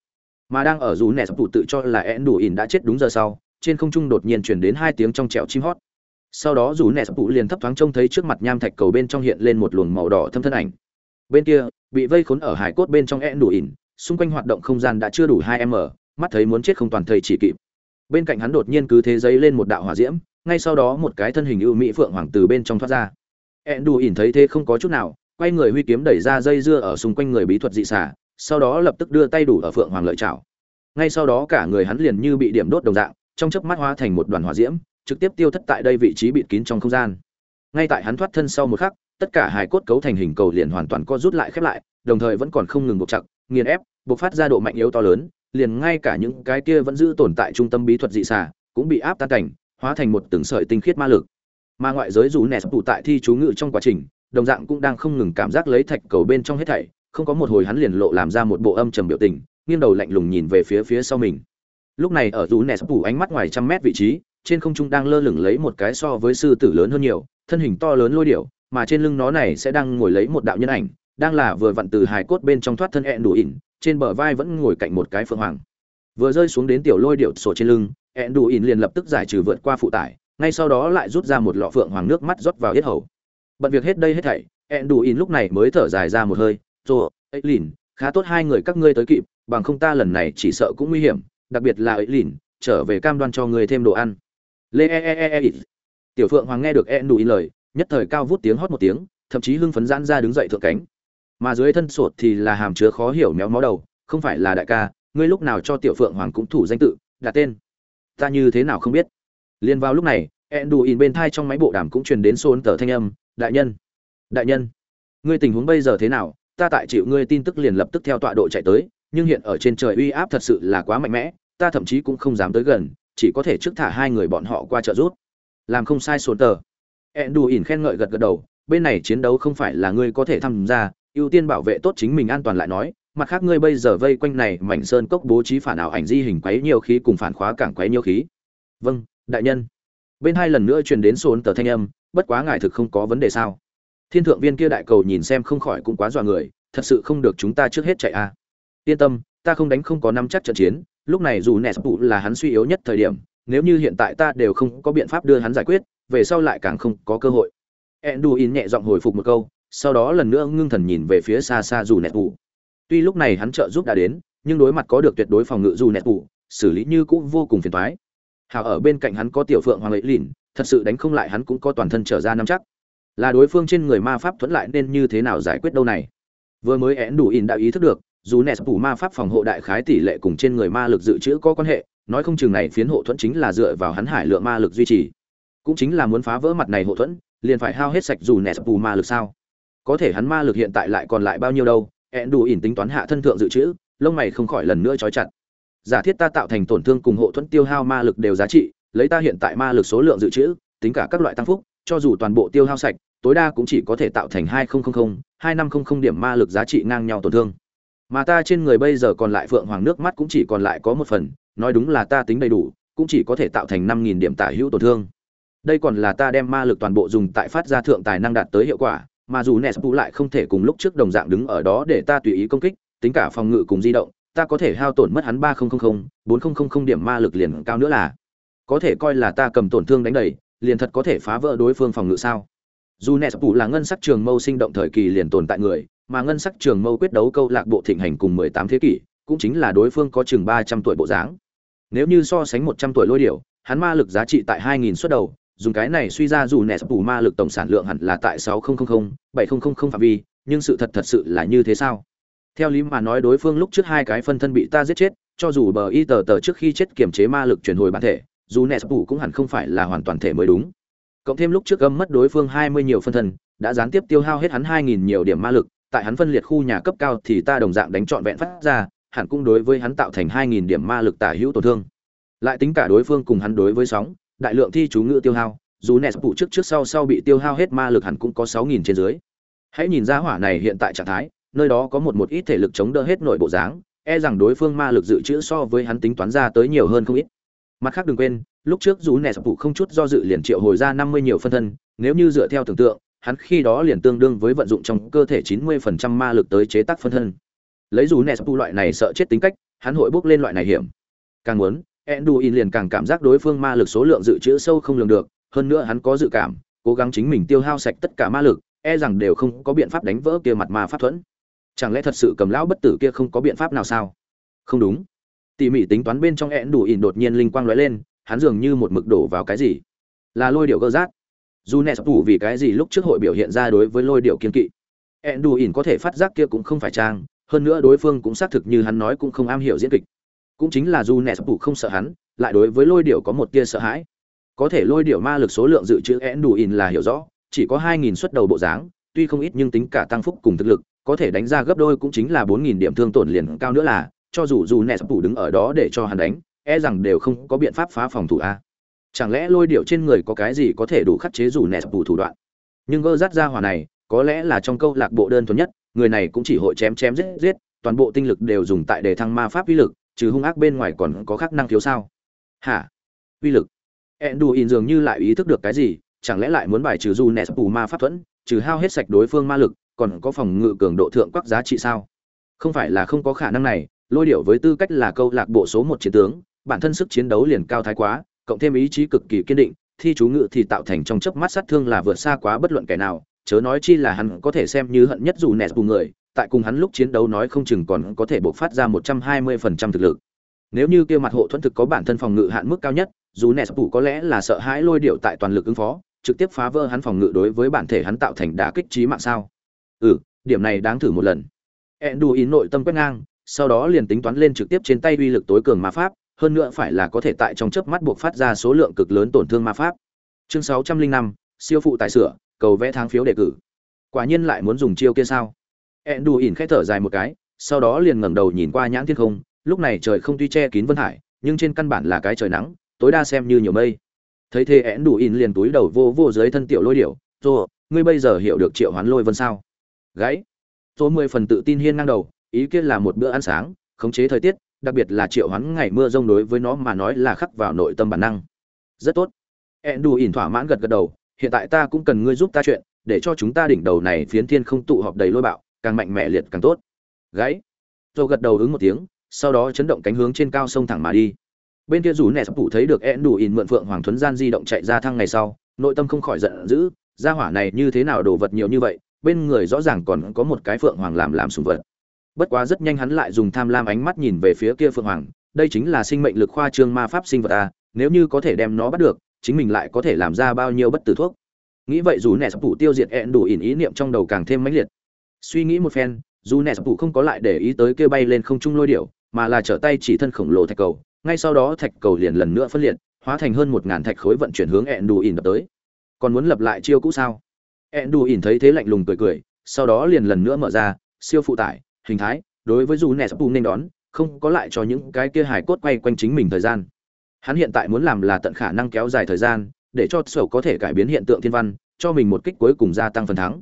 mà đang ở dù nes bù tự cho là én đủ ỉn đã chết đúng giờ sau, trên không trung đột nhiên chuyển đến hai tiếng trong trẹo chim hót sau đó dù nẹt sắp liền thấp thoáng trông thấy trước mặt nham thạch cầu bên trong hiện lên một luồng màu đỏ thâm thân ảnh. Bên kia, bị vây khốn ở hải cốt bên trong e đủ ỉn, xung quanh hoạt động không gian đã chưa đủ hai m mắt thấy muốn chết không toàn thầy chỉ kịp. Bên cạnh hắn đột nhiên cứ thế giấy lên một đạo hỏa diễm, ngay sau đó một cái thân hình ưu mỹ phượng hoàng từ bên trong thoát ra. E đủ ỉn thấy thế không có chút nào, quay người huy kiếm đẩy ra dây dưa ở xung quanh người bí thuật dị xả sau đó lập tức đưa tay đủ ở phượng hoàng lợi chảo ngay sau đó cả người hắn liền như bị điểm đốt đồng dạng, trong chớp mắt hóa thành một đoàn hỏa diễm trực tiếp tiêu thất tại đây vị trí bịt kín trong không gian. Ngay tại hắn thoát thân sau một khắc, tất cả hài cốt cấu thành hình cầu liền hoàn toàn co rút lại khép lại, đồng thời vẫn còn không ngừng buộc chặt, nghiền ép, buộc phát ra độ mạnh yếu to lớn, liền ngay cả những cái kia vẫn giữ tồn tại trung tâm bí thuật dị xà cũng bị áp tan cảnh, hóa thành một từng sợi tinh khiết ma lực. Mà ngoại giới dù nẹt tụ tại thi chú ngự trong quá trình, đồng dạng cũng đang không ngừng cảm giác lấy thạch cầu bên trong hết thảy, không có một hồi hắn liền lộ làm ra một bộ âm trầm biểu tình, nghiêng đầu lạnh lùng nhìn về phía phía sau mình. Lúc này ở dù nẹt tụ ánh mắt ngoài trăm mét vị trí trên không trung đang lơ lửng lấy một cái so với sư tử lớn hơn nhiều, thân hình to lớn lôi điểu, mà trên lưng nó này sẽ đang ngồi lấy một đạo nhân ảnh, đang là vừa vặn từ hài cốt bên trong thoát thân ẹn đủ ỉn, trên bờ vai vẫn ngồi cạnh một cái phượng hoàng. Vừa rơi xuống đến tiểu lôi điểu sổ trên lưng, ẹn đủ ỉn liền lập tức giải trừ vượt qua phụ tải, ngay sau đó lại rút ra một lọ phượng hoàng nước mắt rót vào yết hầu. Bận việc hết đây hết thảy, ẹn đủ ỉn lúc này mới thở dài ra một hơi rồi ấy lìn khá tốt hai người các ngươi tới kịp, bằng không ta lần này chỉ sợ cũng nguy hiểm, đặc biệt là ấy lìn trở về cam đoan cho ngươi thêm đồ ăn lê e e e e tiểu phượng hoàng nghe được e nụ ỉn lời, nhất thời cao vút tiếng hót một tiếng, thậm chí hưng phấn giãn ra đứng dậy thượng cánh. Mà dưới thân sột thì là hàm chứa khó hiểu méo mó đầu, không phải là đại ca, ngươi lúc nào cho tiểu phượng hoàng cũng thủ danh tự, đặt tên. Ta như thế nào không biết. Liền vào lúc này ẹn đù ỉn bên thai trong máy bộ đàm cũng truyền đến xôn tờ thanh âm, đại nhân đại nhân, ngươi tình huống bây giờ thế nào? Ta tại chịu ngươi tin tức liền lập tức theo tọa độ chạy tới, nhưng hiện ở trên trời uy áp thật sự là quá mạnh mẽ, ta thậm chí cũng không dám tới gần chỉ có thể trước thả hai người bọn họ qua trợ rút. Làm không sai xôn tờ. Ẹn đù ỉn khen ngợi gật gật đầu, bên này chiến đấu không phải là ngươi có thể tham gia, ưu tiên bảo vệ tốt chính mình an toàn lại nói, mặt khác ngươi bây giờ vây quanh này mảnh sơn cốc bố trí phản ảo ảnh di hình quấy nhiều khí cùng phản khóa cảng quấy nhiều khí. Vâng đại nhân. Bên hai lần nữa truyền đến sồn tờ thanh âm, bất quá ngài thực không có vấn đề sao? Thiên thượng viên kia đại cầu nhìn xem không khỏi cũng quá dọa người, thật sự không được chúng ta trước hết chạy a. À. yên tâm, ta không đánh không có năm chắc trận chiến lúc này dù nẹt tụ là hắn suy yếu nhất thời điểm, nếu như hiện tại ta đều không có biện pháp đưa hắn giải quyết, về sau lại càng không có cơ hội. Enduin nhẹ giọng hồi phục một câu, sau đó lần nữa ngưng thần nhìn về phía xa xa dù nẹt tụ tuy lúc này hắn trợ giúp đã đến, nhưng đối mặt có được tuyệt đối phòng ngự dù nẹt tụ xử lý như cũng vô cùng phiền toái. Hào ở bên cạnh hắn có tiểu phượng hoàng ấy lìn, thật sự đánh không lại hắn cũng có toàn thân trở ra nắm chắc. Là đối phương trên người ma pháp thuẫn lại nên như thế nào giải quyết đâu này? Vừa mới én đủ in đã ý thức được dù nẹt phủ ma pháp phòng hộ đại khái tỷ lệ cùng trên người ma lực dự trữ có quan hệ, nói không chừng này phiến hộ thuẫn chính là dựa vào hắn hải lượng ma lực duy trì. Cũng chính là muốn phá vỡ mặt này hộ thuẫn, liền phải hao hết sạch dù nẹt phủ ma lực sao? Có thể hắn ma lực hiện tại lại còn lại bao nhiêu đâu? Ẹn đủ ỉn tính toán hạ thân thượng dự trữ, lông mày không khỏi lần nữa trói chặt. Giả thiết ta tạo thành tổn thương cùng hộ thuẫn tiêu hao ma lực đều giá trị, lấy ta hiện tại ma lực số lượng dự trữ, tính cả các loại tăng phúc, cho dù toàn bộ tiêu hao sạch, tối đa cũng chỉ có thể tạo thành hai nghìn hai năm trăm điểm ma lực giá trị ngang nhau tổn thương mà ta trên người bây giờ còn lại phượng hoàng nước mắt cũng chỉ còn lại có một phần, nói đúng là ta tính đầy đủ, cũng chỉ có thể tạo thành năm nghìn điểm tả hữu tổn thương. Đây còn là ta đem ma lực toàn bộ dùng tại phát ra thượng tài năng đạt tới hiệu quả, mà dù nes lại không thể cùng lúc trước đồng dạng đứng ở đó để ta tùy ý công kích, tính cả phòng ngự cùng di động, ta có thể hao tổn mất hắn ba nghìn bốn nghìn điểm ma lực liền cao nữa là. Có thể coi là ta cầm tổn thương đánh đầy, liền thật có thể phá vỡ đối phương phòng ngự sao. Dù nẹt phủ là ngân sắc trường mâu sinh động thời kỳ liền tồn tại người mà ngân sắc trường mâu quyết đấu câu lạc bộ thịnh hành cùng mười tám thế kỷ, cũng chính là đối phương có chừng ba trăm tuổi bộ dáng. Nếu như so sánh một trăm tuổi lôi điểu, hắn ma lực giá trị tại hai nghìn đầu, dùng cái này suy ra dù nẹt phủ ma lực tổng sản lượng hẳn là tại sáu nghìn bảy nghìn phạm vi, nhưng sự thật thật sự là như thế sao? Theo lý mà nói đối phương lúc trước hai cái phân thân bị ta giết chết, cho dù bờ y tờ tờ trước khi chết kiềm chế ma lực chuyển hồi bản thể, dù nẹt phủ cũng hẳn không phải là hoàn toàn thể mới đúng. Cộng thêm lúc trước âm mất đối phương hai mươi nhiều phân thân, đã gián tiếp tiêu hao hết hắn hai nghìn nhiều điểm ma lực tại hắn phân liệt khu nhà cấp cao thì ta đồng dạng đánh trọn vẹn phát ra, hẳn cũng đối với hắn tạo thành hai nghìn điểm ma lực tả hữu tổn thương. Lại tính cả đối phương cùng hắn đối với sóng, đại lượng thi chú ngữ tiêu hao, dù nẹt phụ trước trước sau sau bị tiêu hao hết ma lực hẳn cũng có sáu nghìn trên dưới. Hãy nhìn ra hỏa này hiện tại trạng thái, nơi đó có một một ít thể lực chống đỡ hết nội bộ dáng e rằng đối phương ma lực dự trữ so với hắn tính toán ra tới nhiều hơn không ít. Mặt khác đừng quên, lúc trước dù nẹ phụ không chút do dự liền triệu hồi ra năm mươi nhiều phân thân, nếu như dựa theo tưởng tượng hắn khi đó liền tương đương với vận dụng trong cơ thể chín mươi phần trăm ma lực tới chế tác phân thân. Lấy dù nẹ loại này sợ chết tính cách hắn hội bước lên loại này hiểm. Càng muốn Enduin liền càng cảm giác đối phương ma lực số lượng dự trữ sâu không lường được, hơn nữa hắn có dự cảm, cố gắng chính mình tiêu hao sạch tất cả ma lực, e rằng đều không có biện pháp đánh vỡ kia mặt ma pháp thuẫn. Chẳng lẽ thật sự cầm lão bất tử kia không có biện pháp nào sao? Không đúng. Tỉ mỉ tính toán bên trong Enduin đột nhiên linh quang lóe lên hắn dường như một mực đổ vào cái gì? Là lôi điệu gơ rát dù nẹ tủ vì cái gì lúc trước hội biểu hiện ra đối với lôi điệu kiên kỵ. Ẹn đủ ỉn có thể phát giác kia cũng không phải trang, hơn nữa đối phương cũng xác thực như hắn nói cũng không am hiểu diễn kịch. Cũng chính là dù nẹ tủ không sợ hắn, lại đối với lôi điểu có một tia sợ hãi. Có thể lôi điểu ma lực số lượng dự trữ én đủ ỉn là hiểu rõ, chỉ có hai nghìn suất đầu bộ dáng, tuy không ít nhưng tính cả tăng phúc cùng thực lực, có thể đánh ra gấp đôi cũng chính là bốn nghìn điểm thương tổn liền cao nữa là, cho dù dù nẹt phủ đứng ở đó để cho hắn đánh e rằng đều không có biện pháp phá phòng thủ a chẳng lẽ lôi điệu trên người có cái gì có thể đủ khắc chế dù nẹt bù thủ đoạn? Nhưng gơ rát ra hỏa này, có lẽ là trong câu lạc bộ đơn thuần nhất, người này cũng chỉ hội chém chém giết giết, toàn bộ tinh lực đều dùng tại đề thăng ma pháp uy lực, trừ hung ác bên ngoài còn có khắc năng thiếu sao? Hả? Uy lực? In dường như lại ý thức được cái gì, chẳng lẽ lại muốn bài trừ dù nẹt bù ma pháp thuẫn, trừ hao hết sạch đối phương ma lực, còn có phòng ngự cường độ thượng quắc giá trị sao? Không phải là không có khả năng này, lôi điệu với tư cách là câu lạc bộ số một chiến tướng, bản thân sức chiến đấu liền cao thái quá cộng thêm ý chí cực kỳ kiên định, thi chú ngự thì tạo thành trong chớp mắt sát thương là vượt xa quá bất luận kẻ nào, chớ nói chi là hắn có thể xem như hận nhất dù nẹt cùng người, tại cùng hắn lúc chiến đấu nói không chừng còn có thể bộc phát ra một trăm hai mươi phần trăm thực lực. Nếu như kia mặt hộ thuẫn thực có bản thân phòng ngự hạn mức cao nhất, dù nẹt phủ có lẽ là sợ hãi lôi điệu tại toàn lực ứng phó, trực tiếp phá vỡ hắn phòng ngự đối với bản thể hắn tạo thành đả kích trí mạng sao? Ừ điểm này đáng thử một lần. Ẹn ý nội tâm quét ngang, sau đó liền tính toán lên trực tiếp trên tay uy lực tối cường ma pháp hơn nữa phải là có thể tại trong chớp mắt buộc phát ra số lượng cực lớn tổn thương ma pháp. Chương sáu trăm linh năm, siêu phụ tài sửa, cầu vẽ tháng phiếu đề cử. Quả nhiên lại muốn dùng chiêu kia sao? Ẹn đù ỉn khẽ thở dài một cái, sau đó liền ngẩng đầu nhìn qua nhãn thiên không, lúc này trời không tuy che kín vân hải, nhưng trên căn bản là cái trời nắng, tối đa xem như nhiều mây. Thấy thế én đủ ỉn liền túi đầu vô vô dưới thân tiểu lôi điểu rồi ngươi bây giờ hiểu được triệu hoán lôi vân sao? Gãy. Số mười phần tự tin hiên ngang đầu, ý kiến là một bữa ăn sáng, khống chế thời tiết đặc biệt là triệu hoán ngày mưa rông đối với nó mà nói là khắc vào nội tâm bản năng. Rất tốt. Én đủ ỉn thỏa mãn gật gật đầu, hiện tại ta cũng cần ngươi giúp ta chuyện, để cho chúng ta đỉnh đầu này phiến thiên không tụ họp đầy lôi bạo, càng mạnh mẽ liệt càng tốt. Gáy tôi gật đầu ứng một tiếng, sau đó chấn động cánh hướng trên cao sông thẳng mà đi. Bên kia dù nẹ sắp phủ thấy được én đủ ỉn mượn phượng hoàng thuấn gian di động chạy ra thăng ngày sau, nội tâm không khỏi giận dữ, gia hỏa này như thế nào đồ vật nhiều như vậy, bên người rõ ràng còn có một cái phượng hoàng làm làm sùng vật bất quá rất nhanh hắn lại dùng tham lam ánh mắt nhìn về phía kia phượng hoàng, đây chính là sinh mệnh lực khoa trương ma pháp sinh vật a nếu như có thể đem nó bắt được, chính mình lại có thể làm ra bao nhiêu bất tử thuốc. Nghĩ vậy dù nẹ sắp phụ tiêu diệt ẹn đủ ỉn ý niệm trong đầu càng thêm mãnh liệt. Suy nghĩ một phen, dù nẹ sắp phụ không có lại để ý tới kia bay lên không trung lôi điểu, mà là trở tay chỉ thân khổng lồ thạch cầu, ngay sau đó thạch cầu liền lần nữa phân liệt, hóa thành hơn một ngàn thạch khối vận chuyển hướng ẹn đủ ỉn đập tới. Còn muốn lập lại chiêu cũ sao? Ẹn đủ ỉn thấy thế lạnh lùng cười cười, sau đó liền lần nữa mở ra, siêu phụ tải hình thái, đối với dù nè sắp nên đón, không có lại cho những cái kia hải cốt quay quanh chính mình thời gian. Hắn hiện tại muốn làm là tận khả năng kéo dài thời gian, để cho sổ có thể cải biến hiện tượng thiên văn, cho mình một kích cuối cùng gia tăng phần thắng.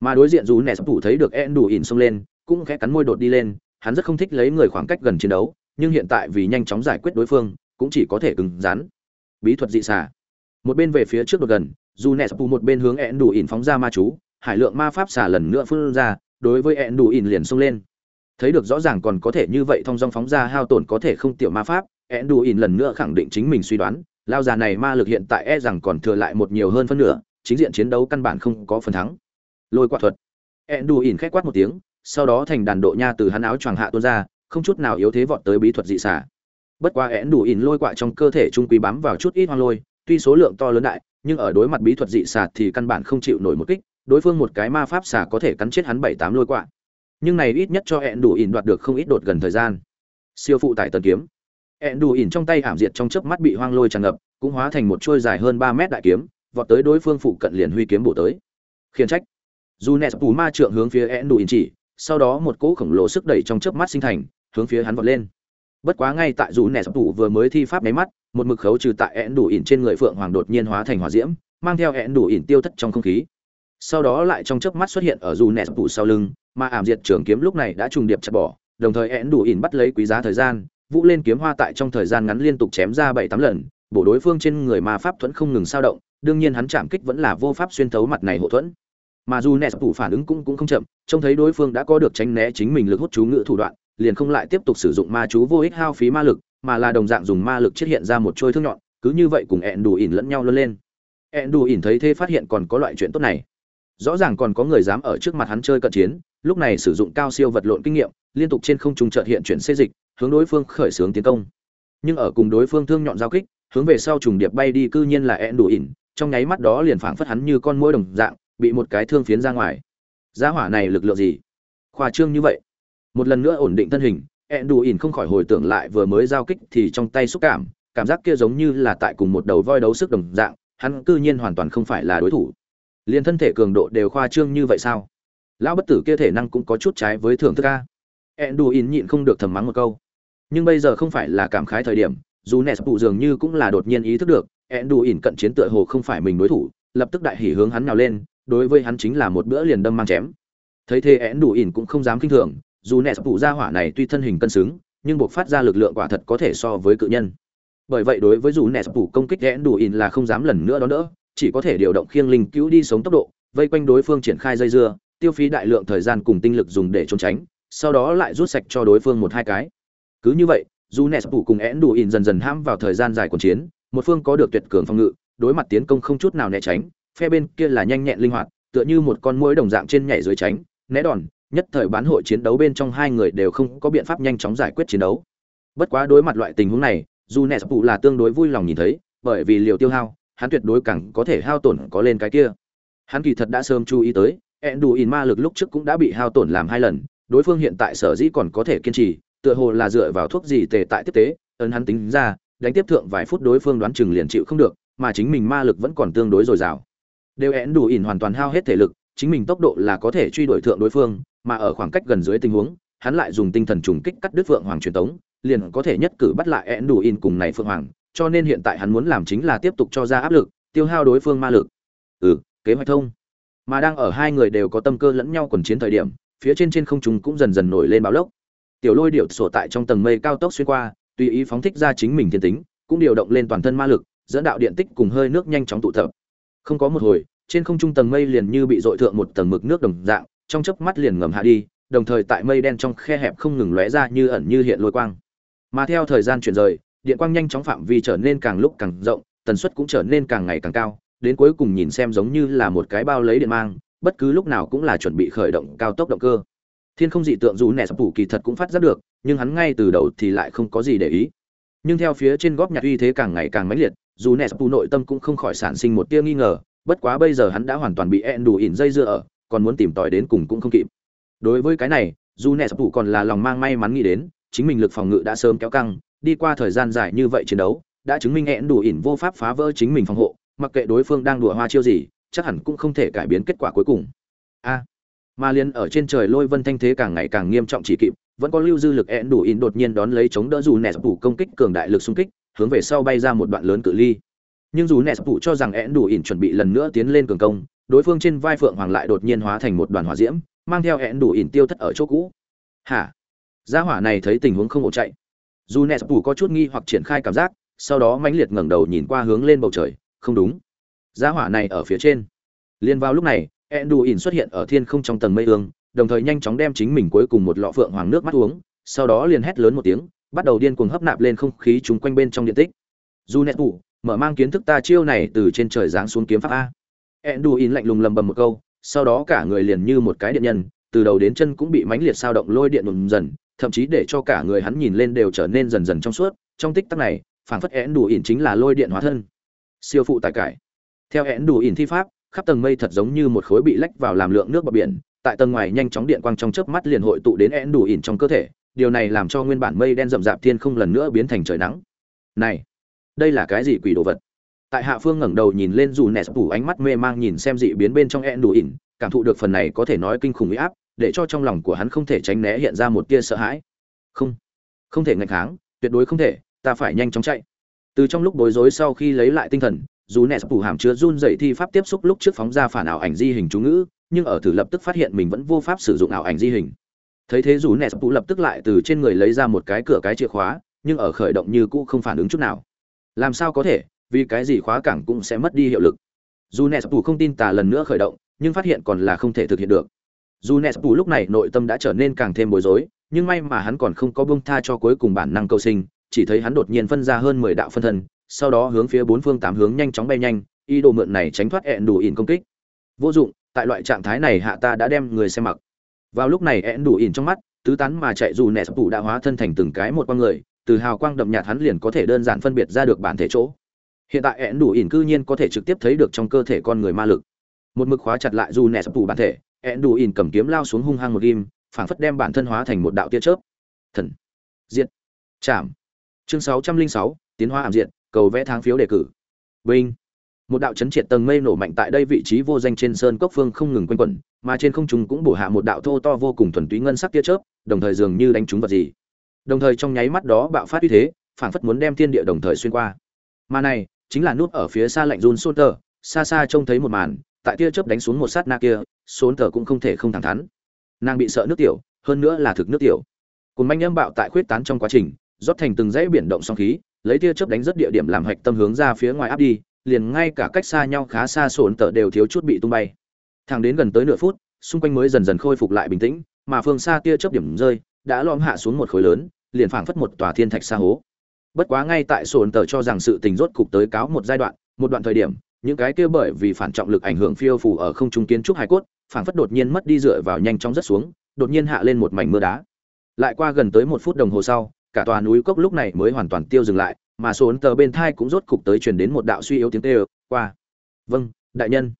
Mà đối diện dù nè sắp thấy được ẹn đủ ỉn xông lên, cũng khẽ cắn môi đột đi lên, hắn rất không thích lấy người khoảng cách gần chiến đấu, nhưng hiện tại vì nhanh chóng giải quyết đối phương, cũng chỉ có thể cứng rắn. Bí thuật dị xả một bên về phía trước đột gần, dù sắp pù một bên hướng ẹn đủ ỉn phóng ra ma chú, hải lượng ma pháp xả lần nữa phun ra đối với ẹn đủ ỉn liền xông lên. Thấy được rõ ràng còn có thể như vậy thông dong phóng ra hao tổn có thể không tiểu ma pháp ẹn đủ ỉn lần nữa khẳng định chính mình suy đoán, lao già này ma lực hiện tại e rằng còn thừa lại một nhiều hơn phân nửa, chính diện chiến đấu căn bản không có phần thắng. Lôi quạ thuật. Ẹn đủ ỉn khét quát một tiếng, sau đó thành đàn độ nha từ hắn áo choàng hạ tuôn ra, không chút nào yếu thế vọt tới bí thuật dị xả bất quá én đủ ỉn lôi quạ trong cơ thể trung quý bám vào chút ít hoang lôi, tuy số lượng to lớn đại, nhưng ở đối mặt bí thuật dị xả thì căn bản không chịu nổi một kích đối phương một cái ma pháp xả có thể cắn chết hắn bảy tám lôi quạ. Nhưng này ít nhất cho hẹn đủ ỉn đoạt được không ít đột gần thời gian. Siêu phụ tải tần kiếm. Hẹn đủ ỉn trong tay ảm diệt trong chớp mắt bị hoang lôi tràn ngập, cũng hóa thành một chuôi dài hơn ba mét đại kiếm, vọt tới đối phương phụ cận liền huy kiếm bổ tới. Khiển trách. Dù nẹt bù ma trượng hướng phía hẹn đủ ỉn chỉ, sau đó một cỗ khổng lồ sức đẩy trong chớp mắt sinh thành, hướng phía hắn vọt lên. Bất quá ngay tại dù nẻ sập tủ vừa mới thi pháp máy mắt, một mực khấu trừ tại hẹn đủ ỉn trên người phượng hoàng đột nhiên hóa thành hỏa diễm, mang theo hẹn đủ ỉn tiêu thất trong không khí sau đó lại trong chớp mắt xuất hiện ở dù nẹt tủ sau lưng, mà ảm diệt trường kiếm lúc này đã trùng điệp chặt bỏ, đồng thời én đủ ỉn bắt lấy quý giá thời gian, vũ lên kiếm hoa tại trong thời gian ngắn liên tục chém ra bảy tám lần, bổ đối phương trên người ma pháp thuẫn không ngừng sao động, đương nhiên hắn chạm kích vẫn là vô pháp xuyên thấu mặt này hộ thuẫn. Mà dù nẹt phủ phản ứng cũng cũng không chậm, trông thấy đối phương đã có được tránh né chính mình lực hút chú ngự thủ đoạn, liền không lại tiếp tục sử dụng ma chú vô ích hao phí ma lực, mà là đồng dạng dùng ma lực chiết hiện ra một trôi thương nhọn, cứ như vậy cùng én đủ ỉn lẫn nhau lớn lên. Én đủ ỉn thấy thế phát hiện còn có loại chuyện tốt này rõ ràng còn có người dám ở trước mặt hắn chơi cận chiến, lúc này sử dụng cao siêu vật lộn kinh nghiệm, liên tục trên không trung chợt hiện chuyển xê dịch, hướng đối phương khởi xướng tiến công. Nhưng ở cùng đối phương thương nhọn giao kích, hướng về sau trùng điệp bay đi cư nhiên là ẹn đủ ỉn trong nháy mắt đó liền phảng phất hắn như con mũi đồng dạng, bị một cái thương phiến ra ngoài. Giá hỏa này lực lượng gì? Khoa trương như vậy. Một lần nữa ổn định thân hình ẹn đủ ỉn không khỏi hồi tưởng lại vừa mới giao kích thì trong tay xúc cảm cảm giác kia giống như là tại cùng một đầu voi đấu sức đồng dạng, hắn cư nhiên hoàn toàn không phải là đối thủ liền thân thể cường độ đều khoa trương như vậy sao? Lão bất tử kia thể năng cũng có chút trái với thưởng thức ca enduin nhịn không được thầm mắng một câu. Nhưng bây giờ không phải là cảm khái thời điểm, dù nẹt phụ dường như cũng là đột nhiên ý thức được, enduin cận chiến tựa hồ không phải mình đối thủ, lập tức đại hỉ hướng hắn nào lên, đối với hắn chính là một bữa liền đâm mang chém. Thấy thế enduin cũng không dám kinh thường, dù nẹt phụ ra hỏa này tuy thân hình cân xứng, nhưng buộc phát ra lực lượng quả thật có thể so với cự nhân. Bởi vậy đối với dù nẹt phụ công kích enduin là không dám lần nữa đó nữa chỉ có thể điều động khiêng linh cứu đi sống tốc độ, vây quanh đối phương triển khai dây dưa, tiêu phí đại lượng thời gian cùng tinh lực dùng để trốn tránh, sau đó lại rút sạch cho đối phương một hai cái. Cứ như vậy, dù nes phủ cùng én đủ ỉn dần dần hãm vào thời gian dài cuộc chiến, một phương có được tuyệt cường phòng ngự, đối mặt tiến công không chút nào né tránh, phe bên kia là nhanh nhẹn linh hoạt, tựa như một con muỗi đồng dạng trên nhảy dưới tránh, né đòn, nhất thời bán hội chiến đấu bên trong hai người đều không có biện pháp nhanh chóng giải quyết chiến đấu. Bất quá đối mặt loại tình huống này, dù nes phủ là tương đối vui lòng nhìn thấy, bởi vì liều tiêu hao hắn tuyệt đối càng có thể hao tổn có lên cái kia. Hắn kỳ thật đã sớm chú ý tới ẹn đủ ỉn ma lực lúc trước cũng đã bị hao tổn làm hai lần, đối phương hiện tại sở dĩ còn có thể kiên trì, tựa hồ là dựa vào thuốc gì tề tại tiếp tế, ấn hắn tính ra, đánh tiếp thượng vài phút đối phương đoán chừng liền chịu không được, mà chính mình ma lực vẫn còn tương đối dồi dào. Đều én đủ ỉn hoàn toàn hao hết thể lực, chính mình tốc độ là có thể truy đuổi thượng đối phương, mà ở khoảng cách gần dưới tình huống, hắn lại dùng tinh thần trùng kích cắt đứt phượng hoàng truyền tống, liền có thể nhất cử bắt lại én đủ ỉn cùng này phượng hoàng cho nên hiện tại hắn muốn làm chính là tiếp tục cho ra áp lực, tiêu hao đối phương ma lực. Ừ kế hoạch thông. Mà đang ở hai người đều có tâm cơ lẫn nhau quần chiến thời điểm, phía trên trên không trung cũng dần dần nổi lên báo lốc. Tiểu lôi điệu sổ tại trong tầng mây cao tốc xuyên qua, tùy ý phóng thích ra chính mình thiên tính, cũng điều động lên toàn thân ma lực, dẫn đạo điện tích cùng hơi nước nhanh chóng tụ tập. Không có một hồi, trên không trung tầng mây liền như bị dội thượng một tầng mực nước đồng dạng, trong chớp mắt liền ngầm hạ đi, đồng thời tại mây đen trong khe hẹp không ngừng lóe ra như ẩn như hiện lôi quang. Mà theo thời gian chuyển rời điện quang nhanh chóng phạm vi trở nên càng lúc càng rộng, tần suất cũng trở nên càng ngày càng cao, đến cuối cùng nhìn xem giống như là một cái bao lấy điện mang, bất cứ lúc nào cũng là chuẩn bị khởi động cao tốc động cơ. Thiên không dị tượng dù nẻ sập phủ kỳ thật cũng phát giác được, nhưng hắn ngay từ đầu thì lại không có gì để ý. Nhưng theo phía trên góp nhặt uy thế càng ngày càng mãnh liệt, dù nẻ sập phủ nội tâm cũng không khỏi sản sinh một tia nghi ngờ, bất quá bây giờ hắn đã hoàn toàn bị ẹn đủ ỉn dây dưa ở, còn muốn tìm tòi đến cùng cũng không kịp. Đối với cái này, dù nẻ sập phủ còn là lòng mang may mắn nghĩ đến, chính mình lực phòng ngự đã sớm kéo căng đi qua thời gian dài như vậy chiến đấu, đã chứng minh hẹn đủ ỉn vô pháp phá vỡ chính mình phòng hộ, mặc kệ đối phương đang đùa hoa chiêu gì, chắc hẳn cũng không thể cải biến kết quả cuối cùng. A. Mà liên ở trên trời lôi vân thanh thế càng ngày càng nghiêm trọng chỉ kịp, vẫn có lưu dư lực hẹn đủ ỉn đột nhiên đón lấy chống đỡ dù nẹt phủ công kích cường đại lực xung kích, hướng về sau bay ra một đoạn lớn cự ly. Nhưng dù nẹt phủ cho rằng hẹn đủ ỉn chuẩn bị lần nữa tiến lên cường công, đối phương trên vai phượng hoàng lại đột nhiên hóa thành một đoàn hỏa diễm, mang theo hẹn đủ ỉn tiêu thất ở chỗ cũ. Hả? Gia hỏa này thấy tình huống không ổn chạy dù nẹt phủ có chút nghi hoặc triển khai cảm giác sau đó mãnh liệt ngẩng đầu nhìn qua hướng lên bầu trời không đúng giá hỏa này ở phía trên liên vào lúc này Enduin xuất hiện ở thiên không trong tầng mây ương, đồng thời nhanh chóng đem chính mình cuối cùng một lọ phượng hoàng nước mắt uống, sau đó liền hét lớn một tiếng, bắt đầu điên cuồng hấp nạp lên không khí chúng quanh bên trong điện tích. Junetu, mở mang kiến thức ta chiêu này từ trên trời giáng xuống kiếm pháp a. Enduin lạnh lùng lầm bầm một câu, sau đó cả người liền như một cái điện nhân, từ đầu đến chân cũng bị mãnh liệt sao động lôi điện đùng dần, thậm chí để cho cả người hắn nhìn lên đều trở nên dần dần trong suốt, trong tích tắc này, phảng phất ẽn đủ ỉn chính là lôi điện hóa thân. Siêu phụ tài cải. Theo ẽn đủ ỉn thi pháp, khắp tầng mây thật giống như một khối bị lách vào làm lượng nước bờ biển. Tại tầng ngoài nhanh chóng điện quang trong chớp mắt liền hội tụ đến én đủ ỉn trong cơ thể. Điều này làm cho nguyên bản mây đen rậm rạp thiên không lần nữa biến thành trời nắng. Này đây là cái gì quỷ đồ vật? Tại hạ phương ngẩng đầu nhìn lên dù nẹt phủ ánh mắt mê mang nhìn xem dị biến bên trong én đủ ỉn cảm thụ được phần này có thể nói kinh khủng uy áp để cho trong lòng của hắn không thể tránh né hiện ra một tia sợ hãi. Không không thể ngạch kháng, tuyệt đối không thể, ta phải nhanh chóng chạy. Từ trong lúc bối rối sau khi lấy lại tinh thần, dù nẹt phủ hàm chứa run dậy thi pháp tiếp xúc lúc trước phóng ra phản ảo ảnh di hình chú ngữ, nhưng ở thử lập tức phát hiện mình vẫn vô pháp sử dụng ảo ảnh di hình. Thấy thế dù nẹt phủ lập tức lại từ trên người lấy ra một cái cửa cái chìa khóa, nhưng ở khởi động như cũ không phản ứng chút nào. Làm sao có thể, vì cái gì khóa cảng cũng sẽ mất đi hiệu lực. Dù nẹt phủ không tin tà lần nữa khởi động, nhưng phát hiện còn là không thể thực hiện được dù nespu lúc này nội tâm đã trở nên càng thêm bối rối, nhưng may mà hắn còn không có bông tha cho cuối cùng bản năng cầu sinh, chỉ thấy hắn đột nhiên phân ra hơn mười đạo phân thân sau đó hướng phía bốn phương tám hướng nhanh chóng bay nhanh, ý đồ mượn này tránh thoát ẹn đủ ỉn công kích. Vô dụng, tại loại trạng thái này hạ ta đã đem người xem mặc. Vào lúc này ẹn đủ ỉn trong mắt, tứ tán mà chạy dù nespu đã hóa thân thành từng cái một con người, từ hào quang đậm nhạt hắn liền có thể đơn giản phân biệt ra được bản thể chỗ. Hiện tại ẹn đủ ỉn cư nhiên có thể trực tiếp thấy được trong cơ thể con người ma lực. Một mực khóa chặt lại dù nẹt phủ bản thể ẹn đủ ỉn cầm kiếm lao xuống hung hăng một ghim, phảng phất đem bản thân hóa thành một đạo tia chớp. Thần. Diệt. Chạm. Chương sáu trăm linh sáu, tiến hóa ảm diện cầu vẽ tháng phiếu đề cử. Vinh. Một đạo chấn triệt tầng mây nổ mạnh tại đây vị trí vô danh trên sơn cốc phương không ngừng quanh quẩn, mà trên không trung cũng bổ hạ một đạo thô to vô cùng thuần túy ngân sắc tia chớp, đồng thời dường như đánh trúng vật gì. Đồng thời trong nháy mắt đó bạo phát uy thế, phảng phất muốn đem thiên địa đồng thời xuyên qua. Mà này, chính là nút ở phía xa lạnh run xôn tờ, xa xa trông thấy một màn tại tia chớp đánh xuống một sát na kia xôn thờ cũng không thể không thẳng thắn. Nàng bị sợ nước tiểu, hơn nữa là thực nước tiểu. Cùng manh âm bạo tại khuyết tán trong quá trình, rót thành từng dãy biển động song khí, lấy tia chớp đánh rất địa điểm làm hạch tâm hướng ra phía ngoài áp đi, liền ngay cả cách xa nhau khá xa sồn tờ đều thiếu chút bị tung bay. Thẳng đến gần tới nửa phút, xung quanh mới dần dần khôi phục lại bình tĩnh, mà phương xa tia chớp điểm rơi, đã lõm hạ xuống một khối lớn, liền phảng phất một tòa thiên thạch xa hố. Bất quá ngay tại sồn tờ cho rằng sự tình rốt cục tới cáo một giai đoạn, một đoạn thời điểm những cái kia bởi vì phản trọng lực ảnh hưởng phiêu phù ở không trung kiến trúc hải cốt, phảng phất đột nhiên mất đi dựa vào nhanh chóng rất xuống, đột nhiên hạ lên một mảnh mưa đá. Lại qua gần tới một phút đồng hồ sau, cả tòa núi cốc lúc này mới hoàn toàn tiêu dừng lại, mà số tờ bên thai cũng rốt cục tới truyền đến một đạo suy yếu tiếng kêu. qua. Vâng đại nhân.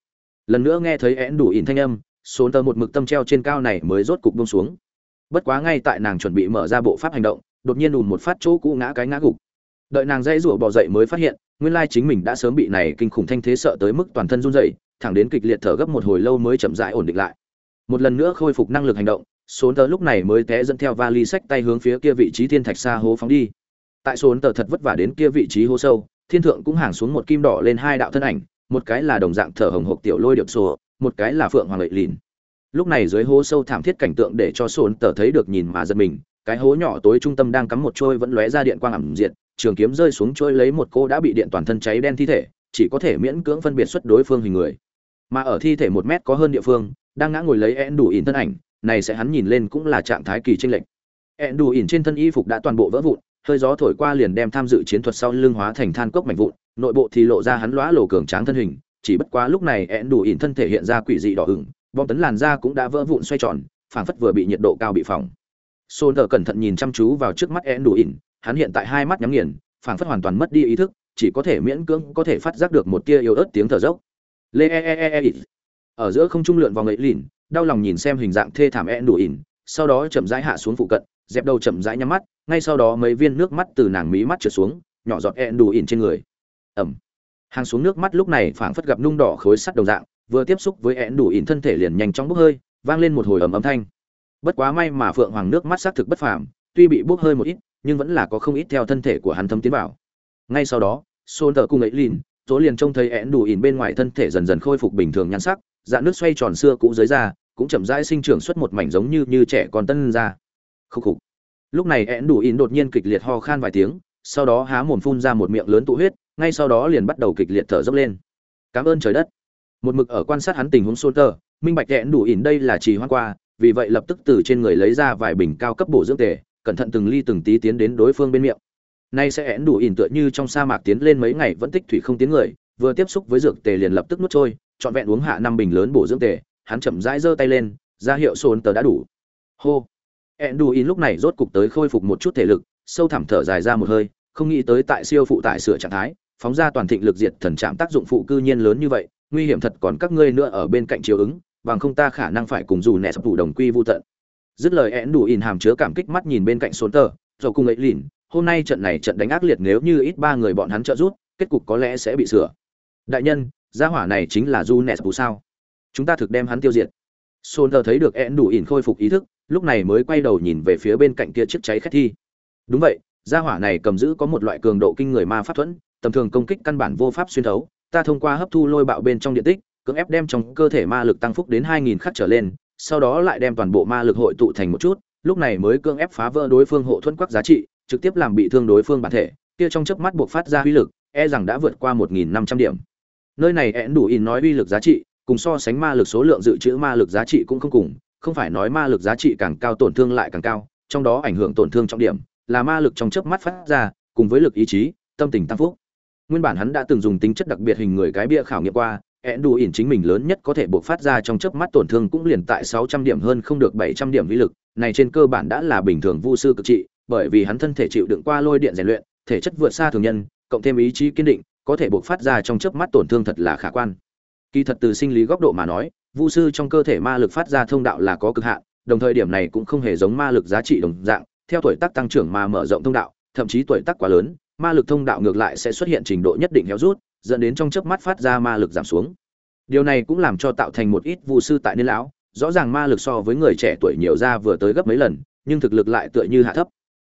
Lần nữa nghe thấy én đủ ỉn thanh âm, số tờ một mực tâm treo trên cao này mới rốt cục buông xuống. Bất quá ngay tại nàng chuẩn bị mở ra bộ pháp hành động, đột nhiên ùn một phát chỗ cũ ngã cái ngã gục đợi nàng dãy rủa bò dậy mới phát hiện, nguyên lai chính mình đã sớm bị này kinh khủng thanh thế sợ tới mức toàn thân run rẩy, thẳng đến kịch liệt thở gấp một hồi lâu mới chậm rãi ổn định lại. Một lần nữa khôi phục năng lực hành động, sốn tờ lúc này mới té dẫn theo vali sách tay hướng phía kia vị trí thiên thạch xa hố phóng đi. Tại sốn tờ thật vất vả đến kia vị trí hố sâu, thiên thượng cũng hàng xuống một kim đỏ lên hai đạo thân ảnh, một cái là đồng dạng thở hồng hộc tiểu lôi điệp sổ một cái là phượng hoàng lợi lìn. Lúc này dưới hố sâu thảm thiết cảnh tượng để cho sốn tờ thấy được nhìn mà giật mình, cái hố nhỏ tối trung tâm đang cắm một trôi vẫn lóe ra điện quang ẩm diệt trường kiếm rơi xuống trôi lấy một cô đã bị điện toàn thân cháy đen thi thể, chỉ có thể miễn cưỡng phân biệt xuất đối phương hình người. Mà ở thi thể một mét có hơn địa phương, đang ngã ngồi lấy én đủ ỉn thân ảnh, này sẽ hắn nhìn lên cũng là trạng thái kỳ tranh lệch. Én đủ ỉn trên thân y phục đã toàn bộ vỡ vụn, hơi gió thổi qua liền đem tham dự chiến thuật sau lưng hóa thành than cốc mảnh vụn, nội bộ thì lộ ra hắn lóa lổ cường tráng thân hình, chỉ bất quá lúc này én đủ ỉn thân thể hiện ra quỷ dị đỏ ửng, bom tấn làn da cũng đã vỡ vụn xoay tròn, phảng phất vừa bị nhiệt độ cao bị phỏng. Sôn thở cẩn thận nhìn chăm chú vào trước mắt én đủ ỉn hắn hiện tại hai mắt nhắm nghiền, phảng phất hoàn toàn mất đi ý thức, chỉ có thể miễn cưỡng có thể phát giác được một tia yếu ớt tiếng thở dốc. Lê e e e e, e. ở giữa không trung lượn vào ấy lìn đau lòng nhìn xem hình dạng thê thảm e đủ ỉn, sau đó chậm rãi hạ xuống phụ cận, dẹp đầu chậm rãi nhắm mắt, ngay sau đó mấy viên nước mắt từ nàng mí mắt trượt xuống, nhỏ giọt e ẹn đủ ỉn trên người. Ẩm. Hàng xuống nước mắt lúc này phảng phất gặp nung đỏ khối sắt đồng dạng, vừa tiếp xúc với e ẹn đủ ỉn thân thể liền nhanh chóng bốc hơi, vang lên một hồi ầm âm thanh. Bất quá may mà phượng hoàng nước mắt xác thực bất phàm, tuy bị bốc hơi một ít nhưng vẫn là có không ít theo thân thể của hắn thâm tiến vào. Ngay sau đó xôn tờ cung ấy lìn, tố liền trông thấy ẹn đủ ỉn bên ngoài thân thể dần dần khôi phục bình thường nhan sắc, dạng nước xoay tròn xưa cũ dưới da, cũng chậm rãi sinh trưởng xuất một mảnh giống như như trẻ con tân ra. Khúc khục. Lúc này én đủ in đột nhiên kịch liệt ho khan vài tiếng, sau đó há mồm phun ra một miệng lớn tụ huyết, ngay sau đó liền bắt đầu kịch liệt thở dốc lên. Cảm ơn trời đất. Một mực ở quan sát hắn tình huống xôn tơ minh bạch én đủ in đây là trì hoan qua, vì vậy lập tức từ trên người lấy ra vài bình cao cấp bổ dưỡng tề cẩn thận từng ly từng tí tiến đến đối phương bên miệng. Nay sẽ én đủ ỉn tựa như trong sa mạc tiến lên mấy ngày vẫn tích thủy không tiến người vừa tiếp xúc với dược tề liền lập tức nuốt trôi trọn vẹn uống hạ năm bình lớn bổ dưỡng tề hắn chậm rãi giơ tay lên ra hiệu xôn tờ đã đủ. Hô. Én đủ ỉn lúc này rốt cục tới khôi phục một chút thể lực, sâu thẳm thở dài ra một hơi, không nghĩ tới tại siêu phụ tải sửa trạng thái, phóng ra toàn thịnh lực diệt thần trạm tác dụng phụ cư nhiên lớn như vậy, nguy hiểm thật còn các ngươi nữa ở bên cạnh chiếu ứng, bằng không ta khả năng phải cùng dù nẻ sập đồng quy vu tận. Dứt lời eãn đủ ỉn hàm chứa cảm kích mắt nhìn bên cạnh Sốn tờ, rồi cùng ấy lìn, hôm nay trận này trận đánh ác liệt nếu như ít ba người bọn hắn trợ giúp, kết cục có lẽ sẽ bị sửa. Đại nhân, gia hỏa này chính là Du Nẻ sao? Chúng ta thực đem hắn tiêu diệt. Sốn tờ thấy được eãn đủ ỉn khôi phục ý thức, lúc này mới quay đầu nhìn về phía bên cạnh kia chiếc cháy khét thi đúng vậy gia hỏa này cầm giữ có một loại cường độ kinh người ma pháp thuẫn tầm thường công kích căn bản vô pháp xuyên thấu ta thông qua hấp thu lôi bạo bên trong điện tích cưỡng ép đem trong cơ thể ma lực tăng phúc đến 2000 khắc trở lên sau đó lại đem toàn bộ ma lực hội tụ thành một chút lúc này mới cưỡng ép phá vỡ đối phương hộ thuẫn quắc giá trị trực tiếp làm bị thương đối phương bản thể kia trong chớp mắt buộc phát ra uy lực e rằng đã vượt qua 1.500 điểm nơi này én đủ in nói uy lực giá trị cùng so sánh ma lực số lượng dự trữ ma lực giá trị cũng không cùng không phải nói ma lực giá trị càng cao tổn thương lại càng cao, trong đó ảnh hưởng tổn thương trọng điểm là ma lực trong chớp mắt phát ra, cùng với lực ý chí, tâm tình tăng phúc. Nguyên bản hắn đã từng dùng tính chất đặc biệt hình người cái bia khảo nghiệm qua, ẹn đủ ỉn chính mình lớn nhất có thể buộc phát ra trong chớp mắt tổn thương cũng liền tại 600 điểm hơn không được 700 điểm vi lực, này trên cơ bản đã là bình thường vu sư cực trị, bởi vì hắn thân thể chịu đựng qua lôi điện rèn luyện, thể chất vượt xa thường nhân, cộng thêm ý chí kiên định, có thể buộc phát ra trong chớp mắt tổn thương thật là khả quan. Kỳ thật từ sinh lý góc độ mà nói, vu sư trong cơ thể ma lực phát ra thông đạo là có cực hạn đồng thời điểm này cũng không hề giống ma lực giá trị đồng dạng theo tuổi tác tăng trưởng mà mở rộng thông đạo thậm chí tuổi tác quá lớn ma lực thông đạo ngược lại sẽ xuất hiện trình độ nhất định héo rút dẫn đến trong chớp mắt phát ra ma lực giảm xuống. Điều này cũng làm cho tạo thành một ít vụ sư tại niên lão, rõ ràng ma lực so với người trẻ tuổi nhiều ra vừa tới gấp mấy lần, nhưng thực lực lại tựa như hạ thấp.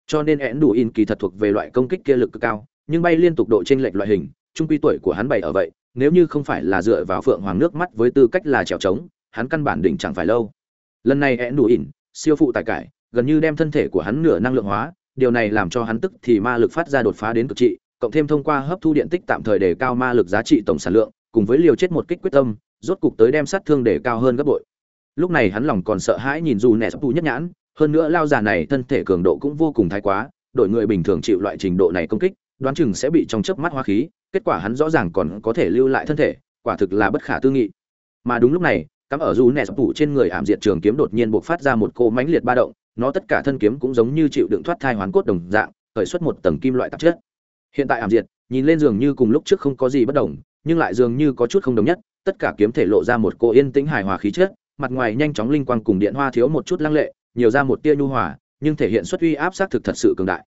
Cho nên én đủ in kỳ thật thuộc về loại công kích kia lực cực cao, nhưng bay liên tục độ trên lệch loại hình, trung quy tuổi của hắn bày ở vậy, nếu như không phải là dựa vào phượng hoàng nước mắt với tư cách là trèo trống, hắn căn bản đỉnh chẳng phải lâu. Lần này én đủ in, siêu phụ tài cải, gần như đem thân thể của hắn nửa năng lượng hóa, điều này làm cho hắn tức thì ma lực phát ra đột phá đến cực trị cộng thêm thông qua hấp thu điện tích tạm thời để cao ma lực giá trị tổng sản lượng, cùng với liều chết một kích quyết tâm, rốt cục tới đem sát thương để cao hơn gấp bội. Lúc này hắn lòng còn sợ hãi nhìn dù nẻ sắp tu nhất nhãn, hơn nữa lao già này thân thể cường độ cũng vô cùng thái quá, đội người bình thường chịu loại trình độ này công kích, đoán chừng sẽ bị trong chớp mắt hoa khí, kết quả hắn rõ ràng còn có thể lưu lại thân thể, quả thực là bất khả tư nghị. Mà đúng lúc này, cắm ở dù nẻ sắp tu trên người ảm diệt trường kiếm đột nhiên bộc phát ra một cô mãnh liệt ba động, nó tất cả thân kiếm cũng giống như chịu đựng thoát thai hoàn cốt đồng dạng, khởi xuất một tầng kim loại tạp chất hiện tại ảm diệt, nhìn lên dường như cùng lúc trước không có gì bất đồng, nhưng lại dường như có chút không đồng nhất, tất cả kiếm thể lộ ra một cô yên tĩnh hài hòa khí chất, mặt ngoài nhanh chóng linh quang cùng điện hoa thiếu một chút lăng lệ, nhiều ra một tia nhu hòa, nhưng thể hiện xuất uy áp sát thực thật sự cường đại.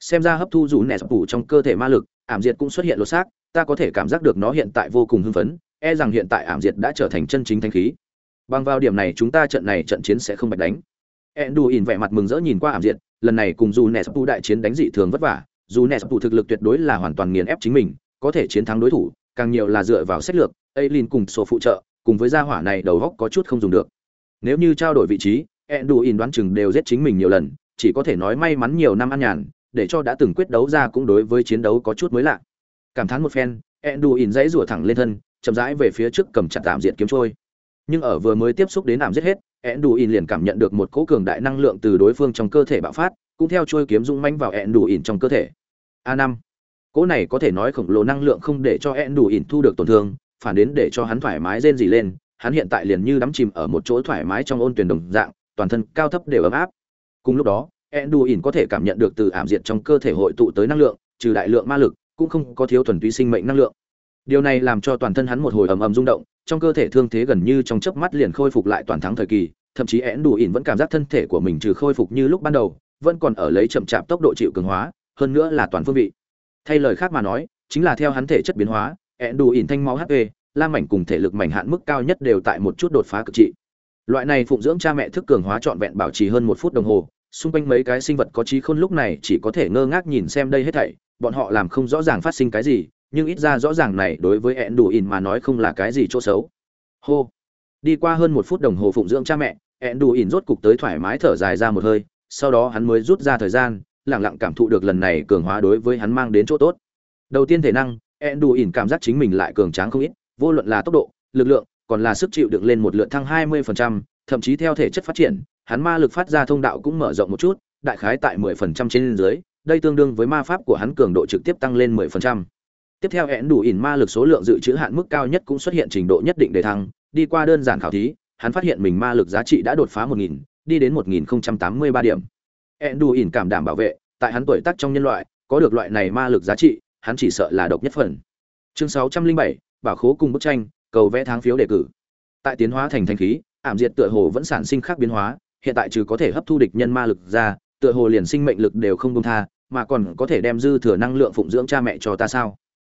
Xem ra hấp thu rủ nẹt phủ trong cơ thể ma lực, ảm diệt cũng xuất hiện lột xác, ta có thể cảm giác được nó hiện tại vô cùng hưng phấn e rằng hiện tại ảm diệt đã trở thành chân chính thanh khí. Bằng vào điểm này chúng ta trận này trận chiến sẽ không bạch đánh. Enduin vẻ mặt mừng rỡ nhìn qua ảm diệt, lần này cùng dù nẹt phủ đại chiến đánh dị thường vất vả dù nè sập thủ thực lực tuyệt đối là hoàn toàn nghiền ép chính mình, có thể chiến thắng đối thủ, càng nhiều là dựa vào sách lược Aylin cùng số phụ trợ, cùng với gia hỏa này đầu góc có chút không dùng được. Nếu như trao đổi vị trí Enduin đoán chừng đều giết chính mình nhiều lần, chỉ có thể nói may mắn nhiều năm ăn nhàn, để cho đã từng quyết đấu ra cũng đối với chiến đấu có chút mới lạ. Cảm thán một phen Enduin dãy rủa thẳng lên thân, chậm rãi về phía trước cầm chặt tạm diện kiếm trôi. Nhưng ở vừa mới tiếp xúc đến ảm giết hết Enduin liền cảm nhận được một cỗ cường đại năng lượng từ đối phương trong cơ thể bạo phát, cũng theo trôi kiếm dũng manh vào Enduin trong cơ thể a năm cỗ này có thể nói khổng lồ năng lượng không để cho Eãn đủ ỉn thu được tổn thương phản đến để cho hắn thoải mái rên rỉ lên, hắn hiện tại liền như đắm chìm ở một chỗ thoải mái trong ôn tuyển đồng dạng, toàn thân cao thấp đều ấm áp. Cùng lúc đó, Eãn đủ ỉn có thể cảm nhận được từ ảm diệt trong cơ thể hội tụ tới năng lượng, trừ đại lượng ma lực, cũng không có thiếu thuần túy sinh mệnh năng lượng. Điều này làm cho toàn thân hắn một hồi ầm ầm rung động, trong cơ thể thương thế gần như trong chớp mắt liền khôi phục lại toàn thắng thời kỳ, thậm chí Eãn đủ ỉn vẫn cảm giác thân thể của mình trừ khôi phục như lúc ban đầu, vẫn còn ở lấy chậm chạp tốc độ chịu cường hóa, hơn nữa là toàn phương vị. Thay lời khác mà nói, chính là theo hắn thể chất biến hóa, Enduin thanh máu HP, lam mảnh cùng thể lực mảnh hạn mức cao nhất đều tại một chút đột phá cực trị. Loại này phụng dưỡng cha mẹ thức cường hóa trọn vẹn bảo trì hơn một phút đồng hồ xung quanh mấy cái sinh vật có trí khôn lúc này chỉ có thể ngơ ngác nhìn xem đây hết thảy bọn họ làm không rõ ràng phát sinh cái gì nhưng ít ra rõ ràng này đối với ẹn đủ ỉn mà nói không là cái gì chỗ xấu. Hô! Đi qua hơn một phút đồng hồ phụng dưỡng cha mẹ ẹn đủ ỉn rốt cục tới thoải mái thở dài ra một hơi sau đó hắn mới rút ra thời gian lẳng lặng cảm thụ được lần này cường hóa đối với hắn mang đến chỗ tốt đầu tiên thể năng ẹn ỉn cảm giác chính mình lại cường tráng không ít vô luận là tốc độ, lực lượng, còn là sức chịu đựng lên một lượt thăng 20%, thậm chí theo thể chất phát triển, hắn ma lực phát ra thông đạo cũng mở rộng một chút, đại khái tại 10% trên dưới, đây tương đương với ma pháp của hắn cường độ trực tiếp tăng lên 10%. Tiếp theo hẹn đủ ỉn ma lực số lượng dự trữ hạn mức cao nhất cũng xuất hiện trình độ nhất định để thăng, đi qua đơn giản khảo thí, hắn phát hiện mình ma lực giá trị đã đột phá 1000, đi đến 1083 điểm. Enduin cảm đảm bảo vệ, tại hắn tuổi tác trong nhân loại, có được loại này ma lực giá trị, hắn chỉ sợ là độc nhất phần. Chương 607, bảo khố cùng bức tranh cầu vẽ tháng phiếu đề cử. Tại tiến hóa thành thanh khí ảm diệt tựa hồ vẫn sản sinh khác biến hóa hiện tại trừ có thể hấp thu địch nhân ma lực ra tựa hồ liền sinh mệnh lực đều không buông tha mà còn có thể đem dư thừa năng lượng phụng dưỡng cha mẹ cho ta sao?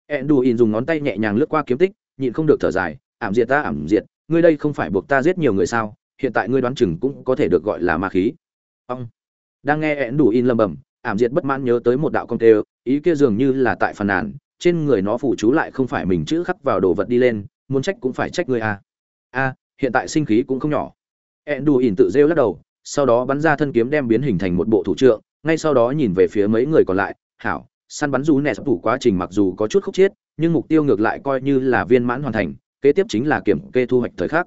Enduin dùng ngón tay nhẹ nhàng lướt qua kiếm tích nhịn không được thở dài ảm diệt ta ảm diệt ngươi đây không phải buộc ta giết nhiều người sao? Hiện tại ngươi đoán chừng cũng có thể được gọi là ma khí. Ông đang nghe ẹn đủ in lầm bầm, ảm diệt bất mãn nhớ tới một đạo công tê, ý kia dường như là tại phàn nàn, trên người nó phủ chú lại không phải mình chữ khắc vào đồ vật đi lên, muốn trách cũng phải trách người a. A, hiện tại sinh khí cũng không nhỏ. Ẹn in tự rêu lắc đầu, sau đó bắn ra thân kiếm đem biến hình thành một bộ thủ trượng, ngay sau đó nhìn về phía mấy người còn lại, hảo, săn bắn rú nẹ sắp thủ quá trình mặc dù có chút khúc chiết, nhưng mục tiêu ngược lại coi như là viên mãn hoàn thành, kế tiếp chính là kiểm kê thu hoạch thời khắc.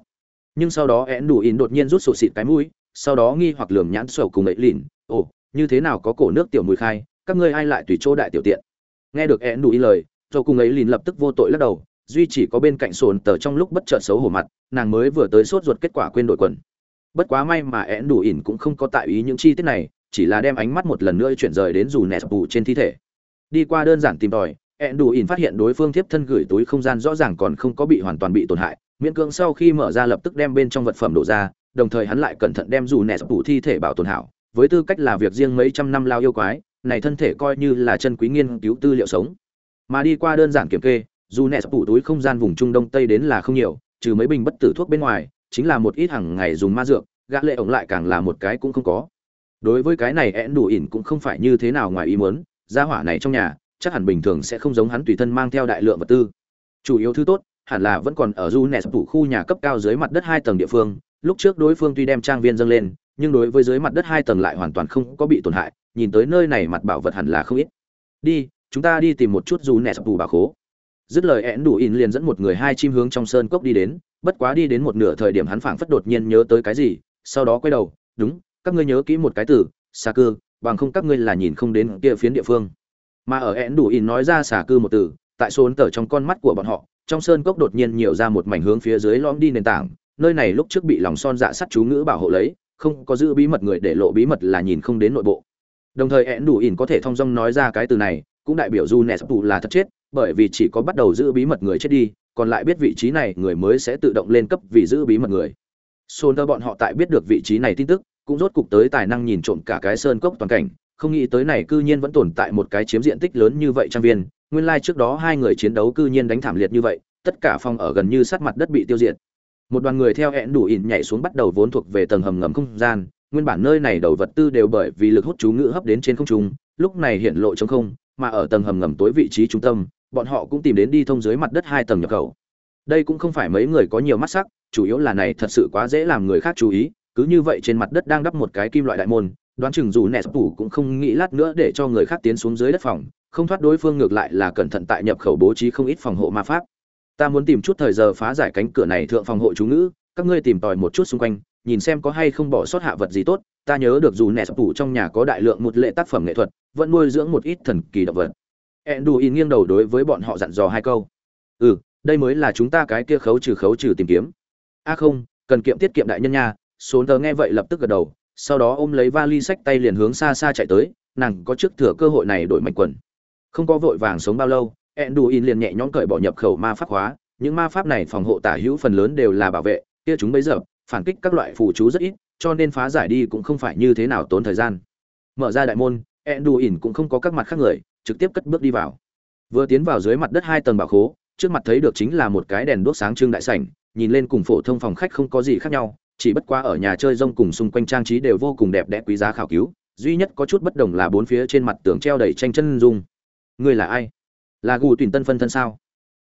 Nhưng sau đó ẹn in đột nhiên rút sổ xịt cái mũi, sau đó nghi hoặc lườm nhãn sầu cùng ấy lìn ồ, như thế nào có cổ nước tiểu mùi khai, các ngươi ai lại tùy chỗ đại tiểu tiện? Nghe được én đủ ý lời do cùng ấy liền lập tức vô tội lắc đầu, duy chỉ có bên cạnh sồn tờ trong lúc bất chợt xấu hổ mặt, nàng mới vừa tới sốt ruột kết quả quên đổi quần. Bất quá may mà én đủ ỉn cũng không có tại ý những chi tiết này, chỉ là đem ánh mắt một lần nữa chuyển rời đến dù nẹt bù trên thi thể. Đi qua đơn giản tìm tòi én đủ ỉn phát hiện đối phương tiếp thân gửi túi không gian rõ ràng còn không có bị hoàn toàn bị tổn hại, miễn cưỡng sau khi mở ra lập tức đem bên trong vật phẩm đổ ra, đồng thời hắn lại cẩn thận đem dù nẹt bù thi thể bảo tồn hảo với tư cách là việc riêng mấy trăm năm lao yêu quái, này thân thể coi như là chân quý nghiên cứu tư liệu sống. Mà đi qua đơn giản kiểm kê, dù nẹt tủ túi không gian vùng trung đông tây đến là không nhiều, trừ mấy bình bất tử thuốc bên ngoài, chính là một ít hàng ngày dùng ma dược, gã lệ ổng lại càng là một cái cũng không có. Đối với cái này én đủ ỉn cũng không phải như thế nào ngoài ý muốn, gia hỏa này trong nhà, chắc hẳn bình thường sẽ không giống hắn tùy thân mang theo đại lượng vật tư. Chủ yếu thứ tốt, hẳn là vẫn còn ở du nẹt tủ khu nhà cấp cao dưới mặt đất hai tầng địa phương, lúc trước đối phương tuy đem trang viên dâng lên nhưng đối với dưới mặt đất hai tầng lại hoàn toàn không có bị tổn hại, nhìn tới nơi này mặt bảo vật hẳn là không ít. Đi, chúng ta đi tìm một chút dù nẹt bù bà khố. Dứt lời én đủ in liền dẫn một người hai chim hướng trong sơn cốc đi đến. Bất quá đi đến một nửa thời điểm hắn phảng phất đột nhiên nhớ tới cái gì, sau đó quay đầu, đúng, các ngươi nhớ kỹ một cái từ, xà cư, bằng không các ngươi là nhìn không đến kia phiến địa phương. Mà ở én đủ in nói ra xà cư một từ, tại số ấn tờ trong con mắt của bọn họ, trong sơn cốc đột nhiên nhiều ra một mảnh hướng phía dưới lõm đi nền tảng. Nơi này lúc trước bị lòng son dạ sắt chú ngữ bảo hộ lấy không có giữ bí mật người để lộ bí mật là nhìn không đến nội bộ. Đồng thời én đủ ỉn có thể thong dong nói ra cái từ này, cũng đại biểu du nè sắp tù là thật chết, bởi vì chỉ có bắt đầu giữ bí mật người chết đi, còn lại biết vị trí này người mới sẽ tự động lên cấp vì giữ bí mật người. Xôn tơ bọn họ tại biết được vị trí này tin tức, cũng rốt cục tới tài năng nhìn trộm cả cái sơn cốc toàn cảnh, không nghĩ tới này cư nhiên vẫn tồn tại một cái chiếm diện tích lớn như vậy trang viên, nguyên lai like trước đó hai người chiến đấu cư nhiên đánh thảm liệt như vậy, tất cả phòng ở gần như sát mặt đất bị tiêu diệt một đoàn người theo hẹn đủ ỉn nhảy xuống bắt đầu vốn thuộc về tầng hầm ngầm không gian. Nguyên bản nơi này đầu vật tư đều bởi vì lực hút chú ngữ hấp đến trên không trung, lúc này hiện lộ trống không, mà ở tầng hầm ngầm tối vị trí trung tâm, bọn họ cũng tìm đến đi thông dưới mặt đất hai tầng nhập khẩu. Đây cũng không phải mấy người có nhiều mắt sắc, chủ yếu là này thật sự quá dễ làm người khác chú ý, cứ như vậy trên mặt đất đang đắp một cái kim loại đại môn, đoán chừng dù nẹt tủ cũng không nghĩ lát nữa để cho người khác tiến xuống dưới đất phòng, không thoát đối phương ngược lại là cẩn thận tại nhập khẩu bố trí không ít phòng hộ ma pháp ta muốn tìm chút thời giờ phá giải cánh cửa này thượng phòng hộ chú ngữ các ngươi tìm tòi một chút xung quanh nhìn xem có hay không bỏ sót hạ vật gì tốt ta nhớ được dù nẹt tủ trong nhà có đại lượng một lệ tác phẩm nghệ thuật vẫn nuôi dưỡng một ít thần kỳ động vật Enduin nghiêng đầu đối với bọn họ dặn dò hai câu. "Ừ, đây mới là chúng ta cái kia khấu trừ khấu trừ tìm kiếm." "A không, cần kiệm tiết kiệm đại nhân nha." Số tờ nghe vậy lập tức gật đầu, sau đó ôm lấy vali sách tay liền hướng xa xa chạy tới, nàng có trước thừa cơ hội này đổi mạch quần. Không có vội vàng sống bao lâu, Enduin liền nhẹ nhõm cởi bỏ nhập khẩu ma pháp hóa, những ma pháp này phòng hộ tả hữu phần lớn đều là bảo vệ, kia chúng bây giờ phản kích các loại phù chú rất ít, cho nên phá giải đi cũng không phải như thế nào tốn thời gian. Mở ra đại môn, Enduin cũng không có các mặt khác người, trực tiếp cất bước đi vào. Vừa tiến vào dưới mặt đất hai tầng bảo khố, trước mặt thấy được chính là một cái đèn đuốc sáng trưng đại sảnh, nhìn lên cùng phổ thông phòng khách không có gì khác nhau, chỉ bất quá ở nhà chơi rông cùng xung quanh trang trí đều vô cùng đẹp đẽ quý giá khảo cứu, duy nhất có chút bất đồng là bốn phía trên mặt tường treo đầy tranh chân dung. Người là ai? Là Gù Tuyển Tân phân thân sao?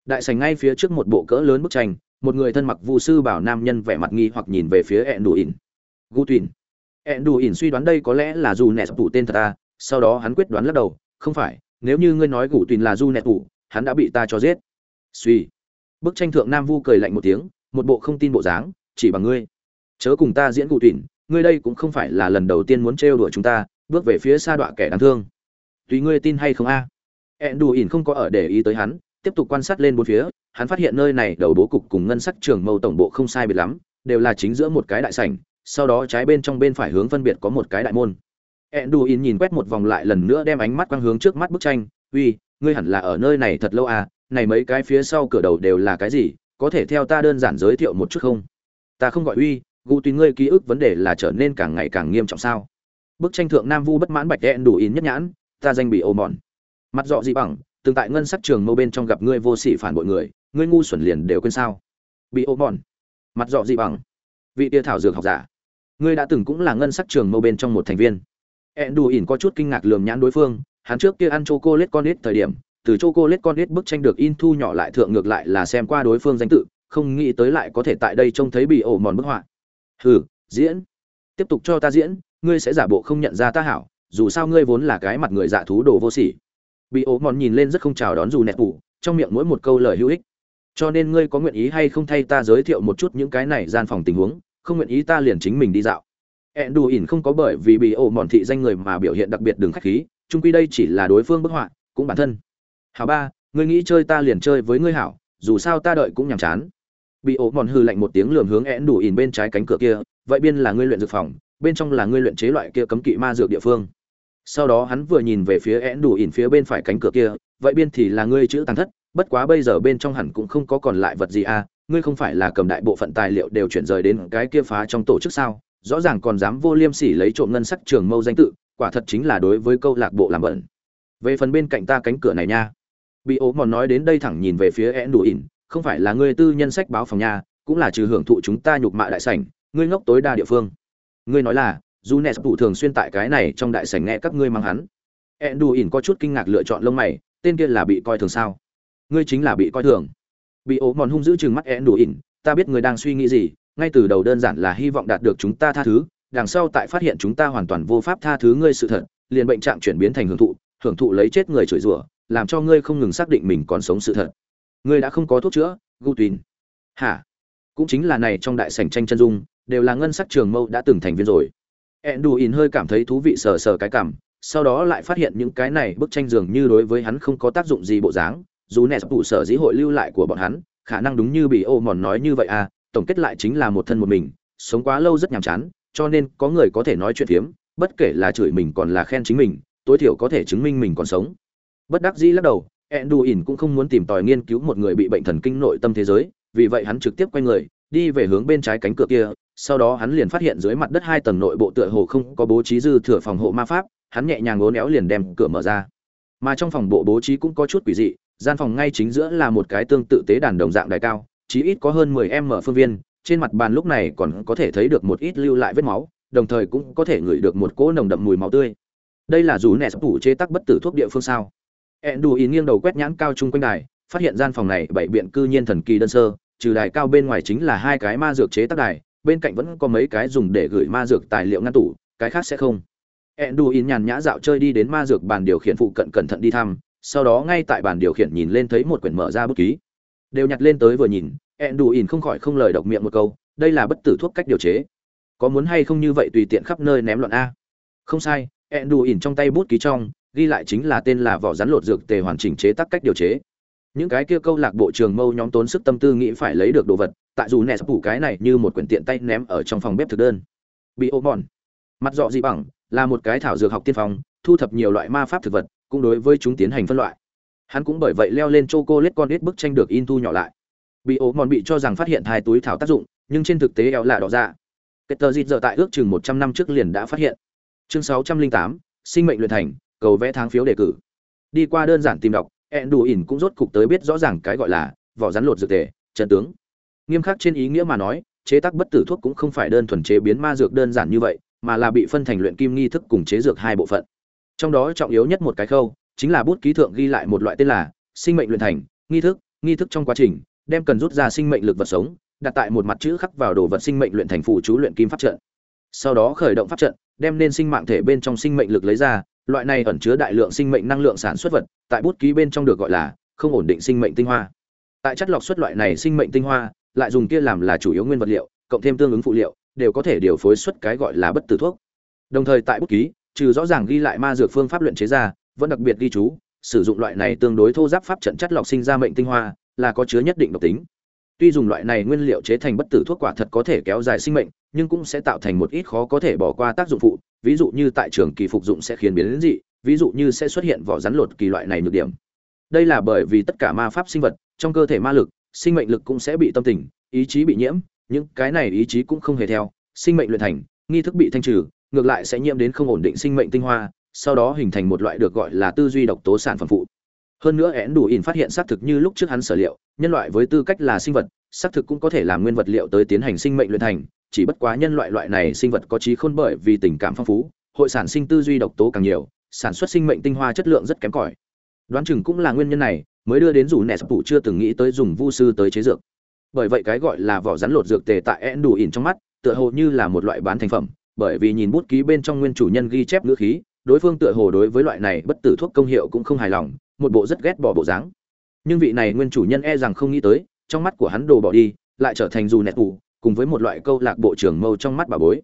Đại sảnh ngay phía trước một bộ cỡ lớn bức tranh, một người thân mặc vu sư bảo nam nhân vẻ mặt nghi hoặc nhìn về phía ẹn đủ ỉn. Gù Tuyển. ỉn suy đoán đây có lẽ là dù nẹt tủ tên thật ta, sau đó hắn quyết đoán lắc đầu, không phải, nếu như ngươi nói gù tuyển là du nẹt tủ hắn đã bị ta cho giết suy bức tranh thượng nam vu cười lạnh một tiếng một bộ không tin bộ dáng chỉ bằng ngươi chớ cùng ta diễn gù tuyển ngươi đây cũng không phải là lần đầu tiên muốn trêu đuổi chúng ta bước về phía xa đọa kẻ đáng thương tùy ngươi tin hay không a à ẹn đù ỉn không có ở để ý tới hắn tiếp tục quan sát lên bốn phía hắn phát hiện nơi này đầu bố cục cùng ngân sắc trường mâu tổng bộ không sai biệt lắm đều là chính giữa một cái đại sảnh sau đó trái bên trong bên phải hướng phân biệt có một cái đại môn Enduin nhìn quét một vòng lại lần nữa đem ánh mắt quang hướng trước mắt bức tranh, "Uy, ngươi hẳn là ở nơi này thật lâu à, này mấy cái phía sau cửa đầu đều là cái gì, có thể theo ta đơn giản giới thiệu một chút không?" "Ta không gọi Uy, gu tùy ngươi ký ức vấn đề là trở nên càng ngày càng nghiêm trọng sao?" Bức tranh thượng Nam Vu bất mãn bạch Enduin nhất nhãn, "Ta danh bị ô mòn." Mặt dọ gì bằng, từng tại ngân sắc trường mâu bên trong gặp ngươi vô sỉ phản bội người, ngươi ngu xuẩn liền đều quên sao? Bị ô mòn. Mặt dọ gì bằng, vị tia thảo dược học giả. Ngươi đã từng cũng là ngân sắc trường mâu bên trong một thành viên Enduin có chút kinh ngạc lườm nhãn đối phương, hắn trước kia ăn chocolate con ít thời điểm, từ chocolate con ít bức tranh được in thu nhỏ lại thượng ngược lại là xem qua đối phương danh tự, không nghĩ tới lại có thể tại đây trông thấy bị ổ mòn bức họa. Hừ, diễn. Tiếp tục cho ta diễn, ngươi sẽ giả bộ không nhận ra ta hảo, dù sao ngươi vốn là cái mặt người dạ thú đồ vô sỉ. Bị ố mòn nhìn lên rất không chào đón dù nẹt tủ, trong miệng mỗi một câu lời hữu ích. Cho nên ngươi có nguyện ý hay không thay ta giới thiệu một chút những cái này gian phòng tình huống, không nguyện ý ta liền chính mình đi dạo ỉn không có bởi vì bị ổ mòn thị danh người mà biểu hiện đặc biệt đường khách khí, chung quy đây chỉ là đối phương bức họa, cũng bản thân. Hảo ba, ngươi nghĩ chơi ta liền chơi với ngươi hảo, dù sao ta đợi cũng nhàm chán. Bị ổ mòn hư lạnh một tiếng lườm hướng ỉn bên trái cánh cửa kia, vậy biên là ngươi luyện dược phòng, bên trong là ngươi luyện chế loại kia cấm kỵ ma dược địa phương. Sau đó hắn vừa nhìn về phía ỉn phía bên phải cánh cửa kia, vậy biên thì là ngươi chữ tàng thất, bất quá bây giờ bên trong hẳn cũng không có còn lại vật gì à, ngươi không phải là cầm đại bộ phận tài liệu đều chuyển rời đến cái kia phá trong tổ chức sao? rõ ràng còn dám vô liêm sỉ lấy trộm ngân sắc trường mâu danh tự quả thật chính là đối với câu lạc bộ làm bẩn về phần bên cạnh ta cánh cửa này nha bị ố mòn nói đến đây thẳng nhìn về phía én đủ ỉn không phải là ngươi tư nhân sách báo phòng nhà cũng là trừ hưởng thụ chúng ta nhục mạ đại sảnh ngươi ngốc tối đa địa phương ngươi nói là dù nẹt phụ thường xuyên tại cái này trong đại sảnh nghe các ngươi mang hắn. Ẹn đù ỉn có chút kinh ngạc lựa chọn lông mày, tên kia là bị coi thường sao? Ngươi chính là bị coi thường. Bị ố mòn hung giữ chừng mắt ẹn đù ỉn ta biết ngươi đang suy nghĩ gì, ngay từ đầu đơn giản là hy vọng đạt được chúng ta tha thứ, đằng sau tại phát hiện chúng ta hoàn toàn vô pháp tha thứ ngươi sự thật, liền bệnh trạng chuyển biến thành hưởng thụ hưởng thụ lấy chết người chửi rủa, làm cho ngươi không ngừng xác định mình còn sống sự thật. Ngươi đã không có thuốc chữa gu tùy hả? Cũng chính là này trong đại sảnh tranh chân dung, đều là ngân sắc trường mâu đã từng thành viên rồi. Enduin hơi cảm thấy thú vị sờ sờ cái cảm, sau đó lại phát hiện những cái này bức tranh dường như đối với hắn không có tác dụng gì bộ dáng. Dù nẹt tụ sở dĩ hội lưu lại của bọn hắn, khả năng đúng như bị ô mòn nói như vậy à tổng kết lại chính là một thân một mình, sống quá lâu rất nhàm chán, cho nên có người có thể nói chuyện phiếm, bất kể là chửi mình còn là khen chính mình, tối thiểu có thể chứng minh mình còn sống. Bất đắc dĩ lắc đầu, enduin cũng không muốn tìm tòi nghiên cứu một người bị bệnh thần kinh nội tâm thế giới, vì vậy hắn trực tiếp quay người, đi về hướng bên trái cánh cửa kia sau đó hắn liền phát hiện dưới mặt đất hai tầng nội bộ tựa hồ không có bố trí dư thừa phòng hộ ma pháp, hắn nhẹ nhàng ngố néo liền đem cửa mở ra. Mà trong phòng bộ bố trí cũng có chút quỷ dị, gian phòng ngay chính giữa là một cái tương tự tế đàn đồng dạng đài cao, chí ít có hơn 10 m phương viên, trên mặt bàn lúc này còn có thể thấy được một ít lưu lại vết máu, đồng thời cũng có thể ngửi được một cỗ nồng đậm mùi máu tươi. Đây là dù nẹt tủ chế tác bất tử thuốc địa phương sao? Ẹn đù ý nghiêng đầu quét nhãn cao chung quanh đài, phát hiện gian phòng này bảy biện cư nhiên thần kỳ đơn sơ, trừ đài cao bên ngoài chính là hai cái ma dược chế tác đài bên cạnh vẫn có mấy cái dùng để gửi ma dược tài liệu ngăn tủ, cái khác sẽ không. Enduin nhàn nhã dạo chơi đi đến ma dược bàn điều khiển phụ cận cẩn thận đi thăm, sau đó ngay tại bàn điều khiển nhìn lên thấy một quyển mở ra bút ký. Đều nhặt lên tới vừa nhìn, enduin không khỏi không lời độc miệng một câu, đây là bất tử thuốc cách điều chế. Có muốn hay không như vậy tùy tiện khắp nơi ném loạn a. Không sai ẹn đù ỉn trong tay bút ký trong, ghi lại chính là tên là vỏ rắn lột dược tề hoàn chỉnh chế tác cách điều chế những cái kia câu lạc bộ trường mâu nhóm tốn sức tâm tư nghĩ phải lấy được đồ vật, tại dù nẹ phủ cái này như một quyển tiện tay ném ở trong phòng bếp thực đơn. Bị ô mòn. Mặt dọ dị bằng, là một cái thảo dược học tiên phong, thu thập nhiều loại ma pháp thực vật, cũng đối với chúng tiến hành phân loại. Hắn cũng bởi vậy leo lên choco lết con ít bức tranh được in thu nhỏ lại. Bị ố mòn bị cho rằng phát hiện hai túi thảo tác dụng, nhưng trên thực tế eo là đỏ ra kết tờ dịt giờ tại ước chừng một trăm năm trước liền đã phát hiện. Chương sáu trăm linh tám, sinh mệnh luyện thành, cầu vẽ tháng phiếu đề cử. Đi qua đơn giản tìm đọc ẹn đủ ỉn cũng rốt cục tới biết rõ ràng cái gọi là vỏ rắn lột dược tề chân tướng. Nghiêm khắc trên ý nghĩa mà nói, chế tác bất tử thuốc cũng không phải đơn thuần chế biến ma dược đơn giản như vậy, mà là bị phân thành luyện kim nghi thức cùng chế dược hai bộ phận. Trong đó trọng yếu nhất một cái khâu, chính là bút ký thượng ghi lại một loại tên là sinh mệnh luyện thành, nghi thức. Nghi thức trong quá trình, đem cần rút ra sinh mệnh lực vật sống, đặt tại một mặt chữ khắc vào đồ vật sinh mệnh luyện thành phụ chú luyện kim pháp trận. Sau đó khởi động pháp trận, đem nên sinh mạng thể bên trong sinh mệnh lực lấy ra loại này ẩn chứa đại lượng sinh mệnh năng lượng sản xuất vật, tại bút ký bên trong được gọi là không ổn định sinh mệnh tinh hoa. Tại chất lọc xuất loại này sinh mệnh tinh hoa, lại dùng kia làm là chủ yếu nguyên vật liệu, cộng thêm tương ứng phụ liệu, đều có thể điều phối xuất cái gọi là bất tử thuốc. Đồng thời tại bút ký, trừ rõ ràng ghi lại ma dược phương pháp luyện chế ra, vẫn đặc biệt ghi chú, sử dụng loại này tương đối thô giáp pháp trận chất lọc sinh ra mệnh tinh hoa, là có chứa nhất định độc tính tuy dùng loại này nguyên liệu chế thành bất tử thuốc quả thật có thể kéo dài sinh mệnh, nhưng cũng sẽ tạo thành một ít khó có thể bỏ qua tác dụng phụ, ví dụ như tại trường kỳ phục dụng sẽ khiến biến đến dị, ví dụ như sẽ xuất hiện vỏ rắn lột kỳ loại này nhược điểm. Đây là bởi vì tất cả ma pháp sinh vật trong cơ thể ma lực, sinh mệnh lực cũng sẽ bị tâm tình, ý chí bị nhiễm, những cái này ý chí cũng không hề theo, sinh mệnh luyện thành, nghi thức bị thanh trừ, ngược lại sẽ nhiễm đến không ổn định sinh mệnh tinh hoa, sau đó hình thành một loại được gọi là tư duy độc tố sản phẩm phụ hơn nữa én đủ ỉn phát hiện xác thực như lúc trước hắn sở liệu, nhân loại với tư cách là sinh vật, xác thực cũng có thể làm nguyên vật liệu tới tiến hành sinh mệnh luyện thành, chỉ bất quá nhân loại loại này sinh vật có trí khôn bởi vì tình cảm phong phú, hội sản sinh tư duy độc tố càng nhiều, sản xuất sinh mệnh tinh hoa chất lượng rất kém cỏi. Đoán chừng cũng là nguyên nhân này mới đưa đến dù nẹt sập chưa từng nghĩ tới dùng vu sư tới chế dược. Bởi vậy cái gọi là vỏ rắn lột dược tề tại én đủ ỉn trong mắt, tựa hồ như là một loại bán thành phẩm, bởi vì nhìn bút ký bên trong nguyên chủ nhân ghi chép ngữ khí, đối phương tựa hồ đối với loại này bất tử thuốc công hiệu cũng không hài lòng một bộ rất ghét bỏ bộ dáng. Nhưng vị này nguyên chủ nhân e rằng không nghĩ tới, trong mắt của hắn đồ bỏ đi, lại trở thành dù nẹt tù, cùng với một loại câu lạc bộ trưởng mâu trong mắt bà bối.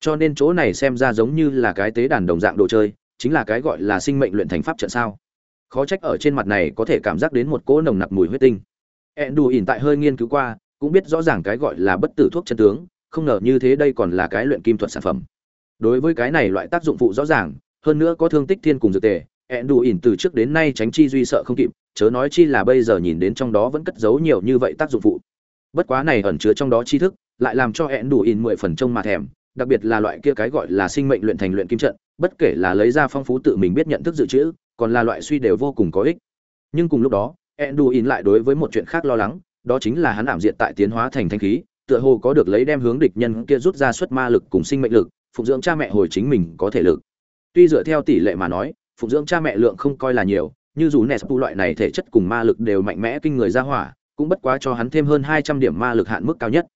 Cho nên chỗ này xem ra giống như là cái tế đàn đồng dạng đồ chơi, chính là cái gọi là sinh mệnh luyện thành pháp trận sao. Khó trách ở trên mặt này có thể cảm giác đến một cỗ nồng nặc mùi huyết tinh. Ẹn đù ỉn tại hơi nghiên cứu qua, cũng biết rõ ràng cái gọi là bất tử thuốc chân tướng, không ngờ như thế đây còn là cái luyện kim thuật sản phẩm. Đối với cái này loại tác dụng phụ rõ ràng, hơn nữa có thương tích thiên cùng dược tề ẹn đù ỉn từ trước đến nay tránh chi duy sợ không kịp, chớ nói chi là bây giờ nhìn đến trong đó vẫn cất giấu nhiều như vậy tác dụng phụ. Bất quá này ẩn chứa trong đó tri thức, lại làm cho ẹn đù ỉn mười phần trông mà thèm, đặc biệt là loại kia cái gọi là sinh mệnh luyện thành luyện kim trận, bất kể là lấy ra phong phú tự mình biết nhận thức dự trữ, còn là loại suy đều vô cùng có ích. Nhưng cùng lúc đó, enduin lại đối với một chuyện khác lo lắng, đó chính là hắn ảm diện tại tiến hóa thành thanh khí, tựa hồ có được lấy đem hướng địch nhân kia rút ra xuất ma lực cùng sinh mệnh lực, phụng dưỡng cha mẹ hồi chính mình có thể lực. Tuy dựa theo tỷ lệ mà nói phụng dưỡng cha mẹ lượng không coi là nhiều như dù Nespu loại này thể chất cùng ma lực đều mạnh mẽ kinh người ra hỏa, cũng bất quá cho hắn thêm hơn 200 điểm ma lực hạn mức cao nhất.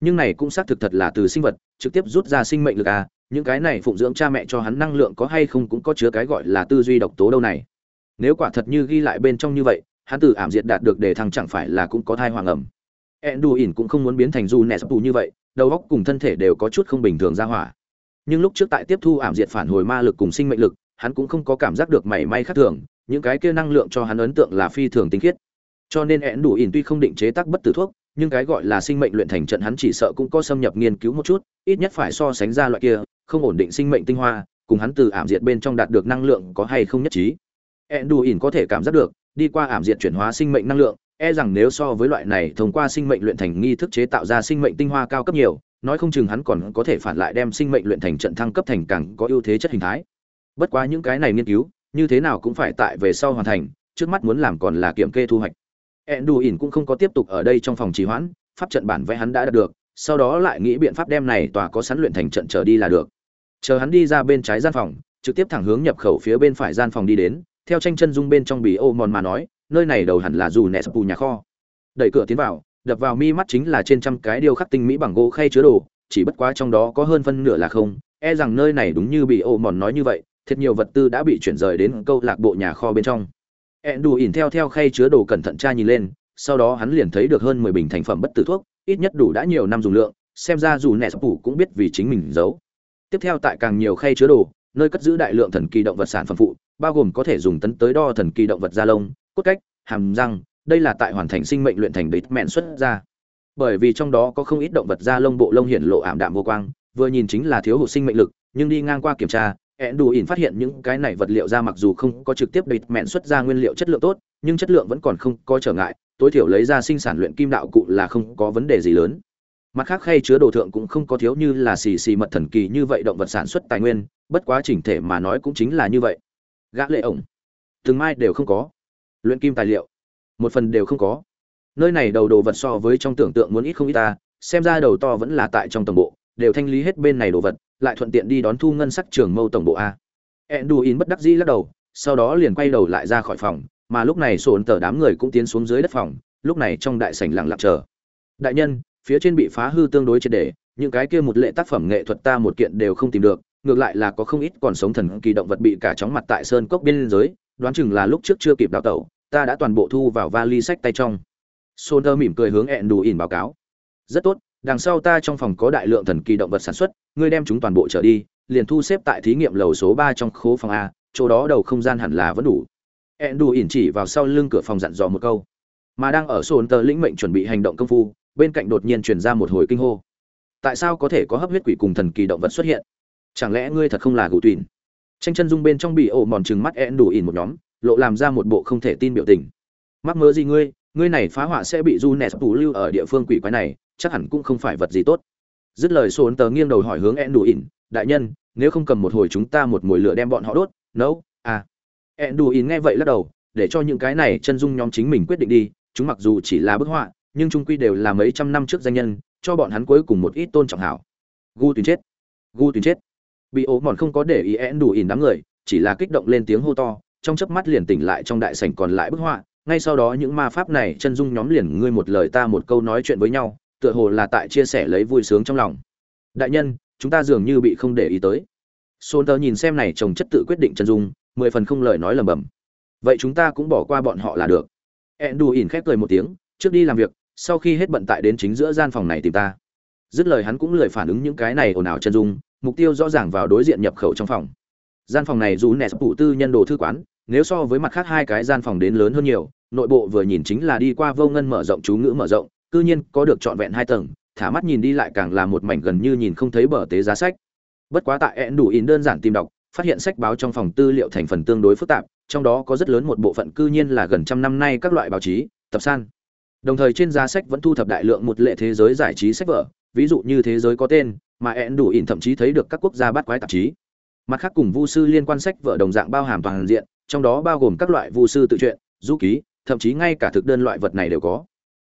Nhưng này cũng xác thực thật là từ sinh vật, trực tiếp rút ra sinh mệnh lực à, những cái này phụng dưỡng cha mẹ cho hắn năng lượng có hay không cũng có chứa cái gọi là tư duy độc tố đâu này. Nếu quả thật như ghi lại bên trong như vậy, hắn từ ảm diệt đạt được đề thăng chẳng phải là cũng có thai hoàng ẩm. Enduin cũng không muốn biến thành Du Nespu như vậy, đầu óc cùng thân thể đều có chút không bình thường ra hỏa. Nhưng lúc trước tại tiếp thu ảm diệt phản hồi ma lực cùng sinh mệnh lực, hắn cũng không có cảm giác được mảy may khác thường, những cái kia năng lượng cho hắn ấn tượng là phi thường tinh khiết. Cho nên én đủ ỉn tuy không định chế tác bất tử thuốc nhưng cái gọi là sinh mệnh luyện thành trận hắn chỉ sợ cũng có xâm nhập nghiên cứu một chút ít nhất phải so sánh ra loại kia không ổn định sinh mệnh tinh hoa cùng hắn từ ảm diệt bên trong đạt được năng lượng có hay không nhất trí. Én đủ ỉn có thể cảm giác được đi qua ảm diệt chuyển hóa sinh mệnh năng lượng e rằng nếu so với loại này thông qua sinh mệnh luyện thành nghi thức chế tạo ra sinh mệnh tinh hoa cao cấp nhiều nói không chừng hắn còn có thể phản lại đem sinh mệnh luyện thành trận thăng cấp thành càng có ưu thế chất hình thái bất quá những cái này nghiên cứu, như thế nào cũng phải tại về sau hoàn thành, trước mắt muốn làm còn là kiểm kê thu hoạch. Enduin cũng không có tiếp tục ở đây trong phòng trì hoãn, pháp trận bản vẽ hắn đã đạt được, sau đó lại nghĩ biện pháp đem này tòa có sẵn luyện thành trận trở đi là được. Chờ hắn đi ra bên trái gian phòng, trực tiếp thẳng hướng nhập khẩu phía bên phải gian phòng đi đến, theo tranh chân dung bên trong bì ô mòn mà nói, nơi này đầu hẳn là dù nẹ sập nhà kho. Đẩy cửa tiến vào, đập vào mi mắt chính là trên trăm cái điêu khắc tinh mỹ bằng gỗ khay chứa đồ, chỉ bất quá trong đó có hơn phân nửa là không e rằng nơi này đúng như bị ô mòn nói như vậy thật nhiều vật tư đã bị chuyển rời đến câu lạc bộ nhà kho bên trong. Ẹn đù ỉn theo theo khay chứa đồ cẩn thận tra nhìn lên, sau đó hắn liền thấy được hơn mười bình thành phẩm bất tử thuốc, ít nhất đủ đã nhiều năm dùng lượng, xem ra dù nẻ sắp phủ cũng biết vì chính mình giấu. Tiếp theo tại càng nhiều khay chứa đồ, nơi cất giữ đại lượng thần kỳ động vật sản phẩm phụ, bao gồm có thể dùng tấn tới đo thần kỳ động vật da lông, cốt cách, hàm răng, đây là tại hoàn thành sinh mệnh luyện thành đích mện xuất ra. Bởi vì trong đó có không ít động vật da lông bộ lông hiển lộ ảm đạm vô quang, vừa nhìn chính là thiếu hụt sinh mệnh lực, nhưng đi ngang qua kiểm tra ẹn đủ ỉn phát hiện những cái này vật liệu ra mặc dù không có trực tiếp địch mẹn xuất ra nguyên liệu chất lượng tốt, nhưng chất lượng vẫn còn không có trở ngại, tối thiểu lấy ra sinh sản luyện kim đạo cụ là không có vấn đề gì lớn. Mặt khác khay chứa đồ thượng cũng không có thiếu như là xì xì mật thần kỳ như vậy động vật sản xuất tài nguyên, bất quá chỉnh thể mà nói cũng chính là như vậy. Gã lệ ổng. Từng mai đều không có. Luyện kim tài liệu. Một phần đều không có. Nơi này đầu đồ vật so với trong tưởng tượng muốn ít không ít ta, xem ra đầu to vẫn là tại trong tổng bộ, đều thanh lý hết bên này đồ vật lại thuận tiện đi đón thu ngân sắc trường mâu tổng bộ a. Enduin bất đắc dĩ lắc đầu, sau đó liền quay đầu lại ra khỏi phòng, mà lúc này sổn tờ đám người cũng tiến xuống dưới đất phòng, lúc này trong đại sảnh lặng lặng chờ. Đại nhân, phía trên bị phá hư tương đối triệt để, những cái kia một lệ tác phẩm nghệ thuật ta một kiện đều không tìm được, ngược lại là có không ít còn sống thần kỳ động vật bị cả chóng mặt tại sơn cốc biên giới, đoán chừng là lúc trước chưa kịp đào tẩu, ta đã toàn bộ thu vào vali sách tay trong. Sồn tờ mỉm cười hướng ẹn báo cáo. Rất tốt đằng sau ta trong phòng có đại lượng thần kỳ động vật sản xuất, ngươi đem chúng toàn bộ trở đi, liền thu xếp tại thí nghiệm lầu số ba trong khố phòng a, chỗ đó đầu không gian hẳn là vẫn đủ. Ẹn đủ ỉn chỉ vào sau lưng cửa phòng dặn dò một câu. Mà đang ở sồn tờ lĩnh mệnh chuẩn bị hành động công phu, bên cạnh đột nhiên truyền ra một hồi kinh hô. Tại sao có thể có hấp huyết quỷ cùng thần kỳ động vật xuất hiện? Chẳng lẽ ngươi thật không là gù tùy tranh chân dung bên trong bị ổ mòn trừng mắt ẹn đủ ỉn một nhóm, lộ làm ra một bộ không thể tin biểu tình. Mắc mớ gì ngươi? Ngươi này phá họa sẽ bị du nẹt tù lưu ở địa phương quỷ quái này, chắc hẳn cũng không phải vật gì tốt. Dứt lời sồn tờ nghiêng đầu hỏi hướng ẹn đủ ỉn đại nhân, nếu không cầm một hồi chúng ta một mồi lửa đem bọn họ đốt, nấu à. Ẹn đủ ỉn nghe vậy lắc đầu, để cho những cái này chân dung nhóm chính mình quyết định đi, chúng mặc dù chỉ là bức họa, nhưng trung quy đều là mấy trăm năm trước danh nhân, cho bọn hắn cuối cùng một ít tôn trọng hảo. Gu tuyến chết. Gu tuyến chết. Bị ố mòn không có để ý ẹn đủ ỉn đám người, chỉ là kích động lên tiếng hô to, trong chớp mắt liền tỉnh lại trong đại sảnh còn lại bức họa ngay sau đó những ma pháp này, chân dung nhóm liền ngươi một lời ta một câu nói chuyện với nhau, tựa hồ là tại chia sẻ lấy vui sướng trong lòng. Đại nhân, chúng ta dường như bị không để ý tới. Xôn tờ nhìn xem này chồng chất tự quyết định chân dung, mười phần không lời nói lầm bầm. Vậy chúng ta cũng bỏ qua bọn họ là được. Ẹn đù ỉn khép cười một tiếng, trước đi làm việc, sau khi hết bận tại đến chính giữa gian phòng này tìm ta. Dứt lời hắn cũng lười phản ứng những cái này ồn ào chân dung, mục tiêu rõ ràng vào đối diện nhập khẩu trong phòng. Gian phòng này dù nẹt phụ tư nhân đồ thư quán nếu so với mặt khác hai cái gian phòng đến lớn hơn nhiều, nội bộ vừa nhìn chính là đi qua vô ngân mở rộng chú ngữ mở rộng, cư nhiên có được trọn vẹn hai tầng, thả mắt nhìn đi lại càng là một mảnh gần như nhìn không thấy bờ tế giá sách. Bất quá tại ẹn đủ in đơn giản tìm đọc, phát hiện sách báo trong phòng tư liệu thành phần tương đối phức tạp, trong đó có rất lớn một bộ phận cư nhiên là gần trăm năm nay các loại báo chí, tập san. Đồng thời trên giá sách vẫn thu thập đại lượng một lệ thế giới giải trí sách vở, ví dụ như thế giới có tên, mà ẹn đủ in thậm chí thấy được các quốc gia bắt quái tạp chí. Mặt khác cùng vu sư liên quan sách vở đồng dạng bao hàm toàn diện trong đó bao gồm các loại vu sư tự truyện, du ký, thậm chí ngay cả thực đơn loại vật này đều có.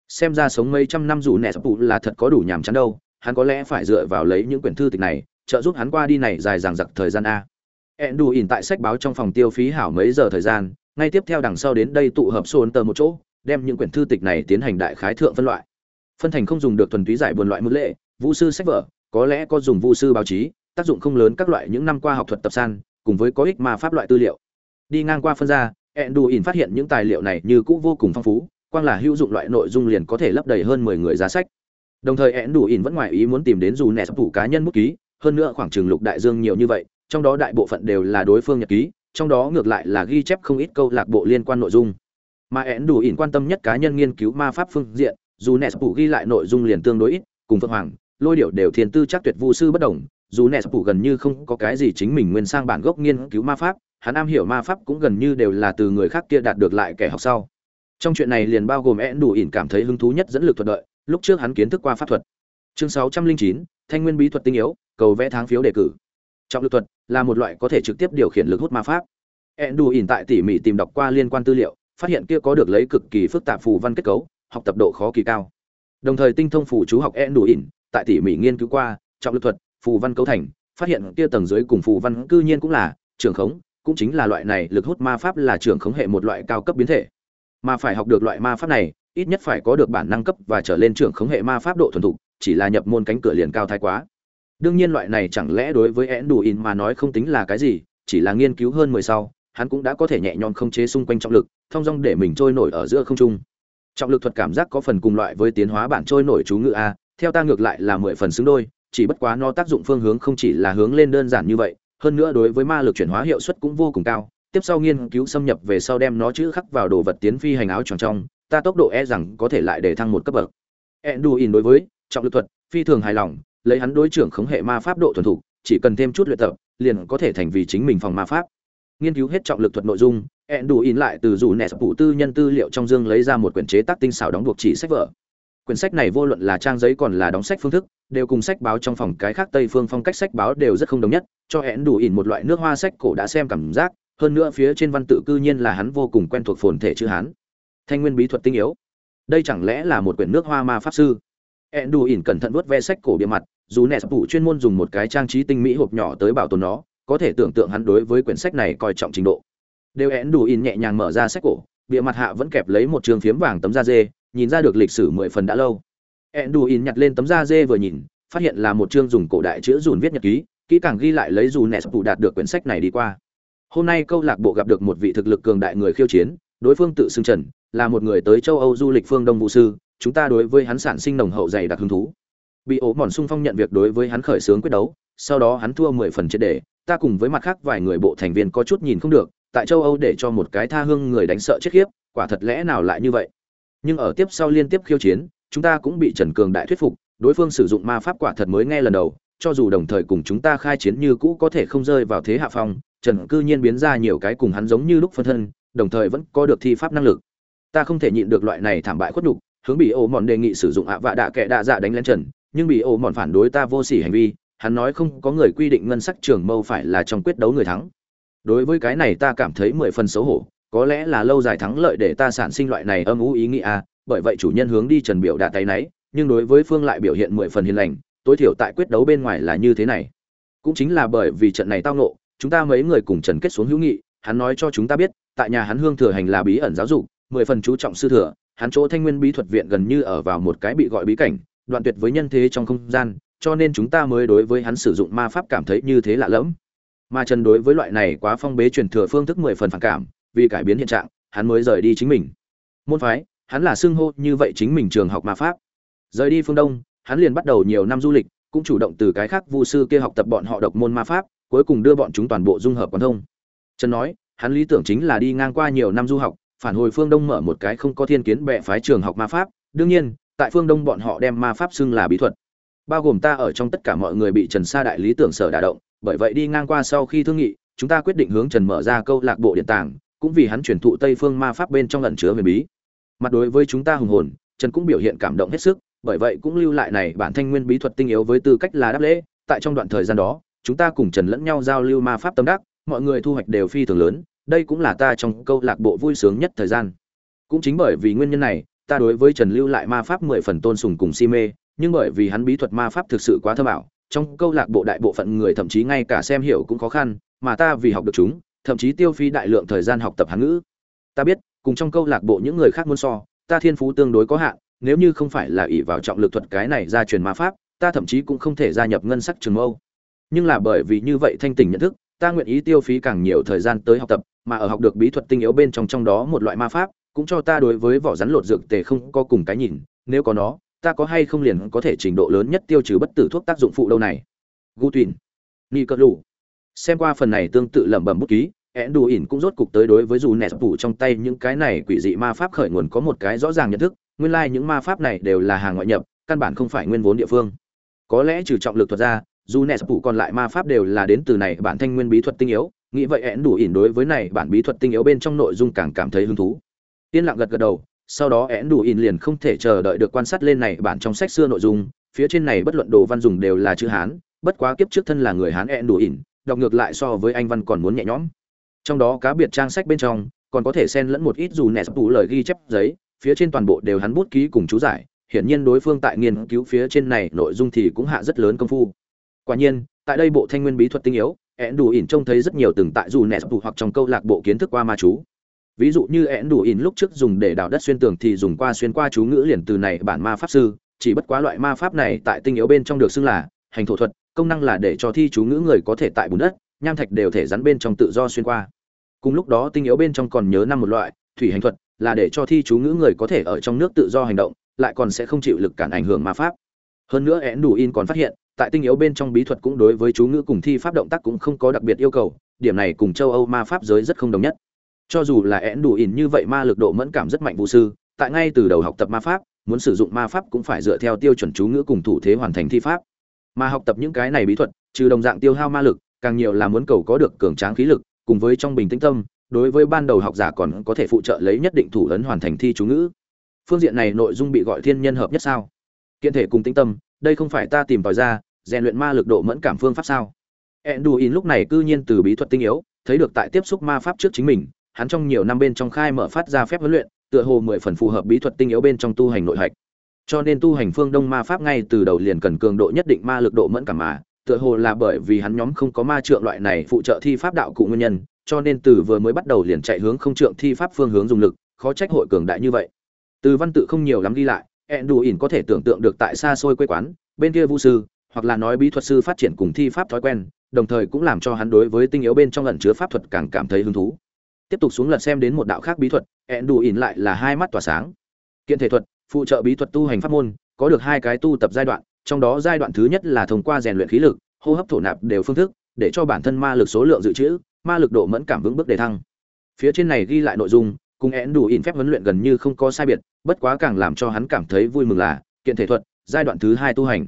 Xem ra sống mấy trăm năm dù nẹ sập là thật có đủ nhàm chán đâu, hắn có lẽ phải dựa vào lấy những quyển thư tịch này, trợ giúp hắn qua đi này dài dằng dặc thời gian a. Ẹn đủ ỉn tại sách báo trong phòng tiêu phí hảo mấy giờ thời gian, ngay tiếp theo đằng sau đến đây tụ hợp xôn tờ một chỗ, đem những quyển thư tịch này tiến hành đại khái thượng phân loại. Phân thành không dùng được thuần túy giải buồn loại mức lệ vũ sư sách vở, có lẽ có dùng vũ sư báo chí, tác dụng không lớn các loại những năm qua học thuật tập san, cùng với có ích mà pháp loại tư liệu đi ngang qua phân ra ẹn đủ ỉn phát hiện những tài liệu này như cũ vô cùng phong phú, quang là hữu dụng loại nội dung liền có thể lấp đầy hơn mười người giá sách. Đồng thời ẹn đủ ỉn vẫn ngoài ý muốn tìm đến dù nẹt phủ cá nhân bút ký, hơn nữa khoảng trường lục đại dương nhiều như vậy, trong đó đại bộ phận đều là đối phương nhật ký, trong đó ngược lại là ghi chép không ít câu lạc bộ liên quan nội dung. Mà ẹn đủ ỉn quan tâm nhất cá nhân nghiên cứu ma pháp phương diện, dù nẹt phủ ghi lại nội dung liền tương đối ít, cùng phượng hoàng, lôi điệu đều thiên tư chắc tuyệt vu sư bất đồng, dù nẹt phủ gần như không có cái gì chính mình nguyên sang bản gốc nghiên cứu ma pháp hắn am hiểu ma pháp cũng gần như đều là từ người khác kia đạt được lại kẻ học sau. Trong chuyện này liền bao gồm én đủ ỉn cảm thấy hứng thú nhất dẫn lực thuận lợi lúc trước hắn kiến thức qua pháp thuật. Chương sáu trăm linh chín, thanh nguyên bí thuật tinh yếu, cầu vẽ tháng phiếu đề cử. Trọng lực thuật là một loại có thể trực tiếp điều khiển lực hút ma pháp. Én đủ ỉn tại tỉ mỉ tìm đọc qua liên quan tư liệu, phát hiện kia có được lấy cực kỳ phức tạp phù văn kết cấu, học tập độ khó kỳ cao. Đồng thời tinh thông phù chú học én đủ ỉn, tại tỉ mỉ nghiên cứu qua trọng lực thuật, phù văn cấu thành, phát hiện kia tầng dưới cùng phù văn cư nhiên cũng là, trường khống cũng chính là loại này lực hút ma pháp là trường khống hệ một loại cao cấp biến thể. Mà phải học được loại ma pháp này, ít nhất phải có được bản năng cấp và trở lên trưởng khống hệ ma pháp độ thuần thục, chỉ là nhập môn cánh cửa liền cao thái quá. Đương nhiên loại này chẳng lẽ đối với én đủ in mà nói không tính là cái gì, chỉ là nghiên cứu hơn mười sau, hắn cũng đã có thể nhẹ nhõm không chế xung quanh trọng lực, thông dong để mình trôi nổi ở giữa không trung. Trọng lực thuật cảm giác có phần cùng loại với tiến hóa bản trôi nổi chú ngự a, theo ta ngược lại là mười phần xứng đôi, chỉ bất quá nó tác dụng phương hướng không chỉ là hướng lên đơn giản như vậy hơn nữa đối với ma lực chuyển hóa hiệu suất cũng vô cùng cao, tiếp sau nghiên cứu xâm nhập về sau đem nó chữ khắc vào đồ vật tiến phi hành áo tròn trong, ta tốc độ e rằng có thể lại để thăng một cấp bậc. Enduin đối với trọng lực thuật, phi thường hài lòng, lấy hắn đối trưởng khống hệ ma pháp độ thuần thục, chỉ cần thêm chút luyện tập, liền có thể thành vì chính mình phòng ma pháp. Nghiên cứu hết trọng lực thuật nội dung, enduin lại từ dù nẹt phụ tư nhân tư liệu trong dương lấy ra một quyển chế tác tinh xảo đóng buộc chỉ sách vở quyển sách này vô luận là trang giấy còn là đóng sách phương thức, đều cùng sách báo trong phòng cái khác tây phương phong cách sách báo đều rất không đồng nhất, cho hẹn đủ ỉn một loại nước hoa sách cổ đã xem cảm giác, hơn nữa phía trên văn tự cư nhiên là hắn vô cùng quen thuộc phồn thể chữ hán. Thanh nguyên bí thuật tinh yếu. Đây chẳng lẽ là một quyển nước hoa ma pháp sư? Hẹn đủ ỉn cẩn thận vuốt ve sách cổ bìa mặt, dù nẹt phủ chuyên môn dùng một cái trang trí tinh mỹ hộp nhỏ tới bảo tồn nó, có thể tưởng tượng hắn đối với quyển sách này coi trọng trình độ. Đều hẹn đủ ỉn nhẹ nhàng mở ra sách cổ, bìa mặt hạ vẫn kẹp lấy một trường phiếm vàng tấm da dê nhìn ra được lịch sử mười phần đã lâu Enduin nhặt lên tấm da dê vừa nhìn, phát hiện là một chương dùng cổ đại chữ dùn viết nhật ký, kỹ càng ghi lại lấy dù Nespu đạt được quyển sách này đi qua. Hôm nay câu lạc bộ gặp được một vị thực lực cường đại người khiêu chiến, đối phương tự xưng Trần, là một người tới châu Âu du lịch phương Đông vũ sư, chúng ta đối với hắn sản sinh nồng hậu dày đặc hứng thú. Bị ố mòn sung phong nhận việc đối với hắn khởi xướng quyết đấu, sau đó hắn thua mười phần chết để, ta cùng với mặt khác vài người bộ thành viên có chút nhìn không được, tại châu Âu để cho một cái tha hương người đánh sợ chết khiếp, quả thật lẽ nào lại như vậy? Nhưng ở tiếp sau liên tiếp khiêu chiến, chúng ta cũng bị Trần Cường đại thuyết phục, đối phương sử dụng ma pháp quả thật mới nghe lần đầu, cho dù đồng thời cùng chúng ta khai chiến như cũ có thể không rơi vào thế hạ phong, Trần cư nhiên biến ra nhiều cái cùng hắn giống như lúc phân thân, đồng thời vẫn có được thi pháp năng lực. Ta không thể nhịn được loại này thảm bại khuất nhục, hướng bị ổ mòn đề nghị sử dụng ạ vạ đạ kệ đạ dạ đánh lên Trần, nhưng bị ổ mòn phản đối ta vô sỉ hành vi, hắn nói không có người quy định ngân sắc trường mâu phải là trong quyết đấu người thắng. Đối với cái này ta cảm thấy mười phần xấu hổ, có lẽ là lâu dài thắng lợi để ta sản sinh loại này âm u ý nghĩa, à, bởi vậy chủ nhân hướng đi Trần biểu đã tay nấy, nhưng đối với Phương lại biểu hiện mười phần hiền lành, tối thiểu tại quyết đấu bên ngoài là như thế này. Cũng chính là bởi vì trận này tao ngộ, chúng ta mấy người cùng Trần kết xuống hữu nghị, hắn nói cho chúng ta biết, tại nhà hắn hương thừa hành là bí ẩn giáo dục, mười phần chú trọng sư thừa, hắn chỗ Thanh Nguyên bí thuật viện gần như ở vào một cái bị gọi bí cảnh, đoạn tuyệt với nhân thế trong không gian, cho nên chúng ta mới đối với hắn sử dụng ma pháp cảm thấy như thế lạ lẫm. Mà Trần đối với loại này quá phong bế truyền thừa phương thức mười phần phản cảm, vì cải biến hiện trạng, hắn mới rời đi chính mình. Môn phái, hắn là xưng hô như vậy chính mình trường học ma pháp. Rời đi phương đông hắn liền bắt đầu nhiều năm du lịch cũng chủ động từ cái khác vu sư kia học tập bọn họ độc môn ma pháp cuối cùng đưa bọn chúng toàn bộ dung hợp quán thông. Trần nói hắn lý tưởng chính là đi ngang qua nhiều năm du học phản hồi phương đông mở một cái không có thiên kiến bệ phái trường học ma pháp. Đương nhiên tại phương đông bọn họ đem ma pháp xưng là bí thuật. Bao gồm ta ở trong tất cả mọi người bị trần sa đại lý tưởng sở đả động bởi vậy đi ngang qua sau khi thương nghị chúng ta quyết định hướng trần mở ra câu lạc bộ điện tàng cũng vì hắn truyền thụ tây phương ma pháp bên trong lần chứa huyền bí. Mặt đối với chúng ta hùng hồn, trần cũng biểu hiện cảm động hết sức, bởi vậy cũng lưu lại này bản thanh nguyên bí thuật tinh yếu với tư cách là đáp lễ. Tại trong đoạn thời gian đó, chúng ta cùng trần lẫn nhau giao lưu ma pháp tâm đắc, mọi người thu hoạch đều phi thường lớn, đây cũng là ta trong câu lạc bộ vui sướng nhất thời gian. Cũng chính bởi vì nguyên nhân này, ta đối với trần lưu lại ma pháp mười phần tôn sùng cùng si mê, nhưng bởi vì hắn bí thuật ma pháp thực sự quá thơ bảo trong câu lạc bộ đại bộ phận người thậm chí ngay cả xem hiểu cũng khó khăn, mà ta vì học được chúng thậm chí tiêu phí đại lượng thời gian học tập hán ngữ. Ta biết cùng trong câu lạc bộ những người khác muốn so ta thiên phú tương đối có hạn nếu như không phải là ỷ vào trọng lực thuật cái này ra truyền ma pháp ta thậm chí cũng không thể gia nhập ngân sắc trường mâu. Nhưng là bởi vì như vậy thanh tỉnh nhận thức ta nguyện ý tiêu phí càng nhiều thời gian tới học tập mà ở học được bí thuật tinh yếu bên trong trong đó một loại ma pháp cũng cho ta đối với vỏ rắn lột dược tề không có cùng cái nhìn nếu có nó ta có hay không liền có thể trình độ lớn nhất tiêu trừ bất tử thuốc tác dụng phụ đâu này. Gu Tuyền, Nghi cỡ lù xem qua phần này tương tự lẩm bẩm bút ký én đủ ỉn cũng rốt cục tới đối với dù nẹt phủ trong tay những cái này quỷ dị ma pháp khởi nguồn có một cái rõ ràng nhận thức, nguyên lai những ma pháp này đều là hàng ngoại nhập, căn bản không phải nguyên vốn địa phương. Có lẽ trừ trọng lực thuật ra, dù nẹt phủ còn lại ma pháp đều là đến từ này bản thanh nguyên bí thuật tinh yếu, nghĩ vậy én đủ ỉn đối với này bản bí thuật tinh yếu bên trong nội dung càng cảm thấy hứng thú. Yên lặng gật gật đầu, sau đó én đủ ỉn liền không thể chờ đợi được quan sát lên này bản trong sách xưa nội dung, phía trên này bất luận đồ văn dùng đều là chữ hán, bất quá kiếp trước thân là người hán én đủ ỉn đọc ngược lại so với anh văn còn muốn nhẹ nhõm. Trong đó cá biệt trang sách bên trong, còn có thể xen lẫn một ít dù nẹt đủ lời ghi chép giấy, phía trên toàn bộ đều hắn bút ký cùng chú giải. Hiển nhiên đối phương tại nghiên cứu phía trên này nội dung thì cũng hạ rất lớn công phu. Quả nhiên, tại đây bộ thanh nguyên bí thuật tinh yếu ẹn đủ ỉn trông thấy rất nhiều từng tại dù nẹt đủ hoặc trong câu lạc bộ kiến thức qua ma chú. Ví dụ như ẹn đủ ỉn lúc trước dùng để đào đất xuyên tường thì dùng qua xuyên qua chú ngữ liền từ này bản ma pháp sư, chỉ bất quá loại ma pháp này tại tinh yếu bên trong được xưng là hành thổ thuật công năng là để cho thi chú ngữ người có thể tại bùn đất, nham thạch đều thể rắn bên trong tự do xuyên qua. Cùng lúc đó tinh yếu bên trong còn nhớ năm một loại, thủy hành thuật, là để cho thi chú ngữ người có thể ở trong nước tự do hành động, lại còn sẽ không chịu lực cản ảnh hưởng ma pháp. Hơn nữa én đủ in còn phát hiện, tại tinh yếu bên trong bí thuật cũng đối với chú ngữ cùng thi pháp động tác cũng không có đặc biệt yêu cầu, điểm này cùng châu âu ma pháp giới rất không đồng nhất. Cho dù là én đủ in như vậy ma lực độ mẫn cảm rất mạnh vũ sư, tại ngay từ đầu học tập ma pháp, muốn sử dụng ma pháp cũng phải dựa theo tiêu chuẩn chú ngữ cùng thủ thế hoàn thành thi pháp mà học tập những cái này bí thuật, trừ đồng dạng tiêu hao ma lực, càng nhiều là muốn cầu có được cường tráng khí lực, cùng với trong bình tĩnh tâm, đối với ban đầu học giả còn có thể phụ trợ lấy nhất định thủ ấn hoàn thành thi chú ngữ. Phương diện này nội dung bị gọi thiên nhân hợp nhất sao? Kiện thể cùng tĩnh tâm, đây không phải ta tìm tòi ra, rèn luyện ma lực độ mẫn cảm phương pháp sao? Enduin lúc này cư nhiên từ bí thuật tinh yếu, thấy được tại tiếp xúc ma pháp trước chính mình, hắn trong nhiều năm bên trong khai mở phát ra phép huấn luyện, tựa hồ mười phần phù hợp bí thuật tinh yếu bên trong tu hành nội hạch cho nên tu hành phương đông ma pháp ngay từ đầu liền cần cường độ nhất định ma lực độ mẫn cảm mà, tựa hồ là bởi vì hắn nhóm không có ma trượng loại này phụ trợ thi pháp đạo cụ nguyên nhân, cho nên từ vừa mới bắt đầu liền chạy hướng không trượng thi pháp phương hướng dùng lực, khó trách hội cường đại như vậy. Từ văn tự không nhiều lắm đi lại ẹn đủ ỉn có thể tưởng tượng được tại xa xôi quê quán, bên kia vu sư, hoặc là nói bí thuật sư phát triển cùng thi pháp thói quen, đồng thời cũng làm cho hắn đối với tinh yếu bên trong ẩn chứa pháp thuật càng cảm thấy hứng thú. Tiếp tục xuống lần xem đến một đạo khác bí thuật ẹn đủ ỉn lại là hai mắt tỏa sáng. Kiện thể thuật phụ trợ bí thuật tu hành pháp môn, có được hai cái tu tập giai đoạn, trong đó giai đoạn thứ nhất là thông qua rèn luyện khí lực, hô hấp thổ nạp đều phương thức, để cho bản thân ma lực số lượng dự trữ, ma lực độ mẫn cảm vững bước đề thăng. Phía trên này ghi lại nội dung, cùng én đủ in phép huấn luyện gần như không có sai biệt, bất quá càng làm cho hắn cảm thấy vui mừng là, kiện thể thuật, giai đoạn thứ hai tu hành.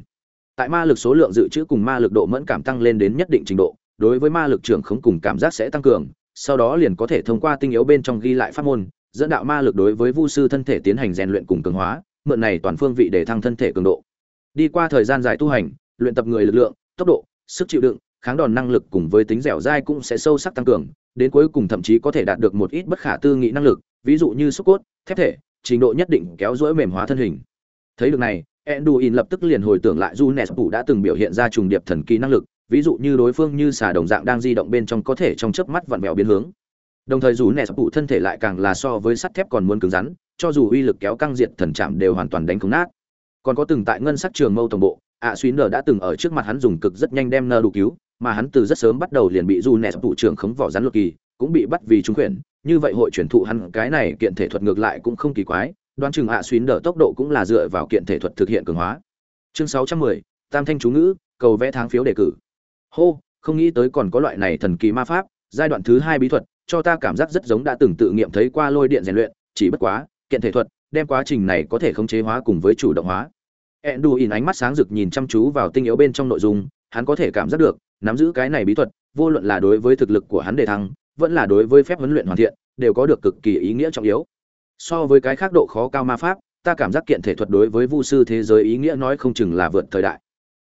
Tại ma lực số lượng dự trữ cùng ma lực độ mẫn cảm tăng lên đến nhất định trình độ, đối với ma lực trưởng không cùng cảm giác sẽ tăng cường, sau đó liền có thể thông qua tinh yếu bên trong ghi lại pháp môn dẫn đạo ma lực đối với vu sư thân thể tiến hành rèn luyện cùng cường hóa mượn này toàn phương vị để thăng thân thể cường độ đi qua thời gian dài tu hành luyện tập người lực lượng tốc độ sức chịu đựng kháng đòn năng lực cùng với tính dẻo dai cũng sẽ sâu sắc tăng cường đến cuối cùng thậm chí có thể đạt được một ít bất khả tư nghị năng lực ví dụ như xúc cốt thép thể trình độ nhất định kéo dỗi mềm hóa thân hình thấy được này Enduin lập tức liền hồi tưởng lại Junes đã từng biểu hiện ra trùng điệp thần kỳ năng lực, ví dụ như đối phương như xà đồng dạng đang di động bên trong có thể trong chớp mắt vặn vẹo biến hướng. Đồng thời Junes thân thể lại càng là so với sắt thép còn muốn cứng rắn, cho dù uy lực kéo căng diệt thần chạm đều hoàn toàn đánh không nát. Còn có từng tại ngân sắc trường mâu tổng bộ, ạ à, suy nở đã từng ở trước mặt hắn dùng cực rất nhanh đem nơ đủ cứu, mà hắn từ rất sớm bắt đầu liền bị Junes trưởng khống vỏ rắn luật kỳ, cũng bị bắt vì trúng quyền, như vậy hội chuyển thụ hắn cái này kiện thể thuật ngược lại cũng không kỳ quái, đoán chừng ạ à xuyến đỡ tốc độ cũng là dựa vào kiện thể thuật thực hiện cường hóa. Chương 610, Tam thanh chú ngữ, cầu vẽ tháng phiếu đề cử. Hô, không nghĩ tới còn có loại này thần kỳ ma pháp, giai đoạn thứ hai bí thuật, cho ta cảm giác rất giống đã từng tự nghiệm thấy qua lôi điện rèn luyện, chỉ bất quá, kiện thể thuật, đem quá trình này có thể khống chế hóa cùng với chủ động hóa. Enduin ánh mắt sáng rực nhìn chăm chú vào tinh yếu bên trong nội dung, hắn có thể cảm giác được, nắm giữ cái này bí thuật, vô luận là đối với thực lực của hắn đề thăng, vẫn là đối với phép huấn luyện hoàn thiện, đều có được cực kỳ ý nghĩa trọng yếu. So với cái khác độ khó cao ma pháp, ta cảm giác kiện thể thuật đối với vu sư thế giới ý nghĩa nói không chừng là vượt thời đại.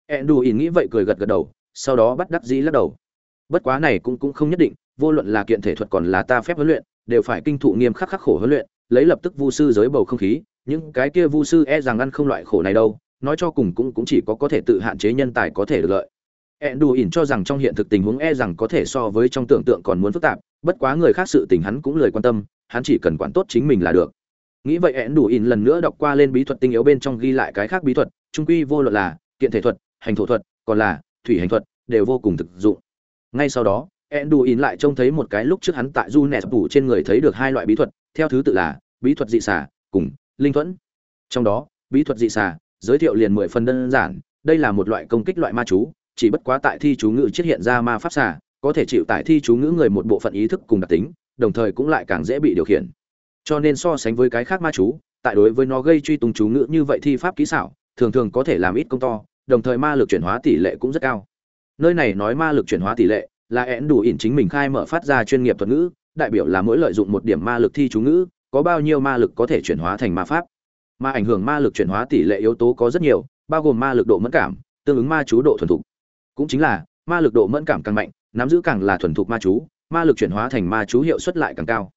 Enduin nghĩ vậy cười gật gật đầu, sau đó bắt đắc dĩ lắc đầu bất quá này cũng cũng không nhất định vô luận là kiện thể thuật còn là ta phép huấn luyện, đều phải kinh thụ nghiêm khắc khắc khổ huấn luyện, lấy lập tức vu sư giới bầu không khí, những cái kia vu sư e rằng ăn không loại khổ này đâu, nói cho cùng cũng cũng chỉ có có thể tự hạn chế nhân tài có thể được lợi. Ẹn đù ỉn cho rằng trong hiện thực tình huống e rằng có thể so với trong tưởng tượng còn muốn phức tạp, bất quá người khác sự tình hắn cũng lười quan tâm, hắn chỉ cần quản tốt chính mình là được. Nghĩ vậy ẹn đủ ỉn lần nữa đọc qua lên bí thuật tinh yếu bên trong ghi lại cái khác bí thuật, trung quy vô luận là kiện thể thuật, hành thổ thuật, còn là thủy hành thuật, đều vô cùng thực dụng. Ngay sau đó Enduin lại trông thấy một cái lúc trước hắn tại du nẹt tủ trên người thấy được hai loại bí thuật, theo thứ tự là bí thuật dị xả cùng linh thuẫn. Trong đó, bí thuật dị xả giới thiệu liền mười phần đơn giản, đây là một loại công kích loại ma chú, chỉ bất quá tại thi chú ngữ chiết hiện ra ma pháp xả có thể chịu tại thi chú ngữ người một bộ phận ý thức cùng đặc tính, đồng thời cũng lại càng dễ bị điều khiển. Cho nên so sánh với cái khác ma chú, tại đối với nó gây truy tung chú ngữ như vậy thi pháp kỹ xảo, thường thường có thể làm ít công to, đồng thời ma lực chuyển hóa tỷ lệ cũng rất cao. Nơi này nói ma lực chuyển hóa tỷ lệ là én đủ ỉn chính mình khai mở phát ra chuyên nghiệp thuật ngữ, đại biểu là mỗi lợi dụng một điểm ma lực thi chú ngữ, có bao nhiêu ma lực có thể chuyển hóa thành ma pháp. Mà ảnh hưởng ma lực chuyển hóa tỷ lệ yếu tố có rất nhiều, bao gồm ma lực độ mẫn cảm, tương ứng ma chú độ thuần thục. Cũng chính là, ma lực độ mẫn cảm càng mạnh, nắm giữ càng là thuần thục ma chú, ma lực chuyển hóa thành ma chú hiệu suất lại càng cao.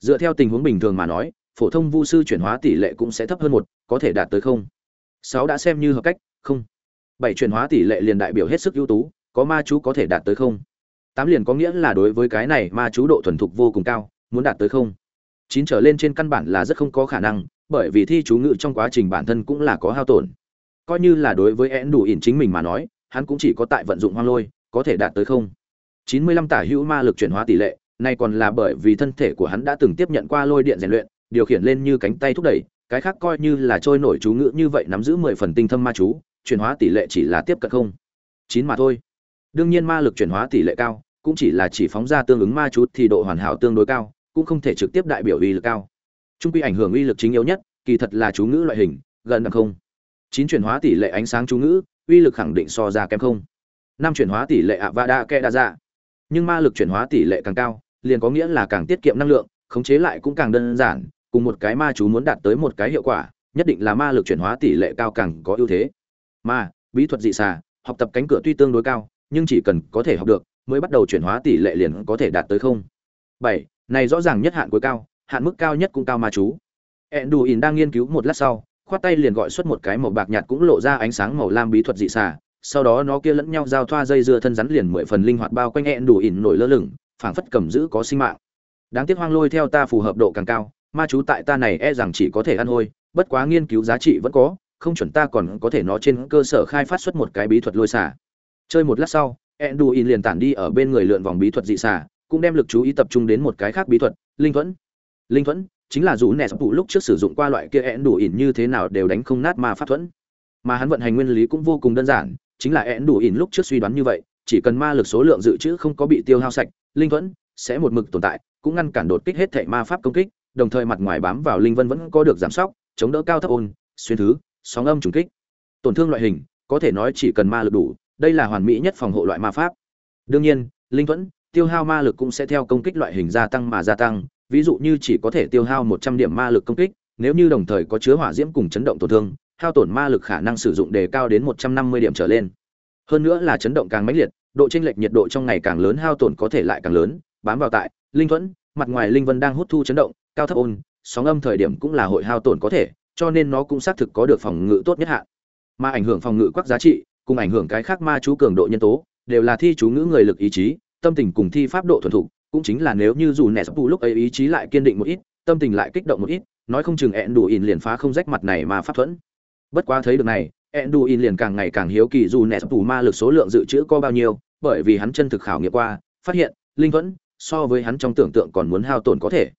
Dựa theo tình huống bình thường mà nói, phổ thông vu sư chuyển hóa tỷ lệ cũng sẽ thấp hơn một, có thể đạt tới không. Sáu đã xem như hợp cách, không. Bảy chuyển hóa tỷ lệ liền đại biểu hết sức ưu tú, có ma chú có thể đạt tới không tám liền có nghĩa là đối với cái này ma chú độ thuần thục vô cùng cao muốn đạt tới không chín trở lên trên căn bản là rất không có khả năng bởi vì thi chú ngự trong quá trình bản thân cũng là có hao tổn coi như là đối với én đủ ỉn chính mình mà nói hắn cũng chỉ có tại vận dụng hoang lôi có thể đạt tới không chín mươi lăm tả hữu ma lực chuyển hóa tỷ lệ nay còn là bởi vì thân thể của hắn đã từng tiếp nhận qua lôi điện rèn luyện, điều khiển lên như cánh tay thúc đẩy, cái khác coi như là trôi nổi chú ngữ như vậy nắm giữ 10 phần tinh thâm ma chú, chuyển hóa tỷ lệ chỉ là tiếp cận không. Chín mà thôi. Đương nhiên ma lực chuyển hóa tỷ lệ cao, cũng chỉ là chỉ phóng ra tương ứng ma chú thì độ hoàn hảo tương đối cao, cũng không thể trực tiếp đại biểu uy lực cao. Trung quy ảnh hưởng uy lực chính yếu nhất, kỳ thật là chú ngữ loại hình, gần bằng không. 9 chuyển hóa tỷ lệ ánh sáng chú ngữ, uy lực khẳng định so ra kém không. 5 chuyển hóa tỷ lệ Avada Kedavra. Dạ. Nhưng ma lực chuyển hóa tỷ lệ càng cao, liền có nghĩa là càng tiết kiệm năng lượng khống chế lại cũng càng đơn giản cùng một cái ma chú muốn đạt tới một cái hiệu quả nhất định là ma lực chuyển hóa tỷ lệ cao càng có ưu thế ma bí thuật dị xà học tập cánh cửa tuy tương đối cao nhưng chỉ cần có thể học được mới bắt đầu chuyển hóa tỷ lệ liền có thể đạt tới không. Bảy, này rõ ràng nhất hạn cuối cao, hạn mức cao nhất cũng cao ma chú. Enduin đang nghiên cứu một lát sau, khoát tay liền gọi xuất một cái màu bạc nhạt cũng lộ ra ánh sáng màu lam bí thuật dị xả sau đó nó kia lẫn nhau giao thoa dây dưa thân rắn liền mười phần linh hoạt bao quanh Enduin nổi lơ lửng, phảng phất cầm giữ có sinh mạng. Đáng tiếc hoang lôi theo ta phù hợp độ càng cao, ma chú tại ta này e rằng chỉ có thể ăn hôi, bất quá nghiên cứu giá trị vẫn có, không chuẩn ta còn có thể nó trên cơ sở khai phát xuất một cái bí thuật lôi xả chơi một lát sau Enduin liền tản đi ở bên người lượn vòng bí thuật dị xà, cũng đem lực chú ý tập trung đến một cái khác bí thuật linh thuẫn. Linh thuẫn chính là dù nẹt phụ lúc trước sử dụng qua loại kia Enduin như thế nào đều đánh không nát ma pháp thuẫn. Mà hắn vận hành nguyên lý cũng vô cùng đơn giản chính là Enduin lúc trước suy đoán như vậy chỉ cần ma lực số lượng dự trữ không có bị tiêu hao sạch linh thuẫn sẽ một mực tồn tại cũng ngăn cản đột kích hết thảy ma pháp công kích đồng thời mặt ngoài bám vào linh vân vẫn có được giảm sóc chống đỡ cao thấp ôn xuyên thứ sóng âm trùng kích. Tổn thương loại hình có thể nói chỉ cần ma lực đủ đây là hoàn mỹ nhất phòng hộ loại ma pháp đương nhiên linh thuẫn tiêu hao ma lực cũng sẽ theo công kích loại hình gia tăng mà gia tăng ví dụ như chỉ có thể tiêu hao một trăm điểm ma lực công kích nếu như đồng thời có chứa hỏa diễm cùng chấn động tổn thương hao tổn ma lực khả năng sử dụng đề cao đến một trăm năm mươi điểm trở lên hơn nữa là chấn động càng mãnh liệt độ chênh lệch nhiệt độ trong ngày càng lớn hao tổn có thể lại càng lớn, bám vào tại linh thuẫn, mặt ngoài linh vân đang hút thu chấn động, cao thấp ôn, sóng âm thời điểm cũng là hội hao tổn có thể, cho nên nó cũng xác thực có được phòng ngự tốt nhất hạn. Mà ảnh hưởng phòng ngự quắc giá trị, cùng ảnh hưởng cái khác ma chú cường độ nhân tố, đều là thi chú ngữ người lực ý chí, tâm tình cùng thi pháp độ thuần thục, cũng chính là nếu như dù nẹ sắp lúc ấy ý chí lại kiên định một ít, tâm tình lại kích động một ít, nói không chừng ẹn đủ ỉn liền phá không rách mặt này mà pháp thuẫn. Bất quá thấy được này, ẹn đủ ỉn liền càng ngày càng hiếu kỳ dù nẹt tủ ma lực số lượng dự trữ có bao nhiêu, bởi vì hắn chân thực khảo nghiệm qua, phát hiện, linh thuẫn so với hắn trong tưởng tượng còn muốn hao tổn có thể.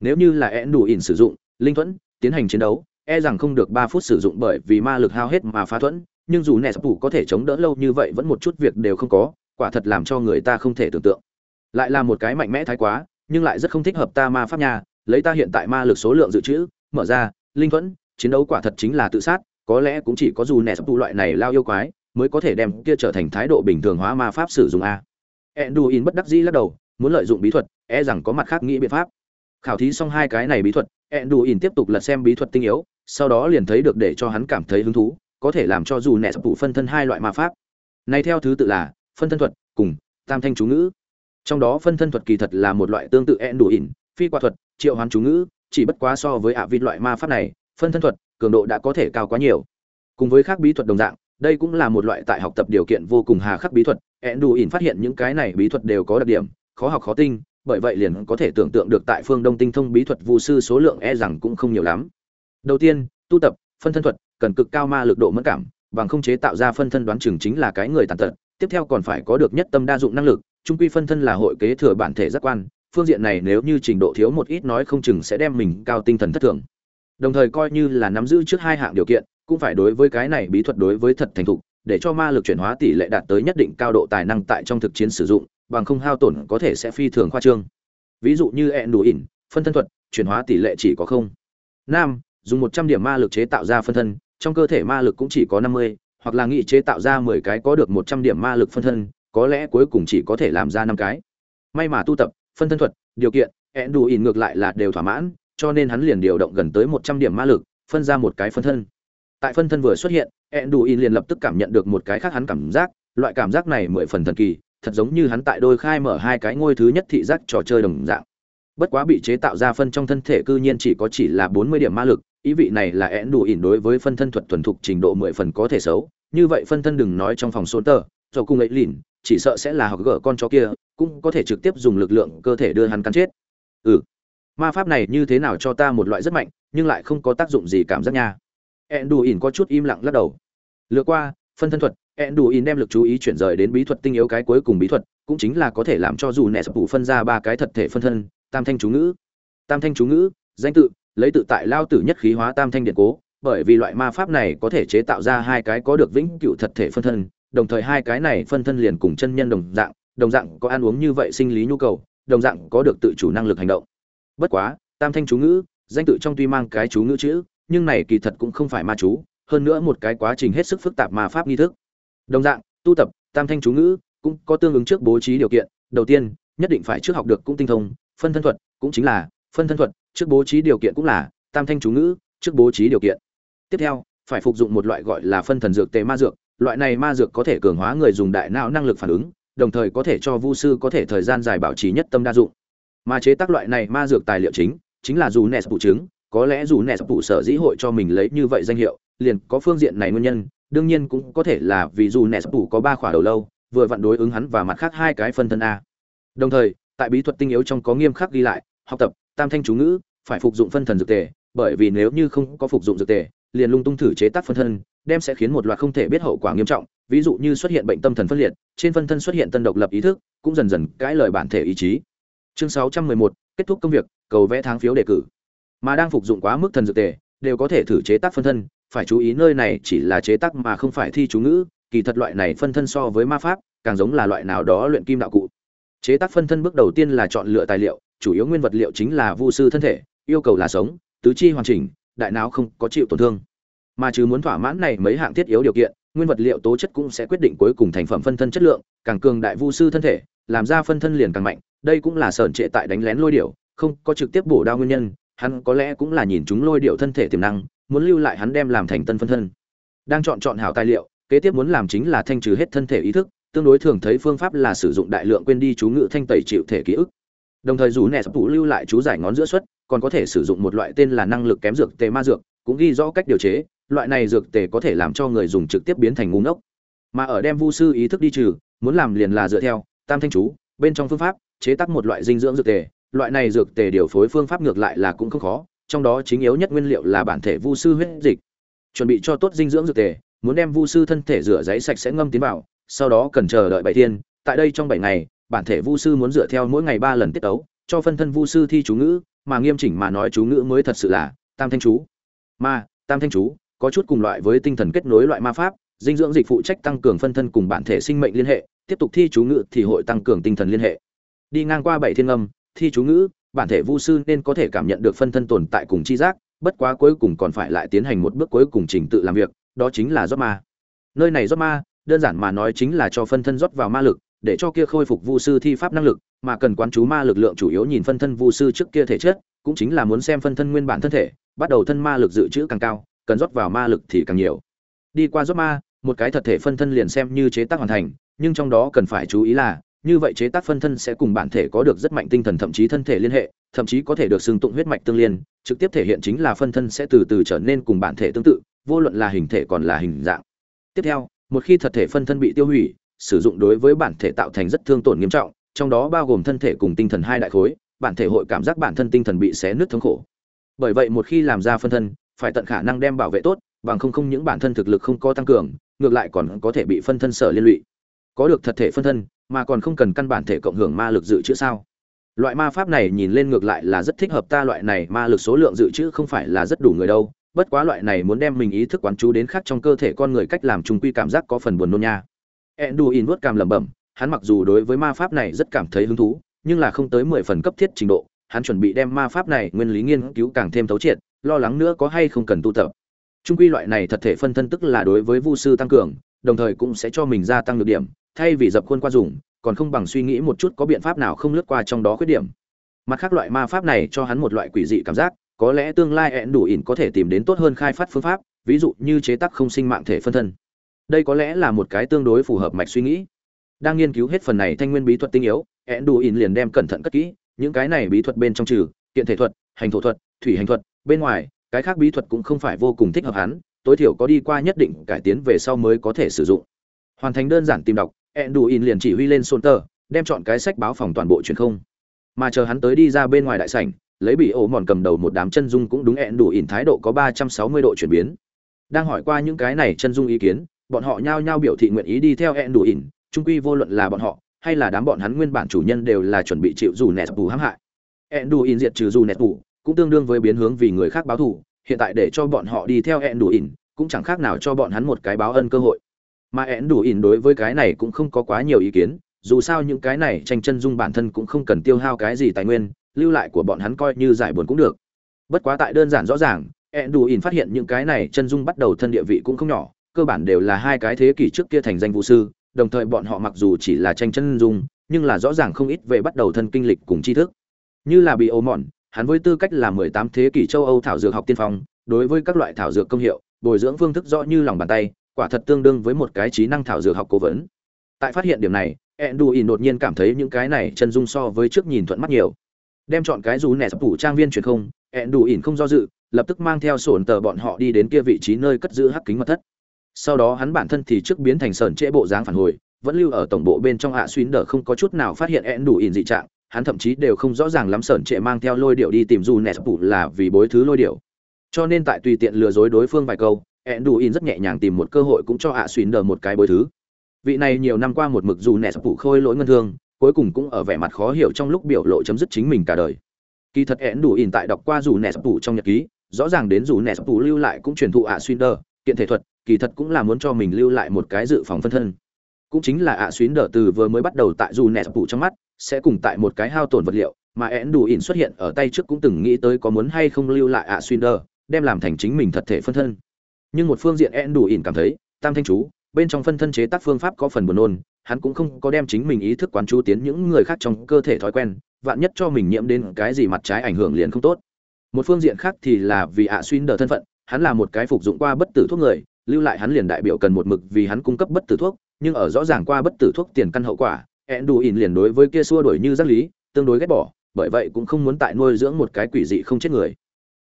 Nếu như là ẹn đủ ỉn sử dụng linh thuẫn tiến hành chiến đấu, e rằng không được ba phút sử dụng bởi vì ma lực hao hết mà phá thuẫn, nhưng dù nẹt tủ có thể chống đỡ lâu như vậy vẫn một chút việc đều không có, quả thật làm cho người ta không thể tưởng tượng. Lại là một cái mạnh mẽ thái quá, nhưng lại rất không thích hợp ta ma pháp nhà, lấy ta hiện tại ma lực số lượng dự trữ, mở ra, linh thuẫn, chiến đấu quả thật chính là tự sát, có lẽ cũng chỉ có dù nẹt sắp loại này lao yêu quái mới có thể đem kia trở thành thái độ bình thường hóa ma pháp sử dụng a. Enduin bất đắc dĩ lắc đầu muốn lợi dụng bí thuật e rằng có mặt khác nghĩ biện pháp. Khảo thí xong hai cái này bí thuật enduin tiếp tục lật xem bí thuật tinh yếu sau đó liền thấy được để cho hắn cảm thấy hứng thú có thể làm cho dù nẹ sập tu phân thân hai loại ma pháp. Này theo thứ tự là, phân thân thuật cùng tam thanh chú ngữ. Trong đó phân thân thuật kỳ thật là một loại tương tự e ẹn đủ ỉn, phi quả thuật, triệu hoán chú ngữ, chỉ bất quá so với ạ vịt loại ma pháp này, phân thân thuật, cường độ đã có thể cao quá nhiều. Cùng với khác bí thuật đồng dạng, đây cũng là một loại tại học tập điều kiện vô cùng hà khắc bí thuật e ẹn đủ ỉn phát hiện những cái này bí thuật đều có đặc điểm, khó học khó tinh, bởi vậy liền có thể tưởng tượng được tại phương đông tinh thông bí thuật vu sư số lượng e rằng cũng không nhiều lắm. Đầu tiên, tu tập, phân thân thuật cần cực cao ma lực độ mẫn cảm, bằng không chế tạo ra phân thân đoán chừng chính là cái người tàn tật, tiếp theo còn phải có được nhất tâm đa dụng năng lực trung quy phân thân là hội kế thừa bản thể giác quan, phương diện này nếu như trình độ thiếu một ít nói không chừng sẽ đem mình cao tinh thần thất thường. Đồng thời coi như là nắm giữ trước hai hạng điều kiện, cũng phải đối với cái này bí thuật đối với thật thành thục, để cho ma lực chuyển hóa tỷ lệ đạt tới nhất định cao độ tài năng tại trong thực chiến sử dụng, bằng không hao tổn có thể sẽ phi thường khoa trương. Ví dụ như e ẹn đủ ỉn, phân thân thuật, chuyển hóa tỷ lệ chỉ có không. Nam, dùng một trăm điểm ma lực chế tạo ra phân thân trong cơ thể ma lực cũng chỉ có năm mươi, hoặc là nghị chế tạo ra mười cái có được một trăm điểm ma lực phân thân, có lẽ cuối cùng chỉ có thể làm ra năm cái. May mà tu tập, phân thân thuật, điều kiện ẹn đủ ỉn ngược lại là đều thỏa mãn, cho nên hắn liền điều động gần tới một trăm điểm ma lực, phân ra một cái phân thân. Tại phân thân vừa xuất hiện ẹn đủ ỉn liền lập tức cảm nhận được một cái khác hắn cảm giác, loại cảm giác này mười phần thần kỳ, thật giống như hắn tại đôi khai mở hai cái ngôi thứ nhất thị giác trò chơi đồng dạng. Bất quá bị chế tạo ra phân trong thân thể cư nhiên chỉ có chỉ là bốn mươi điểm ma lực ý vị này là én đủ ỉn đối với phân thân thuật thuần thục trình độ mười phần có thể xấu. Như vậy phân thân đừng nói trong phòng sốn tờ do cung ấy lìn chỉ sợ sẽ là học gỡ con chó kia cũng có thể trực tiếp dùng lực lượng cơ thể đưa hắn cắn chết. Ừ. Ma pháp này như thế nào cho ta một loại rất mạnh nhưng lại không có tác dụng gì cảm giác nha. Én đủ ỉn có chút im lặng lắc đầu. Lừa qua phân thân thuật ỉn đem lực chú ý chuyển rời đến bí thuật tinh yếu cái cuối cùng bí thuật, cũng chính là có thể làm cho dù nẹ sập phân ra ba cái thật thể phân thân, tam thanh chú ngữ. Tam thanh chú ngữ, danh tự, lấy tự tại lao tử nhất khí hóa tam thanh điện cố, bởi vì loại ma pháp này có thể chế tạo ra hai cái có được vĩnh cửu thật thể phân thân, đồng thời hai cái này phân thân liền cùng chân nhân đồng dạng, đồng dạng có ăn uống như vậy sinh lý nhu cầu, đồng dạng có được tự chủ năng lực hành động. Bất quá, tam thanh chú ngữ, danh tự trong tuy mang cái chú ngữ chữ, nhưng này kỳ thật cũng không phải ma chú, hơn nữa một cái quá trình hết sức phức tạp ma pháp nghi thức đồng dạng tu tập tam thanh chú ngữ cũng có tương ứng trước bố trí điều kiện đầu tiên nhất định phải trước học được cũng tinh thông phân thân thuật cũng chính là phân thân thuật trước bố trí điều kiện cũng là tam thanh chú ngữ, trước bố trí điều kiện. Tiếp theo, phải phục dụng một loại gọi là phân thần dược tề ma dược. Loại này ma dược có thể cường hóa người dùng đại não năng lực phản ứng, đồng thời có thể cho vu sư có thể thời gian dài bảo trì nhất tâm đa dụng. Mà chế tác loại này ma dược tài liệu chính chính là dù nes phụ chứng có lẽ dù nes phụ sở dĩ hội cho mình lấy như vậy danh hiệu, liền có phương diện này nguyên nhân. Đương nhiên cũng có thể là vì dù nes phụ có ba khỏa đầu lâu, vừa vặn đối ứng hắn và mặt khác hai cái phân thân a. Đồng thời, tại bí thuật tinh yếu trong có nghiêm khắc ghi lại, học tập tam thanh chú ngữ phải phục dụng phân thần dược tề bởi vì nếu như không có phục dụng dược tề liền lung tung thử chế tác phân thân đem sẽ khiến một loạt không thể biết hậu quả nghiêm trọng ví dụ như xuất hiện bệnh tâm thần phân liệt trên phân thân xuất hiện tân độc lập ý thức cũng dần dần cãi lời bản thể ý chí. Chương 611, kết thúc công việc cầu vẽ tháng phiếu đề cử. Mà đang phục dụng quá mức thần dược tề đều có thể thử chế tác phân thân phải chú ý nơi này chỉ là chế tác mà không phải thi chú ngữ kỳ thật loại này phân thân so với ma pháp càng giống là loại nào đó luyện kim đạo cụ. Chế tác phân thân bước đầu tiên là chọn lựa tài liệu chủ yếu nguyên vật liệu chính là vu sư thân thể, yêu cầu là sống, tứ chi hoàn chỉnh, đại não không có chịu tổn thương. Mà chứ muốn thỏa mãn này mấy hạng thiết yếu điều kiện, nguyên vật liệu tố chất cũng sẽ quyết định cuối cùng thành phẩm phân thân chất lượng, càng cường đại vu sư thân thể, làm ra phân thân liền càng mạnh, đây cũng là sởn trệ tại đánh lén lôi điệu không có trực tiếp bổ đao nguyên nhân, hắn có lẽ cũng là nhìn chúng lôi điệu thân thể tiềm năng, muốn lưu lại hắn đem làm thành tân phân thân. Đang chọn chọn hảo tài liệu, kế tiếp muốn làm chính là thanh trừ hết thân thể ý thức, tương đối thường thấy phương pháp là sử dụng đại lượng quên đi chú ngữ thanh tẩy chịu thể ký ức đồng thời dù nẹt tụ lưu lại chú giải ngón giữa xuất còn có thể sử dụng một loại tên là năng lực kém dược tề ma dược, cũng ghi rõ cách điều chế. Loại này dược tề có thể làm cho người dùng trực tiếp biến thành ngu ngốc. Mà ở đem vu sư ý thức đi trừ, muốn làm liền là dựa theo, tam thanh chú, bên trong phương pháp, chế tác một loại dinh dưỡng dược tề. Loại này dược tề điều phối phương pháp ngược lại là cũng không khó, trong đó chính yếu nhất nguyên liệu là bản thể vu sư huyết dịch. Chuẩn bị cho tốt dinh dưỡng dược tề, muốn đem vu sư thân thể rửa giấy sạch sẽ ngâm tiến vào, sau đó cần chờ đợi bảy thiên, tại đây trong bảy ngày bản thể vu sư muốn dựa theo mỗi ngày ba lần tiết ấu cho phân thân vu sư thi chú ngữ, mà nghiêm chỉnh mà nói chú ngữ mới thật sự là tam thanh chú. Ma, tam thanh chú, có chút cùng loại với tinh thần kết nối loại ma pháp, dinh dưỡng dịch phụ trách tăng cường phân thân cùng bản thể sinh mệnh liên hệ, tiếp tục thi chú ngữ thì hội tăng cường tinh thần liên hệ. Đi ngang qua bảy thiên âm, thi chú ngữ, bản thể vu sư nên có thể cảm nhận được phân thân tồn tại cùng chi giác, bất quá cuối cùng còn phải lại tiến hành một bước cuối cùng trình tự làm việc, đó chính là rót ma. Nơi này rót ma, đơn giản mà nói chính là cho phân thân rót vào ma lực để cho kia khôi phục vu sư thi pháp năng lực, mà cần quán chú ma lực lượng chủ yếu nhìn phân thân vu sư trước kia thể chất, cũng chính là muốn xem phân thân nguyên bản thân thể, bắt đầu thân ma lực dự trữ càng cao, cần rót vào ma lực thì càng nhiều. Đi qua rót ma, một cái thật thể phân thân liền xem như chế tác hoàn thành, nhưng trong đó cần phải chú ý là, như vậy chế tác phân thân sẽ cùng bản thể có được rất mạnh tinh thần thậm chí thân thể liên hệ, thậm chí có thể được xưng tụng huyết mạch tương liên, trực tiếp thể hiện chính là phân thân sẽ từ từ trở nên cùng bản thể tương tự, vô luận là hình thể còn là hình dạng. Tiếp theo, một khi thật thể phân thân bị tiêu hủy sử dụng đối với bản thể tạo thành rất thương tổn nghiêm trọng, trong đó bao gồm thân thể cùng tinh thần hai đại khối, bản thể hội cảm giác bản thân tinh thần bị xé nứt thống khổ. Bởi vậy một khi làm ra phân thân, phải tận khả năng đem bảo vệ tốt, bằng không không những bản thân thực lực không có tăng cường, ngược lại còn có thể bị phân thân sở liên lụy. Có được thật thể phân thân, mà còn không cần căn bản thể cộng hưởng ma lực dự trữ sao? Loại ma pháp này nhìn lên ngược lại là rất thích hợp ta, loại này ma lực số lượng dự trữ không phải là rất đủ người đâu. Bất quá loại này muốn đem mình ý thức quán chú đến khác trong cơ thể con người cách làm trùng quy cảm giác có phần buồn nôn nha enduin nuốt cam lẩm bẩm, hắn mặc dù đối với ma pháp này rất cảm thấy hứng thú, nhưng là không tới mười phần cấp thiết trình độ, hắn chuẩn bị đem ma pháp này nguyên lý nghiên cứu càng thêm thấu triệt, lo lắng nữa có hay không cần tu tập. Trung quy loại này thật thể phân thân tức là đối với vu sư tăng cường, đồng thời cũng sẽ cho mình gia tăng được điểm, thay vì dập khuôn qua dùng, còn không bằng suy nghĩ một chút có biện pháp nào không lướt qua trong đó khuyết điểm. Mặt khác loại ma pháp này cho hắn một loại quỷ dị cảm giác, có lẽ tương lai ẹn đủ ỉn có thể tìm đến tốt hơn khai phát phương pháp, ví dụ như chế tác không sinh mạng thể phân thân đây có lẽ là một cái tương đối phù hợp mạch suy nghĩ đang nghiên cứu hết phần này thanh nguyên bí thuật tinh yếu ed đủ ỉn liền đem cẩn thận cất kỹ những cái này bí thuật bên trong trừ kiện thể thuật hành thổ thuật thủy hành thuật bên ngoài cái khác bí thuật cũng không phải vô cùng thích hợp hắn tối thiểu có đi qua nhất định cải tiến về sau mới có thể sử dụng hoàn thành đơn giản tìm đọc Enduin liền chỉ huy lên Sôn Tơ, đem chọn cái sách báo phòng toàn bộ truyền không. Mà chờ hắn tới đi ra bên ngoài đại sảnh, lấy bị ổ mòn cầm đầu một đám chân dung cũng đúng Enduin thái độ có 360 độ chuyển biến. Đang hỏi qua những cái này chân dung ý kiến, bọn họ nhao nhao biểu thị nguyện ý đi theo ẹn đủ ỉn trung quy vô luận là bọn họ hay là đám bọn hắn nguyên bản chủ nhân đều là chuẩn bị chịu dù nẹt bù hãm hại. ẹn đủ ỉn diệt trừ dù nẹt bù cũng tương đương với biến hướng vì người khác báo thù, hiện tại để cho bọn họ đi theo ẹn đủ ỉn cũng chẳng khác nào cho bọn hắn một cái báo ân cơ hội mà ẹn đủ ỉn đối với cái này cũng không có quá nhiều ý kiến dù sao những cái này tranh chân dung bản thân cũng không cần tiêu hao cái gì tài nguyên lưu lại của bọn hắn coi như giải buồn cũng được bất quá tại đơn giản rõ ràng ẹn đủ ỉn phát hiện những cái này chân dung bắt đầu thân địa vị cũng không nhỏ cơ bản đều là hai cái thế kỷ trước kia thành danh vũ sư, đồng thời bọn họ mặc dù chỉ là tranh chân dung, nhưng là rõ ràng không ít về bắt đầu thân kinh lịch cùng tri thức. Như là bị ô mòn hắn với tư cách là mười tám thế kỷ châu âu thảo dược học tiên phong, đối với các loại thảo dược công hiệu, bồi dưỡng phương thức rõ như lòng bàn tay, quả thật tương đương với một cái trí năng thảo dược học cố vấn. Tại phát hiện điểm này, enduin đột nhiên cảm thấy những cái này chân dung so với trước nhìn thuận mắt nhiều. Đem chọn cái rú nẻ sắp thủ trang viên truyền không, enduin không do dự, lập tức mang theo sổn tờ bọn họ đi đến kia vị trí nơi cất giữ hắc kính mật thất sau đó hắn bản thân thì trước biến thành sờn trễ bộ dáng phản hồi vẫn lưu ở tổng bộ bên trong hạ xuyến đờ không có chút nào phát hiện ẹn đủ ỉn dị trạng hắn thậm chí đều không rõ ràng lắm sờn trệ mang theo lôi điệu đi tìm dù nẹt bụ là vì bối thứ lôi điệu cho nên tại tùy tiện lừa dối đối phương vài câu én đủ ỉn rất nhẹ nhàng tìm một cơ hội cũng cho ạ xuyến đờ một cái bối thứ. Vị này nhiều năm qua một mực dù nẹt bụ khôi lỗi ngân thương, cuối cùng cũng ở vẻ mặt khó hiểu trong lúc biểu lộ chấm dứt chính mình cả đời. Kỳ thật én đủ ỉn tại đọc qua dù nẹt bụ trong nhật ký, rõ ràng đến dù nẹt bụ lưu lại cũng truyền thụ ạ xuyến đờ, kiện thể thuật, kỳ thật cũng là muốn cho mình lưu lại một cái dự phòng phân thân. Cũng chính là ạ xuyến đờ từ vừa mới bắt đầu tại dù nẹt phụ trong mắt, sẽ cùng tại một cái hao tổn vật liệu, mà ẽn đủ ỉn xuất hiện ở tay trước cũng từng nghĩ tới có muốn hay không lưu lại ạ xuyến đờ, đem làm thành chính mình thật thể phân thân nhưng một phương diện én đủ ỉn cảm thấy tam thanh chú bên trong phân thân chế tác phương pháp có phần buồn nôn hắn cũng không có đem chính mình ý thức quán chú tiến những người khác trong cơ thể thói quen vạn nhất cho mình nhiễm đến cái gì mặt trái ảnh hưởng liền không tốt một phương diện khác thì là vì ạ xuyên đờ thân phận hắn là một cái phục dụng qua bất tử thuốc người lưu lại hắn liền đại biểu cần một mực vì hắn cung cấp bất tử thuốc, nhưng ở rõ ràng qua bất tử thuốc tiền căn hậu quả ẹn đủ ỉn liền đối với kia xua đuổi như giác lý, tương đối ghét bỏ, bởi vậy cũng không muốn tại nuôi dưỡng một cái quỷ dị không chết người.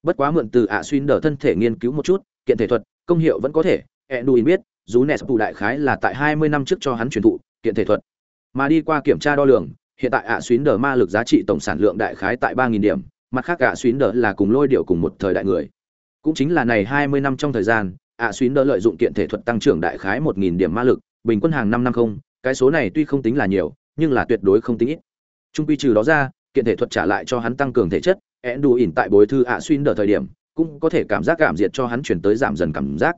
Bất quá mượn từ ạ xuyên đờ thân thể nghiên cứu một chút, kiện thể thuật, công hiệu vẫn có thể, Enduin biết, dù nes phụ đại khái là tại 20 năm trước cho hắn truyền thụ, kiện thể thuật. Mà đi qua kiểm tra đo lường, hiện tại ạ à xuyến đờ ma lực giá trị tổng sản lượng đại khái tại ba nghìn điểm, mặt khác ạ à xuyến đờ là cùng lôi điệu cùng một thời đại người. Cũng chính là này 20 năm trong thời gian ạ Xuyên xuyến đờ lợi dụng kiện thể thuật tăng trưởng đại khái 1.000 điểm ma lực, bình quân hàng năm năm không, cái số này tuy không tính là nhiều, nhưng là tuyệt đối không tính ít. Trung quy trừ đó ra, kiện thể thuật trả lại cho hắn tăng cường thể chất, Enduin tại bối thư ạ Xuyên đờ thời điểm, cũng có thể cảm giác cảm diệt cho hắn chuyển tới giảm dần cảm giác.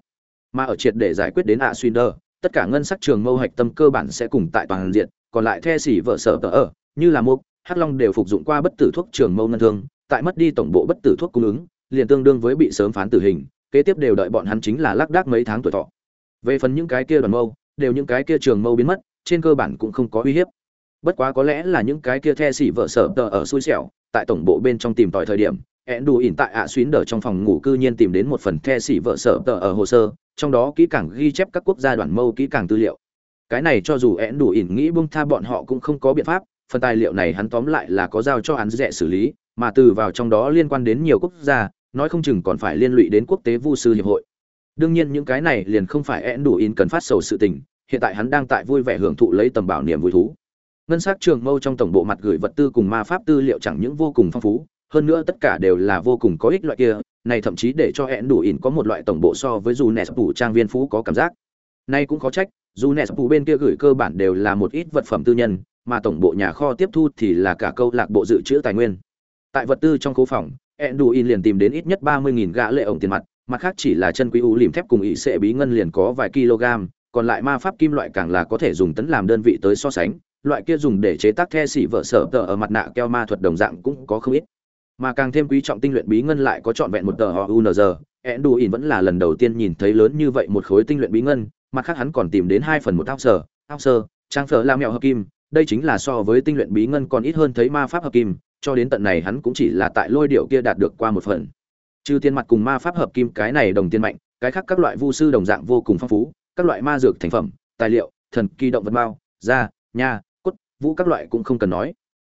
Mà ở triệt để giải quyết đến ạ xuyên đỡ, tất cả ngân sắc trường mâu hạch tâm cơ bản sẽ cùng tại toàn diện, còn lại the xỉ vợ sở tờ ở, như là mục, hắc long đều phục dụng qua bất tử thuốc trường mâu ngân thương, tại mất đi tổng bộ bất tử thuốc cung ứng, liền tương đương với bị sớm phán tử hình kế tiếp đều đợi bọn hắn chính là lác đác mấy tháng tuổi thọ. Về phần những cái kia đoàn mâu, đều những cái kia trường mâu biến mất, trên cơ bản cũng không có uy hiếp. Bất quá có lẽ là những cái kia the xỉ vợ sở tờ ở xui xẻo, tại tổng bộ bên trong tìm tòi thời điểm, ẹn đủ ỉn tại ạ xuyến đờ trong phòng ngủ cư nhiên tìm đến một phần the xỉ vợ sở tờ ở hồ sơ, trong đó kỹ càng ghi chép các quốc gia đoàn mâu kỹ càng tư liệu. Cái này cho dù én đủ ỉn nghĩ buông tha bọn họ cũng không có biện pháp, phần tài liệu này hắn tóm lại là có giao cho hắn dễ xử lý, mà từ vào trong đó liên quan đến nhiều quốc gia nói không chừng còn phải liên lụy đến quốc tế vu sư hiệp hội. Đương nhiên những cái này liền không phải én đủ in cần phát sầu sự tình, hiện tại hắn đang tại vui vẻ hưởng thụ lấy tầm bảo niệm vui thú. Ngân sắc trường mâu trong tổng bộ mặt gửi vật tư cùng ma pháp tư liệu chẳng những vô cùng phong phú, hơn nữa tất cả đều là vô cùng có ích loại kia, này thậm chí để cho hẹn đủ in có một loại tổng bộ so với dù nẹt phủ trang viên phú có cảm giác. Nay cũng khó trách dù nẹt phủ bên kia gửi cơ bản đều là một ít vật phẩm tư nhân, mà tổng bộ nhà kho tiếp thu thì là cả câu lạc bộ dự trữ tài nguyên. Tại vật tư trong khu phòng Enduin liền tìm đến ít nhất ba mươi nghìn gã lệ ổng tiền mặt mặt khác chỉ là chân quý u lìm thép cùng ỵ sẽ bí ngân liền có vài kg, còn lại ma pháp kim loại càng là có thể dùng tấn làm đơn vị tới so sánh, loại kia dùng để chế tác the xỉ vợ sở tờ ở mặt nạ keo ma thuật đồng dạng cũng có không ít. Mà càng thêm quý trọng tinh luyện bí ngân lại có trọn vẹn một tờ họ Enduin vẫn là lần đầu tiên nhìn thấy lớn như vậy một khối tinh luyện bí ngân, mặt khác hắn còn tìm đến hai phần một áo sở áo sơ, trang phở làm mẹo hợp kim, đây chính là so với tinh luyện bí ngân còn ít hơn thấy ma pháp hợp kim cho đến tận này hắn cũng chỉ là tại lôi điệu kia đạt được qua một phần. Trừ tiền mặt cùng ma pháp hợp kim cái này đồng tiền mạnh, cái khác các loại vu sư đồng dạng vô cùng phong phú, các loại ma dược thành phẩm, tài liệu, thần, kỳ động vật bao da, nha, cốt, vũ các loại cũng không cần nói.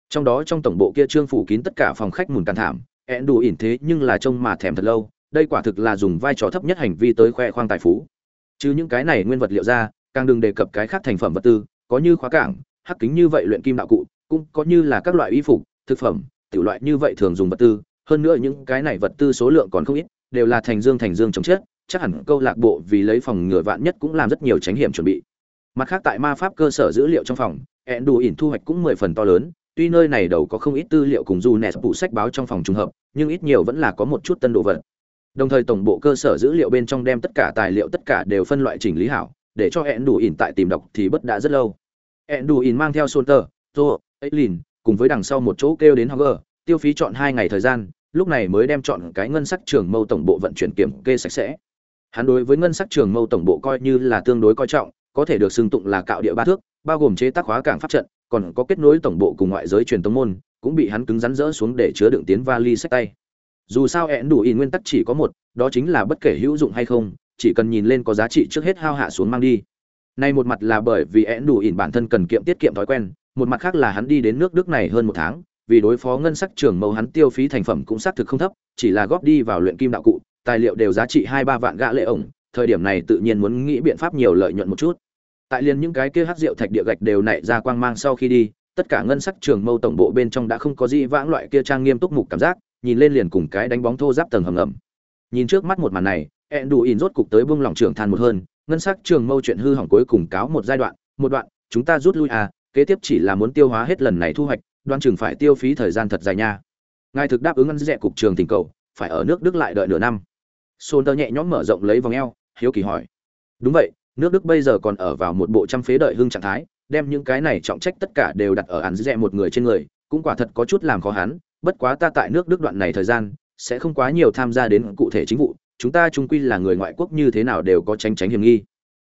Trong đó trong tổng bộ kia trương phủ kín tất cả phòng khách mùn càn thảm, ẹn đủ ỉn thế nhưng là trông mà thèm thật lâu, đây quả thực là dùng vai trò thấp nhất hành vi tới khoe khoang tài phú. Chứ những cái này nguyên vật liệu ra, càng đừng đề cập cái khác thành phẩm vật tư, có như khóa cảng, hắc kính như vậy luyện kim đạo cụ, cũng có như là các loại y phục thực phẩm, tiểu loại như vậy thường dùng vật tư, hơn nữa những cái này vật tư số lượng còn không ít, đều là thành dương thành dương chống chết, chắc hẳn câu lạc bộ vì lấy phòng ngừa vạn nhất cũng làm rất nhiều tránh hiểm chuẩn bị. Mặt khác tại ma pháp cơ sở dữ liệu trong phòng ẹn đủ ỉn thu hoạch cũng mười phần to lớn, tuy nơi này đầu có không ít tư liệu cùng dù nẹt phụ sách báo trong phòng trùng hợp, nhưng ít nhiều vẫn là có một chút tân đồ vật. Đồng thời tổng bộ cơ sở dữ liệu bên trong đem tất cả tài liệu tất cả đều phân loại chỉnh lý hảo, để cho ẹn đủ ỉn tại tìm đọc thì bất đã rất lâu. Ẹn đủ ỉn mang theo sôn tờ tô cùng với đằng sau một chỗ kêu đến hoger tiêu phí chọn hai ngày thời gian, lúc này mới đem chọn cái ngân sắc trường mâu tổng bộ vận chuyển kiểm kê sạch sẽ. Hắn đối với ngân sắc trường mâu tổng bộ coi như là tương đối coi trọng, có thể được xưng tụng là cạo địa ba thước, bao gồm chế tác hóa cảng pháp trận, còn có kết nối tổng bộ cùng ngoại giới truyền tống môn, cũng bị hắn cứng rắn rỡ xuống để chứa đựng tiến vali sách tay. Dù sao hẹn đủ in nguyên tắc chỉ có một, đó chính là bất kể hữu dụng hay không, chỉ cần nhìn lên có giá trị trước hết hao hạ xuống mang đi. Nay một mặt là bởi vì hẹn đủ in bản thân cần kiệm tiết kiệm thói quen một mặt khác là hắn đi đến nước đức này hơn một tháng, vì đối phó ngân sắc trưởng mâu hắn tiêu phí thành phẩm cũng xác thực không thấp, chỉ là góp đi vào luyện kim đạo cụ, tài liệu đều giá trị hai ba vạn gã lệ ổng, thời điểm này tự nhiên muốn nghĩ biện pháp nhiều lợi nhuận một chút. Tại liền những cái kia hắc rượu thạch địa gạch đều nảy ra quang mang sau khi đi, tất cả ngân sắc trường mâu tổng bộ bên trong đã không có gì vãng loại kia trang nghiêm túc mục cảm giác, nhìn lên liền cùng cái đánh bóng thô giáp tầng hầm ngầm nhìn trước mắt một màn này ẹn đủ ỉn rốt cục tới buông lỏng trưởng than một hơn, ngân sắc trường mâu chuyện hư hỏng cuối cùng cáo một giai đoạn, một đoạn, chúng ta rút lui à kế tiếp chỉ là muốn tiêu hóa hết lần này thu hoạch, đoan chừng phải tiêu phí thời gian thật dài nha. Ngài thực đáp ứng ngân dẹ cục trường tình cầu, phải ở nước đức lại đợi nửa năm. Sôn tơ nhẹ nhõm mở rộng lấy vòng eo, hiếu kỳ hỏi. Đúng vậy, nước đức bây giờ còn ở vào một bộ trăm phế đợi hưng trạng thái, đem những cái này trọng trách tất cả đều đặt ở ăn dẹ một người trên người, cũng quả thật có chút làm khó hắn, bất quá ta tại nước đức đoạn này thời gian, sẽ không quá nhiều tham gia đến cụ thể chính vụ, chúng ta trung quy là người ngoại quốc như thế nào đều có tránh tránh hiểm nghi.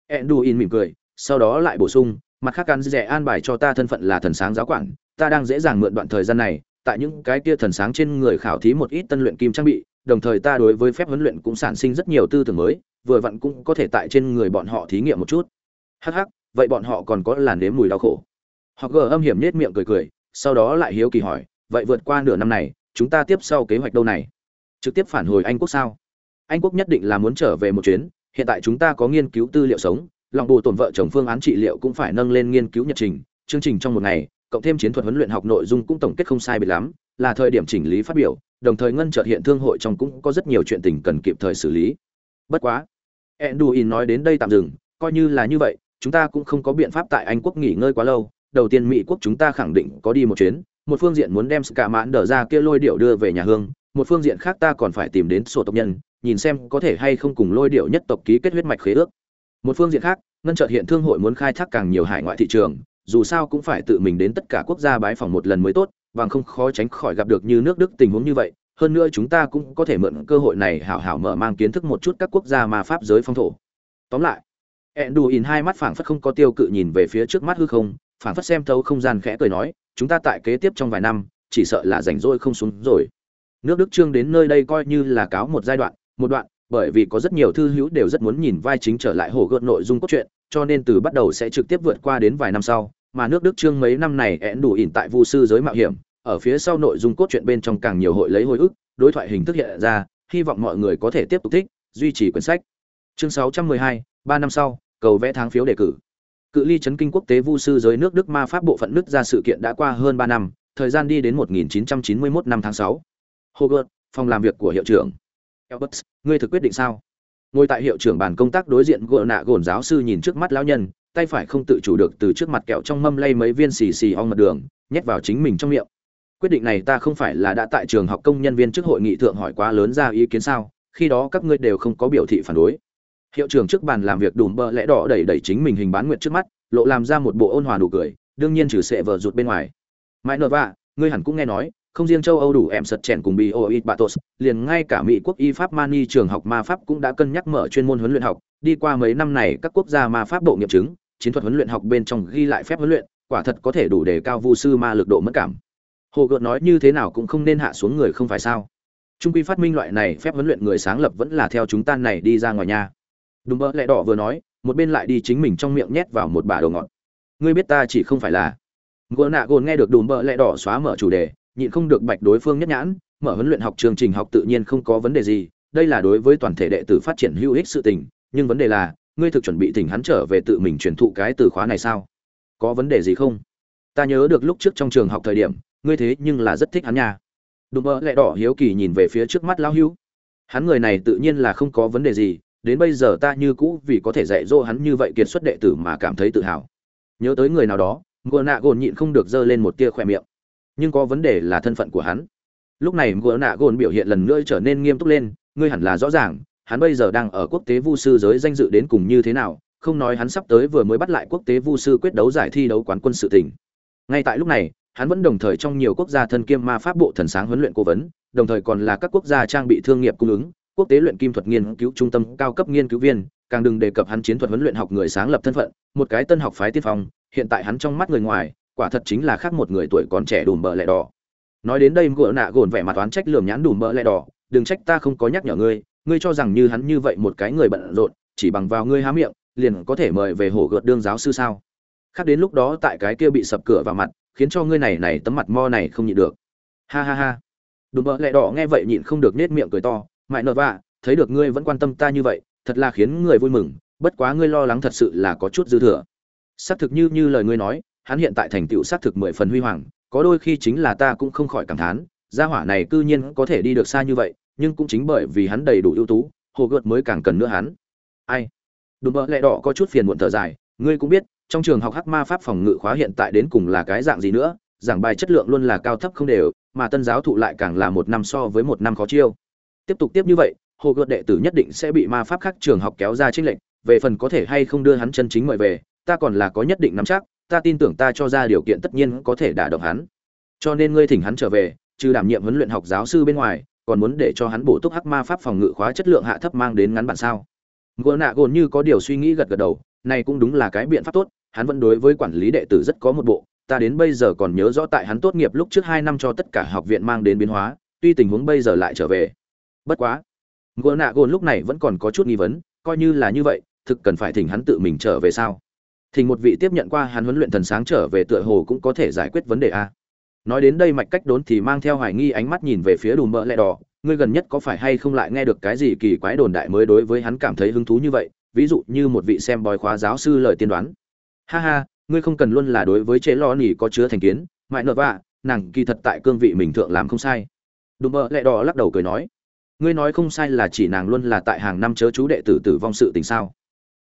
Enduin mỉm cười, sau đó lại bổ sung mặt khác cán dẹ an bài cho ta thân phận là thần sáng giáo quản, ta đang dễ dàng mượn đoạn thời gian này, tại những cái kia thần sáng trên người khảo thí một ít tân luyện kim trang bị, đồng thời ta đối với phép huấn luyện cũng sản sinh rất nhiều tư tưởng mới, vừa vặn cũng có thể tại trên người bọn họ thí nghiệm một chút. Hắc hắc, vậy bọn họ còn có làn nếm mùi đau khổ. Họ gờ âm hiểm nết miệng cười cười, sau đó lại hiếu kỳ hỏi, vậy vượt qua nửa năm này, chúng ta tiếp sau kế hoạch đâu này? Trực tiếp phản hồi anh quốc sao? Anh quốc nhất định là muốn trở về một chuyến, hiện tại chúng ta có nghiên cứu tư liệu sống lòng bù tổn vợ chồng phương án trị liệu cũng phải nâng lên nghiên cứu nhật trình chương trình trong một ngày cộng thêm chiến thuật huấn luyện học nội dung cũng tổng kết không sai biệt lắm là thời điểm chỉnh lý phát biểu đồng thời ngân chợt hiện thương hội trong cũng có rất nhiều chuyện tình cần kịp thời xử lý bất quá Enduin nói đến đây tạm dừng, coi như là như vậy, chúng ta cũng không có biện pháp tại Anh quốc nghỉ ngơi quá lâu. Đầu tiên Mỹ quốc chúng ta khẳng định có đi một chuyến, một phương diện muốn đem cả mãn đỡ ra kia lôi điệu đưa về nhà hương, một phương diện khác ta còn phải tìm đến sổ tộc nhân, nhìn xem có thể hay không cùng lôi điệu nhất tộc ký kết huyết mạch khế ước. Một phương diện khác, ngân chợt hiện thương hội muốn khai thác càng nhiều hải ngoại thị trường, dù sao cũng phải tự mình đến tất cả quốc gia bái phỏng một lần mới tốt, và không khó tránh khỏi gặp được như nước Đức tình huống như vậy, hơn nữa chúng ta cũng có thể mượn cơ hội này hảo hảo mở mang kiến thức một chút các quốc gia mà pháp giới phong thổ. Tóm lại, Enduin hai mắt phảng phất không có tiêu cự nhìn về phía trước mắt hư không, phảng phất xem thấu không gian khẽ cười nói, chúng ta tại kế tiếp trong vài năm, chỉ sợ là rảnh rỗi không xuống rồi. Nước Đức trương đến nơi đây coi như là cáo một giai đoạn, một đoạn, bởi vì có rất nhiều thư hữu đều rất muốn nhìn vai chính trở lại hồ gợt nội dung cốt truyện cho nên từ bắt đầu sẽ trực tiếp vượt qua đến vài năm sau mà nước đức trương mấy năm này én đủ ỉn tại vu sư giới mạo hiểm ở phía sau nội dung cốt truyện bên trong càng nhiều hội lấy hồi ức đối thoại hình thức hiện ra hy vọng mọi người có thể tiếp tục thích duy trì quyển sách chương 612, ba năm sau cầu vẽ tháng phiếu đề cử cự ly chấn kinh quốc tế vu sư giới nước đức ma pháp bộ phận nước ra sự kiện đã qua hơn ba năm thời gian đi đến 1991 năm tháng 6. Hogwarts, phòng làm việc của hiệu trưởng. Elbert, ngươi thực quyết định sao? Ngồi tại hiệu trưởng bàn công tác đối diện gỗ nạ gồn giáo sư nhìn trước mắt lão nhân, tay phải không tự chủ được từ trước mặt kẹo trong mâm lay mấy viên xì xì ong mật đường, nhét vào chính mình trong miệng. Quyết định này ta không phải là đã tại trường học công nhân viên trước hội nghị thượng hỏi quá lớn ra ý kiến sao? Khi đó các ngươi đều không có biểu thị phản đối. Hiệu trưởng trước bàn làm việc đùm bơ lẽ đỏ đẩy đẩy chính mình hình bán nguyệt trước mắt, lộ làm ra một bộ ôn hòa nụ cười, đương nhiên trừ sẽ vợ rụt bên ngoài mãi nở vạ ngươi hẳn cũng nghe nói không riêng châu âu đủ em sật chèn cùng bioit batos liền ngay cả mỹ quốc y pháp mani trường học ma pháp cũng đã cân nhắc mở chuyên môn huấn luyện học. Đi qua mấy năm này, các quốc gia ma pháp bộ nghiệm chứng, chiến thuật huấn luyện học bên trong ghi lại phép huấn luyện, quả thật có thể đủ để cao vu sư ma lực độ mất cảm. Hồ gợt nói như thế nào cũng không nên hạ xuống người không phải sao? Trung quy phát minh loại này phép huấn luyện người sáng lập vẫn là theo chúng ta này đi ra ngoài nhà. Đúng mơ lẹ đỏ vừa nói, một bên lại đi chính mình trong miệng nhét vào một bả đồ ngọt. Ngươi biết ta chỉ không phải là. Gua nạ gồn nghe được đùm bợ lẹ đỏ xóa mở chủ đề nhịn không được bạch đối phương nhất nhãn, mở huấn luyện học chương trình học tự nhiên không có vấn đề gì, đây là đối với toàn thể đệ tử phát triển hữu ích sự tình, nhưng vấn đề là, ngươi thực chuẩn bị thỉnh hắn trở về tự mình truyền thụ cái từ khóa này sao? Có vấn đề gì không? Ta nhớ được lúc trước trong trường học thời điểm, ngươi thế nhưng là rất thích hắn nha. Đùm mơ lẹ đỏ hiếu kỳ nhìn về phía trước mắt lão hữu. Hắn người này tự nhiên là không có vấn đề gì, đến bây giờ ta như cũ vì có thể dạy dỗ hắn như vậy kiệt xuất đệ tử mà cảm thấy tự hào. Nhớ tới người nào đó ngựa nạ gồn nhịn không được giơ lên một tia khỏe miệng nhưng có vấn đề là thân phận của hắn. Lúc này ngựa nạ gồn biểu hiện lần nữa trở nên nghiêm túc lên, ngươi hẳn là rõ ràng, hắn bây giờ đang ở quốc tế vu sư giới danh dự đến cùng như thế nào, không nói hắn sắp tới vừa mới bắt lại quốc tế vu sư quyết đấu giải thi đấu quán quân sự tỉnh ngay tại lúc này, hắn vẫn đồng thời trong nhiều quốc gia thân kiêm ma pháp bộ thần sáng huấn luyện cố vấn, đồng thời còn là các quốc gia trang bị thương nghiệp cung ứng, quốc tế luyện kim thuật nghiên cứu trung tâm, cao cấp nghiên cứu viên, càng đừng đề cập hắn chiến thuật huấn luyện học người sáng lập thân phận, một cái tân học phái tiên phong, hiện tại hắn trong mắt người ngoài quả thật chính là khác một người tuổi còn trẻ đùm bờ lẹ đỏ. Nói đến đây gỡ nạ gồn vẻ mặt oán trách lườm nhãn đùm bờ lẹ đỏ. Đừng trách ta không có nhắc nhở ngươi ngươi cho rằng như hắn như vậy một cái người bận rộn, chỉ bằng vào ngươi há miệng, liền có thể mời về hổ gợt đương giáo sư sao? Khác đến lúc đó tại cái kia bị sập cửa vào mặt, khiến cho ngươi này này tấm mặt mo này không nhịn được. Ha ha ha. Đùm bờ lẹ đỏ nghe vậy nhịn không được nết miệng cười to. Mại nợ vạ, thấy được ngươi vẫn quan tâm ta như vậy, thật là khiến người vui mừng, bất quá ngươi lo lắng thật sự là có chút dư thừa. Xác thực như như lời ngươi nói hắn hiện tại thành tựu xác thực mười phần huy hoàng có đôi khi chính là ta cũng không khỏi cảm thán gia hỏa này cư nhiên có thể đi được xa như vậy nhưng cũng chính bởi vì hắn đầy đủ ưu tú hồ gợt mới càng cần nữa hắn. Ai? Đúng mơ lẹ đỏ có chút phiền muộn thở dài ngươi cũng biết trong trường học hắc ma pháp phòng ngự khóa hiện tại đến cùng là cái dạng gì nữa giảng bài chất lượng luôn là cao thấp không đều mà tân giáo thụ lại càng là một năm so với một năm khó chiêu. Tiếp tục tiếp như vậy hồ gợt đệ tử nhất định sẽ bị ma pháp khác trường học kéo ra trích lệnh về phần có thể hay không đưa hắn chân chính mời về ta còn là có nhất định nắm chắc, ta tin tưởng ta cho ra điều kiện tất nhiên có thể đả động hắn. Cho nên ngươi thỉnh hắn trở về, trừ đảm nhiệm huấn luyện học giáo sư bên ngoài, còn muốn để cho hắn bổ túc hắc ma pháp phòng ngự khóa chất lượng hạ thấp mang đến ngắn bạn sao? Gỗ nạ gồn như có điều suy nghĩ gật gật đầu, này cũng đúng là cái biện pháp tốt, hắn vẫn đối với quản lý đệ tử rất có một bộ, ta đến bây giờ còn nhớ rõ tại hắn tốt nghiệp lúc trước 2 năm cho tất cả học viện mang đến biến hóa, tuy tình huống bây giờ lại trở về. Bất quá, Gỗ nạ gồn lúc này vẫn còn có chút nghi vấn, coi như là như vậy, thực cần phải thỉnh hắn tự mình trở về sao? Thình một vị tiếp nhận qua hắn huấn luyện thần sáng trở về tựa hồ cũng có thể giải quyết vấn đề a. Nói đến đây mạch cách đốn thì mang theo hoài nghi ánh mắt nhìn về phía đùm mỡ lẹ đỏ, ngươi gần nhất có phải hay không lại nghe được cái gì kỳ quái đồn đại mới đối với hắn cảm thấy hứng thú như vậy, ví dụ như một vị xem bói khóa giáo sư lời tiên đoán. Ha ha, ngươi không cần luôn là đối với chế lo nỉ có chứa thành kiến mại nợ vạ, nàng kỳ thật tại cương vị mình thượng làm không sai. Đùm mỡ lẹ đỏ lắc đầu cười nói, ngươi nói không sai là chỉ nàng luôn là tại hàng năm chớ chú đệ tử tử vong sự tình sao.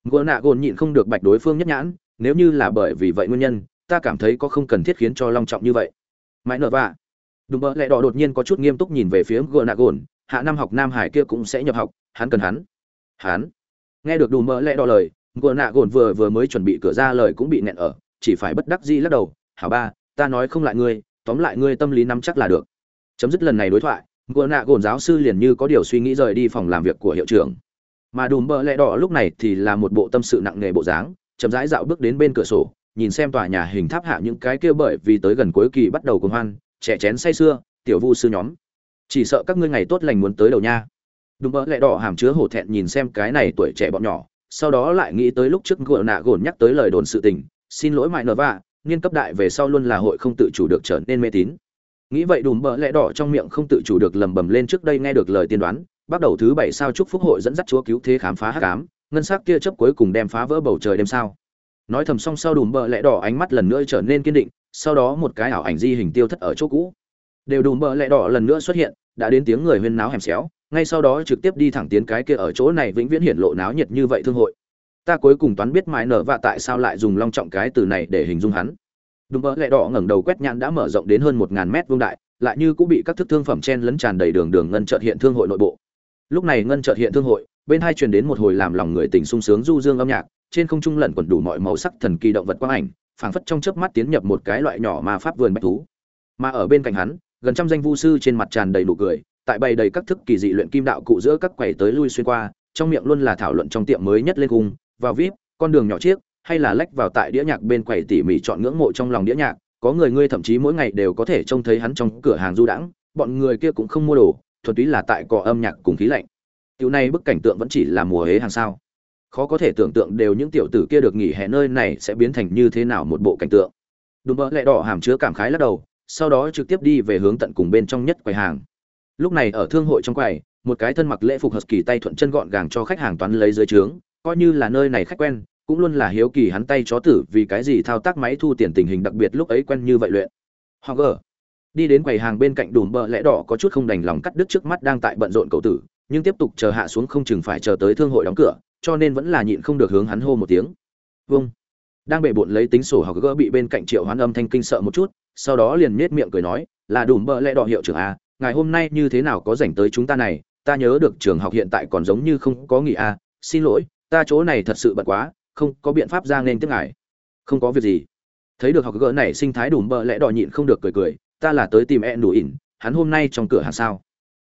Ngựa nạ gồn nhịn không được bạch đối phương nhất nhãn nếu như là bởi vì vậy nguyên nhân, ta cảm thấy có không cần thiết khiến cho long trọng như vậy. Mãi nở vạ. Đùm bợ lẹ đỏ đột nhiên có chút nghiêm túc nhìn về phía gờ nạ gồn hạ năm học nam hải kia cũng sẽ nhập học, hắn cần hắn. Hắn. Nghe được đùm bợ lẹ đỏ lời gờ nạ gồn vừa vừa mới chuẩn bị cửa ra lời cũng bị nẹn ở, chỉ phải bất đắc dĩ lắc đầu, hảo ba, ta nói không lại ngươi, tóm lại ngươi tâm lý nắm chắc là được. Chấm dứt lần này đối thoại gờ nạ gồn giáo sư liền như có điều suy nghĩ rời đi phòng làm việc của hiệu trưởng. Mà đùm bợ lẹ đỏ lúc này thì là một bộ tâm sự nặng nề bộ dáng chậm rãi dạo bước đến bên cửa sổ, nhìn xem tòa nhà hình tháp hạ những cái kia bởi vì tới gần cuối kỳ bắt đầu cùng hoan, trẻ chén say xưa tiểu vu sư nhóm. Chỉ sợ các ngươi ngày tốt lành muốn tới đầu nha. Đùm bỡ lẹ đỏ hàm chứa hổ thẹn nhìn xem cái này tuổi trẻ bọn nhỏ, sau đó lại nghĩ tới lúc trước gội nạ gồn nhắc tới lời đồn sự tình, xin lỗi mại nở vạ niên cấp đại về sau luôn là hội không tự chủ được trở nên mê tín. Nghĩ vậy đùm bỡ lẹ đỏ trong miệng không tự chủ được lầm bầm lên trước đây nghe được lời tiên đoán, bắt đầu thứ bảy sao chúc phúc hội dẫn dắt chúa cứu thế khám phá hắc ám ngân sắc kia chớp cuối cùng đem phá vỡ bầu trời đêm sao. Nói thầm xong sau đùm bờ lẽ đỏ ánh mắt lần nữa trở nên kiên định, sau đó một cái ảo ảnh di hình tiêu thất ở chỗ cũ. Đều đùm bờ lẽ đỏ lần nữa xuất hiện, đã đến tiếng người huyên náo hẻm xéo, ngay sau đó trực tiếp đi thẳng tiến cái kia ở chỗ này vĩnh viễn hiển lộ náo nhiệt như vậy thương hội. Ta cuối cùng toán biết mãi nở và tại sao lại dùng long trọng cái từ này để hình dung hắn. Đùm bờ lẽ đỏ ngẩng đầu quét nhãn đã mở rộng đến hơn một ngàn mét vuông đại, lại như cũng bị các thức thương phẩm chen lấn tràn đầy đường đường ngân chợt hiện thương hội nội bộ. Lúc này ngân chợt hiện thương hội bên hai truyền đến một hồi làm lòng người tình sung sướng du dương âm nhạc, trên không trung lẩn quẩn đủ mọi màu sắc thần kỳ động vật quang ảnh, phảng phất trong chớp mắt tiến nhập một cái loại nhỏ ma pháp vườn bách thú. Mà ở bên cạnh hắn, gần trăm danh vu sư trên mặt tràn đầy nụ cười, tại bày đầy các thức kỳ dị luyện kim đạo cụ giữa các quầy tới lui xuyên qua, trong miệng luôn là thảo luận trong tiệm mới nhất lên cung, vào vip, con đường nhỏ chiếc, hay là lách vào tại đĩa nhạc bên quầy tỉ mỉ chọn ngưỡng mộ trong lòng đĩa nhạc, có người ngươi thậm chí mỗi ngày đều có thể trông thấy hắn trong cửa hàng du đãng, bọn người kia cũng không mua đồ, thuần túy là tại cỏ âm nhạc cùng khí lạnh tiểu này bức cảnh tượng vẫn chỉ là mùa hế hàng sao. Khó có thể tưởng tượng đều những tiểu tử kia được nghỉ hè nơi này sẽ biến thành như thế nào một bộ cảnh tượng. Đùm bỡ lẹ đỏ hàm chứa cảm khái lắc đầu, sau đó trực tiếp đi về hướng tận cùng bên trong nhất quầy hàng. Lúc này ở thương hội trong quầy, một cái thân mặc lễ phục hợp kỳ tay thuận chân gọn gàng cho khách hàng toán lấy dưới trướng, coi như là nơi này khách quen, cũng luôn là hiếu kỳ hắn tay chó tử vì cái gì thao tác máy thu tiền tình hình đặc biệt lúc ấy quen như vậy luyện. Hoặc gờ. Đi đến quầy hàng bên cạnh đùm bờ lẽ đỏ có chút không đành lòng cắt đứt trước mắt đang tại bận rộn cậu tử nhưng tiếp tục chờ hạ xuống không chừng phải chờ tới thương hội đóng cửa, cho nên vẫn là nhịn không được hướng hắn hô một tiếng. Vâng. Đang bệ bộn lấy tính sổ học gỡ bị bên cạnh triệu hoán âm thanh kinh sợ một chút, sau đó liền nhếch miệng cười nói, là đủ bờ lẽ đọ hiệu trưởng a ngày hôm nay như thế nào có rảnh tới chúng ta này, ta nhớ được trường học hiện tại còn giống như không có nghỉ a xin lỗi, ta chỗ này thật sự bận quá, không có biện pháp ra nên tiếp ngài. Không có việc gì. Thấy được học gỡ này sinh thái đủ bờ lẽ đọ nhịn không được cười cười, ta là tới tìm e đủ ỉn, hắn hôm nay trong cửa hàng sao?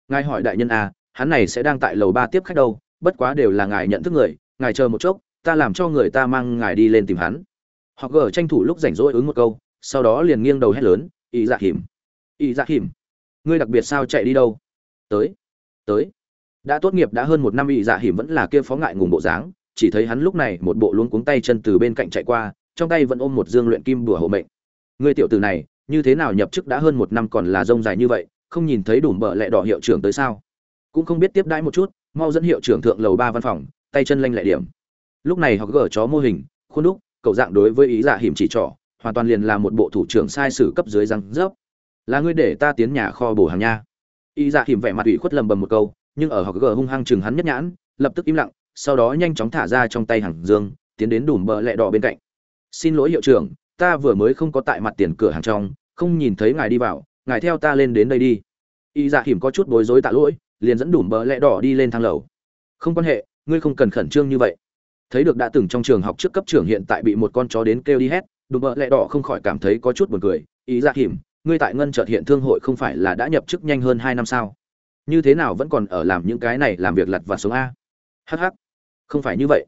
Ngài hỏi đại nhân a hắn này sẽ đang tại lầu ba tiếp khách đâu, bất quá đều là ngài nhận thức người, ngài chờ một chốc, ta làm cho người ta mang ngài đi lên tìm hắn. Họ gờ tranh thủ lúc rảnh rỗi ứng một câu, sau đó liền nghiêng đầu hét lớn ý dạ hiểm ý dạ hiểm ngươi đặc biệt sao chạy đi đâu? Tới tới. Đã tốt nghiệp đã hơn một năm ý dạ hiểm vẫn là kia phó ngại ngùng bộ dáng, chỉ thấy hắn lúc này một bộ luống cuống tay chân từ bên cạnh chạy qua, trong tay vẫn ôm một dương luyện kim đùa hộ mệnh. Ngươi tiểu tử này, như thế nào nhập chức đã hơn một năm còn là rông dài như vậy, không nhìn thấy đủ bợ lẹ đỏ hiệu trưởng tới sao? Cũng không biết tiếp đãi một chút, mau dẫn hiệu trưởng thượng lầu ba văn phòng, tay chân lanh lẹ điểm. Lúc này họ gỡ chó mô hình, khuôn đúc, cậu dạng đối với ý dạ hiểm chỉ trỏ, hoàn toàn liền là một bộ thủ trưởng sai sử cấp dưới răng rớp. Là ngươi để ta tiến nhà kho bổ hàng nha. Ý dạ hiểm vẻ mặt ủy khuất lầm bầm một câu, nhưng ở họ gỡ hung hăng chừng hắn nhất nhãn, lập tức im lặng, sau đó nhanh chóng thả ra trong tay hàng dương, tiến đến đùm bờ lẹ đỏ bên cạnh. Xin lỗi hiệu trưởng, ta vừa mới không có tại mặt tiền cửa hàng trong, không nhìn thấy ngài đi vào, ngài theo ta lên đến đây đi. Y dạ hiểm có chút bối rối tạ lỗi liền dẫn đủ bờ lẹ đỏ đi lên thang lầu. Không quan hệ, ngươi không cần khẩn trương như vậy. Thấy được đã từng trong trường học trước cấp trưởng hiện tại bị một con chó đến kêu đi hét, đùm bờ lẹ đỏ không khỏi cảm thấy có chút buồn cười. Ý dạ ra hiểm ngươi tại ngân trợt hiện thương hội không phải là đã nhập chức nhanh hơn hai năm sao? Như thế nào vẫn còn ở làm những cái này làm việc lặt và sống a? Hh không phải như vậy.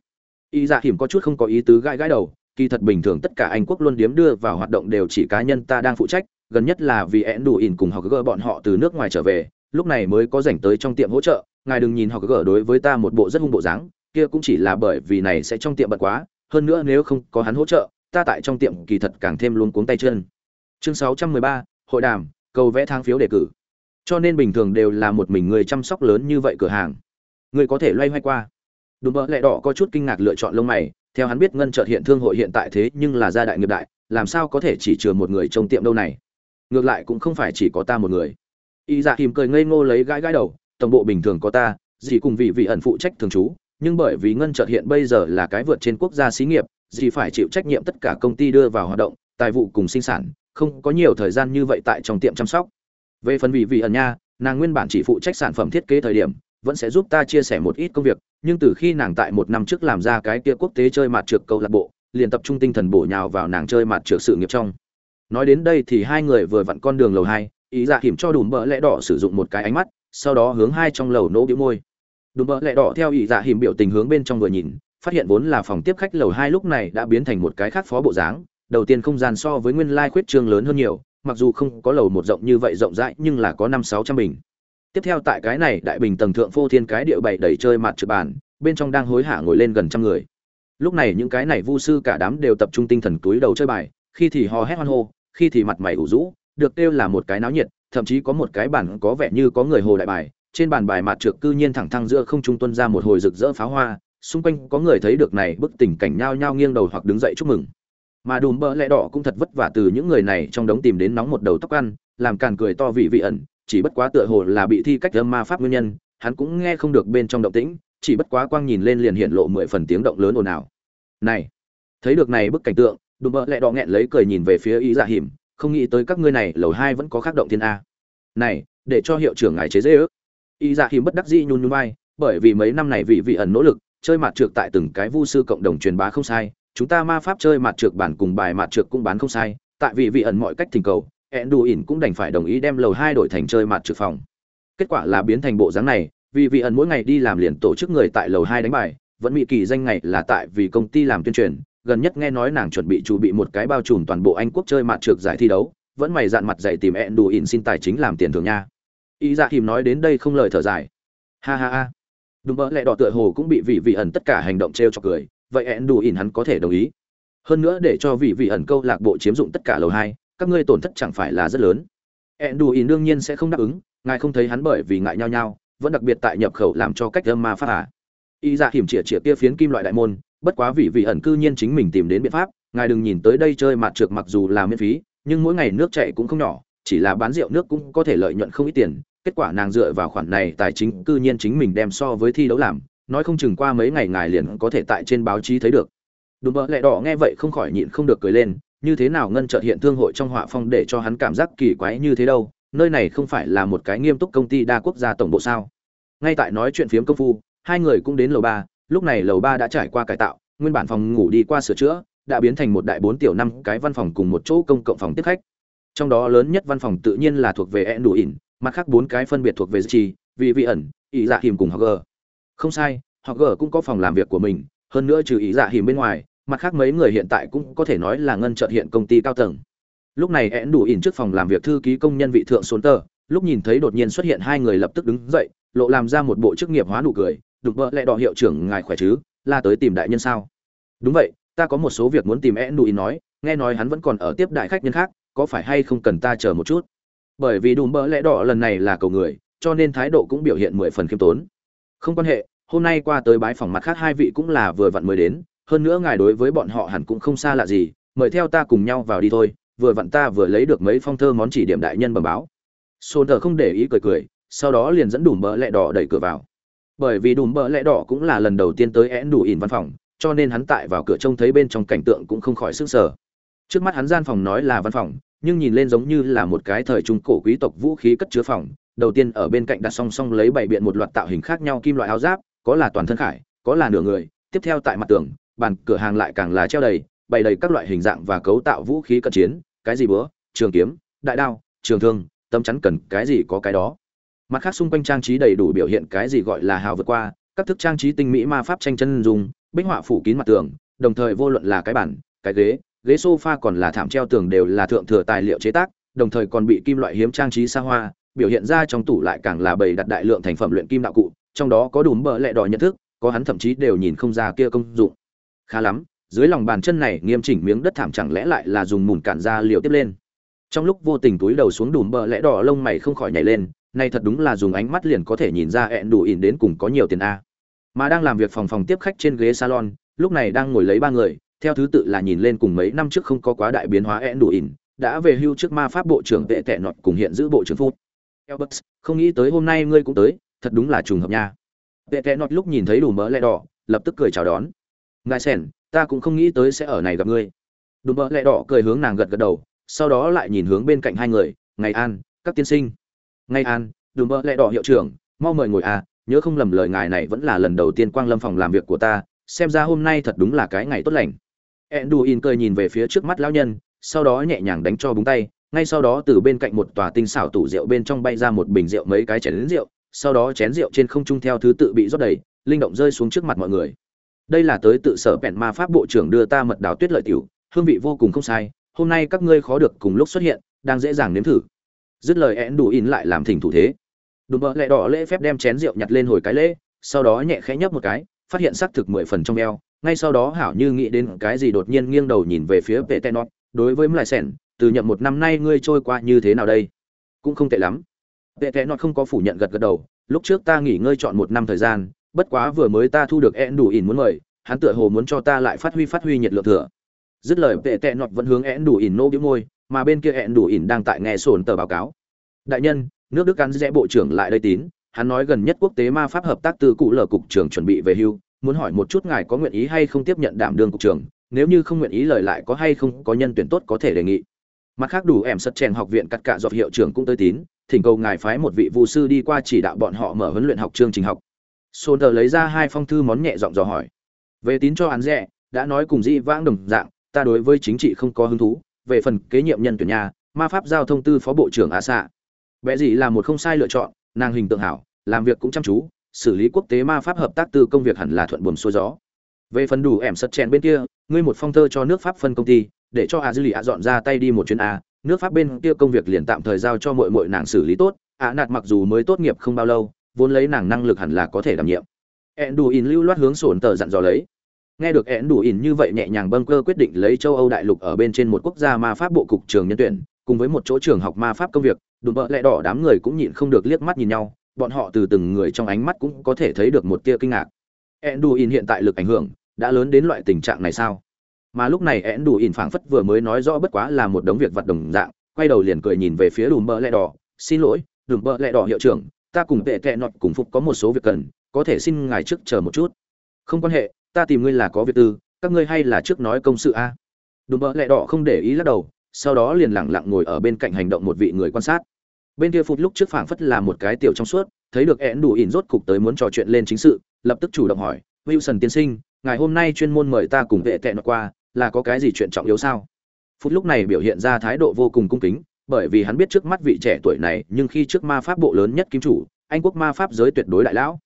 Y dạ hiểm có chút không có ý tứ gãi gãi đầu, kỳ thật bình thường tất cả anh quốc luôn điếm đưa vào hoạt động đều chỉ cá nhân ta đang phụ trách, gần nhất là vì én đủ ỉn cùng học gỡ bọn họ từ nước ngoài trở về lúc này mới có rảnh tới trong tiệm hỗ trợ ngài đừng nhìn họ gỡ đối với ta một bộ rất hung bộ dáng kia cũng chỉ là bởi vì này sẽ trong tiệm bận quá hơn nữa nếu không có hắn hỗ trợ ta tại trong tiệm kỳ thật càng thêm luôn cuống tay chân. Chương 613, hội đàm cầu vẽ thang phiếu đề cử. Cho nên bình thường đều là một mình người chăm sóc lớn như vậy cửa hàng. Người có thể loay hoay qua. Đùm bỡ lẹ đỏ có chút kinh ngạc lựa chọn lông mày theo hắn biết ngân trợt hiện thương hội hiện tại thế nhưng là gia đại nghiệp đại làm sao có thể chỉ chừa một người trong tiệm đâu này? Ngược lại cũng không phải chỉ có ta một người y dạ kìm cười ngây ngô lấy gãi gãi đầu, tổng bộ bình thường có ta, dì cùng vị vị ẩn phụ trách thường trú, nhưng bởi vì ngân trợt hiện bây giờ là cái vượt trên quốc gia xí nghiệp, dì phải chịu trách nhiệm tất cả công ty đưa vào hoạt động, tài vụ cùng sinh sản, không có nhiều thời gian như vậy tại trong tiệm chăm sóc. Về phần vị vị ẩn nha, nàng nguyên bản chỉ phụ trách sản phẩm thiết kế thời điểm, vẫn sẽ giúp ta chia sẻ một ít công việc, nhưng từ khi nàng tại một năm trước làm ra cái kia quốc tế chơi mặt trượt câu lạc bộ, liền tập trung tinh thần bổ nhào vào nàng chơi mặt trượt sự nghiệp trong. Nói đến đây thì hai người vừa vặn con đường lầu hai ý dạ hiểm cho đùm bợ lẽ đỏ sử dụng một cái ánh mắt, sau đó hướng hai trong lầu nỗ bĩu môi. Đùm bợ lẽ đỏ theo ý dạ hiểm biểu tình hướng bên trong vừa nhìn, phát hiện vốn là phòng tiếp khách lầu hai lúc này đã biến thành một cái khác phó bộ dáng, đầu tiên không gian so với nguyên lai khuyết trương lớn hơn nhiều, mặc dù không có lầu một rộng như vậy rộng rãi, nhưng là có năm sáu trăm bình. Tiếp theo tại cái này đại bình tầng thượng phô thiên cái địa bảy đầy chơi mặt trực bàn, bên trong đang hối hả ngồi lên gần trăm người. Lúc này những cái này vu sư cả đám đều tập trung tinh thần túi đầu chơi bài, khi thì hò hét hoan hô, khi thì mặt mày ủ rũ được kêu là một cái náo nhiệt, thậm chí có một cái bản có vẻ như có người hồ đại bài, trên bàn bài mặt trược cư nhiên thẳng thăng giữa không trung tuân ra một hồi rực rỡ pháo hoa, xung quanh có người thấy được này bức tình cảnh nhao nhao nghiêng đầu hoặc đứng dậy chúc mừng. Mà đùm bơ lẽ đỏ cũng thật vất vả từ những người này trong đống tìm đến nóng một đầu tóc ăn, làm càn cười to vị vị ẩn, chỉ bất quá tựa hồ là bị thi cách âm ma pháp nguyên nhân, hắn cũng nghe không được bên trong động tĩnh, chỉ bất quá quang nhìn lên liền hiện lộ mười phần tiếng động lớn ồn ào. Này, thấy được này bức cảnh tượng, đùm bơ lẽ đỏ nghẹn lấy cười nhìn về phía ý dạ hiểm không nghĩ tới các ngươi này, lầu hai vẫn có khắc động thiên a. Này, để cho hiệu trưởng ngài chế dễ ước. Y dạ hiếm bất đắc dĩ nhún nhún vai, bởi vì mấy năm này vị vị ẩn nỗ lực, chơi mặt trượt tại từng cái vu sư cộng đồng truyền bá không sai. Chúng ta ma pháp chơi mặt trượt bản cùng bài mặt trượt cũng bán không sai. Tại vì vị ẩn mọi cách thỉnh cầu, Enduin cũng đành phải đồng ý đem lầu hai đổi thành chơi mặt trượt phòng. Kết quả là biến thành bộ dáng này vì vị ẩn mỗi ngày đi làm liền tổ chức người tại lầu hai đánh bài. Vẫn bị kỳ danh ngày là tại vì công ty làm tuyên truyền gần nhất nghe nói nàng chuẩn bị chuẩn bị một cái bao trùm toàn bộ anh quốc chơi mạt trược giải thi đấu, vẫn mày dạn mặt dạy tìm Enduin xin tài chính làm tiền thưởng nha. Ý dạ kìm nói đến đây không lời thở dài. Ha ha ha. Đúng vỡ lẽ đỏ tựa hồ cũng bị vị vị ẩn tất cả hành động t r e o cho cười, vậy ẹn đủ ỉn hắn có thể đồng ý. Hơn nữa để cho vị vị ẩn câu lạc bộ chiếm dụng tất cả lầu hai, các ngươi tổn thất chẳng phải là rất lớn. Ẹn đủ ỉn đương nhiên sẽ không đáp ứng, ngài không thấy hắn bởi vì ngại nhau nhau vẫn đặc biệt tại nhập khẩu làm cho cách âm ma phát à. y ra dạ hiểm chĩa chĩa kia phiến kim loại đại môn bất quá vị vị ẩn cư nhiên chính mình tìm đến biện pháp, ngài đừng nhìn tới đây chơi mặt trượt mặc dù là miễn phí, nhưng mỗi ngày nước chạy cũng không nhỏ, chỉ là bán rượu nước cũng có thể lợi nhuận không ít tiền. Kết quả nàng dựa vào khoản này tài chính cư nhiên chính mình đem so với thi đấu làm, nói không chừng qua mấy ngày ngài liền có thể tại trên báo chí thấy được. Đùm bỡ lẹ đỏ nghe vậy không khỏi nhịn không được cười lên, như thế nào ngân trợt hiện thương hội trong họa phong để cho hắn cảm giác kỳ quái như thế đâu, nơi này không phải là một cái nghiêm túc công ty đa quốc gia tổng bộ sao? Ngay tại nói chuyện phiếm công phu, hai người cũng đến lầu ba lúc này lầu ba đã trải qua cải tạo, nguyên bản phòng ngủ đi qua sửa chữa, đã biến thành một đại bốn tiểu năm cái văn phòng cùng một chỗ công cộng phòng tiếp khách. Trong đó lớn nhất văn phòng tự nhiên là thuộc về ẹn đủ ỉn, mặt khác bốn cái phân biệt thuộc về chi vị vị ẩn ý dạ hiểm cùng họ g không sai họ g cũng có phòng làm việc của mình, hơn nữa trừ ý dạ hiểm bên ngoài, mặt khác mấy người hiện tại cũng có thể nói là ngân trợt hiện công ty cao tầng. Lúc này én đủ ỉn trước phòng làm việc thư ký công nhân vị thượng xuống tờ, lúc nhìn thấy đột nhiên xuất hiện hai người lập tức đứng dậy, lộ làm ra một bộ chức nghiệp hóa nụ cười đục vợ lẽ đỏ hiệu trưởng ngài khỏe chứ, la tới tìm đại nhân sao? Đúng vậy, ta có một số việc muốn tìm e đủ nói, nghe nói hắn vẫn còn ở tiếp đại khách nhân khác, có phải hay không cần ta chờ một chút? Bởi vì đùm bỡ lẽ đỏ lần này là cầu người, cho nên thái độ cũng biểu hiện mười phần khiêm tốn. Không quan hệ, hôm nay qua tới bái phòng mặt khác hai vị cũng là vừa vặn mới đến, hơn nữa ngài đối với bọn họ hẳn cũng không xa lạ gì, mời theo ta cùng nhau vào đi thôi, vừa vặn ta vừa lấy được mấy phong thơ món chỉ điểm đại nhân bẩm báo. Sồn thờ không để ý cười cười, sau đó liền dẫn đùm bỡ lẽ đỏ đẩy cửa vào bởi vì đùm bỡ lẽ đỏ cũng là lần đầu tiên tới én đủ ỉn văn phòng, cho nên hắn tại vào cửa trông thấy bên trong cảnh tượng cũng không khỏi sức sở trước mắt hắn gian phòng nói là văn phòng, nhưng nhìn lên giống như là một cái thời trung cổ quý tộc vũ khí cất chứa phòng, đầu tiên ở bên cạnh đặt song song lấy bảy biện một loạt tạo hình khác nhau kim loại áo giáp, có là toàn thân khải, có là nửa người, tiếp theo tại mặt tường, bàn cửa hàng lại càng là treo đầy, bày đầy các loại hình dạng và cấu tạo vũ khí cận chiến, cái gì bữa trường kiếm, đại đao, trường thương tâm chắn cần cái gì có cái đó mặt khác xung quanh trang trí đầy đủ biểu hiện cái gì gọi là hào vượt qua các thức trang trí tinh mỹ ma pháp tranh chân dùng bích họa phủ kín mặt tường đồng thời vô luận là cái bản cái ghế ghế sofa còn là thảm treo tường đều là thượng thừa tài liệu chế tác, đồng thời còn bị kim loại hiếm trang trí xa hoa, biểu hiện ra trong tủ lại càng là bày đặt đại lượng thành phẩm luyện kim đạo cụ, trong đó có đủ bờ lẹ đỏ nhận thức, có hắn thậm chí đều nhìn không ra kia công dụng. Khá lắm, dưới lòng bàn chân này nghiêm chỉnh miếng đất thảm chẳng lẽ lại là dùng mùn cản ra liều tiếp lên. Trong lúc vô tình túi đầu xuống đùm bờ lẽ đỏ lông mày không khỏi nhảy lên, này thật đúng là dùng ánh mắt liền có thể nhìn ra ẹn đủ ỉn đến cùng có nhiều tiền a. Mà đang làm việc phòng phòng tiếp khách trên ghế salon, lúc này đang ngồi lấy ba người, theo thứ tự là nhìn lên cùng mấy năm trước không có quá đại biến hóa én đủ ỉn đã về hưu trước ma pháp bộ trưởng vệ tệ nọt cùng hiện giữ bộ trưởng phút. Elbert, không nghĩ tới hôm nay ngươi cũng tới thật đúng là trùng hợp nha. Vệ tệ nọt lúc nhìn thấy đủ mỡ lẹ đỏ lập tức cười chào đón. Ngài sen ta cũng không nghĩ tới sẽ ở này gặp ngươi. Đủ mỡ lẹ đỏ cười hướng nàng gật gật đầu sau đó lại nhìn hướng bên cạnh hai người ngày an các tiên sinh. Ngay an đùm mỡ lẹ đỏ hiệu trưởng mau mời ngồi à nhớ không lầm lời ngài này vẫn là lần đầu tiên quang lâm phòng làm việc của ta xem ra hôm nay thật đúng là cái ngày tốt lành Enduin cười nhìn về phía trước mắt lão nhân, sau đó nhẹ nhàng đánh cho búng tay, ngay sau đó từ bên cạnh một tòa tinh xảo tủ rượu bên trong bay ra một bình rượu mấy cái chén rượu, sau đó chén rượu trên không trung theo thứ tự bị rót đầy, linh động rơi xuống trước mặt mọi người. Đây là tới tự sở bẹn ma pháp bộ trưởng đưa ta mật đào tuyết lợi tiểu, hương vị vô cùng không sai, hôm nay các ngươi khó được cùng lúc xuất hiện, đang dễ dàng nếm thử. Dứt lời én đủ in lại làm thỉnh thủ thế. đùm bợ lẹ đỏ lễ phép đem chén rượu nhặt lên hồi cái lễ, sau đó nhẹ khẽ nhấp một cái, phát hiện xác thực mười phần trong eo, ngay sau đó hảo như nghĩ đến cái gì đột nhiên nghiêng đầu nhìn về phía vệ tè nọt, đối với mlại sẻn, từ nhậm một năm nay ngươi trôi qua như thế nào đây? Cũng không tệ lắm. Vệ tè nọt không có phủ nhận gật gật đầu, lúc trước ta nghỉ ngơi chọn một năm thời gian, bất quá vừa mới ta thu được én đủ ỉn muốn mời, hắn tựa hồ muốn cho ta lại phát huy phát huy nhiệt lượng thừa. Dứt lời vệ tè nọt vẫn hướng én đủ ỉn nô bĩu môi mà bên kia hẹn đủ ỉn đang tại nghe sồn tờ báo cáo. Đại nhân, nước đức cắn rẽ bộ trưởng lại đây tín, hắn nói gần nhất quốc tế ma pháp hợp tác từ cụ lờ cục trưởng chuẩn bị về hưu, muốn hỏi một chút ngài có nguyện ý hay không tiếp nhận đảm đương cục trưởng, nếu như không nguyện ý lời lại có hay không, có nhân tuyển tốt có thể đề nghị. Mặt khác đủ em sật chèn học viện cắt cả dọc hiệu trưởng cũng tới tín, thỉnh cầu ngài phái một vị vu sư đi qua chỉ đạo bọn họ mở huấn luyện học chương trình học. Sồn tờ lấy ra hai phong thư món nhẹ giọng dò hỏi. Về tín cho hắn rẻ, đã nói cùng dĩ vãng đồng dạng, ta đối với chính trị không có hứng thú về phần kế nhiệm nhân tuyển nhà ma pháp giao thông tư phó bộ trưởng a xạ vẽ gì là một không sai lựa chọn, nàng hình tượng hảo, làm việc cũng chăm chú, xử lý quốc tế ma pháp hợp tác từ công việc hẳn là thuận buồm xuôi gió. Về phần đủ ẻm sật chèn bên kia, ngươi một phong thơ cho nước pháp phân công ty, để cho a dư lì a dọn ra tay đi một chuyến a, nước pháp bên kia công việc liền tạm thời giao cho mọi mọi nàng xử lý tốt, a nạt mặc dù mới tốt nghiệp không bao lâu, vốn lấy nàng năng lực hẳn là có thể đảm nhiệm. Ẹn đủ in lưu loát hướng sổn tờ dặn dò lấy nghe được én đủ ỉn như vậy nhẹ nhàng bâng cơ quyết định lấy châu âu đại lục ở bên trên một quốc gia ma pháp bộ cục trường nhân tuyển, cùng với một chỗ trường học ma pháp công việc, đùm bợ lẹ đỏ đám người cũng nhịn không được liếc mắt nhìn nhau, bọn họ từ từng người trong ánh mắt cũng có thể thấy được một tia kinh ngạc. Enduin hiện tại lực ảnh hưởng đã lớn đến loại tình trạng này sao? Mà lúc này Enduin phảng phất vừa mới nói rõ bất quá là một đống việc vật đồng dạng, quay đầu liền cười nhìn về phía đùm bợ lẹ đỏ, xin lỗi, đùm bợ lẹ đỏ hiệu trưởng, ta cùng tệ tệ nọt cùng phục có một số việc cần, có thể xin ngài trước chờ một chút. Không quan hệ ta tìm ngươi là có việc tư, các ngươi hay là trước nói công sự a? Đùm bỡ lẹ đỏ không để ý lắc đầu, sau đó liền lẳng lặng ngồi ở bên cạnh hành động một vị người quan sát. Bên kia phút lúc trước phảng phất là một cái tiểu trong suốt, thấy được én đủ ỉn rốt cục tới muốn trò chuyện lên chính sự, lập tức chủ động hỏi, wilson tiên sinh, ngài hôm nay chuyên môn mời ta cùng vệ tệ nó qua, là có cái gì chuyện trọng yếu sao? Phút lúc này biểu hiện ra thái độ vô cùng cung kính, bởi vì hắn biết trước mắt vị trẻ tuổi này, nhưng khi trước ma pháp bộ lớn nhất kim chủ, anh quốc ma pháp giới tuyệt đối đại lão.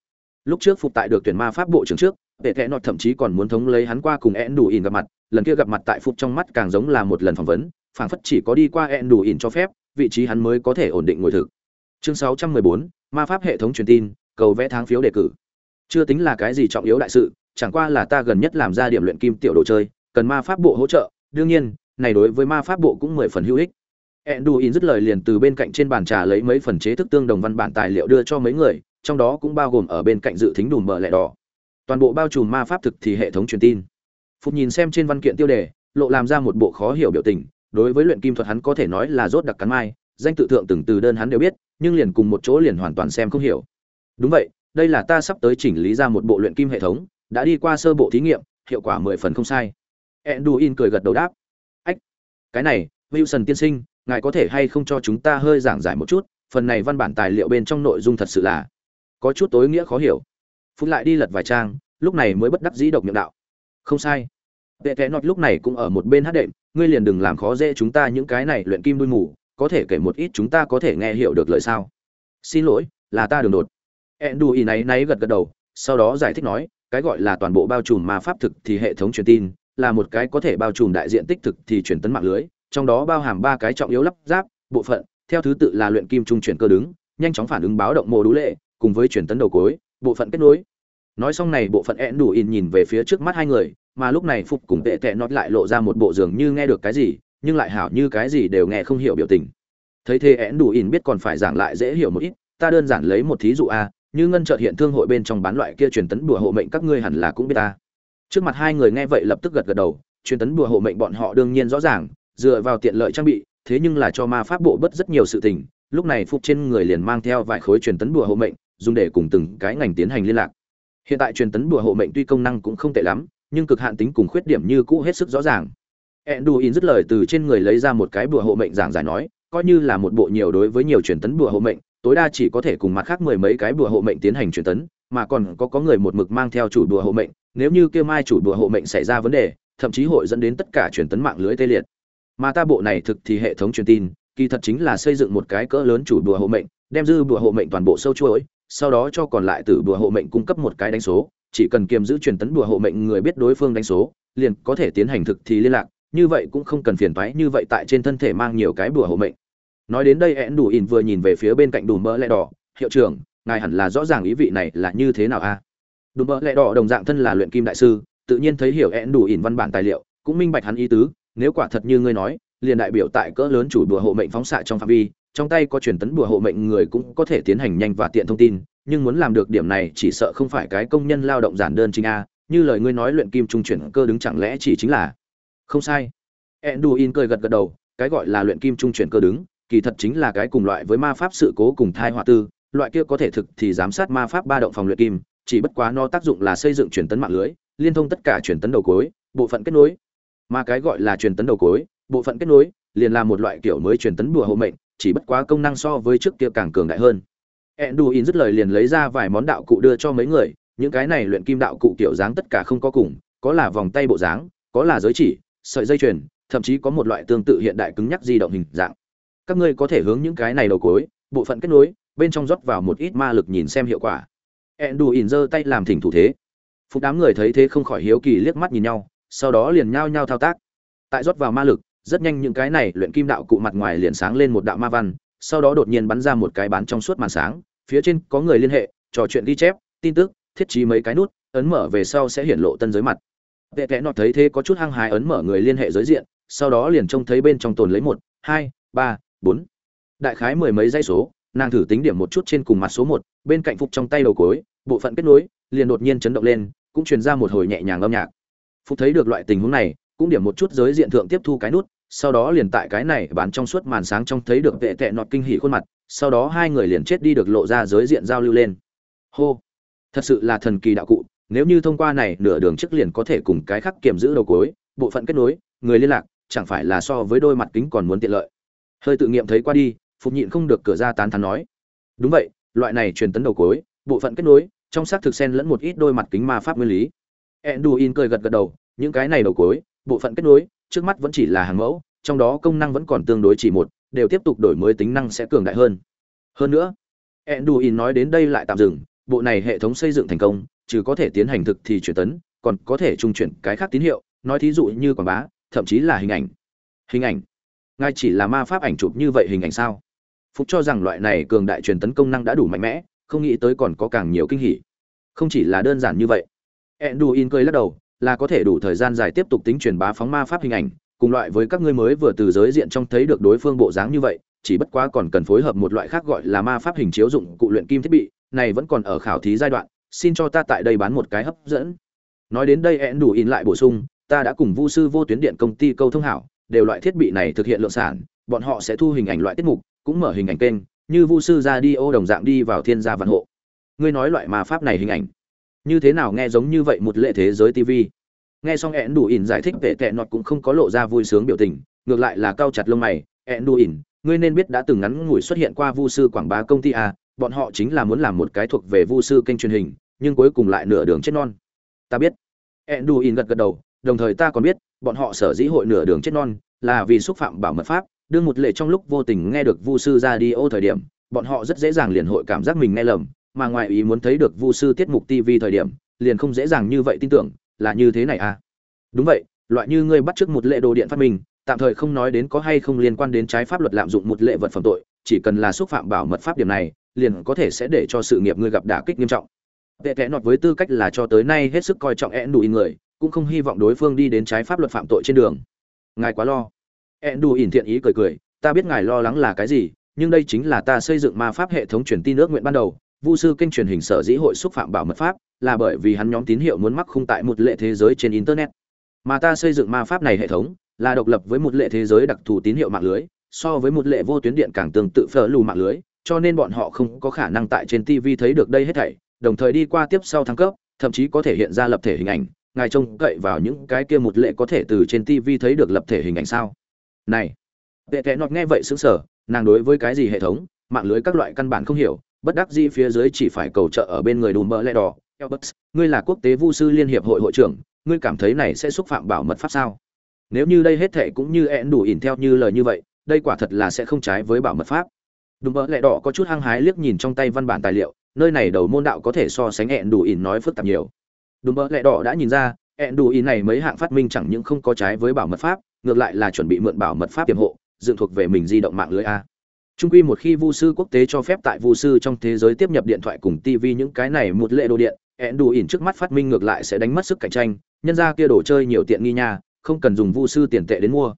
Lúc trước phục tại được tuyển ma pháp bộ trưởng trước vệ tệ nọt thậm chí còn muốn thống lấy hắn qua cùng én đủ ỉn gặp mặt lần kia gặp mặt tại phục trong mắt càng giống là một lần phỏng vấn phảng phất chỉ có đi qua én đủ ỉn cho phép vị trí hắn mới có thể ổn định ngồi thực. Chương 614, ma pháp hệ thống truyền tin cầu vẽ tháng phiếu đề cử. Chưa tính là cái gì trọng yếu đại sự chẳng qua là ta gần nhất làm ra điểm luyện kim tiểu đồ chơi cần ma pháp bộ hỗ trợ đương nhiên này đối với ma pháp bộ cũng mười phần hữu ích. Enduin dứt lời liền từ bên cạnh trên bàn trà lấy mấy phần chế thức tương đồng văn bản tài liệu đưa cho mấy người, trong đó cũng bao gồm ở bên cạnh dự thính đùm bờ lẹ đỏ. Toàn bộ bao trùm ma pháp thực thì hệ thống truyền tin. Phục nhìn xem trên văn kiện tiêu đề, lộ làm ra một bộ khó hiểu biểu tình, đối với luyện kim thuật hắn có thể nói là rốt đặc cắn mai, danh tự thượng từng từ đơn hắn đều biết, nhưng liền cùng một chỗ liền hoàn toàn xem không hiểu. Đúng vậy, đây là ta sắp tới chỉnh lý ra một bộ luyện kim hệ thống, đã đi qua sơ bộ thí nghiệm, hiệu quả mười phần không sai. Enduin cười gật đầu đáp. Ách, cái này, Wilson tiên sinh, ngài có thể hay không cho chúng ta hơi giảng giải một chút, phần này văn bản tài liệu bên trong nội dung thật sự là có chút tối nghĩa khó hiểu phun lại đi lật vài trang, lúc này mới bất đắc dĩ độc miệng đạo. Không sai. Vệ kẽ nọt lúc này cũng ở một bên hát đệm, ngươi liền đừng làm khó dễ chúng ta những cái này luyện kim đuôi mù, có thể kể một ít chúng ta có thể nghe hiểu được lời sao. Xin lỗi, là ta đường đột. ý này náy gật gật đầu, sau đó giải thích nói, cái gọi là toàn bộ bao trùm ma pháp thực thì hệ thống truyền tin, là một cái có thể bao trùm đại diện tích thực thì truyền tấn mạng lưới, trong đó bao hàm ba cái trọng yếu lắp ráp bộ phận theo thứ tự là luyện kim trung chuyển cơ đứng nhanh chóng phản ứng báo động mô đũ lệ cùng với truyền tấn đầu cối bộ phận kết nối. Nói xong này, bộ phận én đủ in nhìn về phía trước mắt hai người, mà lúc này phục cùng tệ tệ nót lại lộ ra một bộ giường như nghe được cái gì, nhưng lại hảo như cái gì đều nghe không hiểu biểu tình. Thấy thế én đủ in biết còn phải giảng lại dễ hiểu một ít, ta đơn giản lấy một thí dụ a, như ngân chợt hiện thương hội bên trong bán loại kia truyền tấn đùa hộ mệnh các ngươi hẳn là cũng biết ta. Trước mặt hai người nghe vậy lập tức gật gật đầu, truyền tấn đùa hộ mệnh bọn họ đương nhiên rõ ràng, dựa vào tiện lợi trang bị, thế nhưng là cho ma pháp bộ bất rất nhiều sự tình, lúc này phục trên người liền mang theo vài khối truyền tấn bùa hộ mệnh dùng để cùng từng cái ngành tiến hành liên lạc. Hiện tại truyền tấn bùa hộ mệnh tuy công năng cũng không tệ lắm, nhưng cực hạn tính cùng khuyết điểm như cũ hết sức rõ ràng. Enduin dứt lời từ trên người lấy ra một cái bùa hộ mệnh giảng giải nói, coi như là một bộ nhiều đối với nhiều truyền tấn bùa hộ mệnh, tối đa chỉ có thể cùng mặt khác mười mấy cái bùa hộ mệnh tiến hành truyền tấn, mà còn có có người một mực mang theo chủ bùa hộ mệnh, nếu như kia mai chủ bùa hộ mệnh xảy ra vấn đề, thậm chí hội dẫn đến tất cả truyền tấn mạng lưới tê liệt. Mà ta bộ này thực thì hệ thống truyền tin, kỳ thật chính là xây dựng một cái cỡ lớn chủ đùa hộ mệnh, đem dư đùa hộ mệnh toàn bộ sâu chuỗi sau đó cho còn lại từ đùa hộ mệnh cung cấp một cái đánh số, chỉ cần kiềm giữ truyền tấn đùa hộ mệnh người biết đối phương đánh số, liền có thể tiến hành thực thì liên lạc, như vậy cũng không cần phiền toái, như vậy tại trên thân thể mang nhiều cái đùa hộ mệnh. Nói đến đây én đủ ỉn vừa nhìn về phía bên cạnh đủ mỡ lẹ đỏ, hiệu trưởng, ngài hẳn là rõ ràng ý vị này là như thế nào a? Đùm Mỡ lẹ đỏ đồng dạng thân là luyện kim đại sư, tự nhiên thấy hiểu ẹn đủ ỉn văn bản tài liệu, cũng minh bạch hắn ý tứ, nếu quả thật như ngươi nói, liền đại biểu tại cỡ lớn chủ đùa hộ mệnh phóng xạ trong phạm vi trong tay có truyền tấn bùa hộ mệnh người cũng có thể tiến hành nhanh và tiện thông tin, nhưng muốn làm được điểm này chỉ sợ không phải cái công nhân lao động giản đơn chính a, như lời ngươi nói luyện kim trung chuyển cơ đứng chẳng lẽ chỉ chính là không sai. Enduin cười gật gật đầu, cái gọi là luyện kim trung chuyển cơ đứng, kỳ thật chính là cái cùng loại với ma pháp sự cố cùng thai họa tư, loại kia có thể thực thì giám sát ma pháp ba động phòng luyện kim, chỉ bất quá nó tác dụng là xây dựng truyền tấn mạng lưới, liên thông tất cả truyền tấn đầu cuối bộ phận kết nối. Mà cái gọi là truyền tấn đầu cuối bộ phận kết nối, liền là một loại kiểu mới truyền tấn đùa hộ mệnh chỉ bất quá công năng so với trước kia càng cường đại hơn. Enduin dứt lời liền lấy ra vài món đạo cụ đưa cho mấy người, những cái này luyện kim đạo cụ kiểu dáng tất cả không có cùng, có là vòng tay bộ dáng, có là giới chỉ, sợi dây chuyền, thậm chí có một loại tương tự hiện đại cứng nhắc di động hình dạng. Các ngươi có thể hướng những cái này đầu cối, bộ phận kết nối, bên trong rót vào một ít ma lực nhìn xem hiệu quả. Enduin giơ tay làm thỉnh thủ thế. Phục đám người thấy thế không khỏi hiếu kỳ liếc mắt nhìn nhau, sau đó liền nhao nhao thao tác. Tại rót vào ma lực rất nhanh những cái này luyện kim đạo cụ mặt ngoài liền sáng lên một đạo ma văn, sau đó đột nhiên bắn ra một cái bán trong suốt màn sáng, phía trên có người liên hệ, trò chuyện ghi chép, tin tức, thiết trí mấy cái nút, ấn mở về sau sẽ hiển lộ tân giới mặt. Vệ kẽ nọt thấy thế có chút hăng hái ấn mở người liên hệ giới diện, sau đó liền trông thấy bên trong tồn lấy một, hai, ba, bốn. Đại khái mười mấy dây số, nàng thử tính điểm một chút trên cùng mặt số một, bên cạnh phục trong tay đầu cối, bộ phận kết nối, liền đột nhiên chấn động lên, cũng truyền ra một hồi nhẹ nhàng âm nhạc. Phục thấy được loại tình huống này, cũng điểm một chút giới diện thượng tiếp thu cái nút sau đó liền tại cái này bán trong suốt màn sáng trong thấy được vệ tệ nọt kinh hỉ khuôn mặt, sau đó hai người liền chết đi được lộ ra giới diện giao lưu lên. Hô! Thật sự là thần kỳ đạo cụ, nếu như thông qua này nửa đường trước liền có thể cùng cái khác kiểm giữ đầu cuối, bộ phận kết nối, người liên lạc, chẳng phải là so với đôi mặt kính còn muốn tiện lợi. Hơi tự nghiệm thấy qua đi, phục nhịn không được cửa ra tán thán nói. Đúng vậy, loại này truyền tấn đầu cuối, bộ phận kết nối, trong xác thực xen lẫn một ít đôi mặt kính ma pháp nguyên lý. Enduin cười gật gật đầu, những cái này đầu cuối, bộ phận kết nối trước mắt vẫn chỉ là hàng mẫu, trong đó công năng vẫn còn tương đối chỉ một, đều tiếp tục đổi mới tính năng sẽ cường đại hơn. Hơn nữa, Enduin nói đến đây lại tạm dừng, bộ này hệ thống xây dựng thành công, trừ có thể tiến hành thực thì truyền tấn, còn có thể trung chuyển cái khác tín hiệu, nói thí dụ như quảng bá, thậm chí là hình ảnh. Hình ảnh? Ngay chỉ là ma pháp ảnh chụp như vậy hình ảnh sao? Phúc cho rằng loại này cường đại truyền tấn công năng đã đủ mạnh mẽ, không nghĩ tới còn có càng nhiều kinh hỉ. Không chỉ là đơn giản như vậy. Enduin cười lắc đầu là có thể đủ thời gian dài tiếp tục tính truyền bá phóng ma pháp hình ảnh, cùng loại với các ngươi mới vừa từ giới diện trong thấy được đối phương bộ dáng như vậy, chỉ bất quá còn cần phối hợp một loại khác gọi là ma pháp hình chiếu dụng cụ luyện kim thiết bị, này vẫn còn ở khảo thí giai đoạn, xin cho ta tại đây bán một cái hấp dẫn. Nói đến đây én đủ in lại bổ sung, ta đã cùng vu sư vô tuyến điện công ty câu thông hảo, đều loại thiết bị này thực hiện lượng sản, bọn họ sẽ thu hình ảnh loại tiết mục, cũng mở hình ảnh kênh, như vu sư ra đi ô đồng dạng đi vào thiên gia văn hộ. Ngươi nói loại ma pháp này hình ảnh như thế nào nghe giống như vậy một lệ thế giới tv nghe xong ẹn đủ ỉn giải thích vệ tệ nọt cũng không có lộ ra vui sướng biểu tình, ngược lại là cao chặt lông mày. Ẹn đủ ỉn, ngươi nên biết đã từng ngắn ngủi xuất hiện qua vu sư quảng bá công ty a bọn họ chính là muốn làm một cái thuộc về vu sư kênh truyền hình, nhưng cuối cùng lại nửa đường chết non. Ta biết. Ẹn đủ ỉn gật gật đầu, đồng thời ta còn biết, bọn họ sở dĩ hội nửa đường chết non là vì xúc phạm bảo mật pháp. Đương một lệ trong lúc vô tình nghe được vu sư ra đi ô thời điểm, bọn họ rất dễ dàng liền hội cảm giác mình nghe lầm mà ngoài ý muốn thấy được vu sư tiết mục tv thời điểm, liền không dễ dàng như vậy tin tưởng, là như thế này à? Đúng vậy, loại như ngươi bắt trước một lệ đồ điện phát minh, tạm thời không nói đến có hay không liên quan đến trái pháp luật lạm dụng một lệ vật phẩm tội, chỉ cần là xúc phạm bảo mật pháp điểm này, liền có thể sẽ để cho sự nghiệp ngươi gặp đả kích nghiêm trọng. Tệ tệ nọt với tư cách là cho tới nay hết sức coi trọng én đủ in người, cũng không hy vọng đối phương đi đến trái pháp luật phạm tội trên đường. Ngài quá lo. Én đủ in thiện ý cười cười, ta biết ngài lo lắng là cái gì, nhưng đây chính là ta xây dựng ma pháp hệ thống truyền tin nước nguyện ban đầu vu sư kênh truyền hình sở dĩ hội xúc phạm bảo mật pháp là bởi vì hắn nhóm tín hiệu muốn mắc khung tại một lệ thế giới trên internet. Mà ta xây dựng ma pháp này hệ thống là độc lập với một lệ thế giới đặc thù tín hiệu mạng lưới, so với một lệ vô tuyến điện càng tương tự phở lù mạng lưới, cho nên bọn họ không có khả năng tại trên tv thấy được đây hết thảy, đồng thời đi qua tiếp sau thăng cấp, thậm chí có thể hiện ra lập thể hình ảnh, ngài trông cậy vào những cái kia một lệ có thể từ trên tv thấy được lập thể hình ảnh sao? Này tệ tệ nọt nghe vậy sững sở nàng đối với cái gì hệ thống, mạng lưới các loại căn bản không hiểu bất đắc dĩ phía dưới chỉ phải cầu trợ ở bên người đùm bỡ lẽ đỏ. Elberts, ngươi là quốc tế vu sư liên hiệp hội hội trưởng ngươi cảm thấy này sẽ xúc phạm bảo mật pháp sao? Nếu như đây hết thệ cũng như ẹn đủ ỉn theo như lời như vậy đây quả thật là sẽ không trái với bảo mật pháp. Đùm bỡ lẽ đỏ có chút hăng hái liếc nhìn trong tay văn bản tài liệu nơi này đầu môn đạo có thể so sánh ẹn đủ ỉn nói phức tạp nhiều. Đùm bỡ lẽ đỏ đã nhìn ra ẹn đủ ỉn này mấy hạng phát minh chẳng những không có trái với bảo mật pháp ngược lại là chuẩn bị mượn bảo mật pháp tiềm hộ dựng thuộc về mình di động mạng lưới a. Trung quy một khi Vu sư quốc tế cho phép tại Vu sư trong thế giới tiếp nhập điện thoại cùng TV những cái này một lệ đồ điện, ẹn đủ ỉn trước mắt phát minh ngược lại sẽ đánh mất sức cạnh tranh, nhân ra kia đồ chơi nhiều tiện nghi nha, không cần dùng Vu sư tiền tệ đến mua.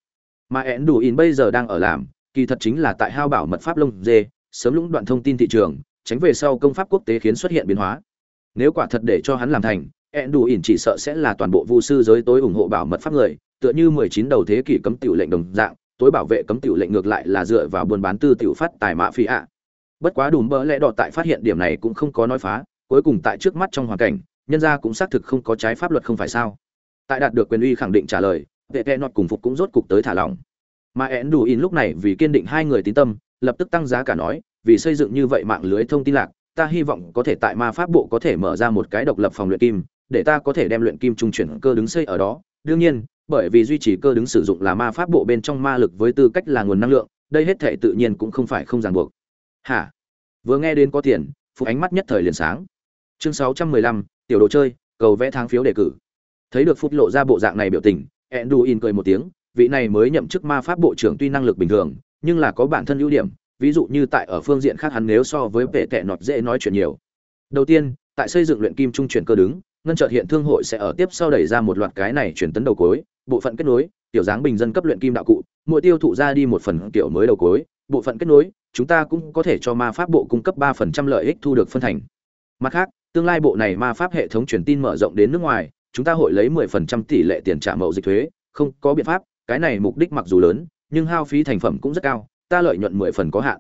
Mà ẹn đủ ỉn bây giờ đang ở làm, kỳ thật chính là tại hao bảo mật pháp lông dê, sớm lũng đoạn thông tin thị trường, tránh về sau công pháp quốc tế khiến xuất hiện biến hóa. Nếu quả thật để cho hắn làm thành, ẹn đủ ỉn chỉ sợ sẽ là toàn bộ Vu sư giới tối ủng hộ bảo mật pháp người, tựa như 19 đầu thế kỷ cấm tiểu lệnh đồng dạng, tối bảo vệ cấm tiểu lệnh ngược lại là dựa vào buôn bán tư tiểu phát tài mã phi ạ. Bất quá đùm bỡ lẽ đỏ tại phát hiện điểm này cũng không có nói phá, cuối cùng tại trước mắt trong hoàn cảnh, nhân gia cũng xác thực không có trái pháp luật không phải sao? Tại đạt được quyền uy khẳng định trả lời, vệ vệ nọt cùng phục cũng rốt cục tới thả lỏng. Mà én đủ in lúc này vì kiên định hai người tín tâm, lập tức tăng giá cả nói, vì xây dựng như vậy mạng lưới thông tin lạc, ta hy vọng có thể tại ma pháp bộ có thể mở ra một cái độc lập phòng luyện kim, để ta có thể đem luyện kim trung chuyển cơ đứng xây ở đó. Đương nhiên, bởi vì duy trì cơ đứng sử dụng là ma pháp bộ bên trong ma lực với tư cách là nguồn năng lượng, đây hết thể tự nhiên cũng không phải không ràng buộc. Hả? Vừa nghe đến có tiền phục ánh mắt nhất thời liền sáng. Chương sáu trăm mười lăm, tiểu đồ chơi, cầu vẽ tháng phiếu đề cử. Thấy được phút lộ ra bộ dạng này biểu tình in cười một tiếng, vị này mới nhậm chức ma pháp bộ trưởng tuy năng lực bình thường, nhưng là có bản thân ưu điểm, ví dụ như tại ở phương diện khác hắn nếu so với vệ tệ nọt dễ nói chuyện nhiều. Đầu tiên, tại xây dựng luyện kim trung chuyển cơ đứng ngân chợt hiện thương hội sẽ ở tiếp sau đẩy ra một loạt cái này chuyển tấn đầu cối, bộ phận kết nối, tiểu dáng bình dân cấp luyện kim đạo cụ, mỗi tiêu thụ ra đi một phần kiểu mới đầu cối, bộ phận kết nối, chúng ta cũng có thể cho ma pháp bộ cung cấp ba phần trăm lợi ích thu được phân thành. Mặt khác, tương lai bộ này ma pháp hệ thống truyền tin mở rộng đến nước ngoài, chúng ta hội lấy mười phần trăm tỷ lệ tiền trả mậu dịch thuế, không có biện pháp, cái này mục đích mặc dù lớn, nhưng hao phí thành phẩm cũng rất cao, ta lợi nhuận mười phần có hạn.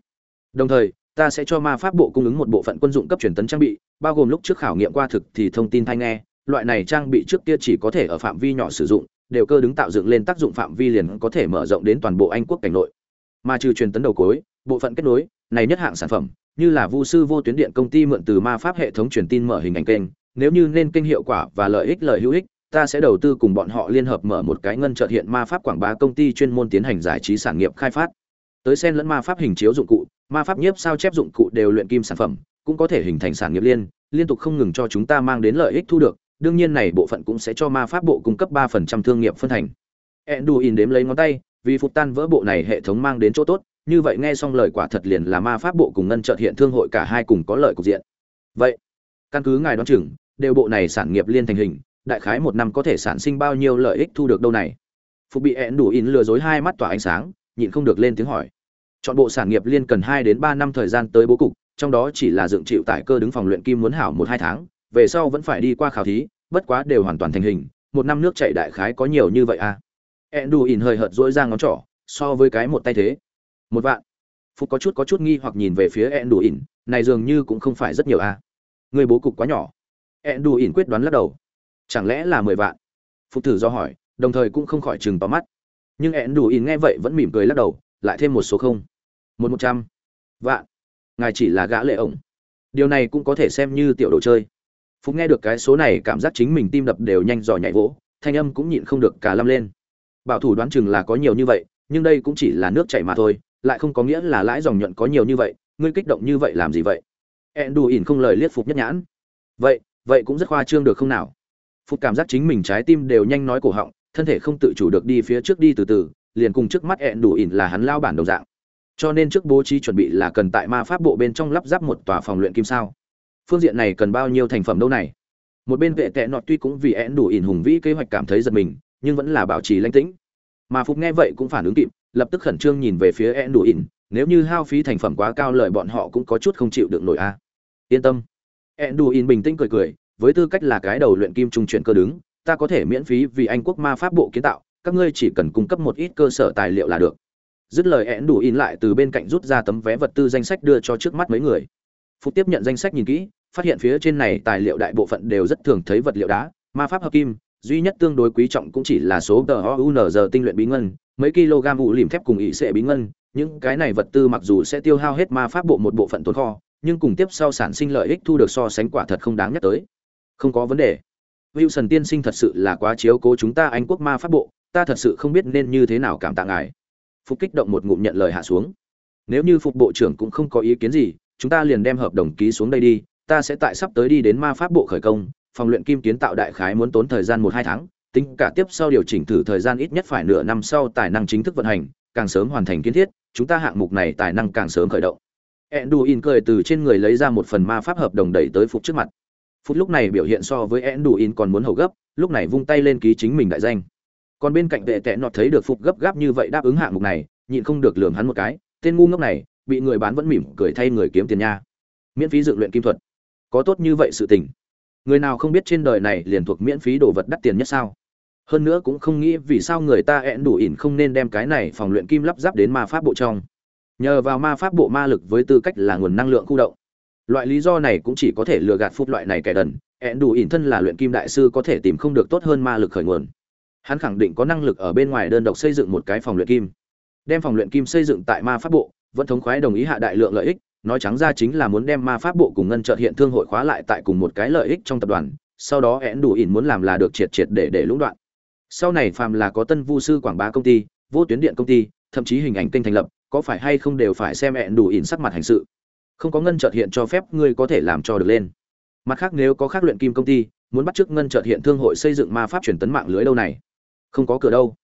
Đồng thời ta sẽ cho ma pháp bộ cung ứng một bộ phận quân dụng cấp truyền tấn trang bị bao gồm lúc trước khảo nghiệm qua thực thì thông tin thanh nghe loại này trang bị trước kia chỉ có thể ở phạm vi nhỏ sử dụng đều cơ đứng tạo dựng lên tác dụng phạm vi liền có thể mở rộng đến toàn bộ Anh quốc cảnh nội. Mà trừ truyền tấn đầu cuối, bộ phận kết nối, này nhất hạng sản phẩm, như là Vu sư vô tuyến điện công ty mượn từ ma pháp hệ thống truyền tin mở hình ảnh kênh, nếu như nên kênh hiệu quả và lợi ích lợi hữu ích, ta sẽ đầu tư cùng bọn họ liên hợp mở một cái ngân chợt hiện ma pháp quảng bá công ty chuyên môn tiến hành giải trí sản nghiệp khai phát. Tới sen lẫn ma pháp hình chiếu dụng cụ, ma pháp nhiếp sao chép dụng cụ đều luyện kim sản phẩm, cũng có thể hình thành sản nghiệp liên, liên tục không ngừng cho chúng ta mang đến lợi ích thu được, đương nhiên này bộ phận cũng sẽ cho ma pháp bộ cung cấp ba phần trăm thương nghiệp phân thành. Enduin đếm lấy ngón tay, vì phục tan vỡ bộ này hệ thống mang đến chỗ tốt, như vậy nghe xong lời quả thật liền là ma pháp bộ cùng ngân trợt hiện thương hội cả hai cùng có lợi cục diện. Vậy, căn cứ ngài đoán chừng, đều bộ này sản nghiệp liên thành hình, đại khái một năm có thể sản sinh bao nhiêu lợi ích thu được đâu này? Phục bị Enduin lừa dối hai mắt tỏa ánh sáng, nhịn không được lên tiếng hỏi. Chọn bộ sản nghiệp liên cần hai đến ba năm thời gian tới bố cục, trong đó chỉ là dựng chịu tại cơ đứng phòng luyện kim muốn hảo một hai tháng, về sau vẫn phải đi qua khảo thí, bất quá đều hoàn toàn thành hình, một năm nước chảy đại khái có nhiều như vậy à? Enduin hơi hợt rỗi ra ngón trỏ, so với cái một tay thế. Một vạn. Phục có chút có chút nghi hoặc nhìn về phía Enduin, này dường như cũng không phải rất nhiều à? Người bố cục quá nhỏ. Enduin quyết đoán lắc đầu. Chẳng lẽ là mười vạn? Phục thử do hỏi, đồng thời cũng không khỏi chừng to mắt. Nhưng Enduin nghe vậy vẫn mỉm cười lắc đầu, lại thêm một số không. Một một trăm. Vạn. Ngài chỉ là gã lệ ổng. Điều này cũng có thể xem như tiểu đồ chơi Phúc nghe được cái số này cảm giác chính mình tim đập đều nhanh giò nhảy vỗ, thanh âm cũng nhịn không được cả lâm lên. Bảo thủ đoán chừng là có nhiều như vậy, nhưng đây cũng chỉ là nước chảy mà thôi, lại không có nghĩa là lãi dòng nhuận có nhiều như vậy, ngươi kích động như vậy làm gì vậy? ỉn không lời liếc Phục nhất nhãn. Vậy, vậy cũng rất khoa trương được không nào? Phục cảm giác chính mình trái tim đều nhanh nói cổ họng, thân thể không tự chủ được đi phía trước đi từ từ, liền cùng trước mắt ỉn là hắn lao bản đồng dạng. Cho nên trước bố trí chuẩn bị là cần tại ma pháp bộ bên trong lắp ráp một tòa phòng luyện kim sao? phương diện này cần bao nhiêu thành phẩm đâu này? Một bên vệ tệ nọt tuy cũng vì én đủ ỉn hùng vĩ kế hoạch cảm thấy giật mình, nhưng vẫn là bảo trì lãnh tĩnh. Mà phục nghe vậy cũng phản ứng kịp, lập tức khẩn trương nhìn về phía én đủ ỉn, nếu như hao phí thành phẩm quá cao lời bọn họ cũng có chút không chịu được nổi a. À. Yên tâm. Én đủ ỉn bình tĩnh cười cười, với tư cách là cái đầu luyện kim trung chuyển cơ đứng, ta có thể miễn phí vì anh quốc ma pháp bộ kiến tạo, các ngươi chỉ cần cung cấp một ít cơ sở tài liệu là được dứt lời én đủ in lại từ bên cạnh rút ra tấm vé vật tư danh sách đưa cho trước mắt mấy người. Phục tiếp nhận danh sách nhìn kỹ, phát hiện phía trên này tài liệu đại bộ phận đều rất thường thấy vật liệu đá, ma pháp hợp kim, duy nhất tương đối quý trọng cũng chỉ là số tờ ounz tinh luyện bí ngân, mấy kg vụ lìm thép cùng ỵ sệ bí ngân, những cái này vật tư mặc dù sẽ tiêu hao hết ma pháp bộ một bộ phận tồn kho, nhưng cùng tiếp sau sản sinh lợi ích thu được so sánh quả thật không đáng nhắc tới. Không có vấn đề. Wilson tiên sinh thật sự là quá chiếu cố chúng ta anh quốc ma pháp bộ, ta thật sự không biết nên như thế nào cảm tạ ngài phục kích động một ngụm nhận lời hạ xuống. Nếu như phục bộ trưởng cũng không có ý kiến gì, chúng ta liền đem hợp đồng ký xuống đây đi, ta sẽ tại sắp tới đi đến ma pháp bộ khởi công, phòng luyện kim kiến tạo đại khái muốn tốn thời gian một hai tháng, tính cả tiếp sau điều chỉnh thử thời gian ít nhất phải nửa năm sau tài năng chính thức vận hành, càng sớm hoàn thành kiến thiết, chúng ta hạng mục này tài năng càng sớm khởi động. Enduin cười từ trên người lấy ra một phần ma pháp hợp đồng đẩy tới phục trước mặt. Phục lúc này biểu hiện so với enduin còn muốn hầu gấp, lúc này vung tay lên ký chính mình đại danh còn bên cạnh vệ tệ nọt thấy được phục gấp gáp như vậy đáp ứng hạng mục này, nhịn không được lườm hắn một cái, tên ngu ngốc này, bị người bán vẫn mỉm cười thay người kiếm tiền nha. Miễn phí dựng luyện kim thuật. Có tốt như vậy sự tình. Người nào không biết trên đời này liền thuộc miễn phí đồ vật đắt tiền nhất sao? Hơn nữa cũng không nghĩ vì sao người ta ẹn đủ ỉn không nên đem cái này phòng luyện kim lắp ráp đến ma pháp bộ trong. Nhờ vào ma pháp bộ ma lực với tư cách là nguồn năng lượng khu động. Loại lý do này cũng chỉ có thể lừa gạt phục loại này kẻ đần, ẹn đủ ỉn thân là luyện kim đại sư có thể tìm không được tốt hơn ma lực khởi nguồn hắn khẳng định có năng lực ở bên ngoài đơn độc xây dựng một cái phòng luyện kim. Đem phòng luyện kim xây dựng tại ma pháp bộ, vẫn thống khoái đồng ý hạ đại lượng lợi ích, nói trắng ra chính là muốn đem ma pháp bộ cùng ngân trợ hiện thương hội khóa lại tại cùng một cái lợi ích trong tập đoàn, sau đó én đủ ỉn muốn làm là được triệt triệt để để lũng đoạn. Sau này phàm là có tân vu sư quảng bá công ty, vô tuyến điện công ty, thậm chí hình ảnh kênh thành lập, có phải hay không đều phải xem én đủ ỉn sắc mặt hành sự. Không có ngân trợ hiện cho phép, ngươi có thể làm cho được lên. Mặt khác nếu có khác luyện kim công ty, muốn bắt chước ngân trợ hiện thương hội xây dựng ma pháp truyền tấn mạng lưới đâu này? Không có cửa đâu.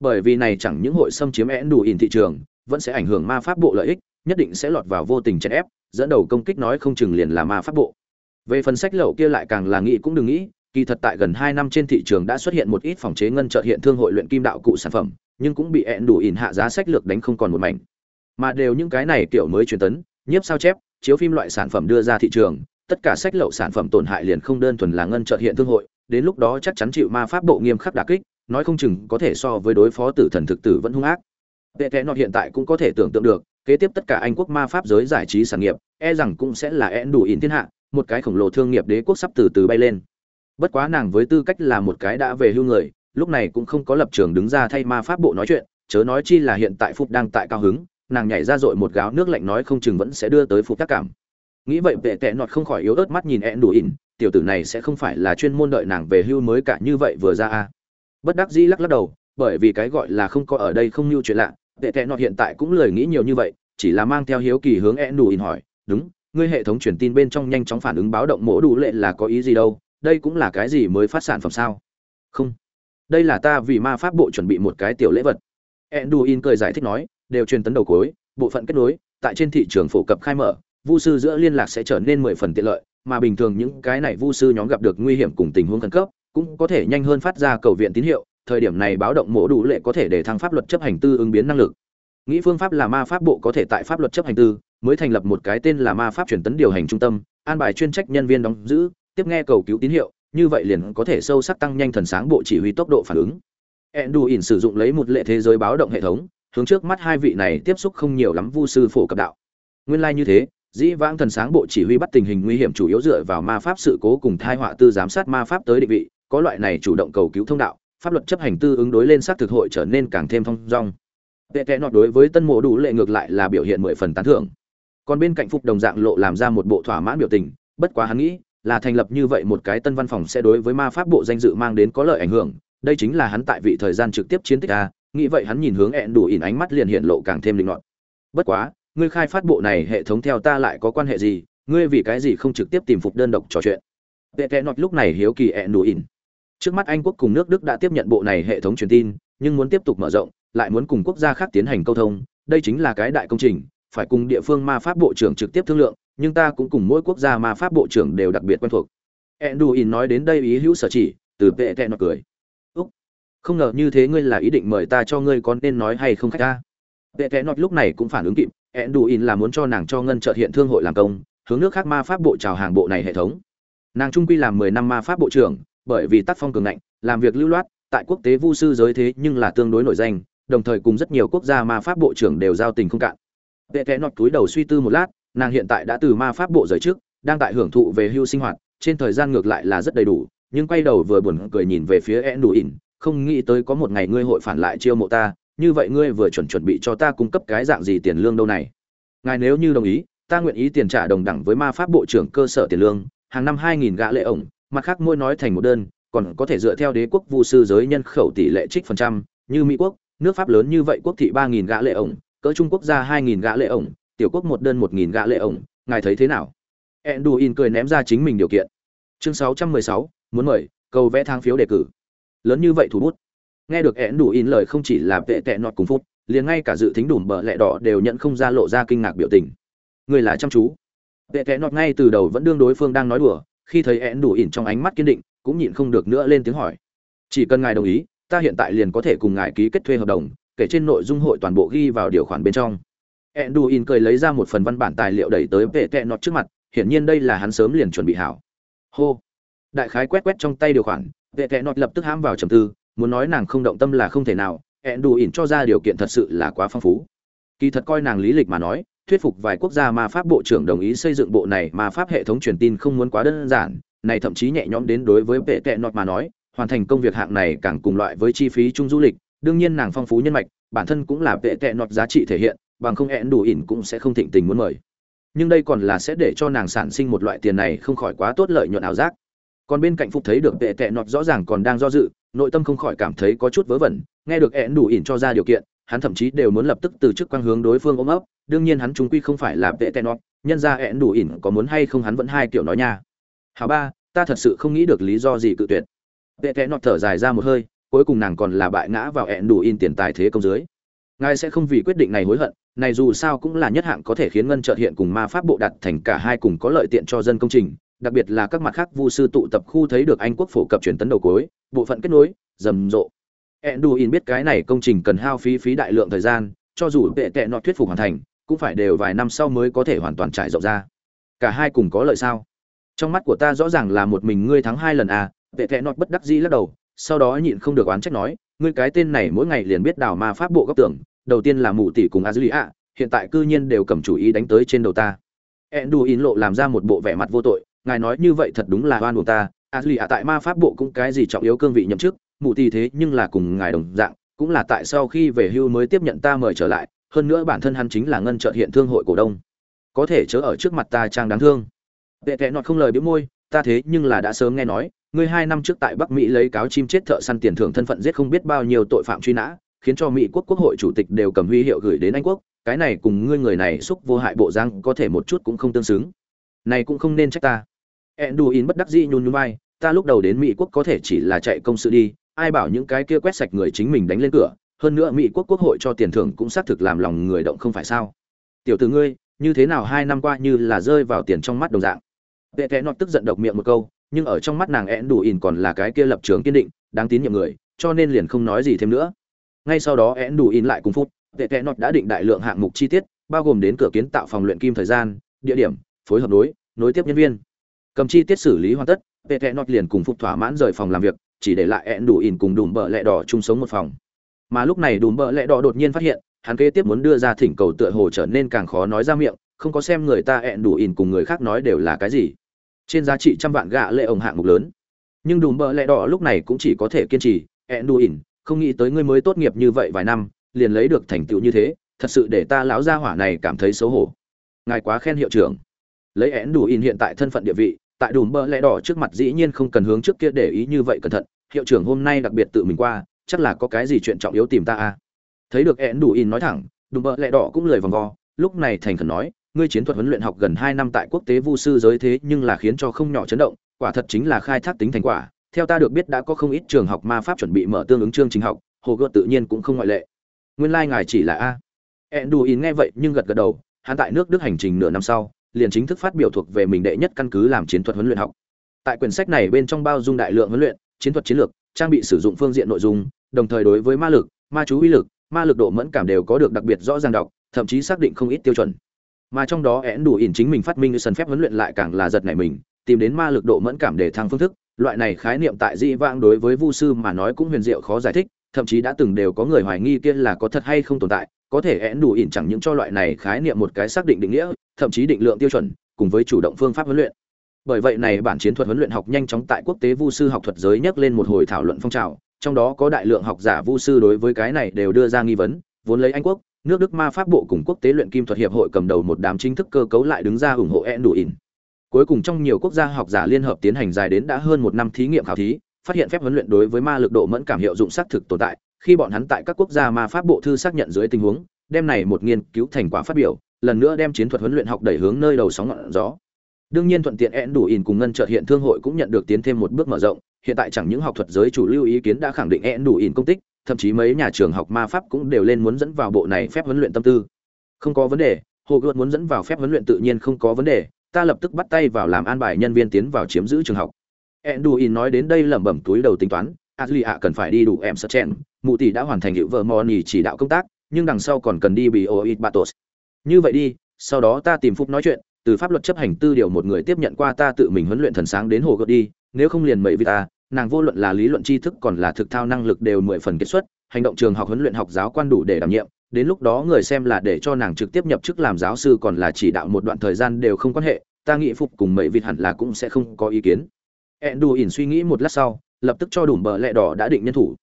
Bởi vì này chẳng những hội xâm chiếm én đủ ỉn thị trường, vẫn sẽ ảnh hưởng ma pháp bộ lợi ích, nhất định sẽ lọt vào vô tình chèn ép, dẫn đầu công kích nói không chừng liền là ma pháp bộ. Về phần sách lậu kia lại càng là nghĩ cũng đừng nghĩ, kỳ thật tại gần hai năm trên thị trường đã xuất hiện một ít phòng chế ngân trợ hiện thương hội luyện kim đạo cụ sản phẩm, nhưng cũng bị ẹn đủ ỉn hạ giá sách lược đánh không còn một mảnh. Mà đều những cái này kiểu mới truyền tấn, nhiếp sao chép, chiếu phim loại sản phẩm đưa ra thị trường, tất cả sách lậu sản phẩm tổn hại liền không đơn thuần là ngân trợ hiện thương hội, đến lúc đó chắc chắn chịu ma pháp bộ nghiêm khắc đà kích nói không chừng có thể so với đối phó tử thần thực tử vẫn hung ác. Vệ kẽ nọ hiện tại cũng có thể tưởng tượng được, kế tiếp tất cả anh quốc ma pháp giới giải trí sản nghiệp e rằng cũng sẽ là én đủ ỉn thiên hạ, một cái khổng lồ thương nghiệp đế quốc sắp từ từ bay lên. Bất quá nàng với tư cách là một cái đã về hưu người, lúc này cũng không có lập trường đứng ra thay ma pháp bộ nói chuyện, chớ nói chi là hiện tại phúc đang tại cao hứng, nàng nhảy ra dội một gáo nước lạnh nói không chừng vẫn sẽ đưa tới phục tác cảm. Nghĩ vậy vệ tệ nọt không khỏi yếu ớt mắt nhìn én đủ ỉn, tiểu tử này sẽ không phải là chuyên môn đợi nàng về hưu mới cả như vậy vừa ra a bất đắc dĩ lắc lắc đầu, bởi vì cái gọi là không có ở đây không như chuyện lạ, tệ tệ nọ hiện tại cũng lời nghĩ nhiều như vậy, chỉ là mang theo hiếu kỳ hướng e nù in hỏi, đúng, ngươi hệ thống truyền tin bên trong nhanh chóng phản ứng báo động mổ đủ lệ là có ý gì đâu, đây cũng là cái gì mới phát sản phẩm sao? Không, đây là ta vì ma pháp bộ chuẩn bị một cái tiểu lễ vật. Enduin cười giải thích nói, đều truyền tấn đầu cuối, bộ phận kết nối, tại trên thị trường phổ cập khai mở, vu sư giữa liên lạc sẽ trở nên mười phần tiện lợi, mà bình thường những cái này vu sư nhóm gặp được nguy hiểm cùng tình huống khẩn cấp cũng có thể nhanh hơn phát ra cầu viện tín hiệu, thời điểm này báo động mổ đủ lệ có thể để thăng pháp luật chấp hành tư ứng biến năng lực. Nghĩ phương pháp là ma pháp bộ có thể tại pháp luật chấp hành tư, mới thành lập một cái tên là ma pháp truyền tấn điều hành trung tâm, an bài chuyên trách nhân viên đóng giữ, tiếp nghe cầu cứu tín hiệu, như vậy liền có thể sâu sắc tăng nhanh thần sáng bộ chỉ huy tốc độ phản ứng. Enduin sử dụng lấy một lệ thế giới báo động hệ thống, hướng trước mắt hai vị này tiếp xúc không nhiều lắm vu sư phổ cập đạo. Nguyên lai like như thế, dĩ vãng thần sáng bộ chỉ huy bắt tình hình nguy hiểm chủ yếu dựa vào ma pháp sự cố cùng thai họa tư giám sát ma pháp tới định vị có loại này chủ động cầu cứu thông đạo pháp luật chấp hành tư ứng đối lên xác thực hội trở nên càng thêm thông dong tệ tệ nọt đối với tân mộ đủ lệ ngược lại là biểu hiện mười phần tán thưởng. Còn bên cạnh Phục Đồng dạng lộ làm ra một bộ thỏa mãn biểu tình, bất quá hắn nghĩ, là thành lập như vậy một cái tân văn phòng sẽ đối với ma pháp bộ danh dự mang đến có lợi ảnh hưởng, đây chính là hắn tại vị thời gian trực tiếp chiến tích a, nghĩ vậy hắn nhìn hướng ẹn đủ ỉn ánh mắt liền hiện lộ càng thêm linh loạn. Bất quá, ngươi khai phát bộ này hệ thống theo ta lại có quan hệ gì, ngươi vì cái gì không trực tiếp tìm Phục đơn độc trò chuyện. tệ tệ nọt lúc này hiếu kỳ ẹn đủ ỉn. Trước mắt Anh quốc cùng nước Đức đã tiếp nhận bộ này hệ thống truyền tin, nhưng muốn tiếp tục mở rộng, lại muốn cùng quốc gia khác tiến hành câu thông, đây chính là cái đại công trình, phải cùng địa phương ma pháp bộ trưởng trực tiếp thương lượng, nhưng ta cũng cùng mỗi quốc gia ma pháp bộ trưởng đều đặc biệt quen thuộc. Enduin nói đến đây ý hữu sở chỉ, từ vệ tệ nó cười. Úc, không ngờ như thế ngươi là ý định mời ta cho ngươi có nên nói hay không khách ta. Vệ tệ nọ lúc này cũng phản ứng kịp, Enduin là muốn cho nàng cho ngân trợ hiện thương hội làm công, hướng nước khác ma pháp bộ chào hàng bộ này hệ thống. Nàng trung quy làm 10 năm ma pháp bộ trưởng, bởi vì tác phong cường ngạnh, làm việc lưu loát, tại quốc tế vu sư giới thế nhưng là tương đối nổi danh, đồng thời cùng rất nhiều quốc gia ma pháp bộ trưởng đều giao tình không cạn. Vệ kẽ nọt túi đầu suy tư một lát nàng hiện tại đã từ ma pháp bộ rời trước đang tại hưởng thụ về hưu sinh hoạt trên thời gian ngược lại là rất đầy đủ nhưng quay đầu vừa buồn cười nhìn về phía e đủ ỉn không nghĩ tới có một ngày ngươi hội phản lại chiêu mộ ta như vậy ngươi vừa chuẩn chuẩn bị cho ta cung cấp cái dạng gì tiền lương đâu này? Ngài nếu như đồng ý ta nguyện ý tiền trả đồng đẳng với ma pháp bộ trưởng cơ sở tiền lương hàng năm hai nghìn gã lệ ổng mặt khác mỗi nói thành một đơn, còn có thể dựa theo đế quốc vu sư giới nhân khẩu tỷ lệ trích phần trăm, như mỹ quốc, nước pháp lớn như vậy quốc thị ba nghìn gã lệ ổng, cỡ trung quốc ra hai nghìn gã lệ ổng, tiểu quốc một đơn một nghìn gã lệ ổng, ngài thấy thế nào? Enduin cười ném ra chính mình điều kiện. Chương sáu trăm mười sáu, muốn mời, cầu vẽ thang phiếu đề cử. Lớn như vậy thủ bút. Nghe được enduin lời không chỉ là vệ tệ nọt cùng phút liền ngay cả dự tính đủ bờ lẹ đỏ đều nhận không ra lộ ra kinh ngạc biểu tình. Người là chăm chú. Vệ tệ nọt ngay từ đầu vẫn đương đối phương đang nói đùa khi thấy én đủ ỉn trong ánh mắt kiên định, cũng nhịn không được nữa lên tiếng hỏi. Chỉ cần ngài đồng ý, ta hiện tại liền có thể cùng ngài ký kết thuê hợp đồng, kể trên nội dung hội toàn bộ ghi vào điều khoản bên trong. Én đủ ỉn cười lấy ra một phần văn bản tài liệu đẩy tới vệ tệ nọt trước mặt, hiển nhiên đây là hắn sớm liền chuẩn bị hảo. Hô. Đại khái quét quét trong tay điều khoản, vệ tệ nọt lập tức hãm vào trầm tư, muốn nói nàng không động tâm là không thể nào én đủ ỉn cho ra điều kiện thật sự là quá phong phú. Kỳ thật coi nàng lý lịch mà nói thuyết phục vài quốc gia ma pháp bộ trưởng đồng ý xây dựng bộ này mà pháp hệ thống truyền tin không muốn quá đơn giản, này thậm chí nhẹ nhõm đến đối với vệ tệ nọt mà nói, hoàn thành công việc hạng này càng cùng loại với chi phí chung du lịch, đương nhiên nàng phong phú nhân mạch, bản thân cũng là vệ tệ nọt giá trị thể hiện, bằng không hẹn đủ ỉn cũng sẽ không thịnh tình muốn mời. Nhưng đây còn là sẽ để cho nàng sản sinh một loại tiền này không khỏi quá tốt lợi nhuận ảo giác. Còn bên cạnh phục thấy được vệ tệ nọt rõ ràng còn đang do dự, nội tâm không khỏi cảm thấy có chút vớ vẩn, nghe được hẹn đủ ỉn cho ra điều kiện, hắn thậm chí đều muốn lập tức từ chức quang hướng đối phương ôm ấp đương nhiên hắn chúng quy không phải là vệ tệ nọt nhân ra ẹn đủ ỉn có muốn hay không hắn vẫn hai kiểu nói nha. Hào ba ta thật sự không nghĩ được lý do gì cự tuyệt. Vệ tệ nọt thở dài ra một hơi cuối cùng nàng còn là bại ngã vào ẹn đủ ỉn tiền tài thế công dưới. Ngài sẽ không vì quyết định này hối hận này dù sao cũng là nhất hạng có thể khiến ngân trợ hiện cùng ma pháp bộ đặt thành cả hai cùng có lợi tiện cho dân công trình đặc biệt là các mặt khác vu sư tụ tập khu thấy được anh quốc phổ cập truyền tấn đầu cuối bộ phận kết nối rầm rộ. Enduin biết cái này công trình cần hao phí phí đại lượng thời gian, cho dù vệ tệ nọ thuyết phục hoàn thành, cũng phải đều vài năm sau mới có thể hoàn toàn trải rộng ra. Cả hai cùng có lợi sao? Trong mắt của ta rõ ràng là một mình ngươi thắng hai lần à, vệ tệ nọ bất đắc dĩ lắc đầu, sau đó nhịn không được oán trách nói, ngươi cái tên này mỗi ngày liền biết đào ma pháp bộ góc tưởng, đầu tiên là mụ tỷ cùng a dư ạ hiện tại cư nhiên đều cầm chủ ý đánh tới trên đầu ta. Enduin lộ làm ra một bộ vẻ mặt vô tội, ngài nói như vậy thật đúng là oan của ta, a dư ạ tại ma pháp bộ cũng cái gì trọng yếu cương vị nhậm chức, mụ tỷ thế nhưng là cùng ngài đồng dạng cũng là tại sau khi về hưu mới tiếp nhận ta mời trở lại hơn nữa bản thân hắn chính là ngân trợ hiện thương hội cổ đông. Có thể chớ ở trước mặt ta trang đáng thương. Tệ tệ nọt không lời biếu môi, ta thế nhưng là đã sớm nghe nói, ngươi hai năm trước tại bắc mỹ lấy cáo chim chết thợ săn tiền thưởng thân phận giết không biết bao nhiêu tội phạm truy nã, khiến cho mỹ quốc quốc hội chủ tịch đều cầm huy hiệu gửi đến anh quốc. Cái này cùng ngươi người này xúc vô hại bộ răng có thể một chút cũng không tương xứng. Này cũng không nên trách ta. Enduin bất đắc dĩ nhún nhún vai, ta lúc đầu đến mỹ quốc có thể chỉ là chạy công sự đi, ai bảo những cái kia quét sạch người chính mình đánh lên cửa hơn nữa mỹ quốc quốc hội cho tiền thưởng cũng xác thực làm lòng người động không phải sao. Tiểu tử ngươi, như thế nào hai năm qua như là rơi vào tiền trong mắt đồng dạng? Vệ tệ nọt tức giận độc miệng một câu, nhưng ở trong mắt nàng én đủ ỉn còn là cái kia lập trường kiên định, đáng tín nhiệm người, cho nên liền không nói gì thêm nữa. Ngay sau đó én đủ ỉn lại cùng phút, vệ tệ nọt đã định đại lượng hạng mục chi tiết, bao gồm đến cửa kiến tạo phòng luyện kim thời gian, địa điểm, phối hợp nối nối tiếp nhân viên. Cầm chi tiết xử lý hoàn tất, vệ tệ nọt liền cùng phục thỏa mãn rời phòng làm việc, chỉ để lại én đủ ỉn cùng đùm bợ lẹ đỏ chung sống một phòng mà lúc này đùm bợ lẽ đỏ đột nhiên phát hiện, hắn kế tiếp muốn đưa ra thỉnh cầu tựa hồ trở nên càng khó nói ra miệng, không có xem người ta ẹn đủ ỉn cùng người khác nói đều là cái gì. Trên giá trị trăm vạn gạ lệ ổng hạng mục lớn. Nhưng đùm bợ lẽ đỏ lúc này cũng chỉ có thể kiên trì, ẹn đủ ỉn, không nghĩ tới ngươi mới tốt nghiệp như vậy vài năm, liền lấy được thành tựu như thế, thật sự để ta lão gia hỏa này cảm thấy xấu hổ. Ngài quá khen hiệu trưởng. Lấy én đủ in hiện tại thân phận địa vị, tại đùm bơ lẽ đỏ trước mặt dĩ nhiên không cần hướng trước kia để ý như vậy cẩn thận, hiệu trưởng hôm nay đặc biệt tự mình qua chắc là có cái gì chuyện trọng yếu tìm ta à? Thấy được én đủ in nói thẳng đùm bợ lẽ đỏ cũng lười vòng vo. Lúc này thành khẩn nói ngươi chiến thuật huấn luyện học gần hai năm tại quốc tế vu sư giới thế nhưng là khiến cho không nhỏ chấn động quả thật chính là khai thác tính thành quả. Theo ta được biết đã có không ít trường học ma pháp chuẩn bị mở tương ứng chương trình học hồ gợt tự nhiên cũng không ngoại lệ. Nguyên lai ngài chỉ là a? Ẹn đủ in nghe vậy nhưng gật gật đầu hắn tại nước đức hành trình nửa năm sau liền chính thức phát biểu thuộc về mình đệ nhất căn cứ làm chiến thuật huấn luyện học. Tại quyển sách này bên trong bao dung đại lượng huấn luyện, chiến thuật chiến lược, trang bị sử dụng phương diện nội dung, đồng thời đối với ma lực, ma chú uy lực, ma lực độ mẫn cảm đều có được đặc biệt rõ ràng đọc, thậm chí xác định không ít tiêu chuẩn. Mà trong đó én đủ ỉn chính mình phát minh sân phép huấn luyện lại càng là giật nảy mình, tìm đến ma lực độ mẫn cảm để thăng phương thức, loại này khái niệm tại dị vãng đối với vu sư mà nói cũng huyền diệu khó giải thích, thậm chí đã từng đều có người hoài nghi kia là có thật hay không tồn tại, có thể én đủ ỉn chẳng những cho loại này khái niệm một cái xác định định nghĩa thậm chí định lượng tiêu chuẩn cùng với chủ động phương pháp huấn luyện bởi vậy này bản chiến thuật huấn luyện học nhanh chóng tại quốc tế vu sư học thuật giới nhắc lên một hồi thảo luận phong trào trong đó có đại lượng học giả vu sư đối với cái này đều đưa ra nghi vấn, vốn lấy anh quốc, nước đức ma pháp bộ cùng quốc tế luyện kim thuật hiệp hội cầm đầu một đám chính thức cơ cấu lại đứng ra ủng hộ én đủ ỉn cuối cùng trong nhiều quốc gia học giả liên hợp tiến hành dài đến đã hơn một năm thí nghiệm khảo thí, phát hiện phép huấn luyện đối với ma lực độ mẫn cảm hiệu dụng xác thực tồn tại, khi bọn hắn tại các quốc gia ma pháp bộ thư xác nhận dưới tình huống, đem này một nghiên cứu thành quả phát biểu, lần nữa đem chiến thuật huấn luyện học đẩy hướng nơi đầu sóng ngọn gió đương nhiên thuận tiện én đủ ỉn cùng ngân trợ hiện thương hội cũng nhận được tiến thêm một bước mở rộng, hiện tại chẳng những học thuật giới chủ lưu ý kiến đã khẳng định én đủ ỉn công tích, thậm chí mấy nhà trường học ma pháp cũng đều lên muốn dẫn vào bộ này phép huấn luyện tâm tư. Không có vấn đề, hồ Gươm muốn dẫn vào phép huấn luyện tự nhiên không có vấn đề, ta lập tức bắt tay vào làm an bài nhân viên tiến vào chiếm giữ trường học. Enduin nói đến đây lẩm bẩm túi đầu tính toán adli ạ, cần phải đi đủ em sợ chen mụ tỷ đã hoàn thành hiệu vợ moni chỉ đạo công tác, nhưng đằng sau còn cần đi bị oit batos. Như vậy đi, sau đó ta tìm phúc nói chuyện từ pháp luật chấp hành tư điều một người tiếp nhận qua ta tự mình huấn luyện thần sáng đến hồ gợt đi, nếu không liền mậy vì ta, nàng vô luận là lý luận tri thức còn là thực thao năng lực đều mười phần kết xuất, hành động trường học huấn luyện học giáo quan đủ để đảm nhiệm, đến lúc đó người xem là để cho nàng trực tiếp nhập chức làm giáo sư còn là chỉ đạo một đoạn thời gian đều không quan hệ, ta nghĩ phục cùng mậy vịt hẳn là cũng sẽ không có ý kiến. Ẹn đù ỉn suy nghĩ một lát sau, lập tức cho đủ bờ lẹ đỏ đã định nhân thủ.